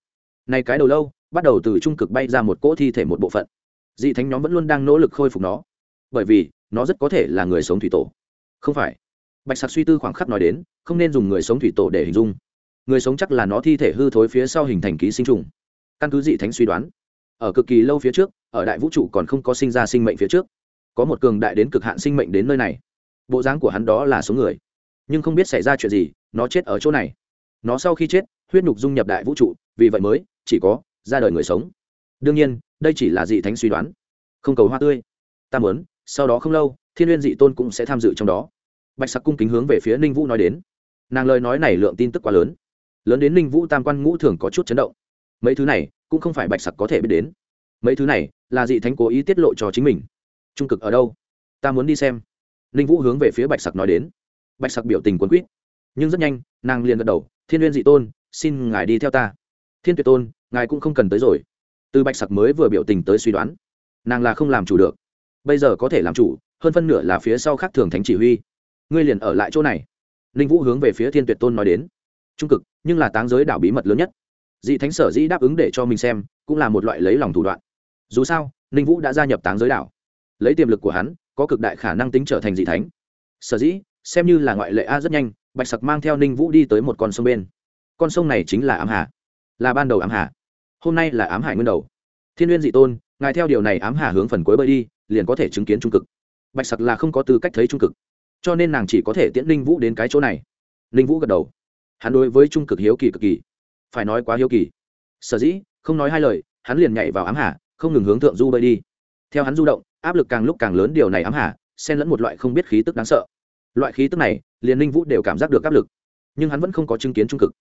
Này cái đầu lâu, bắt đầu từ trung cực bay ra một cỗ thi thể một bộ phận. Dị thánh nhóm vẫn luôn đang nỗ lực khôi phục nó bởi vì nó rất có thể là người sống thủy tổ. Không phải. Bạch Sạc suy tư khoảng khắc nói đến, không nên dùng người sống thủy tổ để hình dung. Người sống chắc là nó thi thể hư thối phía sau hình thành ký sinh trùng. Căn cứ dị thánh suy đoán, ở cực kỳ lâu phía trước, ở đại vũ trụ còn không có sinh ra sinh mệnh phía trước. Có một cường đại đến cực hạn sinh mệnh đến nơi này. Bộ dáng của hắn đó là số người. Nhưng không biết xảy ra chuyện gì, nó chết ở chỗ này. Nó sau khi chết, huyết nhục dung nhập đại vũ trụ, vì vậy mới chỉ có ra đời người sống. Đương nhiên, đây chỉ là dị thánh suy đoán. Không cầu hoa tươi. Ta muốn sau đó không lâu, thiên n dị tôn cũng sẽ tham dự trong đó. Bạch sặc cung kính hướng về phía ninh vũ nói đến. Nàng lời nói này lượng tin tức quá lớn. Lớn đến ninh vũ tam quan ngũ thường có chút chấn động. Mấy thứ này, cũng không phải bạch sặc có thể biết đến. Mấy thứ này, là dị thánh cố ý tiết lộ cho chính mình. Trung cực ở đâu? Ta muốn đi xem. Ninh vũ hướng về phía bạch sặc nói đến. Bạch sặc biểu tình quấn quýt. Nhưng rất nhanh, nàng liền gật đầu, thiên liên dị tôn, xin ngài đi theo ta. Thiên tuyệt tôn, ngài cũng không cần tới rồi. Từ bạch sặc mới vừa biểu tình tới suy đoán. Nàng là không làm chủ được bây giờ có thể làm chủ, hơn phân nửa là phía sau khác thường thánh chỉ huy. Ngươi liền ở lại chỗ này. Ninh vũ hướng về phía thiên tuyệt tôn nói đến. Trung cực, nhưng là táng giới đảo bí mật lớn nhất. Dị thánh sở dĩ đáp ứng để cho mình xem, cũng là một loại lấy lòng thủ đoạn. Dù sao, ninh vũ đã gia nhập táng giới đảo. Lấy tiềm lực của hắn, có cực đại khả năng tính trở thành dị thánh. Sở dĩ, xem như là ngoại lệ a rất nhanh, bạch sặc mang theo ninh vũ đi tới một con sông bên. Con sông này chính là ám hà. Là ban đầu ám hà. Hôm nay là ám hải nguyên đầu. Thiên n dị tôn, ngài theo điều này ám hà hướng phần cuối bơi đi liền có thể chứng kiến trung cực. Bạch sặc là không có tư cách thấy trung cực, cho nên nàng chỉ có thể tiễn ninh vũ đến cái chỗ này. Ninh vũ gật đầu. Hắn đối với trung cực hiếu kỳ cực kỳ. Phải nói quá hiếu kỳ. Sở dĩ, không nói hai lời, hắn liền nhảy vào ám hà, không ngừng hướng thượng du bơi đi. Theo hắn du động, áp lực càng lúc càng lớn điều này ám hà, xen lẫn một loại không biết khí tức đáng sợ. Loại khí tức này, liền ninh vũ đều cảm giác được áp lực, nhưng hắn vẫn không có chứng kiến trung cực.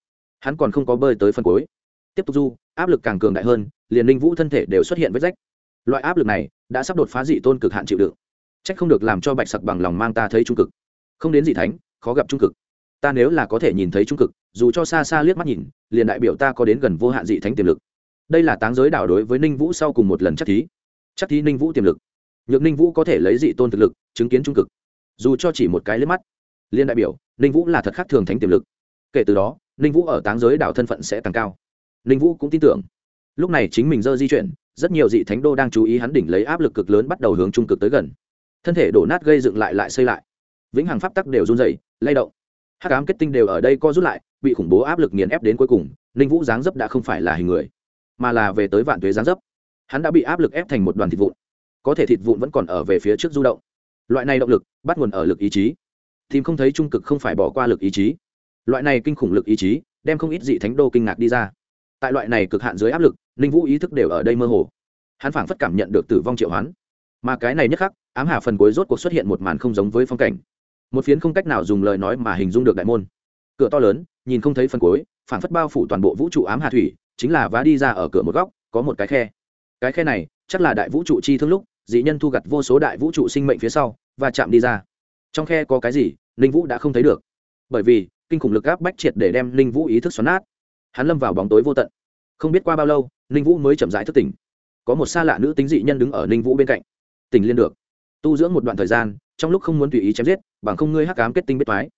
Hắn còn không có bơi tới phần cuối. Tiếp tục du, áp lực càng cường đại hơn, liền ninh vũ thân thể đều xuất hiện vết rách loại áp lực này đã sắp đột phá dị tôn cực hạn chịu đựng. Trách không được làm cho bạch sặc bằng lòng mang ta thấy trung cực. Không đến dị thánh, khó gặp trung cực. Ta nếu là có thể nhìn thấy trung cực, dù cho xa xa liếc mắt nhìn, liền đại biểu ta có đến gần vô hạn dị thánh tiềm lực. Đây là táng giới đảo đối với ninh vũ sau cùng một lần chắc thí. Chắc thí ninh vũ tiềm lực. Nhược ninh vũ có thể lấy dị tôn thực lực chứng kiến trung cực. Dù cho chỉ một cái liếc mắt liên đại biểu ninh vũ là thật khác thường thánh tiềm lực. Kể từ đó, ninh vũ ở táng giới đảo thân phận sẽ càng cao. Ninh vũ cũng tin tưởng. Lúc này chính mình dơ di chuyển rất nhiều dị thánh đô đang chú ý hắn đỉnh lấy áp lực cực lớn bắt đầu hướng trung cực tới gần. Thân thể đổ nát gây dựng lại lại xây lại. Vĩnh hằng pháp tắc đều run dày lay động. Hắc ám kết tinh đều ở đây co rút lại, bị khủng bố áp lực nghiền ép đến cuối cùng, ninh vũ giáng dấp đã không phải là hình người, mà là về tới vạn tuế giáng dấp. Hắn đã bị áp lực ép thành một đoàn thịt vụn. Có thể thịt vụn vẫn còn ở về phía trước du động. Loại này động lực, bắt nguồn ở lực ý chí. Tìm không thấy trung cực không phải bỏ qua lực ý chí. Loại này kinh khủng lực ý chí, đem không ít dị thánh đô kinh ngạc đi ra tại loại này cực hạn dưới áp lực, ninh vũ ý thức đều ở đây mơ hồ. Hắn phảng phất cảm nhận được tử vong triệu hoán. Mà cái này nhất khắc, ám hà phần cuối rốt cuộc xuất hiện một màn không giống với phong cảnh. Một phiến không cách nào dùng lời nói mà hình dung được đại môn. Cửa to lớn, nhìn không thấy phần cuối, phảng phất bao phủ toàn bộ vũ trụ ám hà thủy, chính là vá đi ra ở cửa một góc, có một cái khe. Cái khe này, chắc là đại vũ trụ chi thương lúc, dị nhân thu gặt vô số đại vũ trụ sinh mệnh phía sau, và chạm đi ra. Trong khe có cái gì, ninh vũ đã không thấy được. Bởi vì, kinh khủng lực áp bách triệt để đem ninh vũ ý thức xoắn nát hắn lâm vào bóng tối vô tận. Không biết qua bao lâu, ninh vũ mới chậm rãi thức tỉnh. Có một xa lạ nữ tính dị nhân đứng ở ninh vũ bên cạnh. Tỉnh liên được. Tu dưỡng một đoạn thời gian, trong lúc không muốn tùy ý chém giết, bằng không ngươi hắc cám kết tinh biết thoái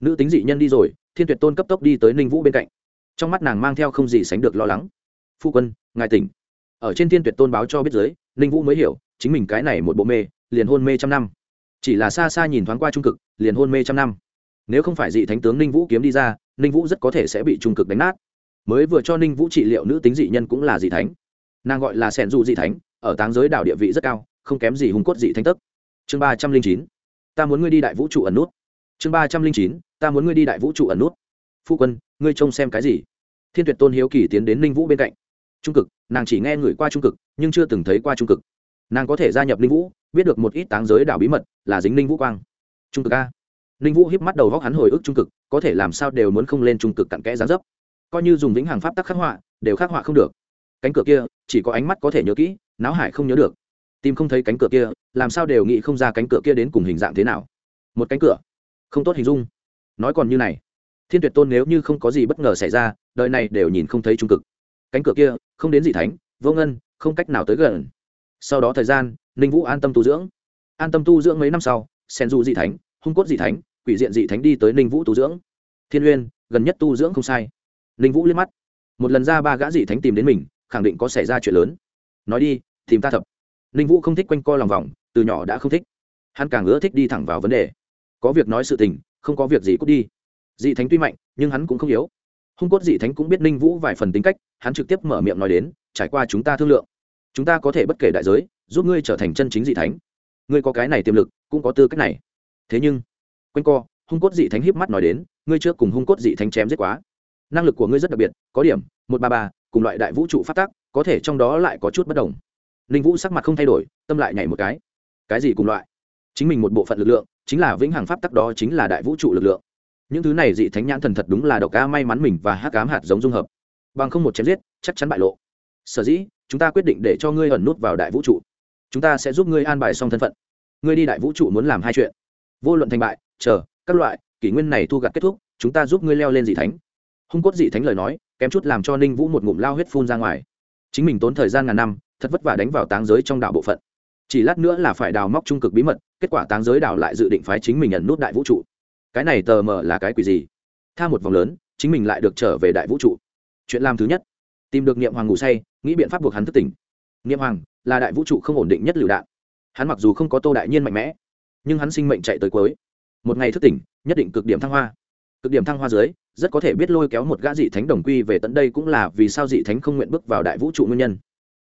nữ tính dị nhân đi rồi, thiên tuyệt tôn cấp tốc đi tới ninh vũ bên cạnh. Trong mắt nàng mang theo không gì sánh được lo lắng. Phu quân, ngài tỉnh. Ở trên thiên tuyệt tôn báo cho biết giới ninh vũ mới hiểu, chính mình cái này một bộ mê, liền hôn mê trăm năm. Chỉ là xa xa nhìn thoáng qua trung cực, liền hôn mê trăm năm. Nếu không phải dị thánh tướng ninh vũ kiếm đi ra, ninh vũ rất có thể sẽ bị trung cực đánh nát mới vừa cho ninh vũ trị liệu nữ tính dị nhân cũng là dị thánh. Nàng gọi là sẻn dù dị thánh, ở táng giới đảo địa vị rất cao, không kém gì hùng cốt dị thánh tức chương ba trăm linh chín, ta muốn ngươi đi đại vũ trụ ẩn nút. Chương ba trăm linh chín, ta muốn ngươi đi đại vũ trụ ẩn nút. Phu quân, ngươi trông xem cái gì? Thiên tuyệt tôn hiếu kỳ tiến đến ninh vũ bên cạnh. Trung cực, nàng chỉ nghe người qua trung cực, nhưng chưa từng thấy qua trung cực. Nàng có thể gia nhập ninh vũ, biết được một ít táng giới đảo bí mật, là dính ninh vũ quang. Trung cực a. Ninh vũ hiếp mắt đầu góc hắn hồi ức trung cực, có thể làm sao đều muốn không lên trung cực cặn kẽ gián dấp coi như dùng vĩnh hằng pháp tắc khắc họa, đều khắc họa không được. Cánh cửa kia, chỉ có ánh mắt có thể nhớ kỹ náo hải không nhớ được. Tìm không thấy cánh cửa kia, làm sao đều nghĩ không ra cánh cửa kia đến cùng hình dạng thế nào. Một cánh cửa, không tốt hình dung. Nói còn như này, thiên tuyệt tôn nếu như không có gì bất ngờ xảy ra, đời này đều nhìn không thấy trung cực. Cánh cửa kia, không đến dị thánh, vô ngân, không cách nào tới gần. Sau đó thời gian, ninh vũ an tâm tu dưỡng. An tâm tu dưỡng mấy năm sau, sen du dị thánh, hung cốt dị thánh, quỷ diện dị thánh đi tới ninh vũ tu dưỡng. Thiên uyên, gần nhất tu dưỡng không sai ninh vũ liếc mắt. Một lần ra ba gã dị thánh tìm đến mình, khẳng định có xảy ra chuyện lớn. Nói đi, tìm ta thập. Ninh vũ không thích quanh co lòng vòng, từ nhỏ đã không thích. Hắn càng ưa thích đi thẳng vào vấn đề. Có việc nói sự tình, không có việc gì cút đi. Dị thánh tuy mạnh, nhưng hắn cũng không yếu. Hung cốt dị thánh cũng biết ninh vũ vài phần tính cách, hắn trực tiếp mở miệng nói đến, trải qua chúng ta thương lượng, chúng ta có thể bất kể đại giới, giúp ngươi trở thành chân chính dị thánh. Ngươi có cái này tiềm lực, cũng có tư cách này. Thế nhưng, quanh co, hung cốt dị thánh hiếp mắt nói đến, ngươi trước cùng hung cốt dị thánh chém giết quá năng lực của ngươi rất đặc biệt, có điểm, một ba ba, cùng loại đại vũ trụ phát tác, có thể trong đó lại có chút bất đồng. Ninh vũ sắc mặt không thay đổi, tâm lại nhảy một cái. Cái gì cùng loại? Chính mình một bộ phận lực lượng, chính là vĩnh hằng pháp tắc đó chính là đại vũ trụ lực lượng. Những thứ này dị thánh nhãn thần thật đúng là độc ca may mắn mình và hắc cám hạt giống dung hợp. Bằng không một chém giết, chắc chắn bại lộ. Sở dĩ, chúng ta quyết định để cho ngươi ẩn nút vào đại vũ trụ. Chúng ta sẽ giúp ngươi an bài xong thân phận. Ngươi đi đại vũ trụ muốn làm hai chuyện. Vô luận thành bại, chờ, các loại, kỷ nguyên này thu gặt kết thúc, chúng ta giúp ngươi leo lên dị thánh hung cốt dị thánh lời nói, kém chút làm cho ninh vũ một ngụm lao huyết phun ra ngoài. Chính mình tốn thời gian ngàn năm, thật vất vả đánh vào táng giới trong đạo bộ phận. Chỉ lát nữa là phải đào móc trung cực bí mật, kết quả táng giới đảo lại dự định phái chính mình nhận nút đại vũ trụ. Cái này tờ mờ là cái quỷ gì? Tha một vòng lớn, chính mình lại được trở về đại vũ trụ. Chuyện làm thứ nhất. Tìm được niệm hoàng ngủ say, nghĩ biện pháp buộc hắn thức tỉnh. Niệm hoàng là đại vũ trụ không ổn định nhất lựu đạn. Hắn mặc dù không có tô đại nhiên mạnh mẽ, nhưng hắn sinh mệnh chạy tới cuối. Một ngày thức tỉnh, nhất định cực điểm thăng hoa. Cực điểm thăng hoa dưới rất có thể biết lôi kéo một gã dị thánh đồng quy về tận đây cũng là vì sao dị thánh không nguyện bước vào đại vũ trụ nguyên nhân.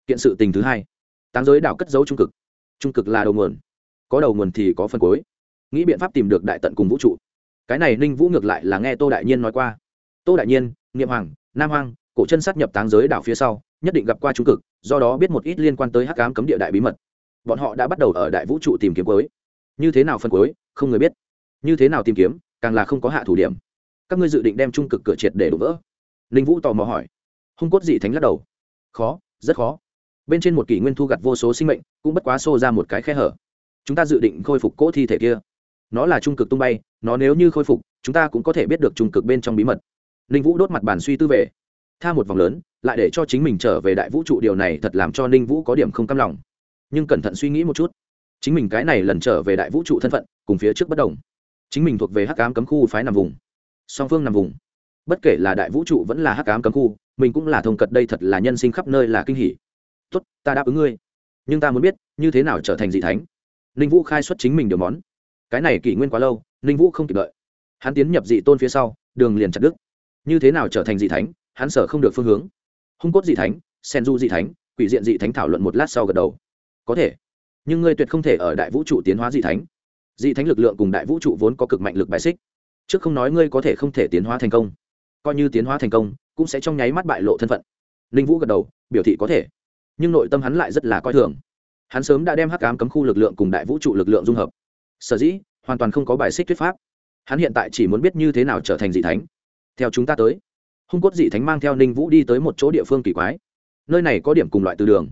Kiện sự tình thứ hai, táng giới đảo cất dấu trung cực. Trung cực là đầu nguồn. Có đầu nguồn thì có phần cuối. Nghĩ biện pháp tìm được đại tận cùng vũ trụ. Cái này ninh vũ ngược lại là nghe tô đại nhiên nói qua. Tô đại nhiên nghiệm hoàng, nam hoàng cổ chân sát nhập táng giới đảo phía sau, nhất định gặp qua trung cực, do đó biết một ít liên quan tới hắc cám cấm địa đại bí mật. Bọn họ đã bắt đầu ở đại vũ trụ tìm kiếm cuối. Như thế nào phân cuối, không người biết. Như thế nào tìm kiếm, càng là không có hạ thủ điểm các ngươi dự định đem trung cực cửa triệt để đổ vỡ? Ninh vũ tò mò hỏi. Hung cốt dị thánh lắc đầu. Khó, rất khó. Bên trên một kỷ nguyên thu gặt vô số sinh mệnh, cũng bất quá xô ra một cái khe hở. Chúng ta dự định khôi phục cỗ thi thể kia. Nó là trung cực tung bay, nó nếu như khôi phục, chúng ta cũng có thể biết được trung cực bên trong bí mật. Ninh vũ đốt mặt bàn suy tư về. Tha một vòng lớn, lại để cho chính mình trở về đại vũ trụ, điều này thật làm cho ninh vũ có điểm không cam lòng. Nhưng cẩn thận suy nghĩ một chút. Chính mình cái này lần trở về đại vũ trụ thân phận, cùng phía trước bất đồng. Chính mình thuộc về hắc cám cấm khu phái nằm vùng song phương nằm vùng. Bất kể là đại vũ trụ vẫn là hắc cám cấm khu, mình cũng là thông cật đây thật là nhân sinh khắp nơi là kinh hỉ. Tốt, ta đáp ứng ngươi. Nhưng ta muốn biết, như thế nào trở thành dị thánh? Ninh vũ khai xuất chính mình điều món. Cái này kỷ nguyên quá lâu, ninh vũ không kịp đợi. Hắn tiến nhập dị tôn phía sau, đường liền chặt đức như thế nào trở thành dị thánh, hắn sở không được phương hướng. Hung cốt dị thánh sen du dị thánh, quỷ diện dị thánh thảo luận một lát sau gật đầu. Có thể. Nhưng ngươi tuyệt không thể ở đại vũ trụ tiến hóa dị thánh. Dị thánh lực lượng cùng đại vũ trụ vốn có cực mạnh lực bài xích trước không nói ngươi có thể không thể tiến hóa thành công. Coi như tiến hóa thành công, cũng sẽ trong nháy mắt bại lộ thân phận. Ninh vũ gật đầu, biểu thị có thể. Nhưng nội tâm hắn lại rất là coi thường. Hắn sớm đã đem hắc cám cấm khu lực lượng cùng đại vũ trụ lực lượng dung hợp. Sở dĩ, hoàn toàn không có bài xích thuyết pháp. Hắn hiện tại chỉ muốn biết như thế nào trở thành dị thánh. Theo chúng ta tới, hung cốt dị thánh mang theo ninh vũ đi tới một chỗ địa phương kỳ quái. Nơi này có điểm cùng loại từ đường.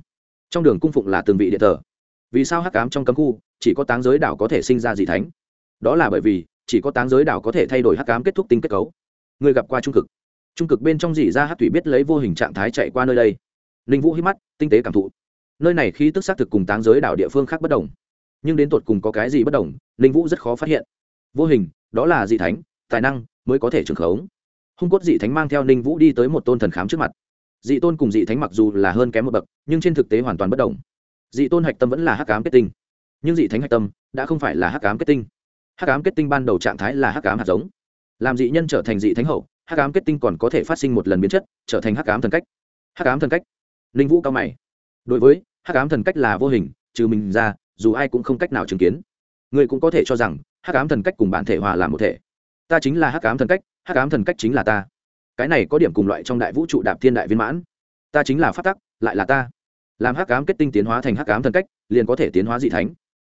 Trong đường cung phụng là từng vị địa thờ vì sao hắc cám trong cấm khu chỉ có táng giới đảo có thể sinh ra dị thánh? Đó là bởi vì chỉ có táng giới đảo có thể thay đổi hắc cám kết thúc tinh kết cấu. Người gặp qua trung cực. Trung cực bên trong dỉ ra hắc thủy biết lấy vô hình trạng thái chạy qua nơi đây. Ninh vũ hít mắt, tinh tế cảm thụ. Nơi này khi tức xác thực cùng táng giới đảo địa phương khác bất đồng. Nhưng đến tột cùng có cái gì bất đồng, ninh vũ rất khó phát hiện. Vô hình, đó là dị thánh, tài năng mới có thể trường khống. Hung cốt dị thánh mang theo ninh vũ đi tới một tôn thần khám trước mặt. Dị tôn cùng dị thánh mặc dù là hơn kém một bậc, nhưng trên thực tế hoàn toàn bất đồng. Dị tôn hạch tâm vẫn là hắc cám kết tinh. Nhưng dị thánh hạch tâm đã không phải là hắc cám kết tinh hắc Ám kết tinh ban đầu trạng thái là hắc Ám hạt giống làm dị nhân trở thành dị thánh hậu hắc Ám kết tinh còn có thể phát sinh một lần biến chất trở thành hắc Ám thần cách hắc Ám thần cách Linh vũ cao mày đối với hắc ám thần cách là vô hình trừ mình ra dù ai cũng không cách nào chứng kiến người cũng có thể cho rằng hắc ám thần cách cùng bản thể hòa làm một thể ta chính là hắc ám thần cách hắc ám thần cách chính là ta cái này có điểm cùng loại trong đại vũ trụ đạp thiên đại viên mãn ta chính là phát tắc lại là ta làm hắc ám kết tinh tiến hóa thành hắc ám thần cách liền có thể tiến hóa dị thánh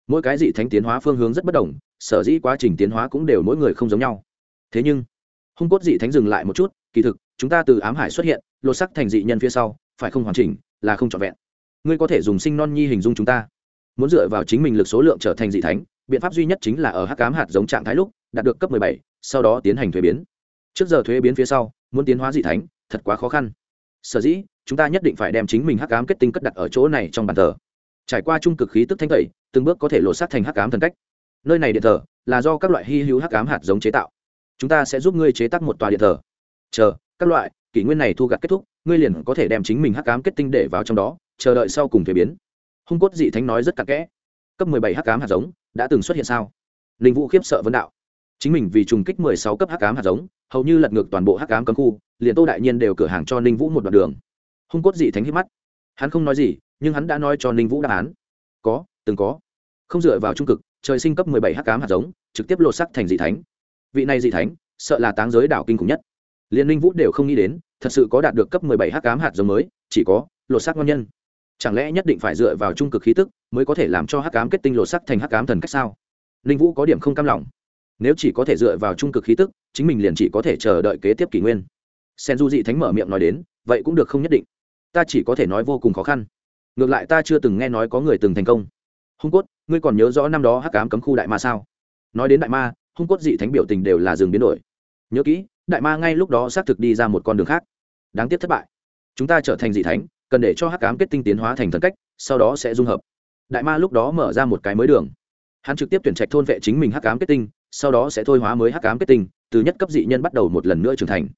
mỗi cái dị thánh tiến hóa phương hướng rất bất đồng sở dĩ quá trình tiến hóa cũng đều mỗi người không giống nhau. Thế nhưng hung cốt dị thánh dừng lại một chút kỳ thực chúng ta từ ám hải xuất hiện lột sắc thành dị nhân phía sau phải không hoàn chỉnh là không trọn vẹn. Ngươi có thể dùng sinh non nhi hình dung chúng ta. Muốn dựa vào chính mình lực số lượng trở thành dị thánh biện pháp duy nhất chính là ở hắc cám hạt giống trạng thái lúc đạt được cấp bảy, sau đó tiến hành thuế biến. Trước giờ thuế biến phía sau muốn tiến hóa dị thánh thật quá khó khăn. Sở dĩ chúng ta nhất định phải đem chính mình hắc cám kết tinh cất đặt ở chỗ này trong bàn thờ. Trải qua trung cực khí tức thanh tẩy từng bước có thể lột xác thành hắc cám thần cách nơi này điện thờ là do các loại hy hữu hắc ám hạt giống chế tạo. Chúng ta sẽ giúp ngươi chế tác một tòa điện thờ. Chờ, các loại, kỷ nguyên này thu gặt kết thúc, ngươi liền có thể đem chính mình hắc ám kết tinh để vào trong đó, chờ đợi sau cùng thuế biến. Hung cốt dị thánh nói rất cặn kẽ. Cấp mười bảy hắc ám hạt giống, đã từng xuất hiện sao? Linh vũ khiếp sợ vấn đạo. Chính mình vì trùng kích mười sáu cấp hắc ám hạt giống, hầu như lật ngược toàn bộ hắc ám cấm khu, liền tô đại nhiên đều cửa hàng cho ninh vũ một đoạn đường. Hung cốt dị thánh hít mắt. Hắn không nói gì, nhưng hắn đã nói cho ninh vũ đáp án. Có, từng có. Không dựa vào trung cực trời sinh cấp mười bảy hắc ám hạt giống, trực tiếp lột sắc thành dị thánh. Vị này dị thánh, sợ là táng giới đảo kinh khủng nhất. Liên linh vũ đều không nghĩ đến, thật sự có đạt được cấp mười bảy hắc ám hạt giống mới, chỉ có lột sắc ngon nhân. Chẳng lẽ nhất định phải dựa vào trung cực khí tức mới có thể làm cho hắc ám kết tinh lột sắc thành hắc ám thần cách sao? Linh vũ có điểm không cam lòng. Nếu chỉ có thể dựa vào trung cực khí tức, chính mình liền chỉ có thể chờ đợi kế tiếp kỷ nguyên. Sen du dị thánh mở miệng nói đến, vậy cũng được không nhất định. Ta chỉ có thể nói vô cùng khó khăn. Ngược lại ta chưa từng nghe nói có người từng thành công hung cốt, ngươi còn nhớ rõ năm đó hắc cám cấm khu đại ma sao? Nói đến đại ma, hung cốt dị thánh biểu tình đều là dừng biến đổi. Nhớ kỹ, đại ma ngay lúc đó xác thực đi ra một con đường khác. Đáng tiếc thất bại. Chúng ta trở thành dị thánh, cần để cho hắc cám kết tinh tiến hóa thành thần cách, sau đó sẽ dung hợp. Đại ma lúc đó mở ra một cái mới đường. Hắn trực tiếp tuyển trạch thôn vệ chính mình hắc cám kết tinh, sau đó sẽ thôi hóa mới hắc cám kết tinh, từ nhất cấp dị nhân bắt đầu một lần nữa trưởng thành.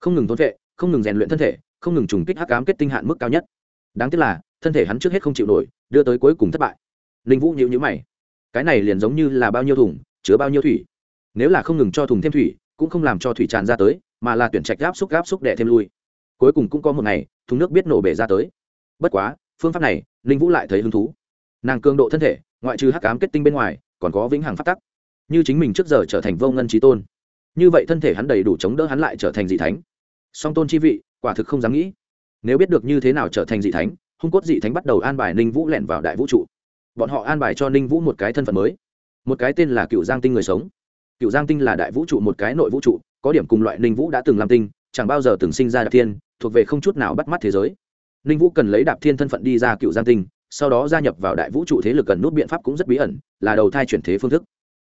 Không ngừng thôn vệ, không ngừng rèn luyện thân thể, không ngừng trùng kích hắc cám kết tinh hạn mức cao nhất. Đáng tiếc là, thân thể hắn trước hết không chịu nổi, đưa tới cuối cùng thất bại ninh vũ nhữ nhữ mày. Cái này liền giống như là bao nhiêu thùng, chứa bao nhiêu thủy. Nếu là không ngừng cho thùng thêm thủy, cũng không làm cho thủy tràn ra tới, mà là tuyển trạch gáp xúc gáp xúc đẻ thêm lui. Cuối cùng cũng có một ngày, thùng nước biết nổ bể ra tới. Bất quá, phương pháp này, ninh vũ lại thấy hứng thú. Nàng cường độ thân thể, ngoại trừ hắc ám kết tinh bên ngoài, còn có vĩnh hằng phát tắc. Như chính mình trước giờ trở thành vô ngân trí tôn. Như vậy thân thể hắn đầy đủ chống đỡ hắn lại trở thành dị thánh. Song tôn chi vị, quả thực không dám nghĩ. Nếu biết được như thế nào trở thành dị thánh, hung cốt dị thánh bắt đầu an bài ninh vũ lẻn vào đại vũ trụ bọn họ an bài cho ninh vũ một cái thân phận mới. Một cái tên là cựu giang tinh người sống. Cựu giang tinh là đại vũ trụ, một cái nội vũ trụ, có điểm cùng loại ninh vũ đã từng làm tinh, chẳng bao giờ từng sinh ra đạp thiên, thuộc về không chút nào bắt mắt thế giới. Ninh vũ cần lấy đạp thiên thân phận đi ra cựu giang tinh, sau đó gia nhập vào đại vũ trụ thế lực cần nút biện pháp cũng rất bí ẩn, là đầu thai chuyển thế phương thức.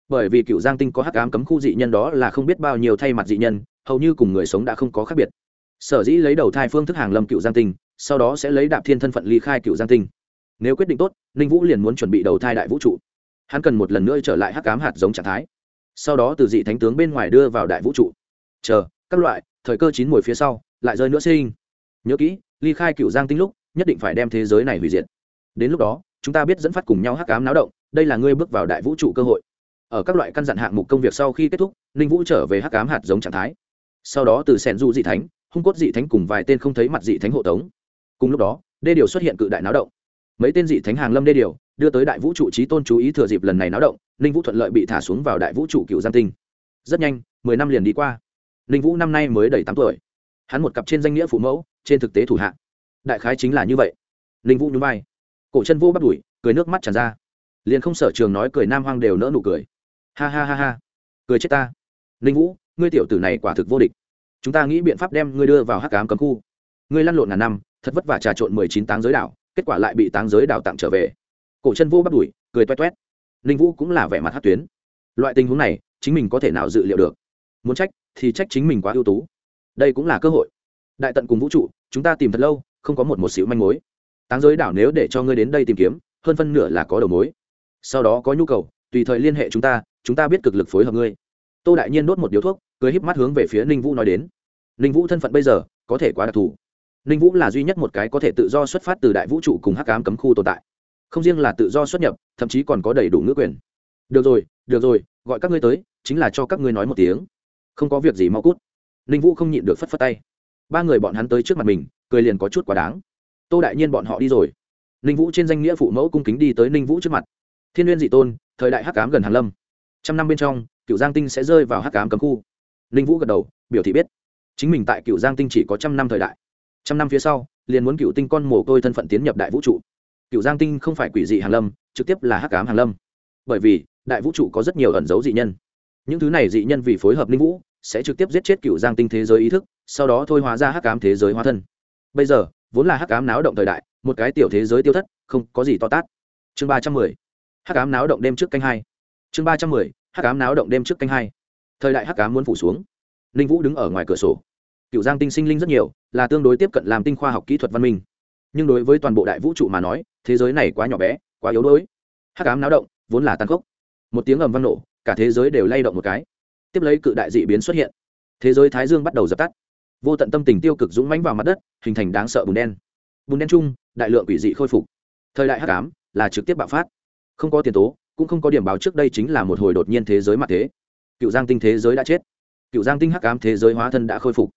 Bởi vì cựu giang tinh có hắc ám cấm khu dị nhân đó là không biết bao nhiêu thay mặt dị nhân, hầu như cùng người sống đã không có khác biệt. Sở dĩ lấy đầu thai phương thức hàng lâm cựu giang tinh, sau đó sẽ lấy đạp thiên thân phận ly khai cựu giang tinh nếu quyết định tốt, ninh vũ liền muốn chuẩn bị đầu thai đại vũ trụ. Hắn cần một lần nữa trở lại hắc cám hạt giống trạng thái. Sau đó từ dị thánh tướng bên ngoài đưa vào đại vũ trụ. Chờ, các loại, thời cơ chín mùi phía sau, lại rơi nữa sinh. Nhớ kỹ, ly khai cựu giang tinh lúc, nhất định phải đem thế giới này hủy diệt. Đến lúc đó, chúng ta biết dẫn phát cùng nhau hắc cám náo động, đây là ngươi bước vào đại vũ trụ cơ hội. Ở các loại căn dặn hạng mục công việc sau khi kết thúc, ninh vũ trở về hắc cám hạt giống trạng thái. Sau đó từ sẻn du dị thánh, hung cốt dị thánh cùng vài tên không thấy mặt dị thánh hộ tống. Cùng lúc đó, đê điều xuất hiện cự đại náo động mấy tên dị thánh hàng lâm đê điều, đưa tới đại vũ trụ trí tôn chú ý thừa dịp lần này náo động, ninh vũ thuận lợi bị thả xuống vào đại vũ trụ cựu giang tinh. Rất nhanh, mười năm liền đi qua. Ninh vũ năm nay mới đầy tám tuổi. Hắn một cặp trên danh nghĩa phụ mẫu, trên thực tế thủ hạ. Đại khái chính là như vậy. Ninh vũ nhún vai. Cổ chân vô bắt đuổi, cười nước mắt tràn ra. Liền không sở trường nói cười nam hoang đều nỡ nụ cười. Ha ha ha ha. Cười chết ta. Ninh vũ, ngươi tiểu tử này quả thực vô địch. Chúng ta nghĩ biện pháp đem ngươi đưa vào hắc cám cấm khu. Ngươi lăn lộn ngàn năm, thật vất vả trà trộn mười chín táng giới đảo kết quả lại bị táng giới đảo tặng trở về. Cổ chân vô bắt đuổi cười toét toét ninh vũ cũng là vẻ mặt hát tuyến. Loại tình huống này, chính mình có thể nào dự liệu được? Muốn trách, thì trách chính mình quá ưu tú. Đây cũng là cơ hội. Đại tận cùng vũ trụ, chúng ta tìm thật lâu, không có một một xíu manh mối. Táng giới đảo nếu để cho ngươi đến đây tìm kiếm, hơn phân nửa là có đầu mối. Sau đó có nhu cầu, tùy thời liên hệ chúng ta chúng ta biết cực lực phối hợp ngươi. Tô đại nhiên đốt một điếu thuốc, cười híp mắt hướng về phía ninh vũ nói đến. Ninh vũ thân phận bây giờ, có thể quá đặc thù ninh vũ là duy nhất một cái có thể tự do xuất phát từ đại vũ trụ cùng hắc ám cấm khu tồn tại. Không riêng là tự do xuất nhập, thậm chí còn có đầy đủ ngữ quyền. Được rồi được rồi, gọi các ngươi tới, chính là cho các ngươi nói một tiếng. Không có việc gì mau cút. Ninh vũ không nhịn được phất phất tay. Ba người bọn hắn tới trước mặt mình, cười liền có chút quá đáng. Tô đại nhiên bọn họ đi rồi. Ninh vũ trên danh nghĩa phụ mẫu cung kính đi tới ninh vũ trước mặt. Thiên n g u y ê n dị tôn, thời đại hắc cám gần hàn lâm. Trăm năm bên trong cựu giang tinh sẽ rơi vào hắc cám cấm khu. Ninh vũ gật đầu, biểu thị biết. Chính mình tại cựu giang tinh chỉ có trăm năm thời đại trăm năm phía sau, liền muốn cựu tinh con mồ côi thân phận tiến nhập đại vũ trụ. Cựu giang tinh không phải quỷ dị hàn lâm, trực tiếp là hắc cám hàn lâm. Bởi vì, đại vũ trụ có rất nhiều ẩn dấu dị nhân. Những thứ này dị nhân vì phối hợp linh vũ, sẽ trực tiếp giết chết cựu giang tinh thế giới ý thức, sau đó thôi hóa ra hắc cám thế giới hóa thân. Bây giờ, vốn là hắc cám náo động thời đại, một cái tiểu thế giới tiêu thất, không có gì to tát. Chương ba trăm mười. Hắc cám náo động đêm trước canh hai. Chương ba trăm mười. Hắc cám náo động đêm trước canh hai. Thời đại hắc cám muốn phủ xuống. Ninh vũ đứng ở ngoài cửa sổ cựu giang tinh sinh linh rất nhiều, là tương đối tiếp cận làm tinh khoa học kỹ thuật văn minh. Nhưng đối với toàn bộ đại vũ trụ mà nói, thế giới này quá nhỏ bé, quá yếu đuối. Hắc ám náo động, vốn là tàn khốc. Một tiếng ầm vang nổ, cả thế giới đều lay động một cái. Tiếp lấy cự đại dị biến xuất hiện. Thế giới thái dương bắt đầu dập tắt. Vô tận tâm tình tiêu cực dũng mãnh vào mặt đất, hình thành đáng sợ bùn đen. Bùn đen chung, đại lượng quỷ dị khôi phục. Thời đại hắc ám là trực tiếp bạo phát. Không có tiền tố, cũng không có điểm báo trước đây chính là một hồi đột nhiên thế giới mặt thế. Cựu giang tinh thế giới đã chết. Cựu giang tinh hắc ám thế giới hóa thân đã khôi phục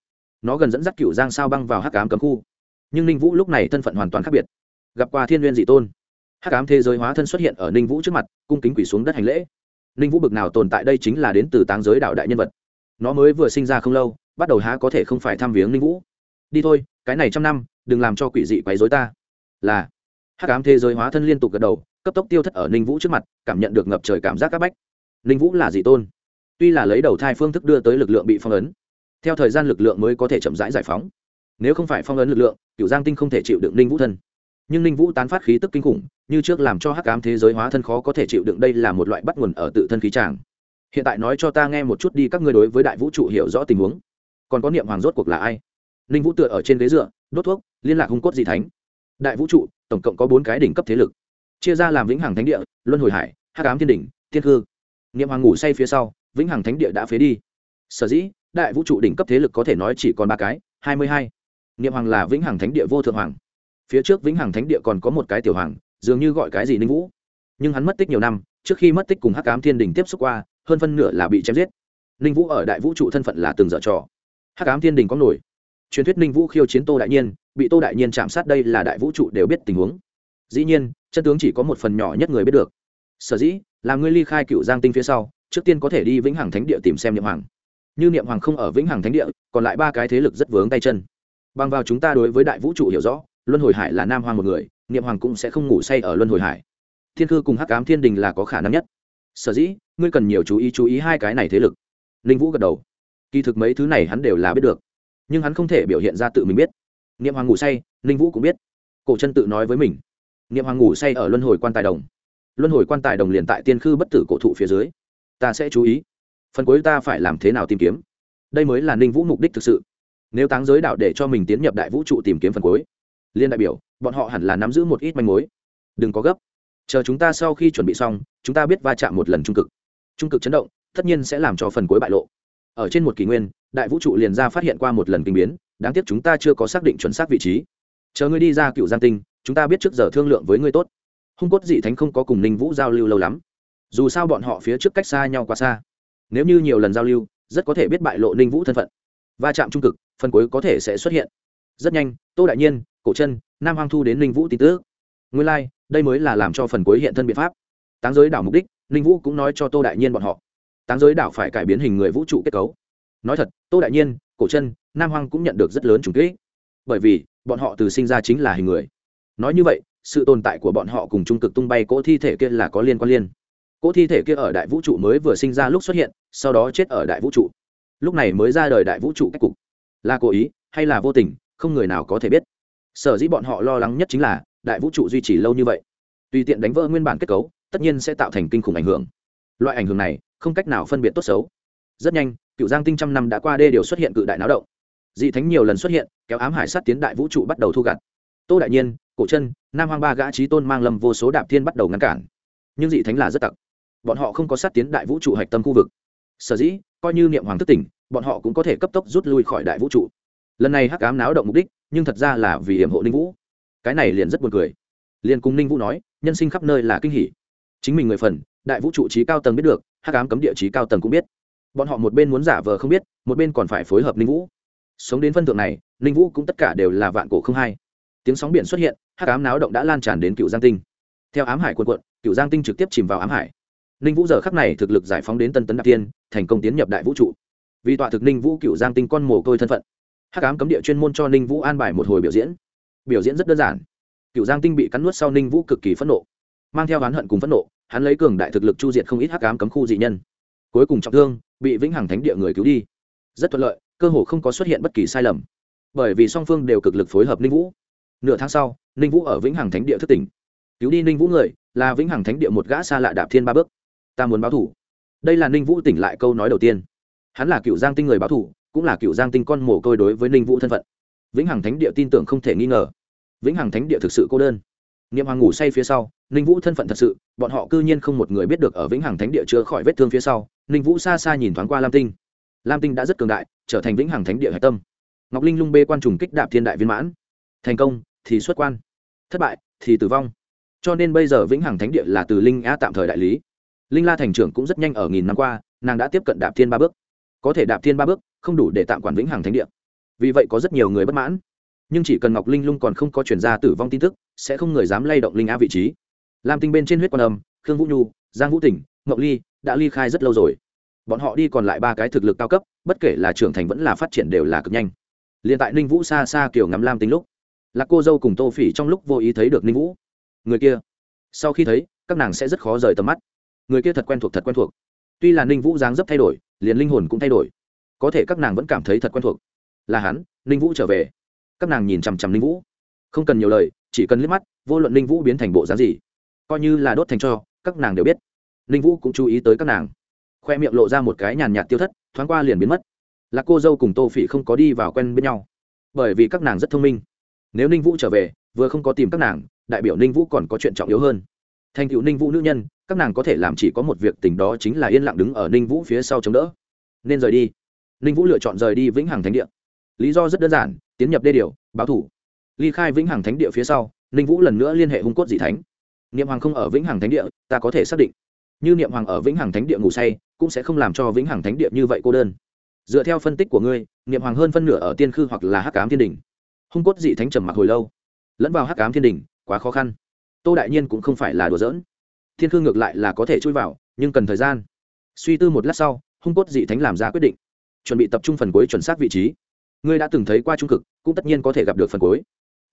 nó gần dẫn dắt cựu giang sao băng vào hắc ám cấm khu nhưng ninh vũ lúc này thân phận hoàn toàn khác biệt gặp qua thiên n dị tôn hắc ám thế giới hóa thân xuất hiện ở ninh vũ trước mặt cung kính quỷ xuống đất hành lễ ninh vũ bực nào tồn tại đây chính là đến từ táng giới đạo đại nhân vật nó mới vừa sinh ra không lâu bắt đầu há có thể không phải thăm viếng ninh vũ đi thôi cái này trăm năm đừng làm cho quỷ dị quấy dối ta là hắc ám thế giới hóa thân liên tục gật đầu cấp tốc tiêu thất ở ninh vũ trước mặt cảm nhận được ngập trời cảm giác c áp bách ninh vũ là dị tôn tuy là lấy đầu thai phương thức đưa tới lực lượng bị phong ấn theo thời gian lực lượng mới có thể chậm rãi giải phóng. Nếu không phải phong ấn lực lượng cựu giang tinh không thể chịu đựng ninh vũ thân. Nhưng ninh vũ tán phát khí tức kinh khủng, như trước làm cho hắc ám thế giới hóa thân khó có thể chịu đựng đây là một loại bắt nguồn ở tự thân khí tràng. Hiện tại nói cho ta nghe một chút đi, các ngươi đối với đại vũ trụ hiểu rõ tình huống. Còn có niệm hoàng rốt cuộc là ai? Ninh vũ tựa ở trên ghế dựa, đốt thuốc, liên lạc hung cốt dị thánh. Đại vũ trụ, tổng cộng có bốn cái đỉnh cấp thế lực. Chia ra làm vĩnh hằng thánh địa, luân hồi hải, hắc ám thiên đỉnh, thiên hư niệm hoàng ngủ say phía sau, vĩnh hằng thánh địa đã phế đi. Sở dĩ đại vũ trụ đỉnh cấp thế lực có thể nói chỉ còn ba cái, hai mươi hai. Niệm hoàng là vĩnh hằng thánh địa vô thượng hoàng. Phía trước vĩnh hằng thánh địa còn có một cái tiểu hoàng, dường như gọi cái gì ninh vũ. Nhưng hắn mất tích nhiều năm, trước khi mất tích cùng hắc ám thiên đình tiếp xúc qua, hơn phân nửa là bị chém giết. Ninh vũ ở đại vũ trụ thân phận là từng dở trò. Hắc ám thiên đình có nổi. Truyền thuyết ninh vũ khiêu chiến tô đại nhiên, bị tô đại nhiên chạm sát đây là đại vũ trụ đều biết tình huống. Dĩ nhiên, chân tướng chỉ có một phần nhỏ nhất người biết được. Sở dĩ, là ngươi ly khai cựu giang tinh phía sau, trước tiên có thể đi vĩnh hằng thánh địa tìm xem niệm hoàng như niệm hoàng không ở vĩnh hằng thánh địa, còn lại ba cái thế lực rất vướng tay chân. Bằng vào chúng ta đối với đại vũ trụ hiểu rõ, luân hồi hải là nam hoàng một người, niệm hoàng cũng sẽ không ngủ say ở luân hồi hải. Thiên cư cùng hắc cám thiên đình là có khả năng nhất. Sở dĩ, ngươi cần nhiều chú ý chú ý hai cái này thế lực. Linh vũ gật đầu. Kỳ thực mấy thứ này hắn đều là biết được, nhưng hắn không thể biểu hiện ra tự mình biết. Niệm hoàng ngủ say linh vũ cũng biết. Cổ chân tự nói với mình. Niệm hoàng ngủ say ở luân hồi quan tài đồng. Luân hồi quan tài đồng liền tại tiên khư bất tử cổ thụ phía dưới. Ta sẽ chú ý phần cuối ta phải làm thế nào tìm kiếm? Đây mới là ninh vũ mục đích thực sự. Nếu táng giới đạo để cho mình tiến nhập đại vũ trụ tìm kiếm phần cuối, liên đại biểu, bọn họ hẳn là nắm giữ một ít manh mối. Đừng có gấp. Chờ chúng ta sau khi chuẩn bị xong, chúng ta biết va chạm một lần trung cực. Trung cực chấn động, tất nhiên sẽ làm cho phần cuối bại lộ. Ở trên một kỷ nguyên, đại vũ trụ liền ra phát hiện qua một lần kinh biến, đáng tiếc chúng ta chưa có xác định chuẩn xác vị trí. Chờ ngươi đi ra cựu giang tinh, chúng ta biết trước giờ thương lượng với ngươi tốt. Hung cốt dị thánh không có cùng ninh vũ giao lưu lâu lắm. Dù sao bọn họ phía trước cách xa nhau quá xa nếu như nhiều lần giao lưu rất có thể biết bại lộ ninh vũ thân phận. Va chạm trung cực phần cuối có thể sẽ xuất hiện. Rất nhanh tô đại nhiên cổ chân nam hoang thu đến ninh vũ tin tức. Nguyên lai、like, đây mới là làm cho phần cuối hiện thân biện pháp. Táng giới đảo mục đích ninh vũ cũng nói cho tô đại nhiên bọn họ. Táng giới đảo phải cải biến hình người vũ trụ kết cấu. Nói thật tô đại nhiên cổ chân nam hoang cũng nhận được rất lớn trùng kỹ bởi vì bọn họ từ sinh ra chính là hình người. Nói như vậy sự tồn tại của bọn họ cùng trung cực tung bay cỗ thi thể kia là có liên quan liên cỗ thi thể kia ở đại vũ trụ mới vừa sinh ra lúc xuất hiện, sau đó chết ở đại vũ trụ. Lúc này mới ra đời đại vũ trụ cách cục. Là cố ý hay là vô tình, không người nào có thể biết. Sở dĩ bọn họ lo lắng nhất chính là, đại vũ trụ duy trì lâu như vậy. Tùy tiện đánh vỡ nguyên bản kết cấu, tất nhiên sẽ tạo thành kinh khủng ảnh hưởng. Loại ảnh hưởng này, không cách nào phân biệt tốt xấu. Rất nhanh, cựu giang tinh trăm năm đã qua đê điều xuất hiện cự đại náo động. Dị thánh nhiều lần xuất hiện, kéo ám hải sát tiến đại vũ trụ bắt đầu thu gặt. Tô đại nhiên, cổ chân, nam hoang ba gã trí tôn mang lâm vô số đạp thiên bắt đầu ngăn cản. Nhưng dị thánh là rất tặc bọn họ không có sát tiến đại vũ trụ hạch tâm khu vực. Sở dĩ, coi như niệm hoàng thức tỉnh, bọn họ cũng có thể cấp tốc rút lui khỏi đại vũ trụ. Lần này hắc ám náo động mục đích, nhưng thật ra là vì hiểm hộ ninh vũ. Cái này liền rất buồn cười. Liền cùng ninh vũ nói, nhân sinh khắp nơi là kinh hỉ. Chính mình người phần, đại vũ trụ trí cao tầng biết được, hắc ám cấm địa trí cao tầng cũng biết. Bọn họ một bên muốn giả vờ không biết, một bên còn phải phối hợp ninh vũ. Sống đến phân thượng này, ninh vũ cũng tất cả đều là vạn cổ không hay tiếng sóng biển xuất hiện, hắc ám náo động đã lan tràn đến cựu giang tinh. Theo ám hải quân quận cựu giang tinh trực tiếp chìm vào ám hải ninh vũ giờ khắc này thực lực giải phóng đến tân tấn đạp tiên thành công tiến nhập đại vũ trụ. Vì tọa thực ninh vũ cựu giang tinh con mồ côi thân phận, hắc ám cấm địa chuyên môn cho ninh vũ an bài một hồi biểu diễn. Biểu diễn rất đơn giản. Cựu giang tinh bị cắn nuốt sau ninh vũ cực kỳ phẫn nộ, mang theo oán hận cùng phẫn nộ, hắn lấy cường đại thực lực chu diệt không ít hắc ám cấm khu dị nhân. Cuối cùng trọng thương, bị vĩnh hằng thánh địa người cứu đi. Rất thuận lợi, cơ hồ không có xuất hiện bất kỳ sai lầm. Bởi vì song phương đều cực lực phối hợp ninh vũ. Nửa tháng sau, ninh vũ ở vĩnh hằng thánh địa thất tỉnh. Cứu đi ninh vũ người, là vĩnh hằng thánh địa một gã xa lạ đạp thiên ba bước ta muốn báo thủ. Đây là ninh vũ tỉnh lại câu nói đầu tiên. Hắn là cựu giang tinh người báo thủ, cũng là cựu giang tinh con mồ côi đối với ninh vũ thân phận. Vĩnh hằng thánh địa tin tưởng không thể nghi ngờ. Vĩnh hằng thánh địa thực sự cô đơn. Niệm hoàng ngủ say phía sau, ninh vũ thân phận thật sự, bọn họ cư nhiên không một người biết được ở vĩnh hằng thánh địa chữa khỏi vết thương phía sau, ninh vũ xa xa nhìn thoáng qua lam tinh. Lam tinh đã rất cường đại, trở thành vĩnh hằng thánh địa hạch tâm. Ngọc linh lung bê quan trùng kích đạp thiên đại viên mãn. Thành công, thì xuất quan. Thất bại, thì tử vong. Cho nên bây giờ vĩnh hằng thánh địa là từ linh a tạm thời đại lý linh la thành trưởng cũng rất nhanh ở nghìn năm qua, nàng đã tiếp cận đạp thiên ba bước. Có thể đạp thiên ba bước không đủ để tạm quản vĩnh hằng thánh địa. Vì vậy có rất nhiều người bất mãn. Nhưng chỉ cần ngọc linh lung còn không có chuyển ra tử vong tin tức, sẽ không người dám lay động linh a vị trí. Làm tinh bên trên huyết quan âm, khương vũ nhu, giang vũ tỉnh, ngọc ly đã ly khai rất lâu rồi. Bọn họ đi còn lại ba cái thực lực cao cấp, bất kể là trưởng thành vẫn là phát triển đều là cực nhanh. Liền tại ninh vũ xa xa kiểu ngắm lam tính lúc là cô dâu cùng tô phỉ trong lúc vô ý thấy được ninh vũ. Người kia, sau khi thấy, các nàng sẽ rất khó rời tầm mắt người kia thật quen thuộc, thật quen thuộc. Tuy là ninh vũ dáng dấp thay đổi, liền linh hồn cũng thay đổi. Có thể các nàng vẫn cảm thấy thật quen thuộc. Là hắn, ninh vũ trở về. Các nàng nhìn chằm chằm ninh vũ. Không cần nhiều lời, chỉ cần liếc mắt, vô luận ninh vũ biến thành bộ dáng gì, coi như là đốt thành cho, các nàng đều biết. Ninh vũ cũng chú ý tới các nàng. Khoe miệng lộ ra một cái nhàn nhạt tiêu thất, thoáng qua liền biến mất. Là cô dâu cùng tô phỉ không có đi vào quen bên nhau. Bởi vì các nàng rất thông minh. Nếu ninh vũ trở về, vừa không có tìm các nàng, đại biểu ninh vũ còn có chuyện trọng yếu hơn. Thành cựu ninh vũ nữ nhân các nàng có thể làm chỉ có một việc tình đó chính là yên lặng đứng ở ninh vũ phía sau chống đỡ. Nên rời đi. Ninh vũ lựa chọn rời đi vĩnh hằng thánh địa. Lý do rất đơn giản, tiến nhập đê điều, báo thủ. Ly khai vĩnh hằng thánh địa phía sau, ninh vũ lần nữa liên hệ hung cốt dị thánh. Niệm hoàng không ở vĩnh hằng thánh địa, ta có thể xác định. Như niệm hoàng ở vĩnh hằng thánh địa ngủ say, cũng sẽ không làm cho vĩnh hằng thánh địa như vậy cô đơn. Dựa theo phân tích của ngươi, niệm hoàng hơn phân nửa ở tiên khư hoặc là hắc cám thiên đình hung cốt dị thánh trầm mặc hồi lâu. Lẫn vào hắc cám thiên đình quá khó khăn. Tô đại nhiên cũng không phải là đùa giỡn thiên khư ngược lại là có thể chui vào, nhưng cần thời gian. Suy tư một lát sau, hung cốt dị thánh làm ra quyết định. Chuẩn bị tập trung phần cuối chuẩn xác vị trí. Ngươi đã từng thấy qua trung cực, cũng tất nhiên có thể gặp được phần cuối.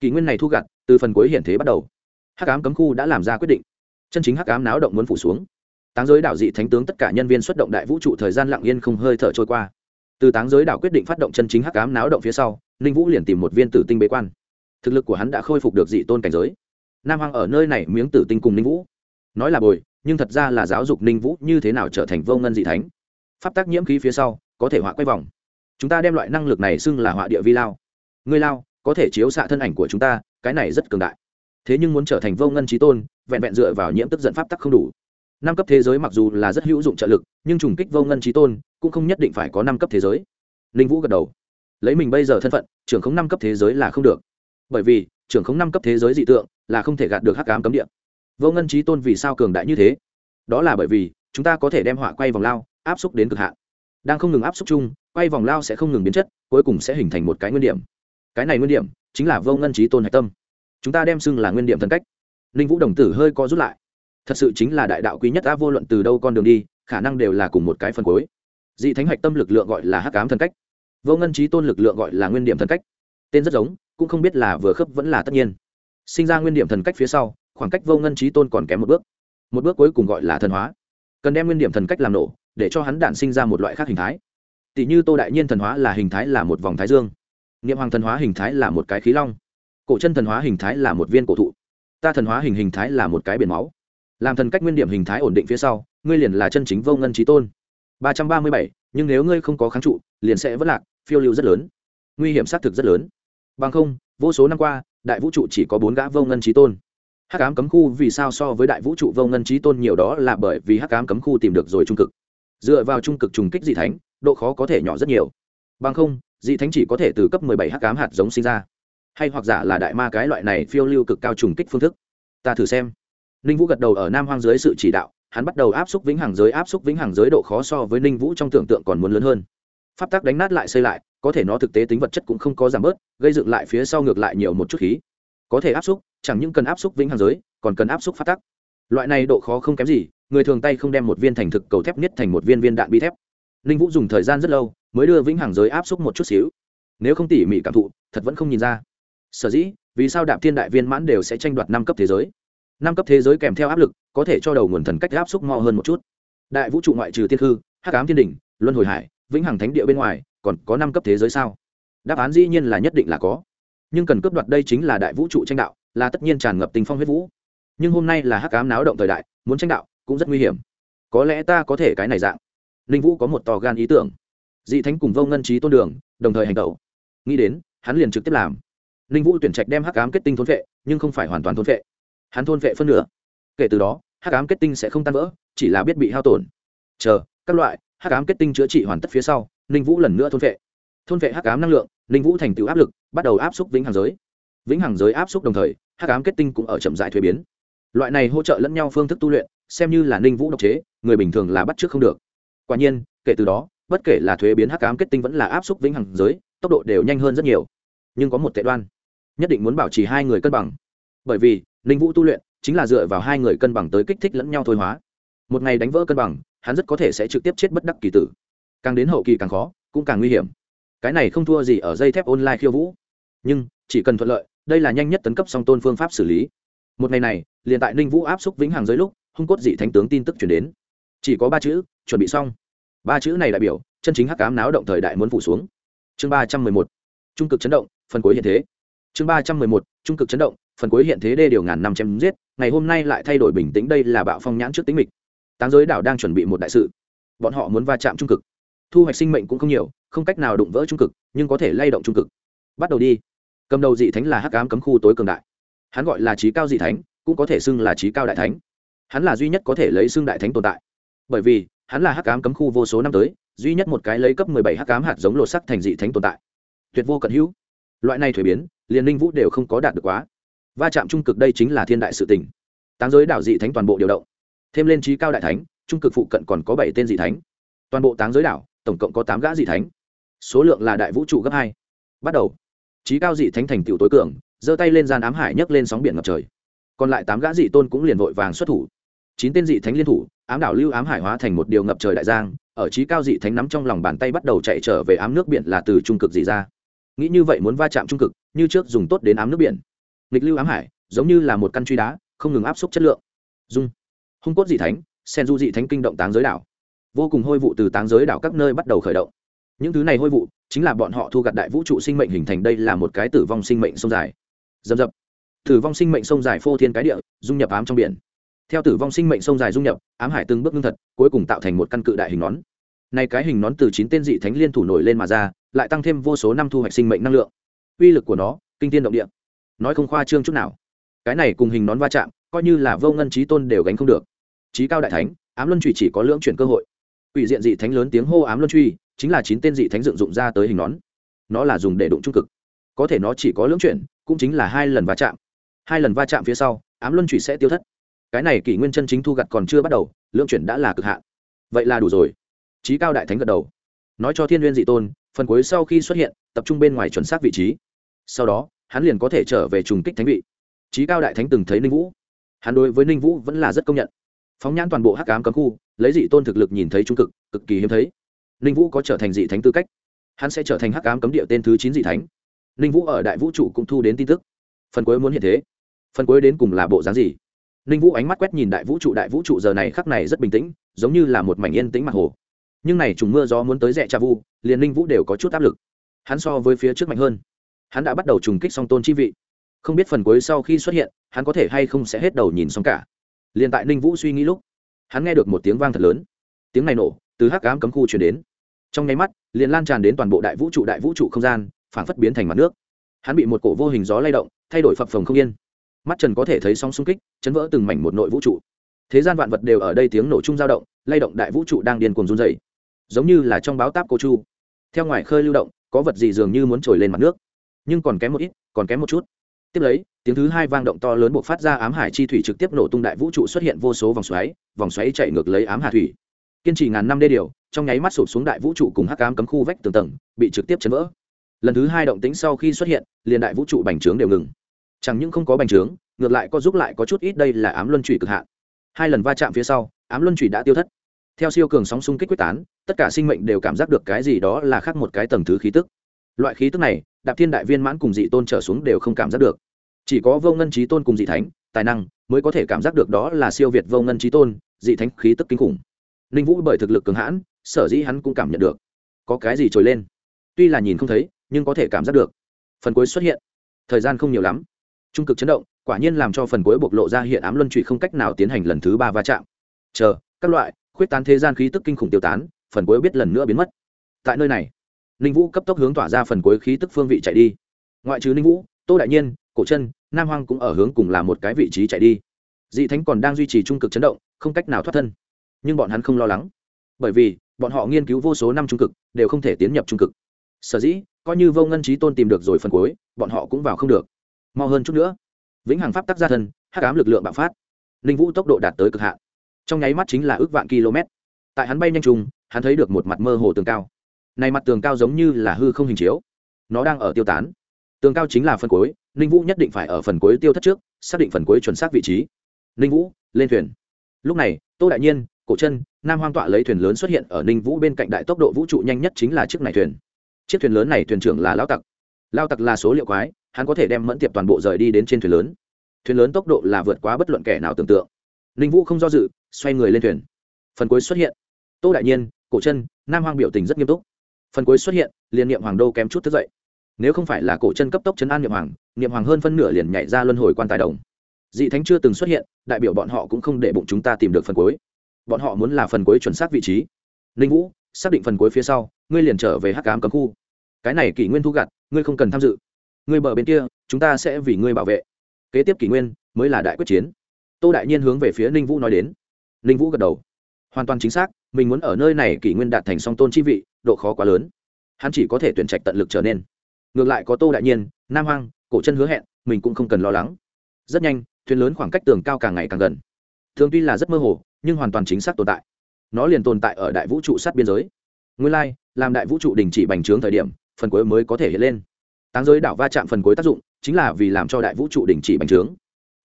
Kỷ nguyên này thu gặt, từ phần cuối hiện thế bắt đầu. Hắc ám cấm khu đã làm ra quyết định. Chân chính hắc ám náo động muốn phủ xuống. Táng giới đảo dị thánh tướng tất cả nhân viên xuất động đại vũ trụ thời gian lặng yên không hơi thở trôi qua. Từ táng giới đảo quyết định phát động chân chính hắc ám náo động phía sau, ninh vũ liền tìm một viên tử tinh bế quan. Thực lực của hắn đã khôi phục được dị tôn cảnh giới. Nam hoàng ở nơi này miếng tử tinh cùng ninh vũ nói là bồi, nhưng thật ra là giáo dục ninh vũ như thế nào trở thành vô ngân dị thánh. Pháp tác nhiễm khí phía sau, có thể họa quay vòng. Chúng ta đem loại năng lực này xưng là họa địa vi lao. Ngươi lao, có thể chiếu xạ thân ảnh của chúng ta, cái này rất cường đại. Thế nhưng muốn trở thành vô ngân trí tôn, vẹn vẹn dựa vào nhiễm tức giận pháp tắc không đủ. Năm cấp thế giới mặc dù là rất hữu dụng trợ lực, nhưng trùng kích vô ngân trí tôn, cũng không nhất định phải có năm cấp thế giới. Ninh vũ gật đầu. Lấy mình bây giờ thân phận, trưởng không năm cấp thế giới là không được. Bởi vì, trưởng không năm cấp thế giới dị tượng là không thể gạt được hắc ám cấm địa vô ngân trí tôn vì sao cường đại như thế? Đó là bởi vì, chúng ta có thể đem họa quay vòng lao, áp xúc đến cực hạn. Đang không ngừng áp xúc chung, quay vòng lao sẽ không ngừng biến chất, cuối cùng sẽ hình thành một cái nguyên điểm. Cái này nguyên điểm chính là vô ngân trí tôn hạch tâm. Chúng ta đem xưng là nguyên điểm thần cách. Ninh vũ đồng tử hơi co rút lại. Thật sự chính là đại đạo quý nhất đã vô luận từ đâu con đường đi, khả năng đều là cùng một cái phần cuối. Dị thánh hạch tâm lực lượng gọi là hắc cám thần cách. Vô ngân trí tôn lực lượng gọi là nguyên điểm thần cách. Tên rất giống, cũng không biết là vừa khớp vẫn là tất nhiên. Sinh ra nguyên điểm thần cách phía sau khoảng cách vô ngân trí tôn còn kém một bước. Một bước cuối cùng gọi là thần hóa. Cần đem nguyên điểm thần cách làm nổ, để cho hắn đản sinh ra một loại khác hình thái. Tỷ như tô đại nhiên thần hóa là hình thái là một vòng thái dương. Nghiệm hoàng thần hóa hình thái là một cái khí long. Cổ chân thần hóa hình thái là một viên cổ thụ. Ta thần hóa hình hình thái là một cái biển máu. Làm thần cách nguyên điểm hình thái ổn định phía sau, ngươi liền là chân chính vô ngân trí tôn. Ba trăm ba mươi bảy, nhưng nếu ngươi không có kháng trụ, liền sẽ vất lạc, phiêu lưu rất lớn. Nguy hiểm xác thực rất lớn. Bằng không, vô số năm qua, đại vũ trụ chỉ có bốn gã vô ngân trí tôn hắc ám cấm khu vì sao so với đại vũ trụ vô ngân trí tôn nhiều đó là bởi vì hắc ám cấm khu tìm được rồi trung cực. Dựa vào trung cực trùng kích dị thánh, độ khó có thể nhỏ rất nhiều. Bằng không, dị thánh chỉ có thể từ cấp 17 hắc ám hạt giống sinh ra. Hay hoặc giả là đại ma cái loại này phiêu lưu cực cao trùng kích phương thức. Ta thử xem. Ninh vũ gật đầu ở nam hoang dưới sự chỉ đạo, hắn bắt đầu áp xúc vĩnh hằng giới, áp xúc vĩnh hằng giới độ khó so với ninh vũ trong tưởng tượng còn muốn lớn hơn. Pháp tắc đánh nát lại, xây lại, có thể nó thực tế tính vật chất cũng không có giảm bớt, gây dựng lại phía sau ngược lại nhiều một chút khí có thể áp xúc chẳng những cần áp xúc vĩnh hằng giới còn cần áp xúc phát tắc. Loại này độ khó không kém gì người thường tay không đem một viên thành thực cầu thép nhất thành một viên viên đạn bi thép. Ninh vũ dùng thời gian rất lâu mới đưa vĩnh hằng giới áp xúc một chút xíu. Nếu không tỉ mỉ cảm thụ thật vẫn không nhìn ra. Sở dĩ vì sao đạp thiên đại viên mãn đều sẽ tranh đoạt năm cấp thế giới? Năm cấp thế giới kèm theo áp lực có thể cho đầu nguồn thần cách áp xúc mo hơn một chút. Đại vũ trụ ngoại trừ tiên hư hắc ám thiên Đình, luân hồi hải vĩnh hằng thánh địa bên ngoài còn có năm cấp thế giới sao? Đáp án dĩ nhiên là nhất định là có nhưng cần cướp đoạt đây chính là đại vũ trụ tranh đạo, là tất nhiên tràn ngập tình phong huyết vũ. Nhưng hôm nay là hắc ám náo động thời đại, muốn tranh đạo cũng rất nguy hiểm. Có lẽ ta có thể cái này dạng. Ninh vũ có một tò gan ý tưởng. Dị thánh cùng vô ngân trí tôn đường, đồng thời hành tẩu. Nghĩ đến, hắn liền trực tiếp làm. Ninh vũ tuyển trạch đem hắc ám kết tinh thôn vệ, nhưng không phải hoàn toàn thôn vệ. Hắn thôn vệ phân nửa. Kể từ đó, hắc ám kết tinh sẽ không tan vỡ, chỉ là biết bị hao tổn. Chờ, các loại, hắc ám kết tinh chữa trị hoàn tất phía sau, ninh vũ lần nữa thôn vệ thôn vệ hắc ám năng lượng, ninh vũ thành tựu áp lực, bắt đầu áp xúc vĩnh hằng giới. Vĩnh hằng giới áp xúc đồng thời, hắc ám kết tinh cũng ở chậm dại thuế biến. Loại này hỗ trợ lẫn nhau phương thức tu luyện, xem như là ninh vũ độc chế, người bình thường là bắt trước không được. Quả nhiên, kể từ đó, bất kể là thuế biến hắc ám kết tinh vẫn là áp xúc vĩnh hằng giới, tốc độ đều nhanh hơn rất nhiều. Nhưng có một tệ đoan, nhất định muốn bảo trì hai người cân bằng. Bởi vì, ninh vũ tu luyện chính là dựa vào hai người cân bằng tới kích thích lẫn nhau thôi hóa. Một ngày đánh vỡ cân bằng, hắn rất có thể sẽ trực tiếp chết bất đắc kỳ tử. Càng đến hậu kỳ càng khó, cũng càng nguy hiểm cái này không thua gì ở dây thép online khiêu vũ. Nhưng, chỉ cần thuận lợi, đây là nhanh nhất tấn cấp song tôn phương pháp xử lý. Một ngày này, liền tại ninh vũ áp xúc vĩnh hằng dưới lúc, hung cốt dị thánh tướng tin tức chuyển đến. Chỉ có ba chữ, chuẩn bị xong. Ba chữ này đại biểu, chân chính hắc cám náo động thời đại muốn phủ xuống. Chương ba trăm mười một, trung cực chấn động, phần cuối hiện thế. Chương ba trăm mười một, trung cực chấn động, phần cuối hiện thế đê điều ngàn năm chém giết, ngày hôm nay lại thay đổi bình tĩnh, đây là bạo phong nhãn trước tính mịch. Táng giới đảo đang chuẩn bị một đại sự. Bọn họ muốn va chạm trung cực thu hoạch sinh mệnh cũng không nhiều, không cách nào đụng vỡ trung cực, nhưng có thể lay động trung cực. Bắt đầu đi. Cầm đầu dị thánh là hắc ám cấm khu tối cường đại. Hắn gọi là trí cao dị thánh, cũng có thể xưng là trí cao đại thánh. Hắn là duy nhất có thể lấy xưng đại thánh tồn tại. Bởi vì, hắn là hắc ám cấm khu vô số năm tới, duy nhất một cái lấy cấp mười bảy hắc ám hạt giống lột sắc thành dị thánh tồn tại. Tuyệt vô cận hữu. Loại này thuế biến, liền ninh vũ đều không có đạt được quá. Va chạm trung cực đây chính là thiên đại sự tình. táng giới đảo dị thánh toàn bộ điều động. Thêm lên trí cao đại thánh, trung cực phụ cận còn có bảy tên dị thánh. Toàn bộ táng giới đảo tổng cộng có tám gã dị thánh. Số lượng là đại vũ trụ gấp hai. Bắt đầu. Trí cao dị thánh thành tựu tối cường, giơ tay lên gian ám hải nhấc lên sóng biển ngập trời. Còn lại tám gã dị tôn cũng liền vội vàng xuất thủ. Chín tên dị thánh liên thủ, ám đảo lưu ám hải hóa thành một điều ngập trời đại giang, ở trí cao dị thánh nắm trong lòng bàn tay bắt đầu chạy trở về ám nước biển là từ trung cực dị ra. Nghĩ như vậy muốn va chạm trung cực, như trước dùng tốt đến ám nước biển. Nghịch lưu ám hải, giống như là một căn truy đá, không ngừng áp suất chất lượng. Dung. Hung cốt dị thánh sen du dị thánh kinh động táng giới đảo vô cùng hôi vụ từ táng giới đảo các nơi bắt đầu khởi động. Những thứ này hôi vụ chính là bọn họ thu gặt đại vũ trụ sinh mệnh hình thành đây là một cái tử vong sinh mệnh sông dài. Dầm dập. Tử vong sinh mệnh sông dài phô thiên cái địa, dung nhập ám trong biển. Theo tử vong sinh mệnh sông dài dung nhập, ám hải từng bước ngưng thật, cuối cùng tạo thành một căn cự đại hình nón. Này cái hình nón từ chín tên dị thánh liên thủ nổi lên mà ra, lại tăng thêm vô số năm thu hoạch sinh mệnh năng lượng. Uy lực của nó, kinh tiên động địa. Nói không khoa trương chút nào. Cái này cùng hình nón va chạm, coi như là vô ngân trí tôn đều gánh không được. Trí cao đại thánh, ám luân trụy chỉ có lưỡng chuyển cơ hội ủy diện dị thánh lớn tiếng hô ám luân truy, chính là chín tên dị thánh dựng dụng ra tới hình nón. Nó là dùng để đụng trung cực. Có thể nó chỉ có lưỡng chuyển, cũng chính là hai lần va chạm. Hai lần va chạm phía sau, ám luân truy sẽ tiêu thất. Cái này kỷ nguyên chân chính thu gặt còn chưa bắt đầu, lưỡng chuyển đã là cực hạn. Vậy là đủ rồi. Trí cao đại thánh gật đầu. Nói cho thiên n g u y ê n dị tôn, phần cuối sau khi xuất hiện, tập trung bên ngoài chuẩn xác vị trí. Sau đó, hắn liền có thể trở về trùng kích thánh vị. Trí cao đại thánh từng thấy ninh vũ. Hắn đối với ninh vũ vẫn là rất công nhận. Phóng nhãn toàn bộ hắc cám cấm khu lấy dị tôn thực lực nhìn thấy trung cực cực kỳ hiếm thấy. Ninh vũ có trở thành dị thánh tư cách. Hắn sẽ trở thành hắc cám cấm địa tên thứ chín dị thánh. Ninh vũ ở đại vũ trụ cũng thu đến tin tức. Phần cuối muốn hiện thế. Phần cuối đến cùng là bộ dáng gì? Ninh vũ ánh mắt quét nhìn đại vũ trụ, đại vũ trụ giờ này khắc này rất bình tĩnh, giống như là một mảnh yên tĩnh mặt hồ. Nhưng này trùng mưa gió muốn tới rẽ trà vu, liền ninh vũ đều có chút áp lực. Hắn so với phía trước mạnh hơn. Hắn đã bắt đầu trùng kích song tôn chi vị. Không biết phần cuối sau khi xuất hiện, hắn có thể hay không sẽ hết đầu nhìn xong cả. Liền tại ninh vũ suy nghĩ lúc hắn nghe được một tiếng vang thật lớn. Tiếng này nổ, từ hắc cám cấm khu chuyển đến. Trong nháy mắt, liền lan tràn đến toàn bộ đại vũ trụ đại vũ trụ không gian phản phất biến thành mặt nước. Hắn bị một cổ vô hình gió lay động, thay đổi phập phồng không yên. Mắt trần có thể thấy sóng xung kích, chấn vỡ từng mảnh một nội vũ trụ. Thế gian vạn vật đều ở đây tiếng nổ chung dao động, lay động đại vũ trụ đang điên cuồng run dày giống như là trong báo táp cô chu. Theo ngoài khơi lưu động, có vật gì dường như muốn trồi lên mặt nước. Nhưng còn kém một ít, còn kém một chút tiếp lấy, tiếng thứ hai vang động to lớn buộc phát ra ám hải chi thủy trực tiếp nổ tung đại vũ trụ xuất hiện vô số vòng xoáy vòng xoáy chạy ngược lấy ám hà thủy. Kiên trì ngàn năm đê điều, trong nháy mắt sụp xuống đại vũ trụ cùng hắc ám cấm khu vách tường tầng, bị trực tiếp chấn vỡ. Lần thứ hai động tính sau khi xuất hiện, liền đại vũ trụ bành trướng đều ngừng. Chẳng những không có bành trướng, ngược lại có giúp lại có chút ít đây là ám luân trụy cực hạn. Hai lần va chạm phía sau, ám luân trụy đã tiêu thất. Theo siêu cường sóng xung kích quyết tán, tất cả sinh mệnh đều cảm giác được cái gì đó là khác một cái tầng thứ khí tức. Loại khí tức này đạp thiên đại viên mãn cùng dị tôn trở xuống đều không cảm giác được. Chỉ có vô ngân trí tôn cùng dị thánh, tài năng, mới có thể cảm giác được đó là siêu việt vô ngân trí tôn, dị thánh khí tức kinh khủng. Ninh vũ bởi thực lực cường hãn, sở dĩ hắn cũng cảm nhận được. Có cái gì trồi lên? Tuy là nhìn không thấy, nhưng có thể cảm giác được. Phần cuối xuất hiện. Thời gian không nhiều lắm. Trung cực chấn động, quả nhiên làm cho phần cuối bộc lộ ra hiện ám luân trụy không cách nào tiến hành lần thứ ba va chạm. Chờ, các loại, khuyết tán thế gian khí tức kinh khủng tiêu tán, phần cuối biết lần nữa biến mất. Tại nơi này ninh vũ cấp tốc hướng tỏa ra phần cuối khí tức phương vị chạy đi. Ngoại trừ ninh vũ, tô đại nhiên, cổ chân, nam hoang cũng ở hướng cùng là một cái vị trí chạy đi. Dị thánh còn đang duy trì trung cực chấn động, không cách nào thoát thân. Nhưng bọn hắn không lo lắng. Bởi vì, bọn họ nghiên cứu vô số năm trung cực, đều không thể tiến nhập trung cực. Sở dĩ, coi như vô ngân trí tôn tìm được rồi phần cuối, bọn họ cũng vào không được. Mau hơn chút nữa. Vĩnh hằng pháp tắc gia thân, hắc ám lực lượng bạo phát. Ninh vũ tốc độ đạt tới cực hạn. Trong nháy mắt chính là ước vạn km. Tại hắn bay nhanh trùng, hắn thấy được một mặt mơ hồ tường cao này mặt tường cao giống như là hư không hình chiếu. Nó đang ở tiêu tán. Tường cao chính là phần cuối, ninh vũ nhất định phải ở phần cuối tiêu thất trước, xác định phần cuối chuẩn xác vị trí. Ninh vũ, lên thuyền. Lúc này, tô đại nhiên, cổ chân, nam hoang tọa lấy thuyền lớn xuất hiện ở ninh vũ bên cạnh đại tốc độ vũ trụ nhanh nhất chính là chiếc này thuyền. Chiếc thuyền lớn này thuyền trưởng là lao tặc. Lao tặc là số liệu quái, hắn có thể đem mẫn tiệp toàn bộ rời đi đến trên thuyền lớn. Thuyền lớn tốc độ là vượt quá bất luận kẻ nào tưởng tượng. Ninh vũ không do dự, xoay người lên thuyền. Phần cuối xuất hiện. Tô đại nhiên, cổ chân, nam hoang biểu tình rất nghiêm túc phần cuối xuất hiện, liền niệm hoàng đô kém chút thức dậy. Nếu không phải là cổ chân cấp tốc chấn an niệm hoàng niệm hoàng hơn phân nửa liền nhảy ra luân hồi quan tài đồng. Dị thánh chưa từng xuất hiện, đại biểu bọn họ cũng không để bụng chúng ta tìm được phần cuối. Bọn họ muốn là phần cuối chuẩn xác vị trí. Ninh vũ, xác định phần cuối phía sau, ngươi liền trở về hắc cám cấm khu. Cái này kỷ nguyên thu gặt, ngươi không cần tham dự. Ngươi bờ bên kia, chúng ta sẽ vì ngươi bảo vệ. Kế tiếp kỷ nguyên, mới là đại quyết chiến. Tô đại nhiên hướng về phía ninh vũ nói đến. Ninh vũ gật đầu. Hoàn toàn chính xác, mình muốn ở nơi này kỷ nguyên đạt thành song tôn chi vị độ khó quá lớn. Hắn chỉ có thể tuyển trạch tận lực trở nên. Ngược lại có tô đại nhiên nam hoang cổ chân hứa hẹn mình cũng không cần lo lắng. Rất nhanh thuyền lớn khoảng cách tường cao càng ngày càng gần. Thường tuy là rất mơ hồ nhưng hoàn toàn chính xác tồn tại. Nó liền tồn tại ở đại vũ trụ sát biên giới. Nguyên lai、like, làm đại vũ trụ đình chỉ bành trướng thời điểm phần cuối mới có thể hiện lên. Táng giới đảo va chạm phần cuối tác dụng chính là vì làm cho đại vũ trụ đình chỉ bành trướng.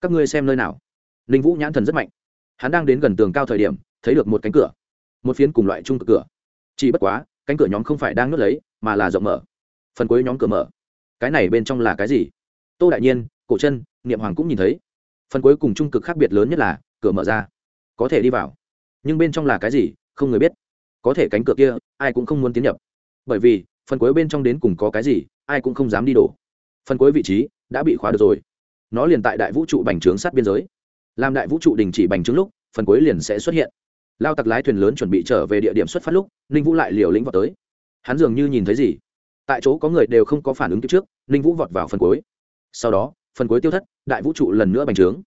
Các ngươi xem nơi nào? Ninh vũ nhãn thần rất mạnh. Hắn đang đến gần tường cao thời điểm thấy được một cánh cửa. Một phiến cùng loại chung cửa. Chỉ bất quá cánh cửa nhóm không phải đang nuốt lấy, mà là rộng mở. Phần cuối nhóm cửa mở. Cái này bên trong là cái gì? Tô đại nhiên, cổ chân, niệm hoàng cũng nhìn thấy. Phần cuối cùng trung cực khác biệt lớn nhất là, cửa mở ra. Có thể đi vào. Nhưng bên trong là cái gì, không người biết. Có thể cánh cửa kia, ai cũng không muốn tiến nhập. Bởi vì, phần cuối bên trong đến cùng có cái gì, ai cũng không dám đi đổ. Phần cuối vị trí, đã bị khóa được rồi. Nó liền tại đại vũ trụ bành trướng sát biên giới. Làm đại vũ trụ đình chỉ bành trướng lúc, phần cuối liền sẽ xuất hiện lao tặc lái thuyền lớn chuẩn bị trở về địa điểm xuất phát lúc, ninh vũ lại liều lĩnh vào tới. Hắn dường như nhìn thấy gì? Tại chỗ có người đều không có phản ứng kịp trước, ninh vũ vọt vào phần cuối. Sau đó, phần cuối tiêu thất, đại vũ trụ lần nữa bành trướng.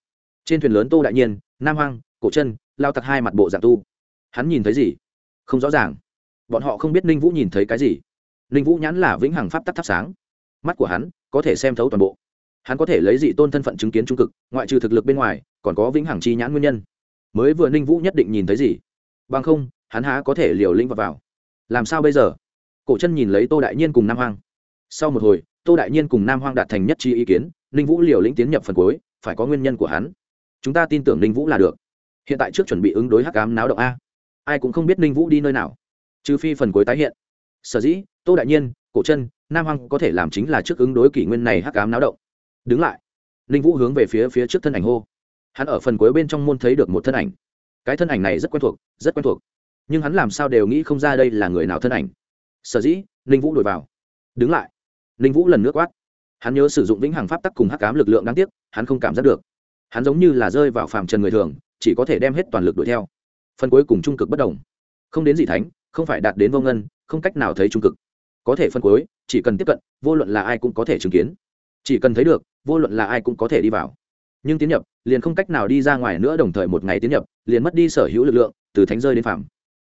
Trên thuyền lớn tô đại nhiên, nam hoang, cổ chân, lao tặc hai mặt bộ dạng tu. Hắn nhìn thấy gì? Không rõ ràng. Bọn họ không biết ninh vũ nhìn thấy cái gì. Ninh vũ nhãn là vĩnh hằng pháp tắc thắp sáng. Mắt của hắn có thể xem thấu toàn bộ. Hắn có thể lấy dị tôn thân phận chứng kiến trung cực, ngoại trừ thực lực bên ngoài, còn có vĩnh hằng chi nhãn nguyên nhân mới vừa ninh vũ nhất định nhìn thấy gì? Bằng không hắn há có thể liều lĩnh vào, vào làm sao bây giờ? Cổ chân nhìn lấy tô đại nhiên cùng nam hoang. Sau một hồi tô đại nhiên cùng nam hoang đạt thành nhất trí ý kiến ninh vũ liều lĩnh tiến nhập phần cuối phải có nguyên nhân của hắn. Chúng ta tin tưởng ninh vũ là được. Hiện tại trước chuẩn bị ứng đối hắc cám náo động a. Ai cũng không biết ninh vũ đi nơi nào. Trừ phi phần cuối tái hiện. Sở dĩ tô đại nhiên cổ chân nam hoang có thể làm chính là trước ứng đối kỷ nguyên này hắc cám náo động. Đứng lại. Ninh vũ hướng về phía phía trước thân ảnh hô hắn ở phần cuối bên trong môn thấy được một thân ảnh. Cái thân ảnh này rất quen thuộc, rất quen thuộc. Nhưng hắn làm sao đều nghĩ không ra đây là người nào thân ảnh. Sở dĩ, ninh vũ đổi vào. Đứng lại. Ninh vũ lần nước quát. Hắn nhớ sử dụng vĩnh hằng pháp tắc cùng hắc cám lực lượng đáng tiếc, hắn không cảm giác được. Hắn giống như là rơi vào phàm trần người thường, chỉ có thể đem hết toàn lực đuổi theo. Phần cuối cùng trung cực bất đồng. Không đến dị thánh, không phải đạt đến vô ngân, không cách nào thấy trung cực. Có thể phân cuối, chỉ cần tiếp cận, vô luận là ai cũng có thể chứng kiến. Chỉ cần thấy được, vô luận là ai cũng có thể đi vào nhưng tiến nhập, liền không cách nào đi ra ngoài nữa đồng thời một ngày tiến nhập, liền mất đi sở hữu lực lượng, từ thánh rơi đến phạm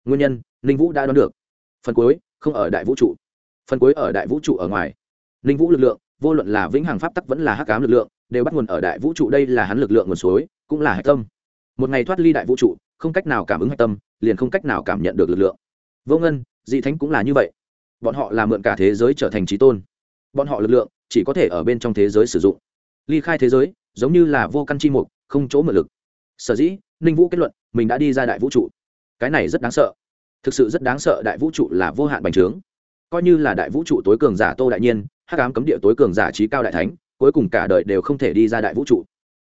nguyên nhân, ninh vũ đã đoán được. Phần cuối, không ở đại vũ trụ. Phần cuối ở đại vũ trụ ở ngoài. Ninh vũ lực lượng, vô luận là vĩnh hằng pháp tắc vẫn là hắc cám lực lượng, đều bắt nguồn ở đại vũ trụ, đây là hắn lực lượng nguồn suối, cũng là hạch tâm. Một ngày thoát ly đại vũ trụ, không cách nào cảm ứng hạch tâm, liền không cách nào cảm nhận được lực lượng. Vô ngân, dị thánh cũng là như vậy. Bọn họ là mượn cả thế giới trở thành trí tôn. Bọn họ lực lượng chỉ có thể ở bên trong thế giới sử dụng. Ly khai thế giới giống như là vô căn chi mục, không chỗ mượn lực. Sở dĩ, ninh vũ kết luận, mình đã đi ra đại vũ trụ. Cái này rất đáng sợ. Thực sự rất đáng sợ, đại vũ trụ là vô hạn bành trướng. Coi như là đại vũ trụ tối cường giả tô đại nhiên, hắc ám cấm địa tối cường giả trí cao đại thánh, cuối cùng cả đời đều không thể đi ra đại vũ trụ.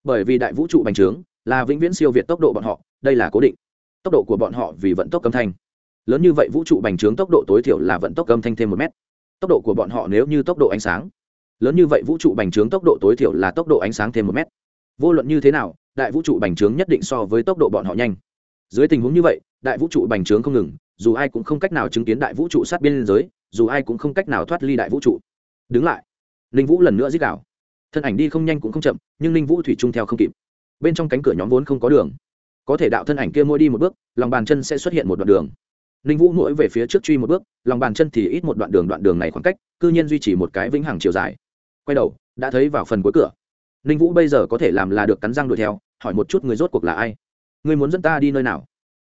Bởi vì đại vũ trụ bành trướng là vĩnh viễn siêu việt tốc độ bọn họ, đây là cố định. Tốc độ của bọn họ vì vận tốc âm thanh. Lớn như vậy vũ trụ bành trướng tốc độ tối thiểu là vận tốc âm thanh thêm một mét. Tốc độ của bọn họ nếu như tốc độ ánh sáng lớn như vậy vũ trụ bành trướng tốc độ tối thiểu là tốc độ ánh sáng thêm một mét. Vô luận như thế nào, đại vũ trụ bành trướng nhất định so với tốc độ bọn họ nhanh. Dưới tình huống như vậy, đại vũ trụ bành trướng không ngừng, dù ai cũng không cách nào chứng kiến đại vũ trụ sát biên giới, dù ai cũng không cách nào thoát ly đại vũ trụ. Đứng lại. Ninh vũ lần nữa dích đảo thân ảnh đi không nhanh cũng không chậm, nhưng ninh vũ thủy chung theo không kịp. Bên trong cánh cửa nhóm vốn không có đường. Có thể đạo thân ảnh kia mỗi đi một bước, lòng bàn chân sẽ xuất hiện một đoạn đường. Ninh vũ mỗi về phía trước truy một bước, lòng bàn chân thì ít một đoạn đường đoạn đường này khoảng cách, cư nhiên duy trì một cái vĩnh hằng chiều dài quay đầu, đã thấy vào phần cuối cửa. Ninh vũ bây giờ có thể làm là được cắn răng đuổi theo, hỏi một chút người rốt cuộc là ai. Người muốn dẫn ta đi nơi nào?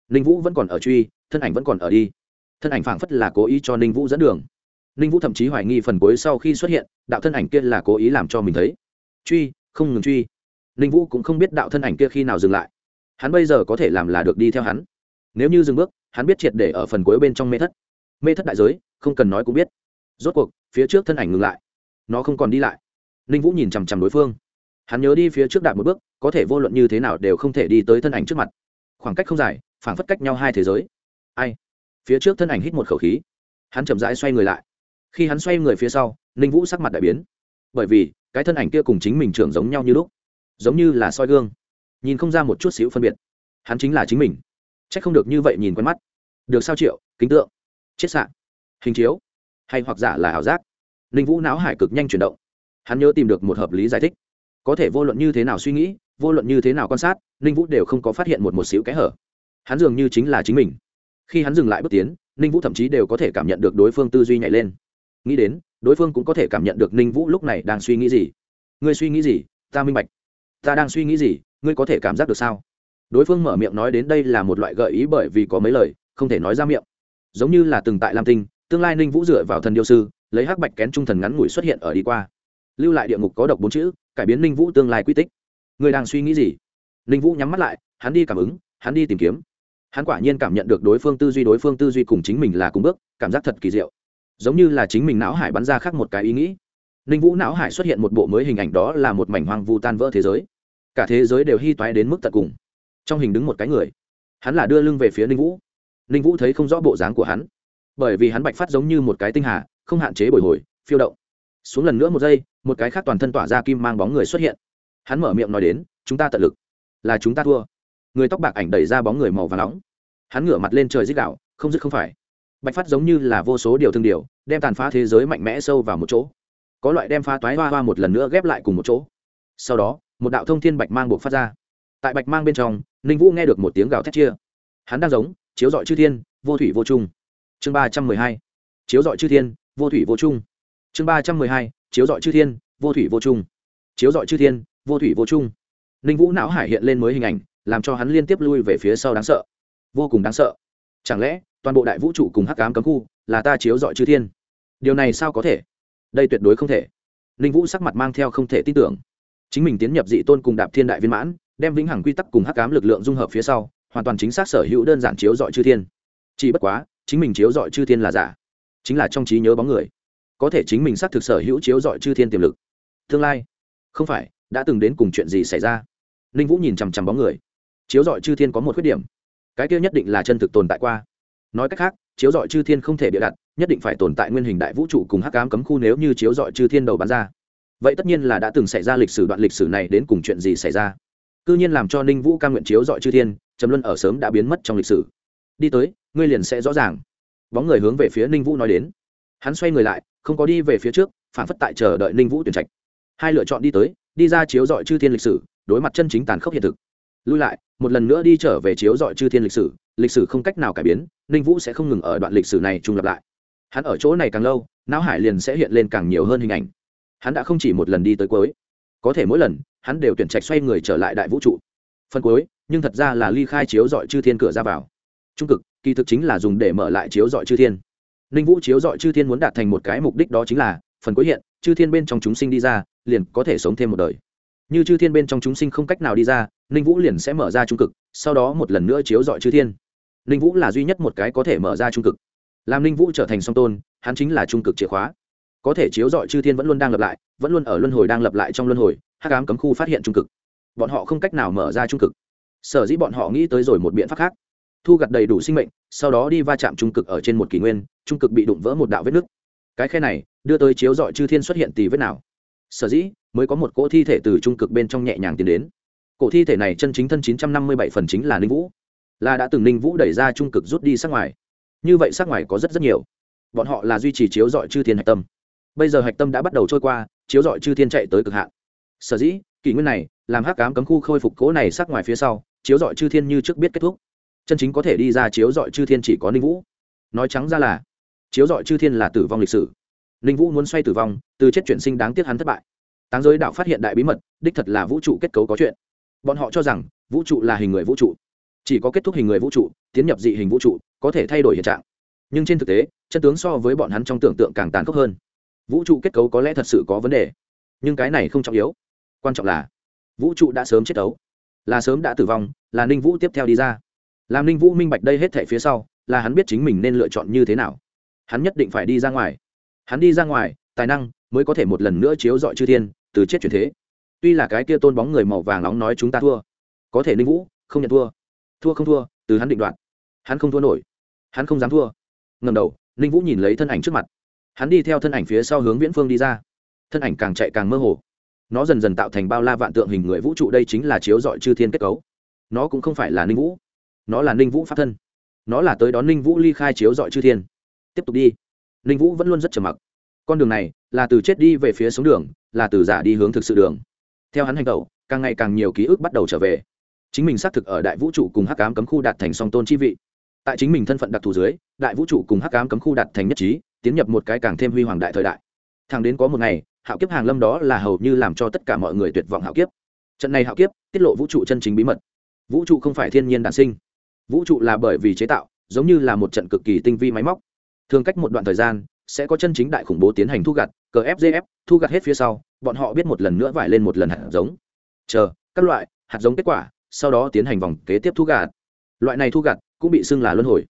Ninh vũ vẫn còn ở truy, thân ảnh vẫn còn ở đi. Thân ảnh phảng phất là cố ý cho ninh vũ dẫn đường. Ninh vũ thậm chí hoài nghi phần cuối sau khi xuất hiện, đạo thân ảnh kia là cố ý làm cho mình thấy. Truy, không ngừng truy. Ninh vũ cũng không biết đạo thân ảnh kia khi nào dừng lại. Hắn bây giờ có thể làm là được đi theo hắn. Nếu như dừng bước, hắn biết triệt để ở phần cuối bên trong mê thất. Mê thất đại giới, không cần nói cũng biết. Rốt cuộc, phía trước thân ảnh ngừng lại nó không còn đi lại. Ninh vũ nhìn chằm chằm đối phương. Hắn nhớ đi phía trước đạp một bước, có thể vô luận như thế nào đều không thể đi tới thân ảnh trước mặt. Khoảng cách không dài, phảng phất cách nhau hai thế giới. Ai? Phía trước thân ảnh hít một khẩu khí. Hắn chậm rãi xoay người lại. Khi hắn xoay người phía sau, ninh vũ sắc mặt đại biến. Bởi vì, cái thân ảnh kia cùng chính mình trưởng giống nhau như lúc. Giống như là soi gương. Nhìn không ra một chút xíu phân biệt. Hắn chính là chính mình. C h ắ c không được như vậy nhìn quen mắt. Được sao triệu? Kính tượng. Chết sạn hình chiếu. Hay hoặc giả là ảo giác ninh vũ não hải cực nhanh chuyển động. Hắn nhớ tìm được một hợp lý giải thích. Có thể vô luận như thế nào suy nghĩ, vô luận như thế nào quan sát ninh vũ đều không có phát hiện một một xíu kẽ hở. Hắn dường như chính là chính mình. Khi hắn dừng lại bước tiến ninh vũ thậm chí đều có thể cảm nhận được đối phương tư duy nhảy lên. Nghĩ đến, đối phương cũng có thể cảm nhận được ninh vũ lúc này đang suy nghĩ gì. Ngươi suy nghĩ gì? Ta minh bạch. Ta đang suy nghĩ gì? Ngươi có thể cảm giác được sao? Đối phương mở miệng nói đến đây là một loại gợi ý bởi vì có mấy lời, không thể nói ra miệng. Giống như là từng tại lam tinh, tương lai ninh vũ dựa vào thần điêu sư lấy hắc bạch kén trung thần ngắn ngủi xuất hiện ở đi qua. Lưu lại địa ngục có độc bốn chữ, cải biến ninh vũ tương lai quy tích. Người đang suy nghĩ gì? Ninh vũ nhắm mắt lại, hắn đi cảm ứng, hắn đi tìm kiếm. Hắn quả nhiên cảm nhận được đối phương tư duy, đối phương tư duy cùng chính mình là cùng bước, cảm giác thật kỳ diệu. Giống như là chính mình não hải bắn ra khác một cái ý nghĩ. Ninh vũ não hải xuất hiện một bộ mới hình ảnh đó là một mảnh hoang vu tan vỡ thế giới. Cả thế giới đều hy toái đến mức tận cùng. Trong hình đứng một cái người. Hắn là đưa lưng về phía ninh vũ. Ninh vũ thấy không rõ bộ dáng của hắn. Bởi vì hắn bạch phát giống như một cái tinh hà không hạn chế bồi hồi, phiêu động. Xuống lần nữa một giây, một cái khác toàn thân tỏa ra kim mang bóng người xuất hiện. Hắn mở miệng nói đến, chúng ta tận lực. Là chúng ta thua. Người tóc bạc ảnh đẩy ra bóng người màu và nóng. Hắn ngửa mặt lên trời dích đạo không dứt không phải. Bạch phát giống như là vô số điều thương điều, đem tàn phá thế giới mạnh mẽ sâu vào một chỗ. Có loại đem phá toái hoa hoa một lần nữa ghép lại cùng một chỗ. Sau đó, một đạo thông thiên bạch mang buộc phát ra. Tại bạch mang bên trong, ninh vũ nghe được một tiếng gào thét chia. Hắn đang giống, chiếu dọi chư thiên, vô thủy vô trung chương ba trăm mười hai. Chiếu dọi chư thiên vô thủy vô trung. Chương ba trăm mười hai, chiếu dọi chư thiên, vô thủy vô trung. Chiếu dọi chư thiên, vô thủy vô trung. Ninh vũ não hải hiện lên mới hình ảnh, làm cho hắn liên tiếp lui về phía sau đáng sợ. Vô cùng đáng sợ. Chẳng lẽ, toàn bộ đại vũ trụ cùng hắc cám cấm khu là ta chiếu dọi chư thiên? Điều này sao có thể? Đây tuyệt đối không thể. Ninh vũ sắc mặt mang theo không thể tin tưởng. Chính mình tiến nhập dị tôn cùng đạp thiên đại viên mãn, đem vĩnh hằng quy tắc cùng hắc cám lực lượng dung hợp phía sau, hoàn toàn chính xác sở hữu đơn giản chiếu dọi chư thiên. Chỉ bất quá, chính mình chiếu dọi chư thiên là giả chính là trong trí nhớ bóng người. Có thể chính mình xác thực sở hữu chiếu dọi chư thiên tiềm lực. Tương lai, không phải, đã từng đến cùng chuyện gì xảy ra? Ninh vũ nhìn chằm chằm bóng người. Chiếu dọi chư thiên có một khuyết điểm. Cái kia nhất định là chân thực tồn tại qua. Nói cách khác, chiếu dọi chư thiên không thể bịa đặt, nhất định phải tồn tại nguyên hình đại vũ trụ cùng hắc cám cấm khu nếu như chiếu dọi chư thiên đầu bán ra. Vậy tất nhiên là đã từng xảy ra lịch sử đoạn lịch sử này đến cùng chuyện gì xảy ra? Cứ nhiên làm cho ninh vũ ca nguyện chiếu dọi chư thiên, trầm luân ở sớm đã biến mất trong lịch sử. Đi tới, ngươi liền sẽ rõ ràng bóng người hướng về phía ninh vũ nói đến. Hắn xoay người lại, không có đi về phía trước, phản phất tại chờ đợi ninh vũ tuyển trạch. Hai lựa chọn đi tới, đi ra chiếu dọi chư thiên lịch sử, đối mặt chân chính tàn khốc hiện thực. Lui lại, một lần nữa đi trở về chiếu dọi chư thiên lịch sử lịch sử không cách nào cải biến, ninh vũ sẽ không ngừng ở đoạn lịch sử này trùng lập lại. Hắn ở chỗ này càng lâu, não hải liền sẽ hiện lên càng nhiều hơn hình ảnh. Hắn đã không chỉ một lần đi tới cuối. Có thể mỗi lần, hắn đều tuyển trạch xoay người trở lại đại vũ trụ. Phần cuối, nhưng thật ra là ly khai chiếu dọi chư thiên cửa ra vào. Trung cực kỳ thực chính là dùng để mở lại chiếu dọi chư thiên. Ninh vũ chiếu dọi chư thiên muốn đạt thành một cái mục đích đó chính là, phần cuối hiện, chư thiên bên trong chúng sinh đi ra, liền có thể sống thêm một đời. Như chư thiên bên trong chúng sinh không cách nào đi ra ninh vũ liền sẽ mở ra trung cực, sau đó một lần nữa chiếu dọi chư thiên. Ninh vũ là duy nhất một cái có thể mở ra trung cực. Làm ninh vũ trở thành song tôn, hắn chính là trung cực chìa khóa. Có thể chiếu dọi chư thiên vẫn luôn đang lập lại, vẫn luôn ở luân hồi đang lập lại trong luân hồi hát cám cấm khu phát hiện trung cực. Bọn họ không cách nào mở ra trung cực. Sở dĩ bọn họ nghĩ tới rồi một biện pháp khác thu gặt đầy đủ sinh mệnh, sau đó đi va chạm trung cực ở trên một kỷ nguyên, trung cực bị đụng vỡ một đạo vết nứt. Cái khe này, đưa tới chiếu dọi chư thiên xuất hiện tỷ vết nào. Sở dĩ, mới có một cỗ thi thể từ trung cực bên trong nhẹ nhàng tiến đến. Cổ thi thể này chân chính thân chín trăm năm mươi bảy phần chính là ninh vũ. Là đã từng ninh vũ đẩy ra trung cực rút đi sát ngoài. Như vậy sát ngoài có rất rất nhiều. Bọn họ là duy trì chiếu dọi chư thiên hạch tâm. Bây giờ hạch tâm đã bắt đầu trôi qua, chiếu dọi chư thiên chạy tới cực hạn. Sở dĩ, kỷ nguyên này, làm hắc cám cấm khu khôi phục cố này sát ngoài phía sau, chiếu dọi chư thiên như trước biết kết thúc chân chính có thể đi ra chiếu dọi chư thiên chỉ có ninh vũ. Nói trắng ra là chiếu dọi chư thiên là tử vong lịch sử. Ninh vũ muốn xoay tử vong từ chết chuyển sinh đáng tiếc hắn thất bại. Táng giới đạo phát hiện đại bí mật đích thật là vũ trụ kết cấu có chuyện. Bọn họ cho rằng vũ trụ là hình người vũ trụ. Chỉ có kết thúc hình người vũ trụ tiến nhập dị hình vũ trụ có thể thay đổi hiện trạng. Nhưng trên thực tế chân tướng so với bọn hắn trong tưởng tượng càng tàn khốc hơn. Vũ trụ kết cấu có lẽ thật sự có vấn đề. Nhưng cái này không trọng yếu. Quan trọng là vũ trụ đã sớm chết đấu, là sớm đã tử vong là ninh vũ tiếp theo đi ra làm ninh vũ minh bạch đây hết thể phía sau, là hắn biết chính mình nên lựa chọn như thế nào. Hắn nhất định phải đi ra ngoài. Hắn đi ra ngoài, tài năng mới có thể một lần nữa chiếu dọi chư thiên, từ chết chuyển thế. Tuy là cái kia tôn bóng người màu vàng nóng nói chúng ta thua. Có thể ninh vũ không nhận thua. Thua không thua, từ hắn định đoạt. Hắn không thua nổi. Hắn không dám thua. Ngầm đầu, ninh vũ nhìn lấy thân ảnh trước mặt. Hắn đi theo thân ảnh phía sau hướng viễn phương đi ra. Thân ảnh càng chạy càng mơ hồ. Nó dần dần tạo thành bao la vạn tượng hình người vũ trụ đây chính là chiếu dọi chư thiên kết cấu. Nó cũng không phải là ninh vũ nó là ninh vũ pháp thân nó là tới đón ninh vũ ly khai chiếu dọi chư thiên tiếp tục đi ninh vũ vẫn luôn rất trầm mặc con đường này là từ chết đi về phía sống đường là từ giả đi hướng thực sự đường theo hắn hành tẩu càng ngày càng nhiều ký ức bắt đầu trở về chính mình xác thực ở đại vũ trụ cùng hắc cám cấm khu đạt thành song tôn chi vị tại chính mình thân phận đặc thù dưới đại vũ trụ cùng hắc cám cấm khu đạt thành nhất trí tiến nhập một cái càng thêm huy hoàng đại thời đại thằng đến có một ngày hạo kiếp hàng lâm đó là hầu như làm cho tất cả mọi người tuyệt vọng hạo kiếp trận này hạo kiếp tiết lộ vũ trụ chân chính bí mật vũ trụ không phải thiên nhiên đản sinh vũ trụ là bởi vì chế tạo, giống như là một trận cực kỳ tinh vi máy móc. Thường cách một đoạn thời gian, sẽ có chân chính đại khủng bố tiến hành thu gặt, cờ fgf thu gặt hết phía sau, bọn họ biết một lần nữa vải lên một lần hạt giống. Chờ, các loại, hạt giống kết quả, sau đó tiến hành vòng kế tiếp thu gặt. Loại này thu gặt cũng bị xưng là luân hồi.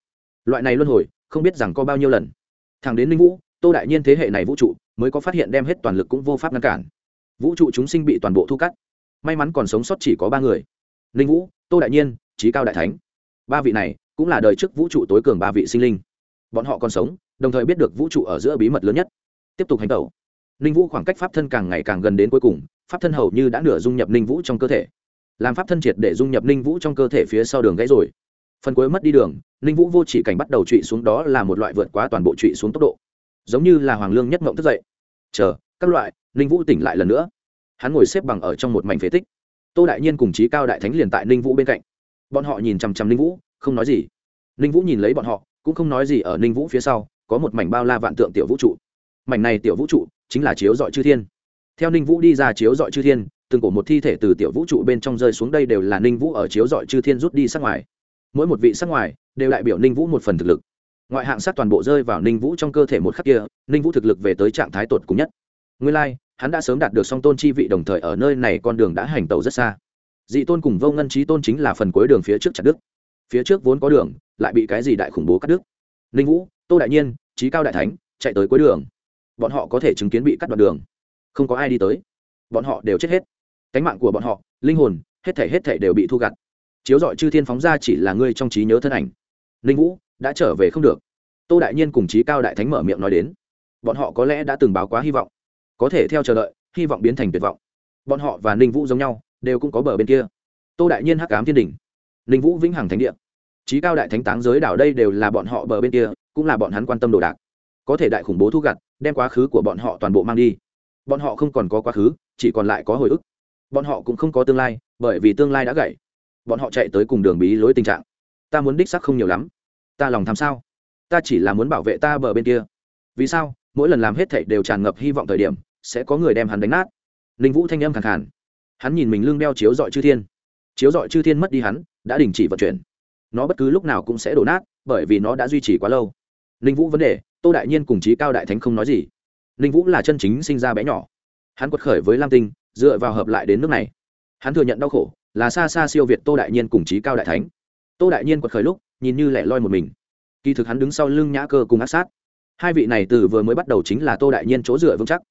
Loại này luân hồi, không biết rằng có bao nhiêu lần. Thẳng đến linh vũ, tô đại nhiên thế hệ này vũ trụ mới có phát hiện đem hết toàn lực cũng vô pháp ngăn cản. Vũ trụ chúng sinh bị toàn bộ thu cắt. May mắn còn sống sót chỉ có ba người. Linh vũ, tô đại nhiên trí cao đại thánh ba vị này cũng là đời trước vũ trụ tối cường ba vị sinh linh. Bọn họ còn sống, đồng thời biết được vũ trụ ở giữa bí mật lớn nhất. Tiếp tục hành tẩu. Ninh vũ khoảng cách pháp thân càng ngày càng gần đến cuối cùng, pháp thân hầu như đã nửa dung nhập ninh vũ trong cơ thể. Làm pháp thân triệt để dung nhập ninh vũ trong cơ thể phía sau đường gãy rồi. Phần cuối mất đi đường ninh vũ vô chỉ cảnh bắt đầu trụy xuống đó là một loại vượt quá toàn bộ trụy xuống tốc độ. Giống như là hoàng lương nhất mộng thức dậy. Chờ, các loại ninh vũ tỉnh lại lần nữa. Hắn ngồi xếp bằng ở trong một mảnh phế tích. Tô đại nhiên cùng Chí cao đại thánh liền tại ninh vũ bên cạnh bọn họ nhìn chằm chằm ninh vũ không nói gì. Ninh vũ nhìn lấy bọn họ cũng không nói gì ở ninh vũ phía sau có một mảnh bao la vạn tượng tiểu vũ trụ. Mảnh này tiểu vũ trụ chính là chiếu dọi chư thiên. Theo ninh vũ đi ra chiếu dọi chư thiên từng cổ một thi thể từ tiểu vũ trụ bên trong rơi xuống đây đều là ninh vũ ở chiếu dọi chư thiên rút đi sát ngoài. Mỗi một vị sát ngoài đều đại biểu ninh vũ một phần thực lực. Ngoại hạng sát toàn bộ rơi vào ninh vũ trong cơ thể một khắc kia ninh vũ thực lực về tới trạng thái tột cùng nhất. Nguyên lai、like, hắn đã sớm đạt được song tôn chi vị đồng thời ở nơi này con đường đã hành tàu rất xa dị tôn cùng vô ngân trí tôn chính là phần cuối đường phía trước chặt đức phía trước vốn có đường, lại bị cái gì đại khủng bố cắt đứt. Ninh vũ, tô đại nhiên trí cao đại thánh, chạy tới cuối đường. Bọn họ có thể chứng kiến bị cắt đoạn đường. Không có ai đi tới. Bọn họ đều chết hết. Cánh mạng của bọn họ, linh hồn, hết thể hết thể đều bị thu gặt. Chiếu dọi chư thiên phóng ra chỉ là ngươi trong trí nhớ thân ảnh. Ninh vũ, đã trở về không được. Tô đại nhiên cùng trí cao đại thánh mở miệng nói đến. Bọn họ có lẽ đã từng báo quá hy vọng. Có thể theo chờ đợi, hy vọng biến thành tuyệt vọng. Bọn họ và ninh vũ giống nhau đều cũng có bờ bên kia. Tô đại nhiên hắc ám thiên đình ninh vũ vĩnh hằng thánh địa. Trí cao đại thánh táng giới đảo đây đều là bọn họ bờ bên kia, cũng là bọn hắn quan tâm đồ đạc. Có thể đại khủng bố thu gặt, đem quá khứ của bọn họ toàn bộ mang đi. Bọn họ không còn có quá khứ, chỉ còn lại có hồi ức. Bọn họ cũng không có tương lai, bởi vì tương lai đã gãy. Bọn họ chạy tới cùng đường bí lối tình trạng. Ta muốn đích sắc không nhiều lắm. Ta lòng tham sao? Ta chỉ là muốn bảo vệ ta bờ bên kia. Vì sao? Mỗi lần làm hết thảy đều tràn ngập hy vọng thời điểm, sẽ có người đem hắn đánh nát. Ninh vũ thanh âm khẳng khàn hắn nhìn mình lưng đeo chiếu dọi chư thiên. Chiếu dọi chư thiên mất đi hắn, đã đình chỉ vận chuyển. Nó bất cứ lúc nào cũng sẽ đổ nát, bởi vì nó đã duy trì quá lâu. Ninh vũ vấn đề, tô đại nhiên cùng chí cao đại thánh không nói gì. Ninh vũ là chân chính sinh ra bé nhỏ. Hắn quật khởi với lam tinh, dựa vào hợp lại đến nước này. Hắn thừa nhận đau khổ, là xa xa siêu việt tô đại nhiên cùng chí cao đại thánh. Tô đại nhiên quật khởi lúc, nhìn như lẻ loi một mình. Kỳ thực hắn đứng sau lưng nhã cơ cùng ác sát. Hai vị này từ vừa mới bắt đầu chính là tô đại nhiên chỗ dựa vững chắc.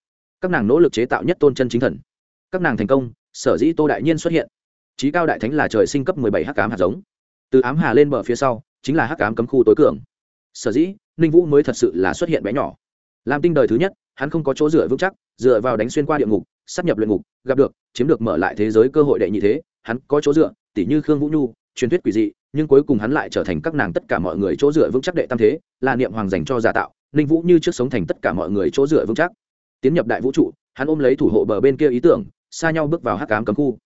Các nàng nỗ lực chế tạo nhất tôn chân chính thần. Các nàng thành công sở dĩ tô đại nhiên xuất hiện. Trí cao đại thánh là trời sinh cấp mười bảy hắc cám hạt giống. Từ ám hà lên bờ phía sau, chính là hắc cám cấm khu tối cường. Sở dĩ, ninh vũ mới thật sự là xuất hiện bé nhỏ. Làm tinh đời thứ nhất, hắn không có chỗ dựa vững chắc, dựa vào đánh xuyên qua địa ngục, sắp nhập luyện ngục, gặp được, chiếm được mở lại thế giới cơ hội đệ nhị thế, hắn có chỗ dựa tỷ như khương vũ nhu, truyền thuyết quỷ dị, nhưng cuối cùng hắn lại trở thành các nàng tất cả mọi người chỗ dựa vững chắc đệ tam thế, là niệm hoàng dành cho giả tạo, ninh vũ như trước sống thành tất cả mọi người chỗ dựa vững chắc. Tiến nhập đại vũ trụ, hắn ôm lấy thủ hộ bờ bên kia ý tưởng xa nhau bước vào hắc ám cấm khu.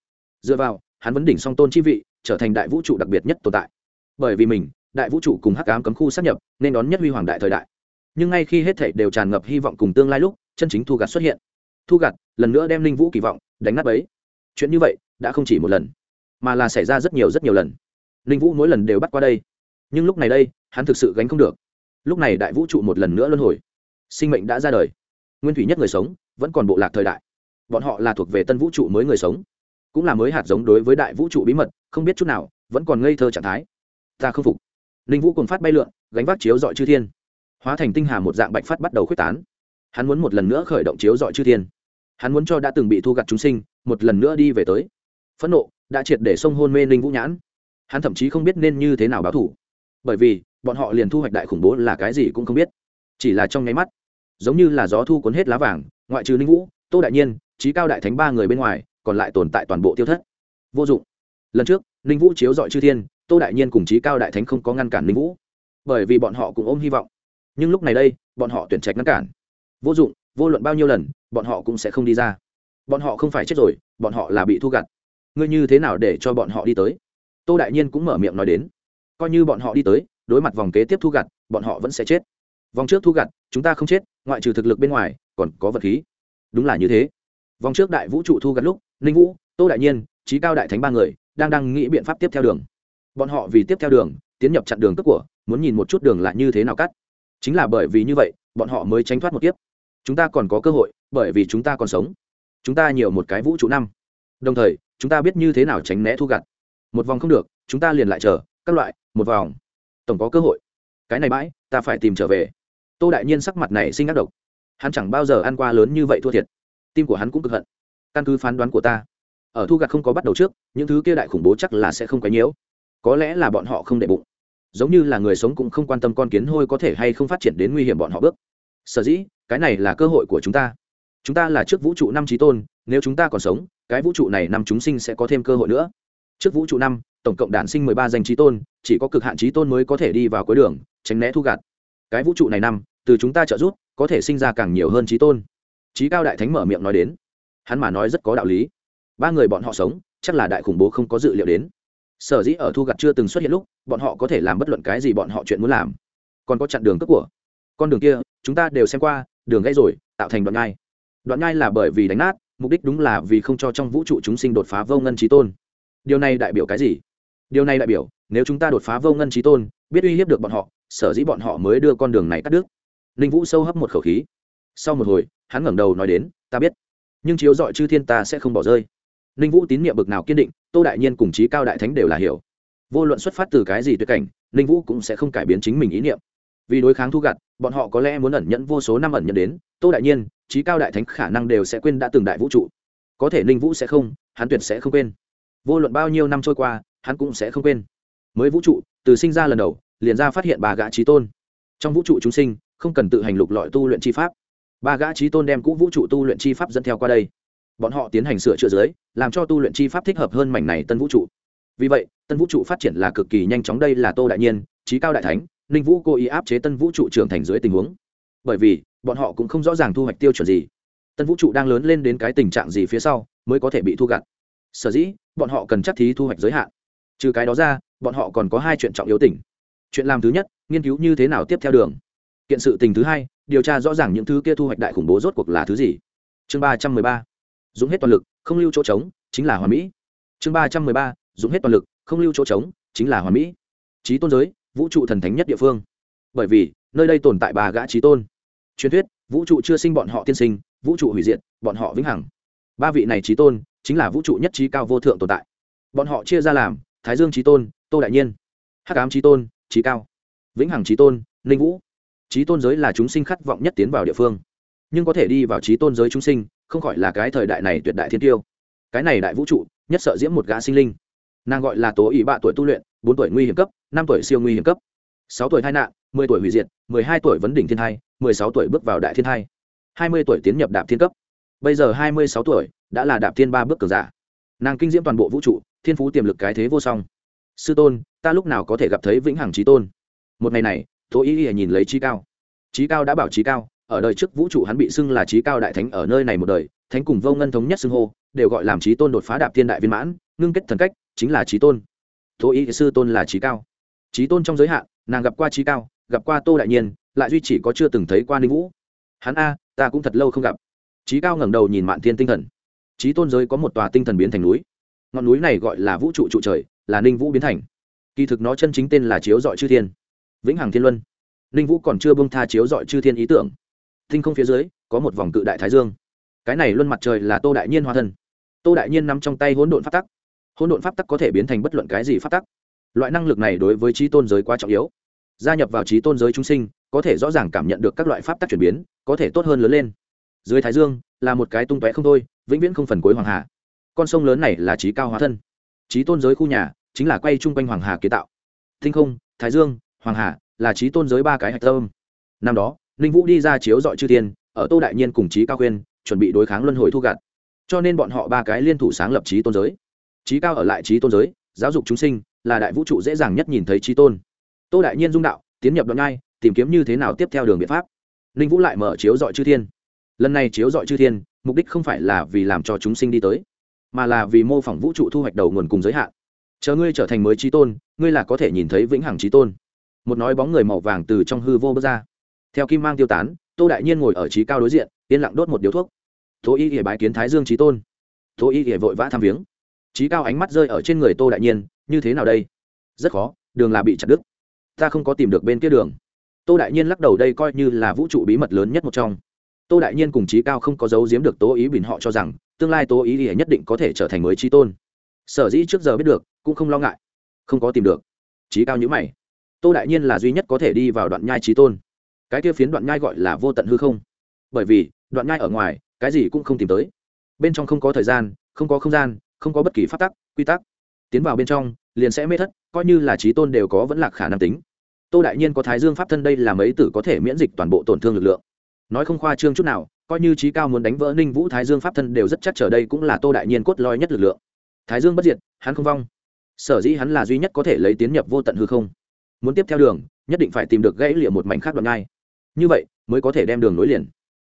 Dựa vào, hắn vấn đỉnh song tôn chi vị, trở thành đại vũ trụ đặc biệt nhất tồn tại. Bởi vì mình, đại vũ trụ cùng hắc ám cấm khu sắp nhập, nên đón nhất huy hoàng đại thời đại. Nhưng ngay khi hết thảy đều tràn ngập hy vọng cùng tương lai lúc, chân chính thu gặt xuất hiện. Thu gặt, lần nữa đem linh vũ kỳ vọng đánh nát ấy chuyện như vậy, đã không chỉ một lần, mà là xảy ra rất nhiều rất nhiều lần. Linh vũ mỗi lần đều bắt qua đây. Nhưng lúc này đây, hắn thực sự gánh không được. Lúc này đại vũ trụ một lần nữa luân hồi. Sinh mệnh đã ra đời. Nguyên thủy nhất người sống, vẫn còn bộ lạc thời đại bọn họ là thuộc về tân vũ trụ mới người sống, cũng là mới hạt giống đối với đại vũ trụ bí mật, không biết chút nào, vẫn còn ngây thơ trạng thái. Ta không phục. Ninh vũ cùng phát bay lượn, gánh vác chiếu dọi chư thiên. Hóa thành tinh hà một dạng bạch phát bắt đầu k h u ế c tán. Hắn muốn một lần nữa khởi động chiếu dọi chư thiên. Hắn muốn cho đã từng bị thu gặt chúng sinh, một lần nữa đi về tới. Phẫn nộ đã triệt để xông hôn mê ninh vũ nhãn. Hắn thậm chí không biết nên như thế nào báo thủ bởi vì, bọn họ liền thu hoạch đại khủng bố là cái gì cũng không biết. Chỉ là trong nháy mắt, giống như là gió thu cuốn hết lá vàng, ngoại trừ ninh vũ, tô đại nhiên trí cao đại thánh ba người bên ngoài, còn lại tồn tại toàn bộ tiêu thất. Vô dụng. Lần trước, ninh vũ chiếu dọi chư thiên, tô đại nhiên cùng trí cao đại thánh không có ngăn cản ninh vũ. Bởi vì bọn họ cũng ôm hy vọng. Nhưng lúc này đây, bọn họ tuyển trạch ngăn cản. Vô dụng, vô luận bao nhiêu lần, bọn họ cũng sẽ không đi ra. Bọn họ không phải chết rồi, bọn họ là bị thu gặt. Ngươi như thế nào để cho bọn họ đi tới? Tô đại nhiên cũng mở miệng nói đến. Coi như bọn họ đi tới, đối mặt vòng kế tiếp thu gặt, bọn họ vẫn sẽ chết. Vòng trước thu gặt, chúng ta không chết, ngoại trừ thực lực bên ngoài, còn có vật khí. Đúng là như thế vòng trước đại vũ trụ thu gặt lúc, ninh vũ, tô đại nhiên trí cao đại thánh ba người đang đang nghĩ biện pháp tiếp theo đường. Bọn họ vì tiếp theo đường, tiến nhập chặn đường tức của, muốn nhìn một chút đường lại như thế nào cắt. Chính là bởi vì như vậy, bọn họ mới tránh thoát một kiếp. Chúng ta còn có cơ hội, bởi vì chúng ta còn sống. Chúng ta nhiều một cái vũ trụ năm. Đồng thời, chúng ta biết như thế nào tránh né thu gặt. Một vòng không được, chúng ta liền lại chờ, các loại, một vòng. Tổng có cơ hội. Cái này bãi, ta phải tìm trở về. Tô đại nhiên sắc mặt này sinh ác độc. Hắn chẳng bao giờ ăn qua lớn như vậy thua thiệt tim của hắn cũng cực hận. Căn cứ phán đoán của ta, ở thu gặt không có bắt đầu trước, những thứ kia đại khủng bố chắc là sẽ không quấy nhiễu. Có lẽ là bọn họ không đệ bụng. Giống như là người sống cũng không quan tâm con kiến hôi có thể hay không phát triển đến nguy hiểm bọn họ bước. Sở dĩ, cái này là cơ hội của chúng ta. Chúng ta là trước vũ trụ năm trí tôn, nếu chúng ta còn sống, cái vũ trụ này năm chúng sinh sẽ có thêm cơ hội nữa. Trước vũ trụ năm, tổng cộng đản sinh mười ba danh trí tôn, chỉ có cực hạn trí tôn mới có thể đi vào cuối đường, tránh né thu gạt cái vũ trụ này năm, từ chúng ta trợ giúp, có thể sinh ra càng nhiều hơn trí tôn trí cao đại thánh mở miệng nói đến. Hắn mà nói rất có đạo lý. Ba người bọn họ sống, chắc là đại khủng bố không có dự liệu đến. Sở dĩ ở thu gặt chưa từng xuất hiện lúc, bọn họ có thể làm bất luận cái gì bọn họ chuyện muốn làm. Còn có chặn đường cướp của. Con đường kia, chúng ta đều xem qua, đường gãy rồi, tạo thành đoạn nhai. Đoạn nhai là bởi vì đánh nát, mục đích đúng là vì không cho trong vũ trụ chúng sinh đột phá vô ngân trí tôn. Điều này đại biểu cái gì? Điều này đại biểu, nếu chúng ta đột phá vô ngân trí tôn, biết uy hiếp được bọn họ, sở dĩ bọn họ mới đưa con đường này cắt đứt. Ninh vũ sâu hấp một khẩu khí sau một hồi, hắn ngẩng đầu nói đến, ta biết, nhưng chiếu dọi chư thiên ta sẽ không bỏ rơi. Ninh vũ tín nhiệm bực nào kiên định, tô đại nhiên cùng chí cao đại thánh đều là hiểu. Vô luận xuất phát từ cái gì tuyệt cảnh, ninh vũ cũng sẽ không cải biến chính mình ý niệm. Vì đối kháng thu gặt, bọn họ có lẽ muốn ẩn nhẫn vô số năm ẩn nhẫn đến, tô đại nhiên, chí cao đại thánh khả năng đều sẽ quên đã từng đại vũ trụ. Có thể ninh vũ sẽ không, hắn tuyệt sẽ không quên. Vô luận bao nhiêu năm trôi qua, hắn cũng sẽ không quên. Mới vũ trụ, từ sinh ra lần đầu, liền ra phát hiện bà gã trí tôn. Trong vũ trụ chúng sinh, không cần tự hành lục lọi tu luyện chi pháp ba gã trí tôn đem cũ vũ trụ tu luyện chi pháp dẫn theo qua đây. Bọn họ tiến hành sửa chữa dưới, làm cho tu luyện chi pháp thích hợp hơn mảnh này tân vũ trụ. Vì vậy, tân vũ trụ phát triển là cực kỳ nhanh chóng, đây là tô đại nhiên trí cao đại thánh, ninh vũ cố ý áp chế tân vũ trụ trưởng thành dưới tình huống. Bởi vì, bọn họ cũng không rõ ràng thu hoạch tiêu chuẩn gì. Tân vũ trụ đang lớn lên đến cái tình trạng gì phía sau, mới có thể bị thu gặt. Sở dĩ, bọn họ cần chắc thí thu hoạch giới hạn. Trừ cái đó ra, bọn họ còn có hai chuyện trọng yếu tỉnh chuyện làm thứ nhất, nghiên cứu như thế nào tiếp theo đường. Kiện sự tình thứ hai điều tra rõ ràng những thứ kia thu hoạch đại khủng bố rốt cuộc là thứ gì. Chương ba trăm mười ba. Dùng hết toàn lực, không lưu chỗ trống, chính là hoàn mỹ. Chương ba trăm mười ba. Dùng hết toàn lực, không lưu chỗ trống, chính là hoàn mỹ. Trí tôn giới, vũ trụ thần thánh nhất địa phương. Bởi vì, nơi đây tồn tại ba gã trí tôn. Truyền thuyết, vũ trụ chưa sinh bọn họ tiên sinh, vũ trụ hủy diệt, bọn họ vĩnh hằng. Ba vị này trí tôn, chính là vũ trụ nhất trí cao vô thượng tồn tại. Bọn họ chia ra làm, thái dương trí tôn, tô đại nhiên, hắc ám trí tôn trí cao, vĩnh hằng trí tôn, ninh vũ trí tôn giới là chúng sinh khát vọng nhất tiến vào địa phương. Nhưng có thể đi vào trí tôn giới chúng sinh, không khỏi là cái thời đại này tuyệt đại thiên tiêu. Cái này đại vũ trụ, nhất sợ diễm một gã sinh linh. Nàng gọi là tố ý bạ tuổi tu luyện, bốn tuổi nguy hiểm cấp, năm tuổi siêu nguy hiểm cấp. Sáu tuổi tai nạn, mười tuổi hủy diệt, mười hai tuổi vấn đỉnh thiên hai mười sáu tuổi bước vào đại thiên hai hai mươi tuổi tiến nhập đạp thiên cấp. Bây giờ hai mươi sáu tuổi, đã là đạp thiên ba bước cường giả. Nàng kinh diễm toàn bộ vũ trụ, thiên phú tiềm lực cái thế vô song. Sư tôn, ta lúc nào có thể gặp thấy vĩnh hằng trí tôn? Một ngày này tố ý ý nhìn lấy trí cao. Trí cao đã bảo trí cao, ở đời trước vũ trụ hắn bị xưng là trí cao đại thánh ở nơi này một đời, thánh cùng vô ngân thống nhất xưng hô, đều gọi làm trí tôn đột phá đạp thiên đại viên mãn, ngưng kết thần cách, chính là trí tôn. Tố ý sư tôn là trí cao. Trí tôn trong giới hạn, nàng gặp qua trí cao, gặp qua tô đại nhiên, lại duy chỉ có chưa từng thấy qua ninh vũ. Hắn a, ta cũng thật lâu không gặp. Trí cao ngẩng đầu nhìn mạn thiên tinh thần. Trí tôn giới có một tòa tinh thần biến thành núi. Ngọn núi này gọi là vũ trụ trụ trời, là ninh vũ biến thành. Kỳ thực nó chân chính tên là chiếu dọi chư thiên vĩnh hằng thiên luân. Ninh vũ còn chưa bông tha chiếu dọi chư thiên ý tưởng. Thinh không phía dưới, có một vòng cự đại thái dương. Cái này luân mặt trời là tô đại nhiên hóa thân. Tô đại nhiên nằm trong tay hỗn độn pháp tắc. Hỗn độn pháp tắc có thể biến thành bất luận cái gì pháp tắc. Loại năng lực này đối với trí tôn giới quá trọng yếu. Gia nhập vào trí tôn giới chúng sinh, có thể rõ ràng cảm nhận được các loại pháp tắc chuyển biến, có thể tốt hơn lớn lên. Dưới thái dương, là một cái tung tóe không thôi, vĩnh viễn không phần cuối hoàng hà. Con sông lớn này là trí cao hóa thân. Trí tôn giới khu nhà, chính là quay chung quanh hoàng hà kiến tạo. Thinh không, thái dương hoàng hà, là trí tôn giới ba cái hạch tâm. Năm đó, ninh vũ đi ra chiếu dọi chư thiên, ở tô đại nhiên cùng trí cao khuyên, chuẩn bị đối kháng luân hồi thu gặt. Cho nên bọn họ ba cái liên thủ sáng lập trí tôn giới. Trí cao ở lại trí tôn giới, giáo dục chúng sinh, là đại vũ trụ dễ dàng nhất nhìn thấy trí tôn. Tô đại nhiên dung đạo, tiến nhập đoạn ngay tìm kiếm như thế nào tiếp theo đường biện pháp. Ninh vũ lại mở chiếu dọi chư thiên. Lần này chiếu dọi chư thiên, mục đích không phải là vì làm cho chúng sinh đi tới, mà là vì mô phỏng vũ trụ thu hoạch đầu nguồn cùng giới hạn. Chờ ngươi trở thành mới trí tôn, ngươi là có thể nhìn thấy vĩnh hằng trí tôn một nói bóng người màu vàng từ trong hư vô bước ra. Theo kim mang tiêu tán, tô đại nhiên ngồi ở trí cao đối diện, yên lặng đốt một điếu thuốc. Tố y ỉa bái kiến thái dương trí tôn. Tố y ỉa vội vã tham viếng. Trí cao ánh mắt rơi ở trên người tô đại nhiên, như thế nào đây? Rất khó, đường là bị chặt đứt. Ta không có tìm được bên kia đường. Tô đại nhiên lắc đầu, đây coi như là vũ trụ bí mật lớn nhất một trong. Tô đại nhiên cùng trí cao không có dấu giếm được tố ý bình họ cho rằng, tương lai tố ý ỉa nhất định có thể trở thành mới trí tôn. Sở dĩ trước giờ biết được, cũng không lo ngại. Không có tìm được. Trí cao nhữ mày tô đại nhiên là duy nhất có thể đi vào đoạn nhai trí tôn. Cái kia phiến đoạn nhai gọi là vô tận hư không. Bởi vì, đoạn nhai ở ngoài, cái gì cũng không tìm tới. Bên trong không có thời gian, không có không gian, không có bất kỳ p tắc, quy tắc. Tiến vào bên trong, liền sẽ mê thất, coi như là trí tôn đều có vẫn là khả năng tính. Tô đại nhiên có thái dương pháp thân đây là mấy tử có thể miễn dịch toàn bộ tổn thương lực lượng. Nói không khoa trương chút nào, coi như trí cao muốn đánh vỡ ninh vũ thái dương pháp thân đều rất chắc trở đây cũng là tô đại nhiên cốt loi nhất lực lượng. Thái dương bất diệt, hắn không vong. Sở dĩ hắn là duy nhất có thể lấy tiến nhập vô tận hư không muốn tiếp theo đường, nhất định phải tìm được gãy liệm một mảnh khác đoạn ngay như vậy, mới có thể đem đường nối liền.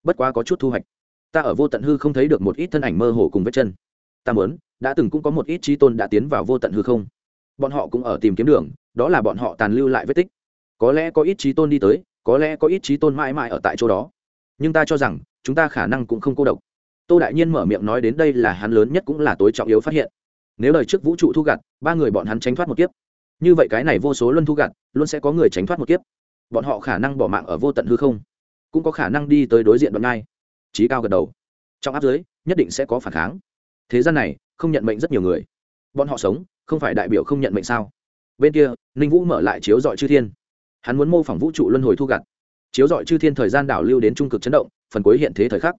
Bất quá có chút thu hoạch. Ta ở vô tận hư không thấy được một ít thân ảnh mơ hồ cùng vết chân. Ta muốn, đã từng cũng có một ít trí tôn đã tiến vào vô tận hư không. Bọn họ cũng ở tìm kiếm đường, đó là bọn họ tàn lưu lại vết tích. Có lẽ có ít trí tôn đi tới, có lẽ có ít trí tôn mãi mãi ở tại chỗ đó. Nhưng ta cho rằng, chúng ta khả năng cũng không cô độc. Tô đại nhiên mở miệng nói đến đây là hắn lớn nhất cũng là tối trọng yếu phát hiện. Nếu lời trước vũ trụ thu gặt, ba người bọn hắn tránh thoát một kiếp như vậy cái này vô số luân thu gặt luôn sẽ có người tránh thoát một kiếp. Bọn họ khả năng bỏ mạng ở vô tận hư không, cũng có khả năng đi tới đối diện đoạn ngai. Trí cao gật đầu. Trong áp giới, nhất định sẽ có phản kháng. Thế gian này, không nhận mệnh rất nhiều người. Bọn họ sống, không phải đại biểu không nhận mệnh sao? Bên kia, ninh vũ mở lại chiếu dọi chư thiên. Hắn muốn mô phỏng vũ trụ luân hồi thu gặt chiếu dọi chư thiên thời gian đảo lưu đến trung cực chấn động, phần cuối hiện thế thời khắc.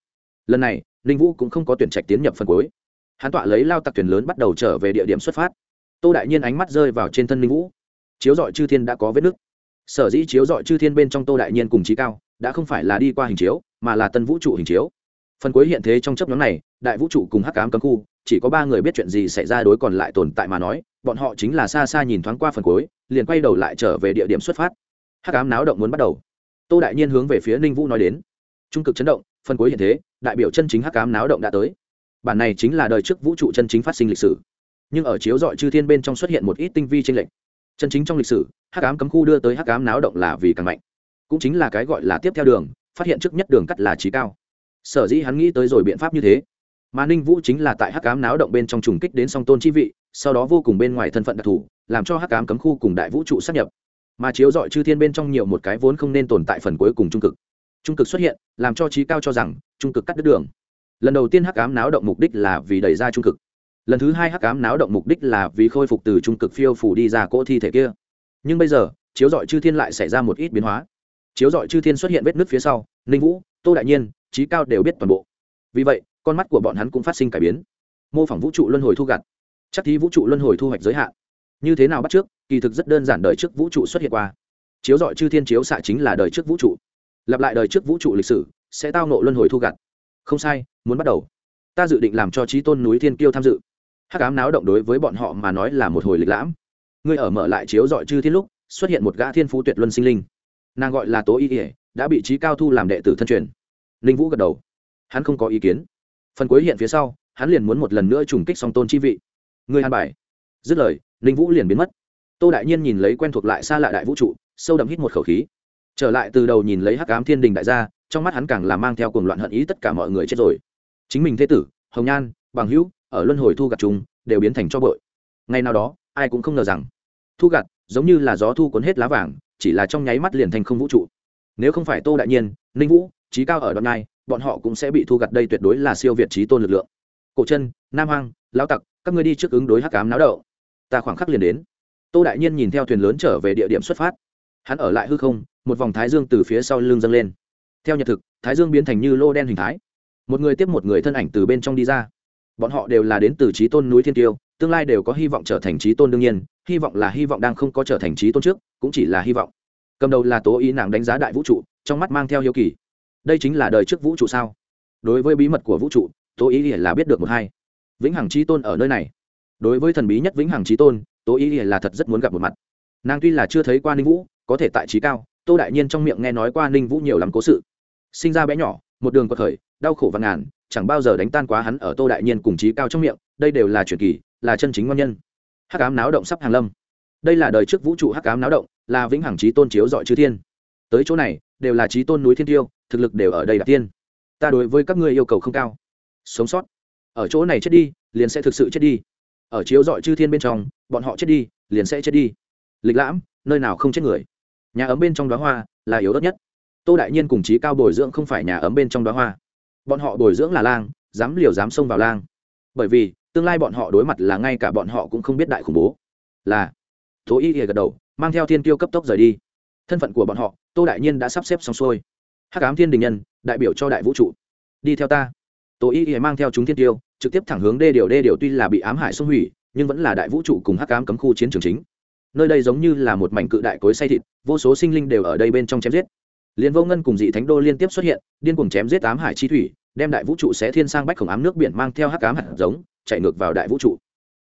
Lần này, ninh vũ cũng không có tuyển trạch tiến nhập phần cuối. Hắn tọa lấy lao tặc thuyền lớn bắt đầu trở về địa điểm xuất phát tô đại nhiên ánh mắt rơi vào trên thân ninh vũ. Chiếu dọi chư thiên đã có vết nứt. Sở dĩ chiếu dọi chư thiên bên trong tô đại nhiên cùng trí cao, đã không phải là đi qua hình chiếu, mà là tân vũ trụ hình chiếu. Phần cuối hiện thế trong chấp nhóm này, đại vũ trụ cùng hắc cám cấm khu, chỉ có ba người biết chuyện gì xảy ra đối còn lại tồn tại mà nói, bọn họ chính là xa xa nhìn thoáng qua phần cuối, liền quay đầu lại trở về địa điểm xuất phát. Hắc cám náo động muốn bắt đầu. Tô đại nhiên hướng về phía ninh vũ nói đến. Trung cực chấn động, phần cuối hiện thế, đại biểu chân chính hắc cám náo động đã tới. Bản này chính là đời trước vũ trụ chân chính phát sinh lịch sử nhưng ở chiếu dọi chư thiên bên trong xuất hiện một ít tinh vi tranh lệch. Chân chính trong lịch sử, hắc ám cấm khu đưa tới hắc ám náo động là vì càng mạnh. Cũng chính là cái gọi là tiếp theo đường, phát hiện trước nhất đường cắt là trí cao. Sở dĩ hắn nghĩ tới rồi biện pháp như thế. Mà ninh vũ chính là tại hắc ám náo động bên trong trùng kích đến song tôn chi vị, sau đó vô cùng bên ngoài thân phận đặc thù, làm cho hắc ám cấm khu cùng đại vũ trụ sắp nhập. Mà chiếu dọi chư thiên bên trong nhiều một cái vốn không nên tồn tại phần cuối cùng trung cực. Trung cực xuất hiện, làm cho trí cao cho rằng, trung cực cắt đứt đường. Lần đầu tiên hắc ám náo động mục đích là vì đẩy ra trung cực lần thứ hai hắc cám náo động mục đích là vì khôi phục từ trung cực phiêu phủ đi ra cỗ thi thể kia. Nhưng bây giờ, chiếu dọi chư thiên lại xảy ra một ít biến hóa. Chiếu dọi chư thiên xuất hiện vết nứt phía sau, ninh vũ, tô đại nhiên trí cao đều biết toàn bộ. Vì vậy, con mắt của bọn hắn cũng phát sinh cải biến. Mô phỏng vũ trụ luân hồi thu gặt. Chắc thí vũ trụ luân hồi thu hoạch giới hạn. Như thế nào bắt trước? Kỳ thực rất đơn giản đời trước vũ trụ xuất hiện qua. Chiếu dọi chư thiên chiếu xạ chính là đời trước vũ trụ. Lặp lại đời trước vũ trụ lịch sử, sẽ tao nộ luân hồi thu gặt. Không sai, muốn bắt đầu. Ta dự định làm cho trí tôn núi thiên kiêu tham dự hắc ám náo động đối với bọn họ mà nói là một hồi lịch lãm. Ngươi ở mở lại chiếu dọi chư thiên lúc, xuất hiện một gã thiên phú tuyệt luân sinh linh. Nàng gọi là tố y ỉa đã bị trí cao thu làm đệ tử thân truyền. Linh vũ gật đầu. Hắn không có ý kiến. Phần cuối hiện phía sau, hắn liền muốn một lần nữa trùng kích song tôn chi vị. Ngươi an bài. Dứt lời linh vũ liền biến mất. Tô đại nhiên nhìn lấy quen thuộc lại xa lạ đại vũ trụ, sâu đậm hít một khẩu khí. Trở lại từ đầu nhìn lấy hắc ám thiên đình đại gia, trong mắt hắn càng là mang theo cuồng loạn hận ý tất cả mọi người chết rồi. Chính mình thế tử, hồng nhan, bằng hữu ở luân hồi thu gặt chúng, đều biến thành cho bội ngày nào đó, ai cũng không ngờ rằng, thu gặt giống như là gió thu cuốn hết lá vàng, chỉ là trong nháy mắt liền thành không vũ trụ. Nếu không phải tô đại nhiên, ninh vũ trí cao ở đoạn này bọn họ cũng sẽ bị thu gặt đây tuyệt đối là siêu việt trí tôn lực lượng. Cổ chân, nam hoang lao tặc, các ngươi đi trước ứng đối hắc cám náo đậu ta khoảng khắc liền đến. Tô đại nhiên nhìn theo thuyền lớn trở về địa điểm xuất phát. Hắn ở lại hư không, một vòng thái dương từ phía sau lưng dâng lên. Theo nhật thực, thái dương biến thành như lô đen hình thái. Một người tiếp một người thân ảnh từ bên trong đi ra bọn họ đều là đến từ trí tôn núi thiên tiêu tương lai đều có hy vọng trở thành trí tôn đương nhiên, hy vọng là hy vọng đang không có trở thành trí tôn trước, cũng chỉ là hy vọng. Cầm đầu là tố ý nàng đánh giá đại vũ trụ, trong mắt mang theo hiếu kỳ. Đây chính là đời trước vũ trụ sao? Đối với bí mật của vũ trụ, tố ý là biết được một hai. Vĩnh hằng trí tôn ở nơi này. Đối với thần bí nhất vĩnh hằng trí tôn, tố ý là thật rất muốn gặp một mặt. Nàng tuy là chưa thấy qua ninh vũ, có thể tại trí cao, tô đại nhiên trong miệng nghe nói qua ninh vũ nhiều lắm cố sự. Sinh ra bé nhỏ, một đường có thời, đau khổ và ngàn chẳng bao giờ đánh tan quá hắn ở tô đại nhiên cùng trí cao trong miệng, đây đều là truyền kỳ, là chân chính ngon nhân. Hắc ám náo động sắp hàng lâm. Đây là đời trước vũ trụ hắc ám náo động, là vĩnh hằng trí tôn chiếu dọi chư thiên. Tới chỗ này, đều là trí tôn núi thiên tiêu, thực lực đều ở đây đạt tiên. Ta đối với các ngươi yêu cầu không cao. Sống sót. Ở chỗ này chết đi, liền sẽ thực sự chết đi. Ở chiếu dọi chư thiên bên trong, bọn họ chết đi, liền sẽ chết đi. Lịch lãm, nơi nào không chết người. Nhà ấm bên trong đóa hoa là yếu đất nhất. Tô đại nhiên cùng trí cao bồi dưỡng không phải nhà ấm bên trong đóa hoa bọn họ bồi dưỡng là lang, dám liều dám xông vào lang. Bởi vì, tương lai bọn họ đối mặt là ngay cả bọn họ cũng không biết đại khủng bố. Là tố y gật đầu, mang theo thiên tiêu cấp tốc rời đi. Thân phận của bọn họ, tô đại nhiên đã sắp xếp xong xuôi. Hắc ám thiên đình nhân, đại biểu cho đại vũ trụ. Đi theo ta. Tố y mang theo chúng thiên tiêu trực tiếp thẳng hướng đê điều đê điều tuy là bị ám hại xung hủy, nhưng vẫn là đại vũ trụ cùng hắc ám cấm khu chiến trường chính. Nơi đây giống như là một mảnh cự đại cối say thịt, vô số sinh linh đều ở đây bên trong chém giết. Liên vô ngân cùng dị thánh đô liên tiếp xuất hiện, điên cuồng chém giết ám hải chi thủy đem đại vũ trụ sẽ thiên sang bách khổng ám nước biển mang theo hắc ám hạt giống, chạy ngược vào đại vũ trụ.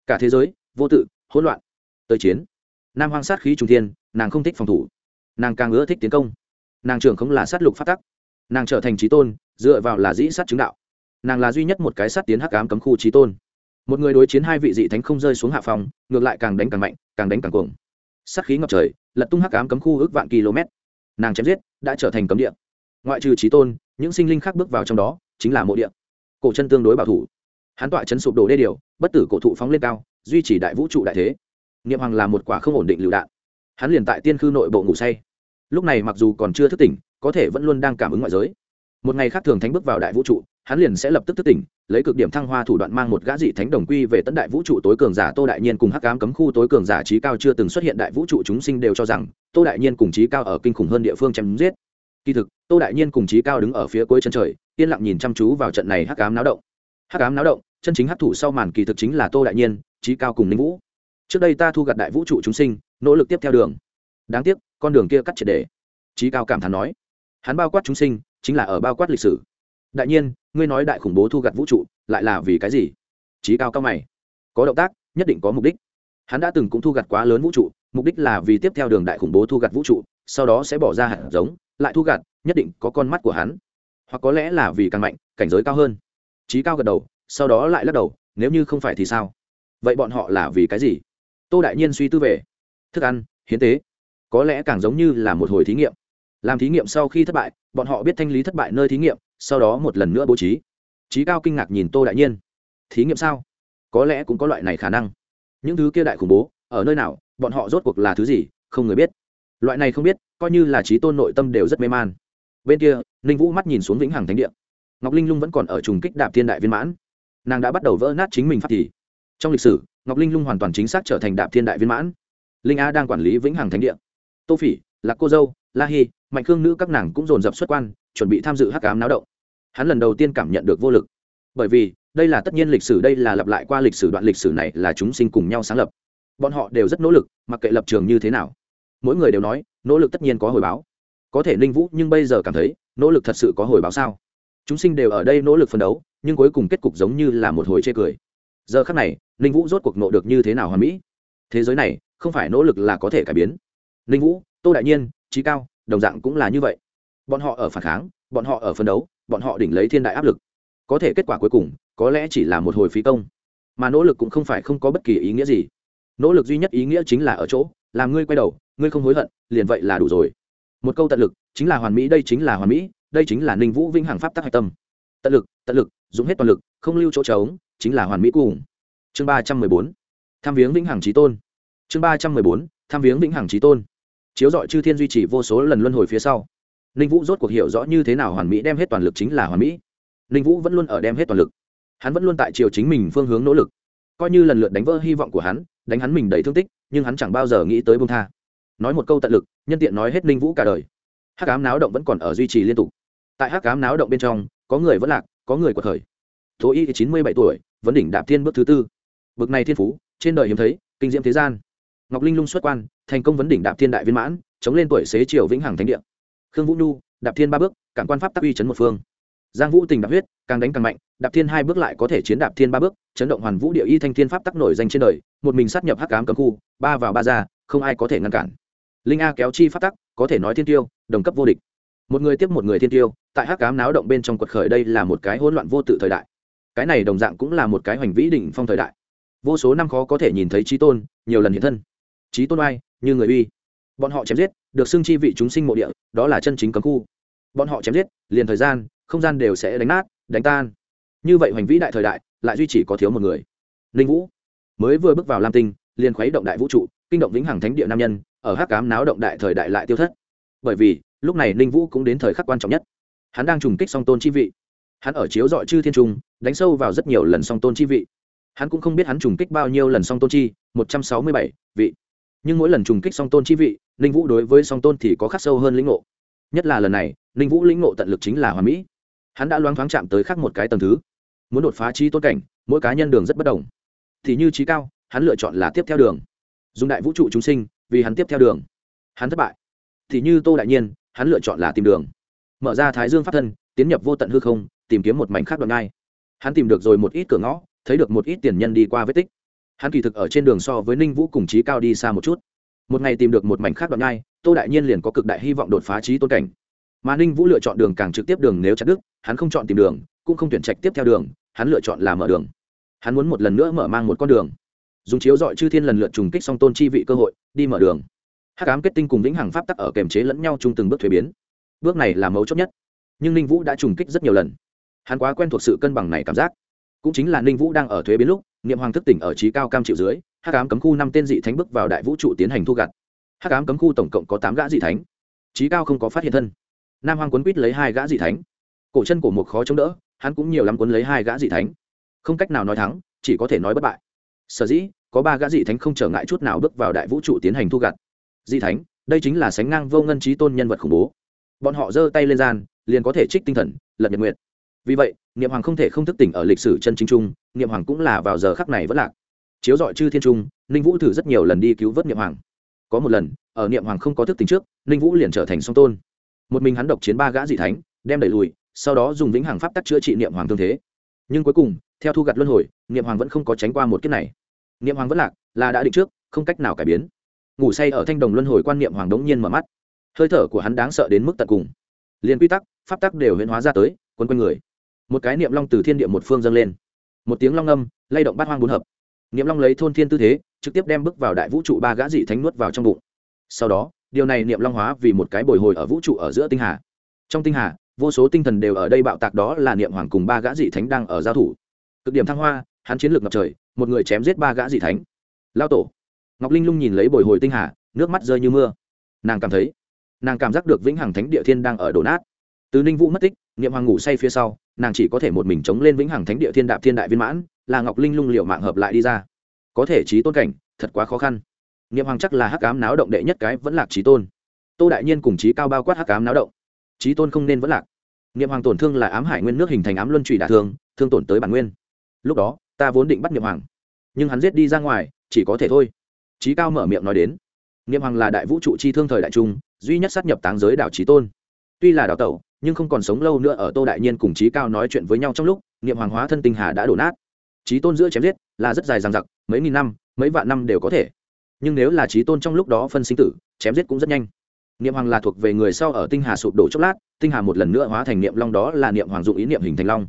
Cả thế giới, vô tự, hỗn loạn. Tới chiến. Nam hoang sát khí trung thiên, nàng không thích phòng thủ. Nàng càng ưa thích tiến công. Nàng trưởng không là sát lục phát tắc. Nàng trở thành trí tôn, dựa vào là dĩ sát chứng đạo. Nàng là duy nhất một cái sát tiến hắc ám cấm khu trí tôn. Một người đối chiến hai vị dị thánh không rơi xuống hạ phòng, ngược lại càng đánh càng mạnh, càng đánh càng cuồng. Sát khí ngập trời, lật tung hắc ám cấm khu ước vạn km. Nàng chém giết, đã trở thành cấm địa. Ngoại trừ trí tôn, những sinh linh khác bước vào trong đó chính là mộ địa. Cổ chân tương đối bảo thủ. Hắn tọa chấn sụp đổ đê điều, bất tử cổ thụ phóng lên cao, duy trì đại vũ trụ đại thế. Niệm hoàng là một quả không ổn định lựu đạn. Hắn liền tại tiên khư nội bộ ngủ say. Lúc này mặc dù còn chưa thức tỉnh, có thể vẫn luôn đang cảm ứng ngoại giới. Một ngày khác thường thánh bước vào đại vũ trụ, hắn liền sẽ lập tức thức tỉnh, lấy cực điểm thăng hoa thủ đoạn mang một gã dị thánh đồng quy về tấn đại vũ trụ tối cường giả tô đại nhiên cùng hắc cám cấm khu tối cường giả trí cao chưa từng xuất hiện đại vũ trụ chúng sinh đều cho rằng, tô đại nhiên cùng trí cao ở kinh khủng hơn địa phương chém giết kỳ thực, tô đại nhiên cùng trí cao đứng ở phía cuối chân trời, yên lặng nhìn chăm chú vào trận này hắc ám náo động. Hắc ám náo động, chân chính hắc thủ sau màn kỳ thực chính là tô đại nhiên trí cao cùng ninh vũ. Trước đây ta thu gặt đại vũ trụ chúng sinh, nỗ lực tiếp theo đường. Đáng tiếc, con đường kia cắt triệt đề trí cao cảm thán nói, hắn bao quát chúng sinh, chính là ở bao quát lịch sử. Đại nhiên, ngươi nói đại khủng bố thu gặt vũ trụ, lại là vì cái gì? Trí cao cao mày, có động tác, nhất định có mục đích. Hắn đã từng cũng thu gặt quá lớn vũ trụ, mục đích là vì tiếp theo đường đại khủng bố thu gặt vũ trụ sau đó sẽ bỏ ra hạt giống, lại thu gặt, nhất định có con mắt của hắn. Hoặc có lẽ là vì càng mạnh, cảnh giới cao hơn. Trí cao gật đầu, sau đó lại lắc đầu, nếu như không phải thì sao? Vậy bọn họ là vì cái gì? Tô đại nhiên suy tư về. Thức ăn, hiến tế. Có lẽ càng giống như là một hồi thí nghiệm. Làm thí nghiệm sau khi thất bại, bọn họ biết thanh lý thất bại nơi thí nghiệm, sau đó một lần nữa bố trí. Trí cao kinh ngạc nhìn tô đại nhiên. Thí nghiệm sao? Có lẽ cũng có loại này khả năng. Những thứ kia đại khủng bố, ở nơi nào, bọn họ rốt cuộc là thứ gì, không người biết loại này không biết, coi như là trí tôn nội tâm đều rất mê man. Bên kia, ninh vũ mắt nhìn xuống vĩnh hằng thánh địa. Ngọc linh lung vẫn còn ở trùng kích đạp thiên đại viên mãn. Nàng đã bắt đầu vỡ nát chính mình phát thì. Trong lịch sử, ngọc linh lung hoàn toàn chính xác trở thành đạp thiên đại viên mãn. Linh a đang quản lý vĩnh hằng thánh địa. Tô phỉ, lạc cô dâu, la hi, mạnh khương nữ các nàng cũng dồn dập xuất quan, chuẩn bị tham dự hắc cám náo động. Hắn lần đầu tiên cảm nhận được vô lực. Bởi vì, đây là tất nhiên lịch sử, đây là lặp lại qua lịch sử, đoạn lịch sử này là chúng sinh cùng nhau sáng lập. Bọn họ đều rất nỗ lực, mặc kệ lập trường như thế nào mỗi người đều nói, nỗ lực tất nhiên có hồi báo. Có thể ninh vũ nhưng bây giờ cảm thấy, nỗ lực thật sự có hồi báo sao? Chúng sinh đều ở đây nỗ lực phấn đấu, nhưng cuối cùng kết cục giống như là một hồi chê cười. Giờ khắc này, ninh vũ rốt cuộc nộ được như thế nào hoàn mỹ? Thế giới này, không phải nỗ lực là có thể cải biến. Ninh vũ, tô đại nhiên trí cao, đồng dạng cũng là như vậy. Bọn họ ở phản kháng, bọn họ ở phấn đấu, bọn họ đỉnh lấy thiên đại áp lực. Có thể kết quả cuối cùng, có lẽ chỉ là một hồi phí công. Mà nỗ lực cũng không phải không có bất kỳ ý nghĩa gì. Nỗ lực duy nhất ý nghĩa chính là ở chỗ, làm ngươi quay đầu ngươi không hối hận, liền vậy là đủ rồi. Một câu tận lực, chính là hoàn mỹ, đây chính là hoàn mỹ, đây chính là ninh vũ vĩnh hằng pháp tắc hạch tâm. Tận lực tận lực, dùng hết toàn lực, không lưu chỗ trống, chính là hoàn mỹ cùng. Chương ba trăm mười bốn, tham viếng vĩnh hằng trí tôn. Chương ba trăm mười bốn, tham viếng vĩnh hằng trí tôn. Chiếu dọi chư thiên duy trì vô số lần luân hồi phía sau. Ninh vũ rốt cuộc hiểu rõ như thế nào hoàn mỹ đem hết toàn lực chính là hoàn mỹ. Ninh vũ vẫn luôn ở đem hết toàn lực. Hắn vẫn luôn tại chiều chính mình phương hướng nỗ lực. Coi như lần lượt đánh vỡ hy vọng của hắn, đánh hắn mình đầy thương tích, nhưng hắn chẳng bao giờ nghĩ tới bông tha nói một câu tận lực, nhân tiện nói hết ninh vũ cả đời. Hát cám náo động vẫn còn ở duy trì liên tục. Tại hát cám náo động bên trong, có người vẫn lạc, có người của thời tố y chín mươi bảy tuổi, vấn đỉnh đạp thiên bước thứ tư. Bực này thiên phú, trên đời hiếm thấy, kinh diễm thế gian. Ngọc linh lung xuất quan, thành công vấn đỉnh đạp thiên đại viên mãn, chống lên tuổi xế triều vĩnh hằng thánh địa. Khương vũ nhu, đạp thiên ba bước, cản quan pháp tắc uy chấn một phương. Giang vũ tình đạp huyết, càng đánh càng mạnh, đạp thiên hai bước lại có thể chiến đạp thiên ba bước, chấn động hoàn vũ địa y thanh thiên pháp tắc nổi danh trên đời, một mình sát nhập hắc cám cấm khu, ba vào ba ra, không ai có thể ngăn cản linh a kéo chi pháp tắc, có thể nói thiên tiêu, đồng cấp vô địch. Một người tiếp một người thiên tiêu, tại hắc cám náo động bên trong quật khởi đây là một cái hỗn loạn vô tự thời đại. Cái này đồng dạng cũng là một cái hoành vĩ đỉnh phong thời đại. Vô số năm khó có thể nhìn thấy trí tôn, nhiều lần hiện thân. Trí tôn oai, như người uy. Bọn họ chém giết, được xưng chi vị chúng sinh mộ địa, đó là chân chính cấm khu. Bọn họ chém giết, liền thời gian, không gian đều sẽ đánh nát, đánh tan. Như vậy hoành vĩ đại thời đại, lại duy chỉ có thiếu một người. Ninh vũ. Mới vừa bước vào lam tinh, liền khuấy động đại vũ trụ, kinh động vĩnh hằng thánh địa nam nhân ở hắc cám náo động đại thời đại lại tiêu thất. Bởi vì, lúc này ninh vũ cũng đến thời khắc quan trọng nhất. Hắn đang trùng kích song tôn chi vị. Hắn ở chiếu dọi chư thiên trung, đánh sâu vào rất nhiều lần song tôn chi vị. Hắn cũng không biết hắn trùng kích bao nhiêu lần song tôn chi, một trăm sáu mươi bảy vị. Nhưng mỗi lần trùng kích song tôn chi vị, ninh vũ đối với song tôn thì có khắc sâu hơn lĩnh ngộ. Nhất là lần này, ninh vũ lĩnh ngộ tận lực chính là hòa mỹ. Hắn đã loáng thoáng chạm tới khắc một cái tầng thứ. Muốn đột phá trí tôn cảnh, mỗi cá nhân đường rất bất đồng. Thì như trí cao, hắn lựa chọn là tiếp theo đường. Dùng đại vũ trụ chúng sinh vì hắn tiếp theo đường. Hắn thất bại. Thì như tô đại nhiên, hắn lựa chọn là tìm đường. Mở ra thái dương pháp thân, tiến nhập vô tận hư không, tìm kiếm một mảnh khác đoạn ngai. Hắn tìm được rồi một ít cửa ngõ, thấy được một ít tiền nhân đi qua vết tích. Hắn kỳ thực ở trên đường so với ninh vũ cùng trí cao đi xa một chút. Một ngày tìm được một mảnh khác đoạn ngai, tô đại nhiên liền có cực đại hy vọng đột phá trí tôn cảnh. Mà ninh vũ lựa chọn đường càng trực tiếp đường nếu chặt đức hắn không chọn tìm đường, cũng không tuyển trạch tiếp theo đường, hắn lựa chọn là mở đường. Hắn muốn một lần nữa mở mang một con đường dùng chiếu dọi chư thiên lần lượt trùng kích song tôn chi vị cơ hội, đi mở đường. Hát cám kết tinh cùng vĩnh hằng pháp tắc ở kềm chế lẫn nhau chung từng bước thuế biến. Bước này là mấu chốt nhất. Nhưng ninh vũ đã trùng kích rất nhiều lần. Hắn quá quen thuộc sự cân bằng này cảm giác. Cũng chính là ninh vũ đang ở thuế biến lúc, niệm hoàng thức tỉnh ở trí cao cam chịu dưới hát cám cấm khu năm tên dị thánh bước vào đại vũ trụ tiến hành thu gặt. Hát cám cấm khu tổng cộng có tám gã dị thánh. Trí cao không có phát hiện thân. Nam hoàng quấn quýt lấy hai gã dị thánh. Cổ chân của một khó chống đỡ, hắn cũng nhiều lắm quấn lấy hai gã dị thánh. Không cách nào nói thắng, chỉ có thể nói bất bại. Sở dĩ có ba gã dị thánh không trở ngại chút nào bước vào đại vũ trụ tiến hành thu gặt. Dị thánh, đây chính là sánh ngang vô ngân trí tôn nhân vật khủng bố. Bọn họ giơ tay lên gian, liền có thể trích tinh thần lật nhật nguyệt. Vì vậy, niệm hoàng không thể không thức tỉnh ở lịch sử chân chính trung, niệm hoàng cũng là vào giờ khắc này vẫn lạc. Chiếu dọi chư thiên trung, ninh vũ thử rất nhiều lần đi cứu vớt niệm hoàng. Có một lần, ở niệm hoàng không có thức tỉnh trước, ninh vũ liền trở thành song tôn. Một mình hắn độc chiến ba gã dị thánh, đem đẩy lùi, sau đó dùng vĩnh hằng pháp tắc chữa trị niệm hoàng thương thế. Nhưng cuối cùng, theo thu gặt luân hồi, niệm hoàng vẫn không có tránh qua một kiếp này niệm hoàng vẫn lạc, là đã định trước, không cách nào cải biến. Ngủ say ở thanh đồng luân hồi quan niệm hoàng đống nhiên mở mắt. Hơi thở của hắn đáng sợ đến mức tận cùng. Liền quy tắc, pháp tắc đều huyễn hóa ra tới quân quanh người. Một cái niệm long từ thiên địa một phương dâng lên. Một tiếng long âm, lay động bát hoang bốn hợp. Niệm long lấy thôn thiên tư thế, trực tiếp đem bước vào đại vũ trụ ba gã dị thánh nuốt vào trong bụng. Sau đó, điều này niệm long hóa vì một cái bồi hồi ở vũ trụ ở giữa tinh hà. Trong tinh hà, vô số tinh thần đều ở đây bạo tạc đó là niệm hoàng cùng ba gã dị thánh đang ở giao thủ. Cực điểm thăng hoa, hắn chiến lược ngập trời một người chém giết ba gã dị thánh. Lao tổ. Ngọc linh lung nhìn lấy bồi hồi tinh hà, nước mắt rơi như mưa. Nàng cảm thấy, nàng cảm giác được vĩnh hằng thánh địa thiên đang ở đổ nát. Từ ninh vũ mất tích, niệm hoàng ngủ say phía sau, nàng chỉ có thể một mình chống lên vĩnh hằng thánh địa thiên đạp thiên đại viên mãn, là ngọc linh lung liệu mạng hợp lại đi ra. Có thể trí tôn cảnh, thật quá khó khăn. Niệm hoàng chắc là hắc cám náo động đệ nhất cái vẫn lạc trí tôn. Tô đại nhiên cùng trí cao bao quát hắc cám náo động. Trí tôn không nên vẫn lạc. Niệm hoàng tổn thương là ám hải nguyên nước hình thành ám luân trụy đả thương thương tổn tới bản nguyên. Lúc đó ta vốn định bắt niệm hoàng, nhưng hắn giết đi ra ngoài, chỉ có thể thôi. Trí cao mở miệng nói đến, niệm hoàng là đại vũ trụ chi thương thời đại trung, duy nhất sát nhập táng giới đảo trí tôn. Tuy là đảo tẩu, nhưng không còn sống lâu nữa ở tô đại nhiên cùng trí cao nói chuyện với nhau trong lúc, niệm hoàng hóa thân tinh hà đã đổ nát. Trí tôn giữa chém giết là rất dài dằng dặc, mấy nghìn năm, mấy vạn năm đều có thể. Nhưng nếu là trí tôn trong lúc đó phân sinh tử, chém giết cũng rất nhanh. Niệm hoàng là thuộc về người sau ở tinh hà sụp đổ chốc lát, tinh hà một lần nữa hóa thành niệm long đó là niệm hoàng dụng ý niệm hình thành long.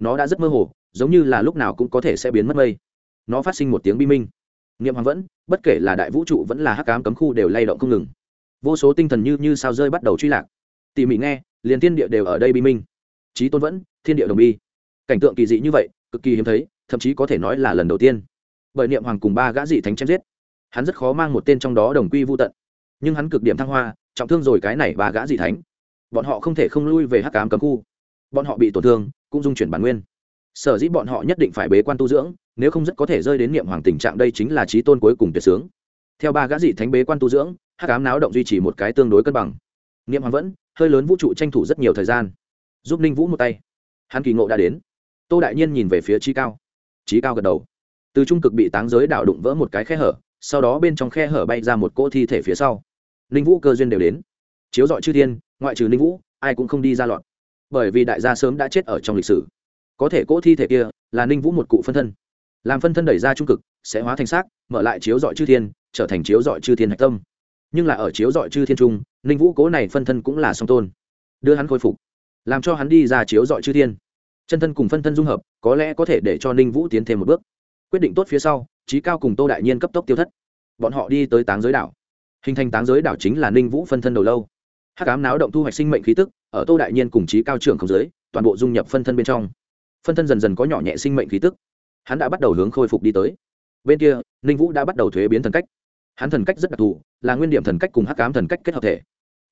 Nó đã rất mơ hồ giống như là lúc nào cũng có thể sẽ biến mất mây. Nó phát sinh một tiếng bi minh. Niệm hoàng vẫn, bất kể là đại vũ trụ vẫn là hắc cám cấm khu đều lay động không ngừng. Vô số tinh thần như như sao rơi bắt đầu truy lạc. Tỉ mỉ nghe, liền thiên địa đều ở đây bi minh. Trí tôn vẫn, thiên địa đồng bi. Cảnh tượng kỳ dị như vậy, cực kỳ hiếm thấy, thậm chí có thể nói là lần đầu tiên. Bởi niệm hoàng cùng ba gã dị thánh chém giết. Hắn rất khó mang một tên trong đó đồng quy vô tận. Nhưng hắn cực điểm thăng hoa, trọng thương rồi cái này ba gã dị thánh. Bọn họ không thể không lui về hắc cám cấm khu. Bọn họ bị tổn thương, cũng dung chuyển bản nguyên sở dĩ bọn họ nhất định phải bế quan tu dưỡng, nếu không rất có thể rơi đến niệm hoàng tình trạng đây chính là trí tôn cuối cùng tuyệt sướng. Theo ba gã dị thánh bế quan tu dưỡng, hắc ám náo động duy trì một cái tương đối cân bằng. Niệm hoàng vẫn, hơi lớn vũ trụ tranh thủ rất nhiều thời gian. Giúp ninh vũ một tay. Hắn kỳ ngộ đã đến. Tô đại nhiên nhìn về phía trí cao. Trí cao gật đầu. Từ trung cực bị táng giới đảo đụng vỡ một cái khe hở, sau đó bên trong khe hở bay ra một cỗ thi thể phía sau. Ninh vũ cơ duyên đều đến. Chiếu dọi chư thiên, ngoại trừ ninh vũ, ai cũng không đi ra lọt bởi vì đại gia sớm đã chết ở trong lịch sử có thể cỗ thi thể kia là ninh vũ một cụ phân thân. Làm phân thân đẩy ra trung cực, sẽ hóa thành xác, mở lại chiếu dọi chư thiên, trở thành chiếu dọi chư thiên hạch tâm. Nhưng là ở chiếu dọi chư thiên trung, ninh vũ cố này phân thân cũng là song tôn. Đưa hắn khôi phục, làm cho hắn đi ra chiếu dọi chư thiên. Chân thân cùng phân thân dung hợp, có lẽ có thể để cho ninh vũ tiến thêm một bước. Quyết định tốt phía sau, trí cao cùng tô đại nhiên cấp tốc tiêu thất. Bọn họ đi tới táng giới đảo. Hình thành táng giới đảo chính là ninh vũ phân thân đầu lâu. Hát cám náo động thu hoạch sinh mệnh khí tức, ở tô đại nhiên cùng trí cao trưởng không giới, toàn bộ dung nhập phân thân bên trong phân thân dần dần có nhỏ nhẹ sinh mệnh khí tức. Hắn đã bắt đầu hướng khôi phục đi tới. Bên kia, ninh vũ đã bắt đầu thuế biến thần cách. Hắn thần cách rất đặc thù, là nguyên điểm thần cách cùng hắc cám thần cách kết hợp thể.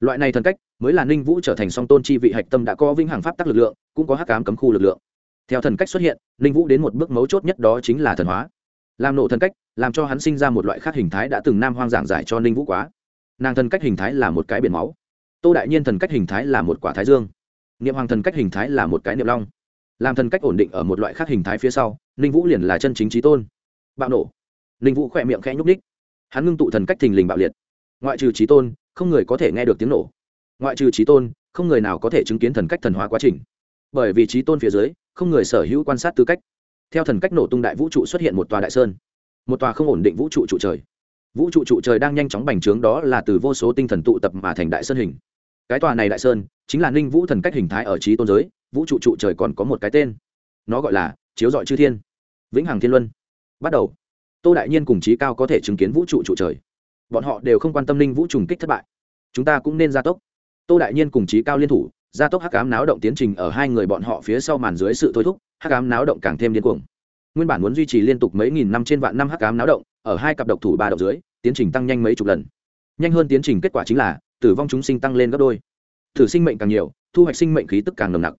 Loại này thần cách mới là ninh vũ trở thành song tôn chi vị hạch tâm đã có vinh hằng pháp tắc lực lượng, cũng có hắc cám cấm khu lực lượng. Theo thần cách xuất hiện, ninh vũ đến một bước mấu chốt nhất đó chính là thần hóa. Làm nổ thần cách, làm cho hắn sinh ra một loại khác hình thái đã từng nam hoang giảng giải cho ninh vũ quá. Nàng thần cách hình thái là một cái biển máu. Tô đại nhiên thần cách hình thái là một quả thái dương. Niệm hoàng thần cách hình thái là một cái niệm long làm thần cách ổn định ở một loại khác hình thái phía sau, ninh vũ liền là chân chính trí tôn. Bạo nổ. Ninh vũ khỏe miệng khẽ nhúc ních hắn ngưng tụ thần cách thình lình bạo liệt. Ngoại trừ trí tôn, không người có thể nghe được tiếng nổ. Ngoại trừ trí tôn, không người nào có thể chứng kiến thần cách thần hóa quá trình. Bởi vì trí tôn phía dưới, không người sở hữu quan sát tư cách. Theo thần cách nổ tung đại vũ trụ xuất hiện một tòa đại sơn. Một tòa không ổn định vũ trụ trụ trời. Vũ trụ trụ trời đang nhanh chóng bành trướng đó là từ vô số tinh thần tụ tập mà thành đại sơn hình. Cái tòa này đại sơn chính là ninh vũ thần cách hình thái ở trí tôn giới vũ trụ trụ trời còn có một cái tên. Nó gọi là chiếu dọi chư thiên. Vĩnh hằng thiên luân. Bắt đầu. Tô đại nhiên cùng trí cao có thể chứng kiến vũ trụ trụ trời. Bọn họ đều không quan tâm linh vũ trùng kích thất bại. Chúng ta cũng nên gia tốc. Tô đại nhiên cùng trí cao liên thủ, gia tốc hắc ám náo động tiến trình ở hai người bọn họ phía sau màn dưới sự thôi thúc, hắc ám náo động càng thêm điên cuồng. Nguyên bản muốn duy trì liên tục mấy nghìn năm trên vạn năm hắc ám náo động, ở hai cặp độc thủ ba độc dưới, tiến trình tăng nhanh mấy chục lần. Nhanh hơn tiến trình kết quả chính là, tử vong chúng sinh tăng lên gấp đôi. Thử sinh mệnh càng nhiều, thu hoạch sinh mệnh khí tức càng nồng nặc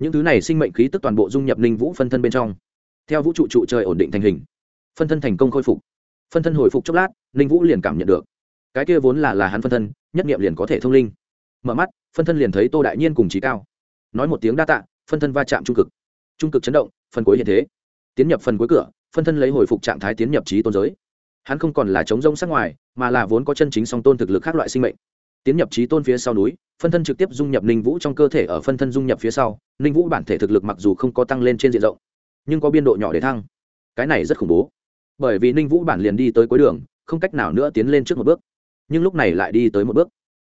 những thứ này sinh mệnh khí tức toàn bộ dung nhập ninh vũ phân thân bên trong. Theo vũ trụ trụ trời ổn định thành hình, phân thân thành công khôi phục. Phân thân hồi phục chốc lát, ninh vũ liền cảm nhận được, cái kia vốn là là hắn phân thân, nhất nghiệm liền có thể thông linh. Mở mắt, phân thân liền thấy tô đại nhiên cùng trí cao. Nói một tiếng đa tạ, phân thân va chạm trung cực. Trung cực chấn động, phần cuối hiện thế. Tiến nhập phần cuối cửa, phân thân lấy hồi phục trạng thái tiến nhập trí tôn giới. Hắn không còn là chống rông sát ngoài, mà là vốn có chân chính song tôn thực lực khác loại sinh mệnh tiến nhập trí tôn phía sau núi, phân thân trực tiếp dung nhập ninh vũ trong cơ thể ở phân thân dung nhập phía sau, ninh vũ bản thể thực lực mặc dù không có tăng lên trên diện rộng, nhưng có biên độ nhỏ để thăng. Cái này rất khủng bố. Bởi vì ninh vũ bản liền đi tới cuối đường, không cách nào nữa tiến lên trước một bước, nhưng lúc này lại đi tới một bước.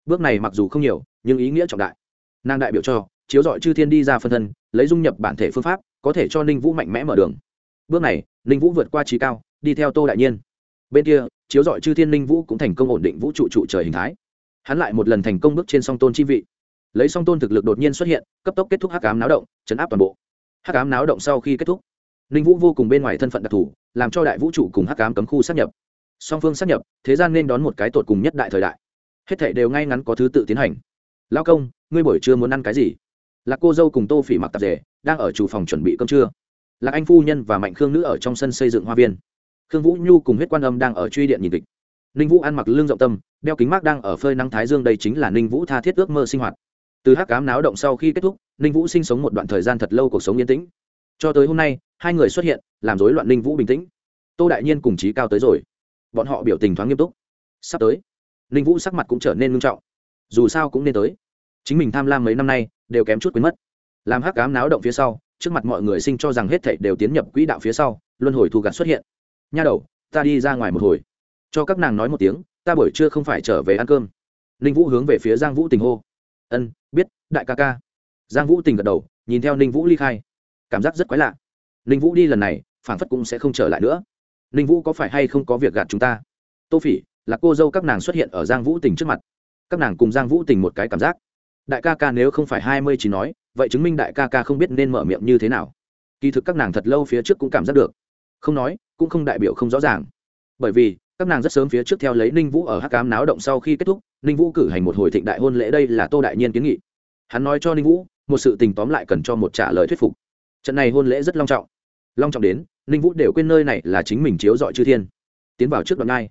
Bước này mặc dù không nhiều, nhưng ý nghĩa trọng đại. Nàng đại biểu cho, chiếu dọi chư thiên đi ra phân thân, lấy dung nhập bản thể phương pháp, có thể cho ninh vũ mạnh mẽ mở đường. Bước này, ninh vũ vượt qua trí cao, đi theo tô đại nhiên. Bên kia, chiếu dọi chư thiên ninh vũ cũng thành công ổn định vũ trụ trụ trời hình thái hắn lại một lần thành công bước trên song tôn chi vị. Lấy song tôn thực lực đột nhiên xuất hiện, cấp tốc kết thúc hắc ám náo động, chấn áp toàn bộ. Hắc ám náo động sau khi kết thúc, ninh vũ vô cùng bên ngoài thân phận đặc thù, làm cho đại vũ trụ cùng hắc ám cấm khu sát nhập. Song phương sát nhập, thế gian nên đón một cái tột cùng nhất đại thời đại. Hết thể đều ngay ngắn có thứ tự tiến hành. Lao công, ngươi buổi trưa muốn ăn cái gì? Là cô dâu cùng tô phỉ mặc tạp rể đang ở chủ phòng chuẩn bị cơm trưa. Lạc anh phu nhân và mạnh khương nữ ở trong sân xây dựng hoa viên. Khương vũ nhu cùng huyết quan âm đang ở truy điện nhìn kịch ninh vũ ăn mặc lương rộng tâm, đeo kính mát đang ở phơi nắng thái dương đây chính là ninh vũ tha thiết ước mơ sinh hoạt. Từ hắc cám náo động sau khi kết thúc, ninh vũ sinh sống một đoạn thời gian thật lâu cuộc sống yên tĩnh. Cho tới hôm nay, hai người xuất hiện, làm rối loạn ninh vũ bình tĩnh. Tô đại nhiên cùng trí cao tới rồi. Bọn họ biểu tình thoáng nghiêm túc. Sắp tới, ninh vũ sắc mặt cũng trở nên ngưng trọng. Dù sao cũng nên tới. Chính mình tham lam mấy năm nay, đều kém chút quên mất. Làm hắc cám náo động phía sau, trước mặt mọi người sinh cho rằng hết thảy đều tiến nhập quỹ đạo phía sau, luân hồi thu gặt xuất hiện. Nha đầu, ta đi ra ngoài một hồi cho các nàng nói một tiếng, ta buổi trưa không phải trở về ăn cơm. Ninh vũ hướng về phía giang vũ tình hô. Ân, biết, đại ca ca. Giang vũ tình gật đầu, nhìn theo ninh vũ ly khai. Cảm giác rất quái lạ. Ninh vũ đi lần này phản phất cũng sẽ không trở lại nữa. Ninh vũ có phải hay không có việc gạt chúng ta? Tô phỉ, là cô dâu các nàng xuất hiện ở giang vũ tình trước mặt. Các nàng cùng giang vũ tình một cái cảm giác. Đại ca ca nếu không phải hai mươi chỉ nói, vậy chứng minh đại ca ca không biết nên mở miệng như thế nào. Kỳ thực các nàng thật lâu phía trước cũng cảm giác được. Không nói, cũng không đại biểu không rõ ràng. Bởi vì các nàng rất sớm phía trước theo lấy ninh vũ ở hắc cám náo động sau khi kết thúc, ninh vũ cử hành một hồi thịnh đại hôn lễ đây là tô đại nhiên kiến nghị. Hắn nói cho ninh vũ, một sự tình tóm lại cần cho một trả lời thuyết phục. Trận này hôn lễ rất long trọng. Long trọng đến, ninh vũ đều quên nơi này là chính mình chiếu dọi chư thiên. Tiến vào trước đoạn ngay.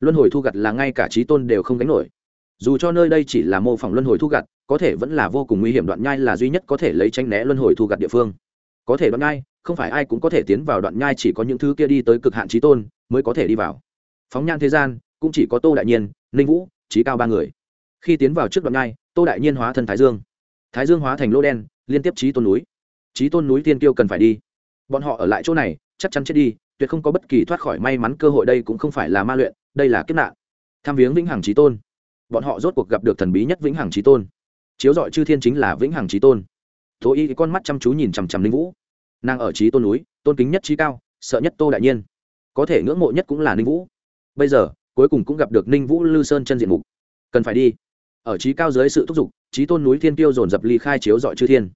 Luân hồi thu gặt là ngay cả trí tôn đều không gánh nổi. Dù cho nơi đây chỉ là mô phỏng luân hồi thu gặt, có thể vẫn là vô cùng nguy hiểm đoạn nhai là duy nhất có thể lấy tranh né luân hồi thu gặt địa phương. Có thể đoạn nhai, không phải ai cũng có thể tiến vào đoạn nhai chỉ có những thứ kia đi tới cực hạn trí tôn mới có thể đi vào phóng nhan thế gian, cũng chỉ có tô đại nhiên, ninh vũ trí cao ba người. Khi tiến vào trước đoạn nhai, tô đại nhiên hóa thân thái dương. Thái dương hóa thành lô đen, liên tiếp trí tôn núi. Trí tôn núi tiên tiêu cần phải đi. Bọn họ ở lại chỗ này, chắc chắn chết đi, tuyệt không có bất kỳ thoát khỏi may mắn cơ hội đây cũng không phải là ma luyện, đây là kiếp nạn. Tham viếng vĩnh hằng trí tôn. Bọn họ rốt cuộc gặp được thần bí nhất vĩnh hằng trí tôn. Chiếu dọi chư thiên chính là vĩnh hằng trí tôn. Tố y con mắt chăm chú nhìn chằm chằm linh vũ. Nàng ở trí tôn núi, tôn kính nhất trí cao, sợ nhất tô đại nhiên. Có thể ngưỡng mộ nhất cũng là ninh vũ bây giờ, cuối cùng cũng gặp được ninh vũ lư sơn chân diện mục. Cần phải đi. Ở trí cao dưới sự thúc giục, trí tôn núi thiên tiêu dồn dập ly khai chiếu dọi chư thiên.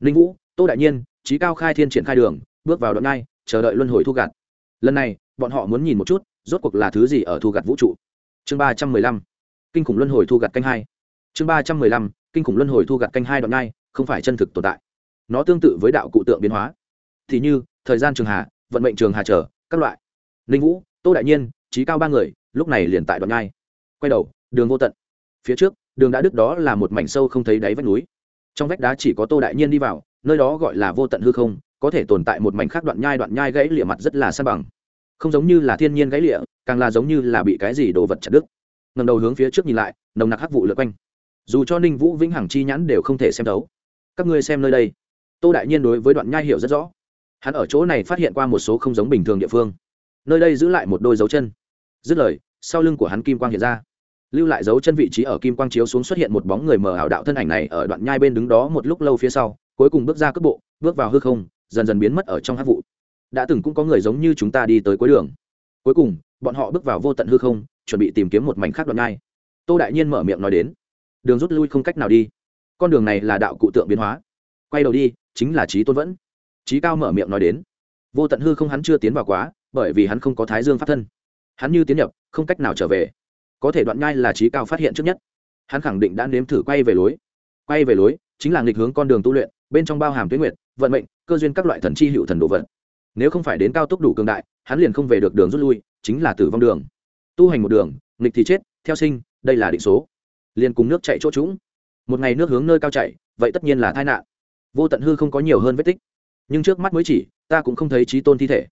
Ninh vũ, tô đại nhiên, trí cao khai thiên triển khai đường, bước vào đoạn ngay chờ đợi luân hồi thu gặt. Lần này, bọn họ muốn nhìn một chút, rốt cuộc là thứ gì ở thu gặt vũ trụ. Chương ba trăm mười lăm, kinh khủng luân hồi thu gặt canh hai. Chương ba trăm mười lăm, kinh khủng luân hồi thu gặt canh hai đoạn ngay không phải chân thực tồn tại. Nó tương tự với đạo cụ tượng biến hóa. Thì như, thời gian trường hà, vận mệnh trường hà trở các loại. Ninh vũ, tô đại nhiên trí cao ba người, lúc này liền tại đoạn nhai. Quay đầu, đường vô tận. Phía trước, đường đã đứt đó là một mảnh sâu không thấy đáy vách núi. Trong vách đá chỉ có tô đại nhiên đi vào, nơi đó gọi là vô tận hư không, có thể tồn tại một mảnh khác đoạn nhai đoạn nhai gãy lịa mặt rất là sa bằng. Không giống như là thiên nhiên gãy lịa, càng là giống như là bị cái gì đồ vật chặt đứt. Ngầm đầu hướng phía trước nhìn lại, nồng nặc hắc vụ lượt quanh. Dù cho ninh vũ, vĩnh hằng chi nhãn đều không thể xem thấu. Các ngươi xem nơi đây. Tô đại nhiên đối với đoạn nhai hiểu rất rõ. Hắn ở chỗ này phát hiện qua một số không giống bình thường địa phương. Nơi đây giữ lại một đôi dấu chân dứt lời, sau lưng của hắn kim quang hiện ra. Lưu lại dấu chân vị trí ở kim quang chiếu xuống xuất hiện một bóng người mờ ảo đạo thân ảnh này ở đoạn nhai bên đứng đó một lúc lâu phía sau, cuối cùng bước ra cước bộ, bước vào hư không, dần dần biến mất ở trong hát vụ. Đã từng cũng có người giống như chúng ta đi tới cuối đường. Cuối cùng, bọn họ bước vào vô tận hư không, chuẩn bị tìm kiếm một mảnh khác đoạn nhai. Tô đại nhiên mở miệng nói đến, đường rút lui không cách nào đi. Con đường này là đạo cụ tượng biến hóa. Quay đầu đi, chính là trí tôn vẫn. Trí cao mở miệng nói đến, vô tận hư không hắn chưa tiến vào quá, bởi vì hắn không có thái dương pháp thân hắn như tiến nhập, không cách nào trở về. Có thể đoạn nhai là trí cao phát hiện trước nhất. Hắn khẳng định đã nếm thử quay về lối. Quay về lối chính là nghịch hướng con đường tu luyện, bên trong bao hàm tuyến nguyện vận mệnh, cơ duyên các loại thần chi hữu thần đồ vật. Nếu không phải đến cao tốc đủ cường đại, hắn liền không về được đường rút lui, chính là tử vong đường. Tu hành một đường, nghịch thì chết, theo sinh, đây là định số. Liền cùng nước chạy chỗ trũng. Một ngày nước hướng nơi cao chạy, vậy tất nhiên là tai nạn. Vô tận hư không có nhiều hơn vết tích. Nhưng trước mắt mới chỉ, ta cũng không thấy trí tôn thi thể.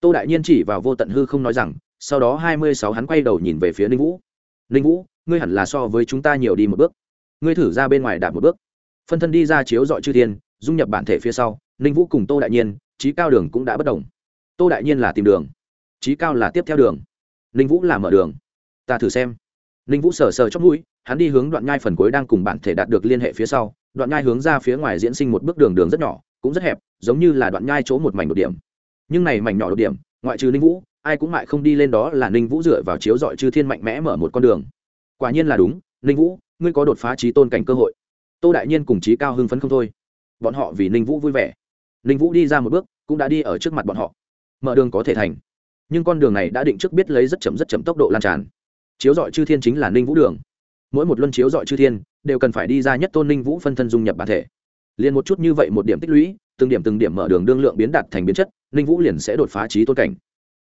Tô đại nhiên chỉ vào vô tận hư không nói rằng sau đó hai mươi sáu hắn quay đầu nhìn về phía ninh vũ. Ninh vũ, ngươi hẳn là so với chúng ta nhiều đi một bước. Ngươi thử ra bên ngoài đạt một bước. Phân thân đi ra chiếu dọi chư thiên, dung nhập bản thể phía sau, ninh vũ cùng tô đại nhiên, trí cao đường cũng đã bất đồng tô đại nhiên là tìm đường, trí cao là tiếp theo đường. Ninh vũ là mở đường. Ta thử xem. Ninh vũ sờ sờ trong mũi, hắn đi hướng đoạn nhai phần cuối đang cùng bản thể đạt được liên hệ phía sau. Đoạn nhai hướng ra phía ngoài diễn sinh một bước đường đường rất nhỏ, cũng rất hẹp, giống như là đoạn nhai chỗ một mảnh đột điểm. Nhưng này mảnh nhỏ đột điểm, ngoại trừ ninh vũ ai cũng mại không đi lên đó là ninh vũ dựa vào chiếu dọi chư thiên mạnh mẽ mở một con đường. Quả nhiên là đúng, ninh vũ, ngươi có đột phá trí tôn cảnh cơ hội. Tô đại nhiên cùng trí cao hưng phấn không thôi. Bọn họ vì ninh vũ vui vẻ. Ninh vũ đi ra một bước, cũng đã đi ở trước mặt bọn họ. Mở đường có thể thành. Nhưng con đường này đã định trước biết lấy rất chậm rất chậm tốc độ lan tràn. Chiếu dọi chư thiên chính là ninh vũ đường. Mỗi một luân chiếu dọi chư thiên, đều cần phải đi ra nhất tôn ninh vũ phân thân dung nhập bản thể. Liền một chút như vậy một điểm tích lũy, từng điểm từng điểm mở đường đương lượng biến đạt thành biến chất, ninh vũ liền sẽ đột phá trí tôn cảnh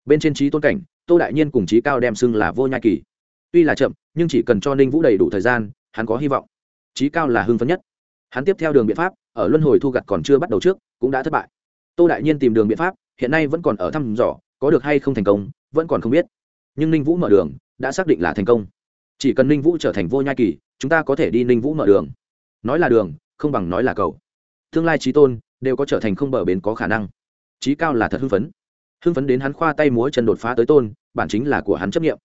bên trên trí tôn cảnh, tô đại nhiên cùng trí cao đem xưng là vô nhai kỳ. Tuy là chậm, nhưng chỉ cần cho ninh vũ đầy đủ thời gian, hắn có hy vọng. Trí cao là hưng phấn nhất. Hắn tiếp theo đường biện pháp, ở luân hồi thu gặt còn chưa bắt đầu trước, cũng đã thất bại. Tô đại nhiên tìm đường biện pháp, hiện nay vẫn còn ở thăm dò, có được hay không thành công, vẫn còn không biết. Nhưng ninh vũ mở đường, đã xác định là thành công. Chỉ cần ninh vũ trở thành vô nhai kỳ, chúng ta có thể đi ninh vũ mở đường. Nói là đường, không bằng nói là cầu. Tương lai trí tôn, đều có trở thành không bờ bến có khả năng. Trí cao là thật hưng phấn hưng phấn đến hắn khoa tay múa chân đột phá tới tôn, bản chính là của hắn chấp nghiệm.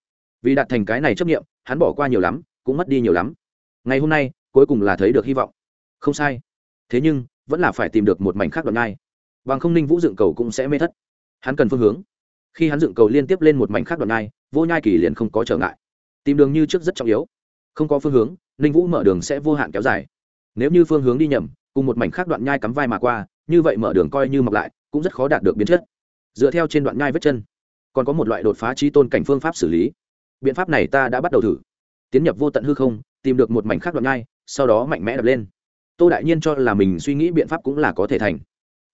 Vì đạt thành cái này chấp nghiệm, hắn bỏ qua nhiều lắm, cũng mất đi nhiều lắm. Ngày hôm nay, cuối cùng là thấy được hy vọng. Không sai. Thế nhưng, vẫn là phải tìm được một mảnh khác đoạn ngay bằng không ninh vũ dựng cầu cũng sẽ mê thất. Hắn cần phương hướng. Khi hắn dựng cầu liên tiếp lên một mảnh khác đoạn ngay vô nhai kỳ liền không có trở ngại. Tìm đường như trước rất trọng yếu. Không có phương hướng, ninh vũ mở đường sẽ vô hạn kéo dài. Nếu như phương hướng đi nhầm, cùng một mảnh khác đoạn nhai cắm vai mà qua, như vậy mở đường coi như mọc lại, cũng rất khó đạt được biến chất dựa theo trên đoạn nhai vết chân, còn có một loại đột phá trí tôn cảnh phương pháp xử lý. Biện pháp này ta đã bắt đầu thử. Tiến nhập vô tận hư không, tìm được một mảnh khác đoạn nhai, sau đó mạnh mẽ đập lên. Tô đại nhiên cho là mình suy nghĩ biện pháp cũng là có thể thành.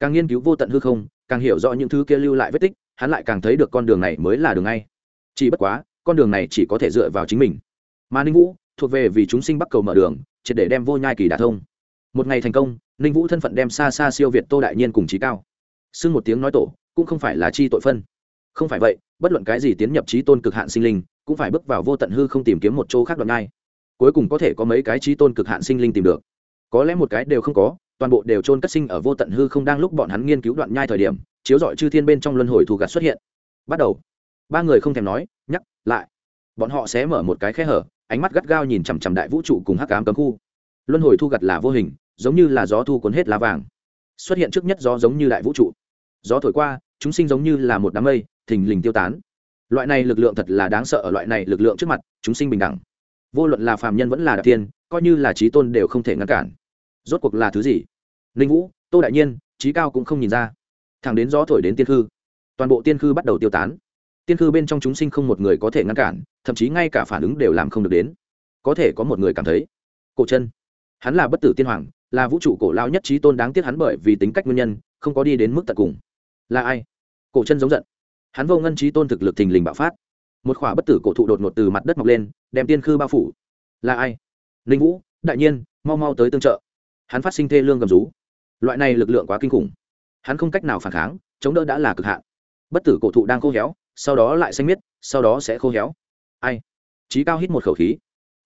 Càng nghiên cứu vô tận hư không, càng hiểu rõ những thứ kia lưu lại vết tích, hắn lại càng thấy được con đường này mới là đường ngay. Chỉ bất quá, con đường này chỉ có thể dựa vào chính mình. Mà ninh vũ, thuộc về vì chúng sinh bắt cầu mở đường, triệt để đem vô nhai kỳ đả thông. Một ngày thành công, ninh vũ thân phận đem xa xa siêu việt tô đại nhiên cùng trí cao. Xưng một tiếng nói tổ cũng không phải là chi tội phân. Không phải vậy, bất luận cái gì tiến nhập trí tôn cực hạn sinh linh, cũng phải bước vào vô tận hư không tìm kiếm một chỗ khác đoạn nhai cuối cùng có thể có mấy cái trí tôn cực hạn sinh linh tìm được. Có lẽ một cái đều không có, toàn bộ đều trôn cất sinh ở vô tận hư không đang lúc bọn hắn nghiên cứu đoạn nhai thời điểm, chiếu dọi chư thiên bên trong luân hồi thù gạt xuất hiện. Bắt đầu. Ba người không thèm nói, nhắc, lại. Bọn họ sẽ mở một cái khe hở, ánh mắt gắt gao nhìn chằm chằm đại vũ trụ cùng hắc ám cấm khu. Luân hồi thu gặt là vô hình, giống như là gió thu cuốn hết lá vàng. Xuất hiện trước nhất gió giống như đại vũ trụ gió thổi qua, chúng sinh giống như là một đám mây, thình lình tiêu tán. Loại này lực lượng thật là đáng sợ ở loại này lực lượng trước mặt, chúng sinh bình đẳng. Vô luận là phàm nhân vẫn là đặc tiên coi như là trí tôn đều không thể ngăn cản. Rốt cuộc là thứ gì? Ninh vũ, tô đại nhiên trí cao cũng không nhìn ra. Thẳng đến gió thổi đến tiên khư, toàn bộ tiên khư bắt đầu tiêu tán. Tiên khư bên trong chúng sinh không một người có thể ngăn cản, thậm chí ngay cả phản ứng đều làm không được đến. Có thể có một người cảm thấy, cổ chân. Hắn là bất tử tiên hoàng, là vũ trụ cổ lao nhất trí tôn đáng tiếc hắn bởi vì tính cách nguyên nhân, không có đi đến mức tận cùng là ai? Cổ chân giống giận. Hắn vô ngân trí tôn thực lực thình lình bạo phát. Một khỏa bất tử cổ thụ đột ngột từ mặt đất mọc lên, đem tiên khư bao phủ. Là ai? Ninh vũ, đại nhiên, mau mau tới tương trợ. Hắn phát sinh thê lương gầm rú. Loại này lực lượng quá kinh khủng. Hắn không cách nào phản kháng, chống đỡ đã là cực hạn. Bất tử cổ thụ đang khô héo, sau đó lại xanh miết, sau đó sẽ khô héo. Ai? Trí cao hít một khẩu khí.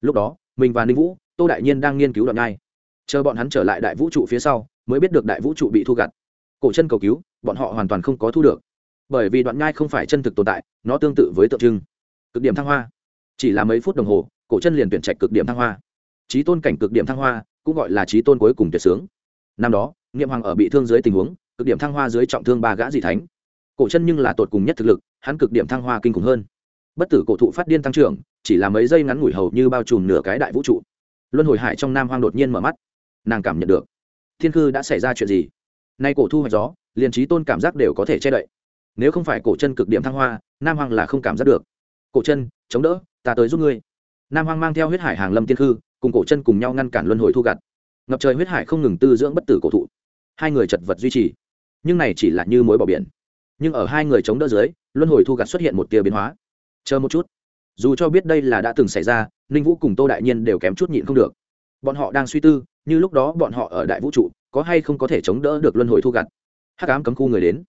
Lúc đó, mình và ninh vũ, tô đại nhiên đang nghiên cứu đoạn nhai. Chờ bọn hắn trở lại đại vũ trụ phía sau, mới biết được đại vũ trụ bị thu gặt. Cổ chân cầu cứu bọn họ hoàn toàn không có thu được. Bởi vì đoạn nhai không phải chân thực tồn tại, nó tương tự với tượng trưng. Cực điểm thăng hoa. Chỉ là mấy phút đồng hồ, cổ chân liền tuyển trạch cực điểm thăng hoa. Trí tôn cảnh cực điểm thăng hoa, cũng gọi là trí tôn cuối cùng tuyệt sướng. Năm đó nghiệm hoàng ở bị thương dưới tình huống, cực điểm thăng hoa dưới trọng thương ba gã dị thánh. Cổ chân nhưng là tột cùng nhất thực lực, hắn cực điểm thăng hoa kinh khủng hơn. Bất tử cổ thụ phát điên tăng trưởng, chỉ là mấy giây ngắn ngủi hầu như bao trùm nửa cái đại vũ trụ. Luân hồi hải trong nam hoang đột nhiên mở mắt. Nàng cảm nhận được, thiên khư đã xảy ra chuyện gì? Nay cổ thu hoạch gió, liền trí tôn cảm giác đều có thể che đậy. Nếu không phải cổ chân cực điểm thăng hoa, nam hoàng là không cảm giác được. Cổ chân, chống đỡ, ta tới giúp ngươi. Nam hoàng mang theo huyết hải hàng lâm tiên khư, cùng cổ chân cùng nhau ngăn cản luân hồi thu gặt. Ngập trời huyết hải không ngừng tư dưỡng bất tử cổ thụ. Hai người chật vật duy trì. Nhưng này chỉ là như mối bỏ biển. Nhưng ở hai người chống đỡ dưới, luân hồi thu gặt xuất hiện một tia biến hóa. Chờ một chút. Dù cho biết đây là đã từng xảy ra, ninh vũ cùng tô đại nhiên đều kém chút nhịn không được. Bọn họ đang suy tư như lúc đó bọn họ ở đại vũ trụ, có hay không có thể chống đỡ được luân hồi thu gặt? Hắc ám cấm khu người đến.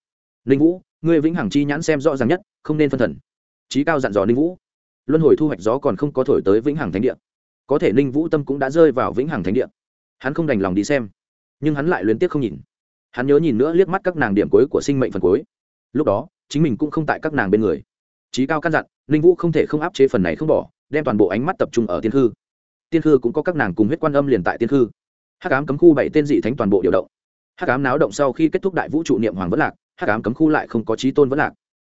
Ninh vũ, ngươi vĩnh hằng chi nhãn xem rõ ràng nhất, không nên phân thần. Trí cao dặn dò ninh vũ. Luân hồi thu hoạch gió còn không có thổi tới vĩnh hằng thánh địa. Có thể ninh vũ tâm cũng đã rơi vào vĩnh hằng thánh địa. Hắn không đành lòng đi xem, nhưng hắn lại luyến tiếc không nhìn. Hắn nhớ nhìn nữa liếc mắt các nàng điểm cuối của sinh mệnh phần cuối. Lúc đó, chính mình cũng không tại các nàng bên người. Trí cao căn dặn, ninh vũ không thể không áp chế phần này không bỏ, đem toàn bộ ánh mắt tập trung ở tiên hư tiên hư cũng có các nàng cùng huyết quan âm liền tại tiên hư hắc ám cấm khu bảy tên dị thánh toàn bộ điều động. Hắc ám náo động sau khi kết thúc đại vũ trụ niệm hoàng vẫn lạc, hắc ám cấm khu lại không có trí tôn vẫn lạc.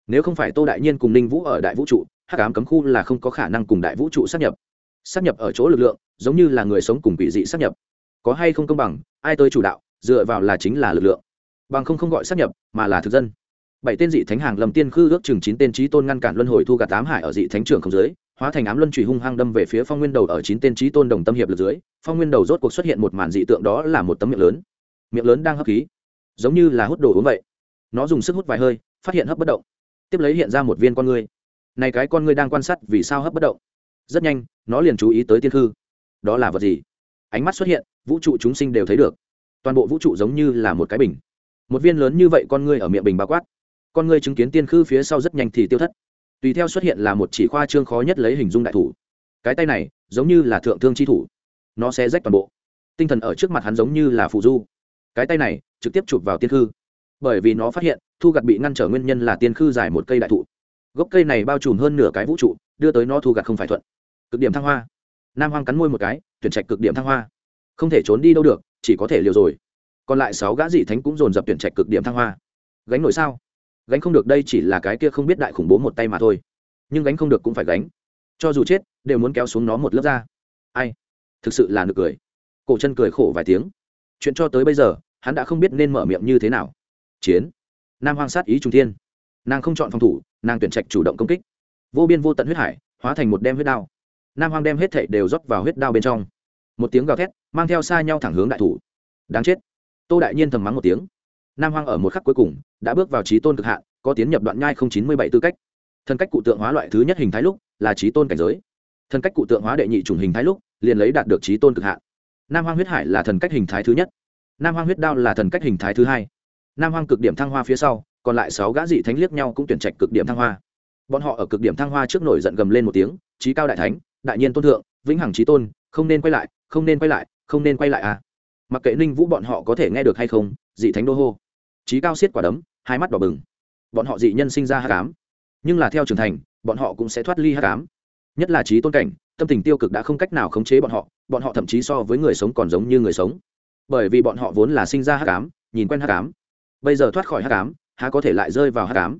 Nếu không phải tô đại nhiên cùng ninh vũ ở đại vũ trụ, hắc ám cấm khu là không có khả năng cùng đại vũ trụ sắp nhập. Sắp nhập ở chỗ lực lượng, giống như là người sống cùng quỷ dị sắp nhập. Có hay không công bằng, ai tới chủ đạo, dựa vào là chính là lực lượng. Bằng không không gọi sắp nhập, mà là thực dân. Bảy tên dị thánh hàng lầm tiên khư ước chừng chín tên trí tôn ngăn cản luân hồi thu gạt tám hải ở dị thánh trưởng không dưới hóa thành ám luân trùy hung hăng đâm về phía phong nguyên đầu ở chín tên trí tôn đồng tâm hiệp lực dưới, phong nguyên đầu rốt cuộc xuất hiện một màn dị tượng đó là một tấm miệng lớn. Miệng lớn đang hấp khí. Giống như là hút đồ uống vậy. Nó dùng sức hút vài hơi, phát hiện hấp bất động. Tiếp lấy hiện ra một viên con ngươi. Này cái con ngươi đang quan sát vì sao hấp bất động. Rất nhanh, nó liền chú ý tới tiên thư. Đó là vật gì? Ánh mắt xuất hiện, vũ trụ chúng sinh đều thấy được. Toàn bộ vũ trụ giống như là một cái bình. Một viên lớn như vậy con ngươi ở miệng bình bao quát. Con ngươi chứng kiến tiên khư phía sau rất nhanh thì tiêu thất tùy theo xuất hiện là một chỉ khoa trương khó nhất lấy hình dung đại thủ. Cái tay này, giống như là thượng thương chi thủ. Nó sẽ rách toàn bộ. Tinh thần ở trước mặt hắn giống như là phụ du. Cái tay này, trực tiếp chụp vào tiên khư. Bởi vì nó phát hiện, thu gặt bị ngăn trở nguyên nhân là tiên khư dài một cây đại thụ. Gốc cây này bao trùm hơn nửa cái vũ trụ, đưa tới nó thu gặt không phải thuận. Cực điểm thăng hoa. Nam hoang cắn môi một cái, tuyển trạch cực điểm thăng hoa. Không thể trốn đi đâu được, chỉ có thể liều rồi. Còn lại sáu gã dị thánh cũng dồn dập tuyển trạch cực điểm thăng hoa. Gánh nổi sao? Gánh không được đây chỉ là cái kia không biết đại khủng bố một tay mà thôi. Nhưng gánh không được cũng phải gánh. Cho dù chết, đều muốn kéo xuống nó một lớp ra. Ai? Thực sự là nực cười. Cổ chân cười khổ vài tiếng. Chuyện cho tới bây giờ, hắn đã không biết nên mở miệng như thế nào. Chiến. Nam hoang sát ý trung thiên. Nàng không chọn phòng thủ, nàng tuyển trạch chủ động công kích. Vô biên vô tận huyết hải, hóa thành một đem huyết đao. Nam hoang đem hết thảy đều rót vào huyết đao bên trong. Một tiếng gào thét, mang theo xa nhau thẳng hướng đại thủ. Đáng chết. Tô đại nhiên thầm mắng một tiếng nam hoang ở một khắc cuối cùng, đã bước vào trí tôn cực hạn, có tiến nhập đoạn nhai không chín mươi bảy tư cách. Thần cách cụ tượng hóa loại thứ nhất hình thái lúc, là trí tôn cảnh giới. Thần cách cụ tượng hóa đệ nhị chủng hình thái lúc, liền lấy đạt được trí tôn cực hạn. Nam hoang huyết hải là thần cách hình thái thứ nhất. Nam hoang huyết đao là thần cách hình thái thứ hai. Nam hoang cực điểm thăng hoa phía sau, còn lại sáu gã dị thánh liếc nhau cũng tuyển trạch cực điểm thăng hoa. Bọn họ ở cực điểm thăng hoa trước nổi giận gầm lên một tiếng trí cao đại thánh, đại nhiên tôn thượng, vĩnh hằng trí tôn, không nên quay lại, không nên quay lại, không nên quay lại à. Mặc kệ ninh vũ bọn họ có thể nghe được hay không, dị thánh đô hô trí cao xiết quả đấm, hai mắt đỏ bừng. Bọn họ dị nhân sinh ra hát cám nhưng là theo trưởng thành, bọn họ cũng sẽ thoát ly hát cám nhất là trí tôn cảnh, tâm tình tiêu cực đã không cách nào khống chế bọn họ bọn họ thậm chí so với người sống còn giống như người sống. Bởi vì bọn họ vốn là sinh ra hát cám nhìn quen hát cám bây giờ thoát khỏi hát cám há có thể lại rơi vào hát cám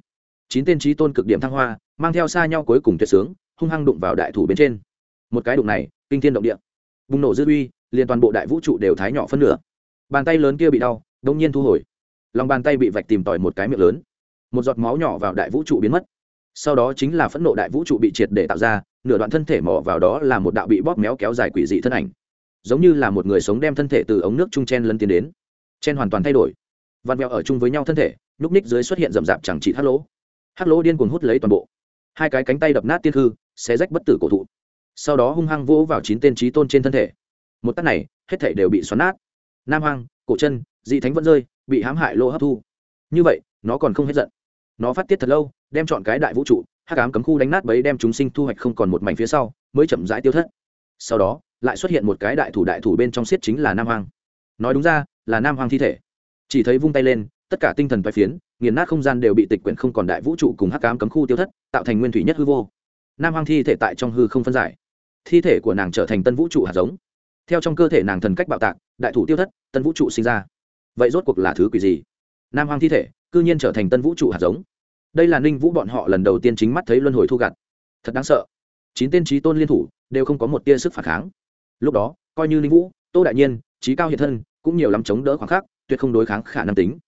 chín tên trí tôn cực điểm thăng hoa, mang theo xa nhau cuối cùng tuyệt sướng, hung hăng đụng vào đại thủ bên trên. Một cái đụng này, kinh thiên động địa. Bùng nổ dư uy, liền toàn bộ đại vũ trụ đều thái nhỏ phân nửa. Bàn tay lớn kia bị đau, đông nhiên thu hồi lòng bàn tay bị vạch tìm tòi một cái miệng lớn. Một giọt máu nhỏ vào đại vũ trụ biến mất. Sau đó chính là phẫn nộ đại vũ trụ bị triệt để tạo ra, nửa đoạn thân thể mỏ vào đó là một đạo bị bóp méo kéo dài quỷ dị thân ảnh. Giống như là một người sống đem thân thể từ ống nước trung chen lân tiến đến. Chen hoàn toàn thay đổi. Vặn vẹo ở chung với nhau thân thể núp ních dưới xuất hiện rậm rạp chẳng chỉ hắc lỗ. Hắc lỗ điên cuồng hút lấy toàn bộ. Hai cái cánh tay đập nát tiên hư xé rách bất tử cổ thụ. Sau đó hung hăng vỗ vào chín tên trí tôn trên thân thể. Một tắt này, hết thể đều bị xoắn nát. Nam hoang, cổ chân dị thánh vẫn rơi, bị hãm hại lô hấp thu. Như vậy, nó còn không hết giận. Nó phát tiết thật lâu, đem chọn cái đại vũ trụ, hắc ám cấm khu đánh nát bấy đem chúng sinh thu hoạch không còn một mảnh phía sau, mới chậm rãi tiêu thất. Sau đó, lại xuất hiện một cái đại thủ đại thủ bên trong siết chính là nam Hoàng. nói đúng ra, là nam Hoàng thi thể. Chỉ thấy vung tay lên, tất cả tinh thần vai phiến, nghiền nát không gian đều bị tịch quyển không còn đại vũ trụ cùng hắc ám cấm khu tiêu thất, tạo thành nguyên thủy nhất hư vô. Nam Hoàng thi thể tại trong hư không phân giải. Thi thể của nàng trở thành tân vũ trụ hạt giống. Theo trong cơ thể nàng thần cách bạo tạc, đại thủ tiêu thất, tân vũ trụ sinh ra vậy rốt cuộc là thứ quỷ gì? Nam hoang thi thể, cư nhiên trở thành tân vũ trụ hạt giống. Đây là ninh vũ bọn họ lần đầu tiên chính mắt thấy luân hồi thu gặt. Thật đáng sợ. Chín tên trí tôn liên thủ đều không có một tia sức phản kháng. Lúc đó, coi như ninh vũ, tô đại nhiên trí cao hiện thân, cũng nhiều lắm chống đỡ khoảng khắc, tuyệt không đối kháng khả năng tính.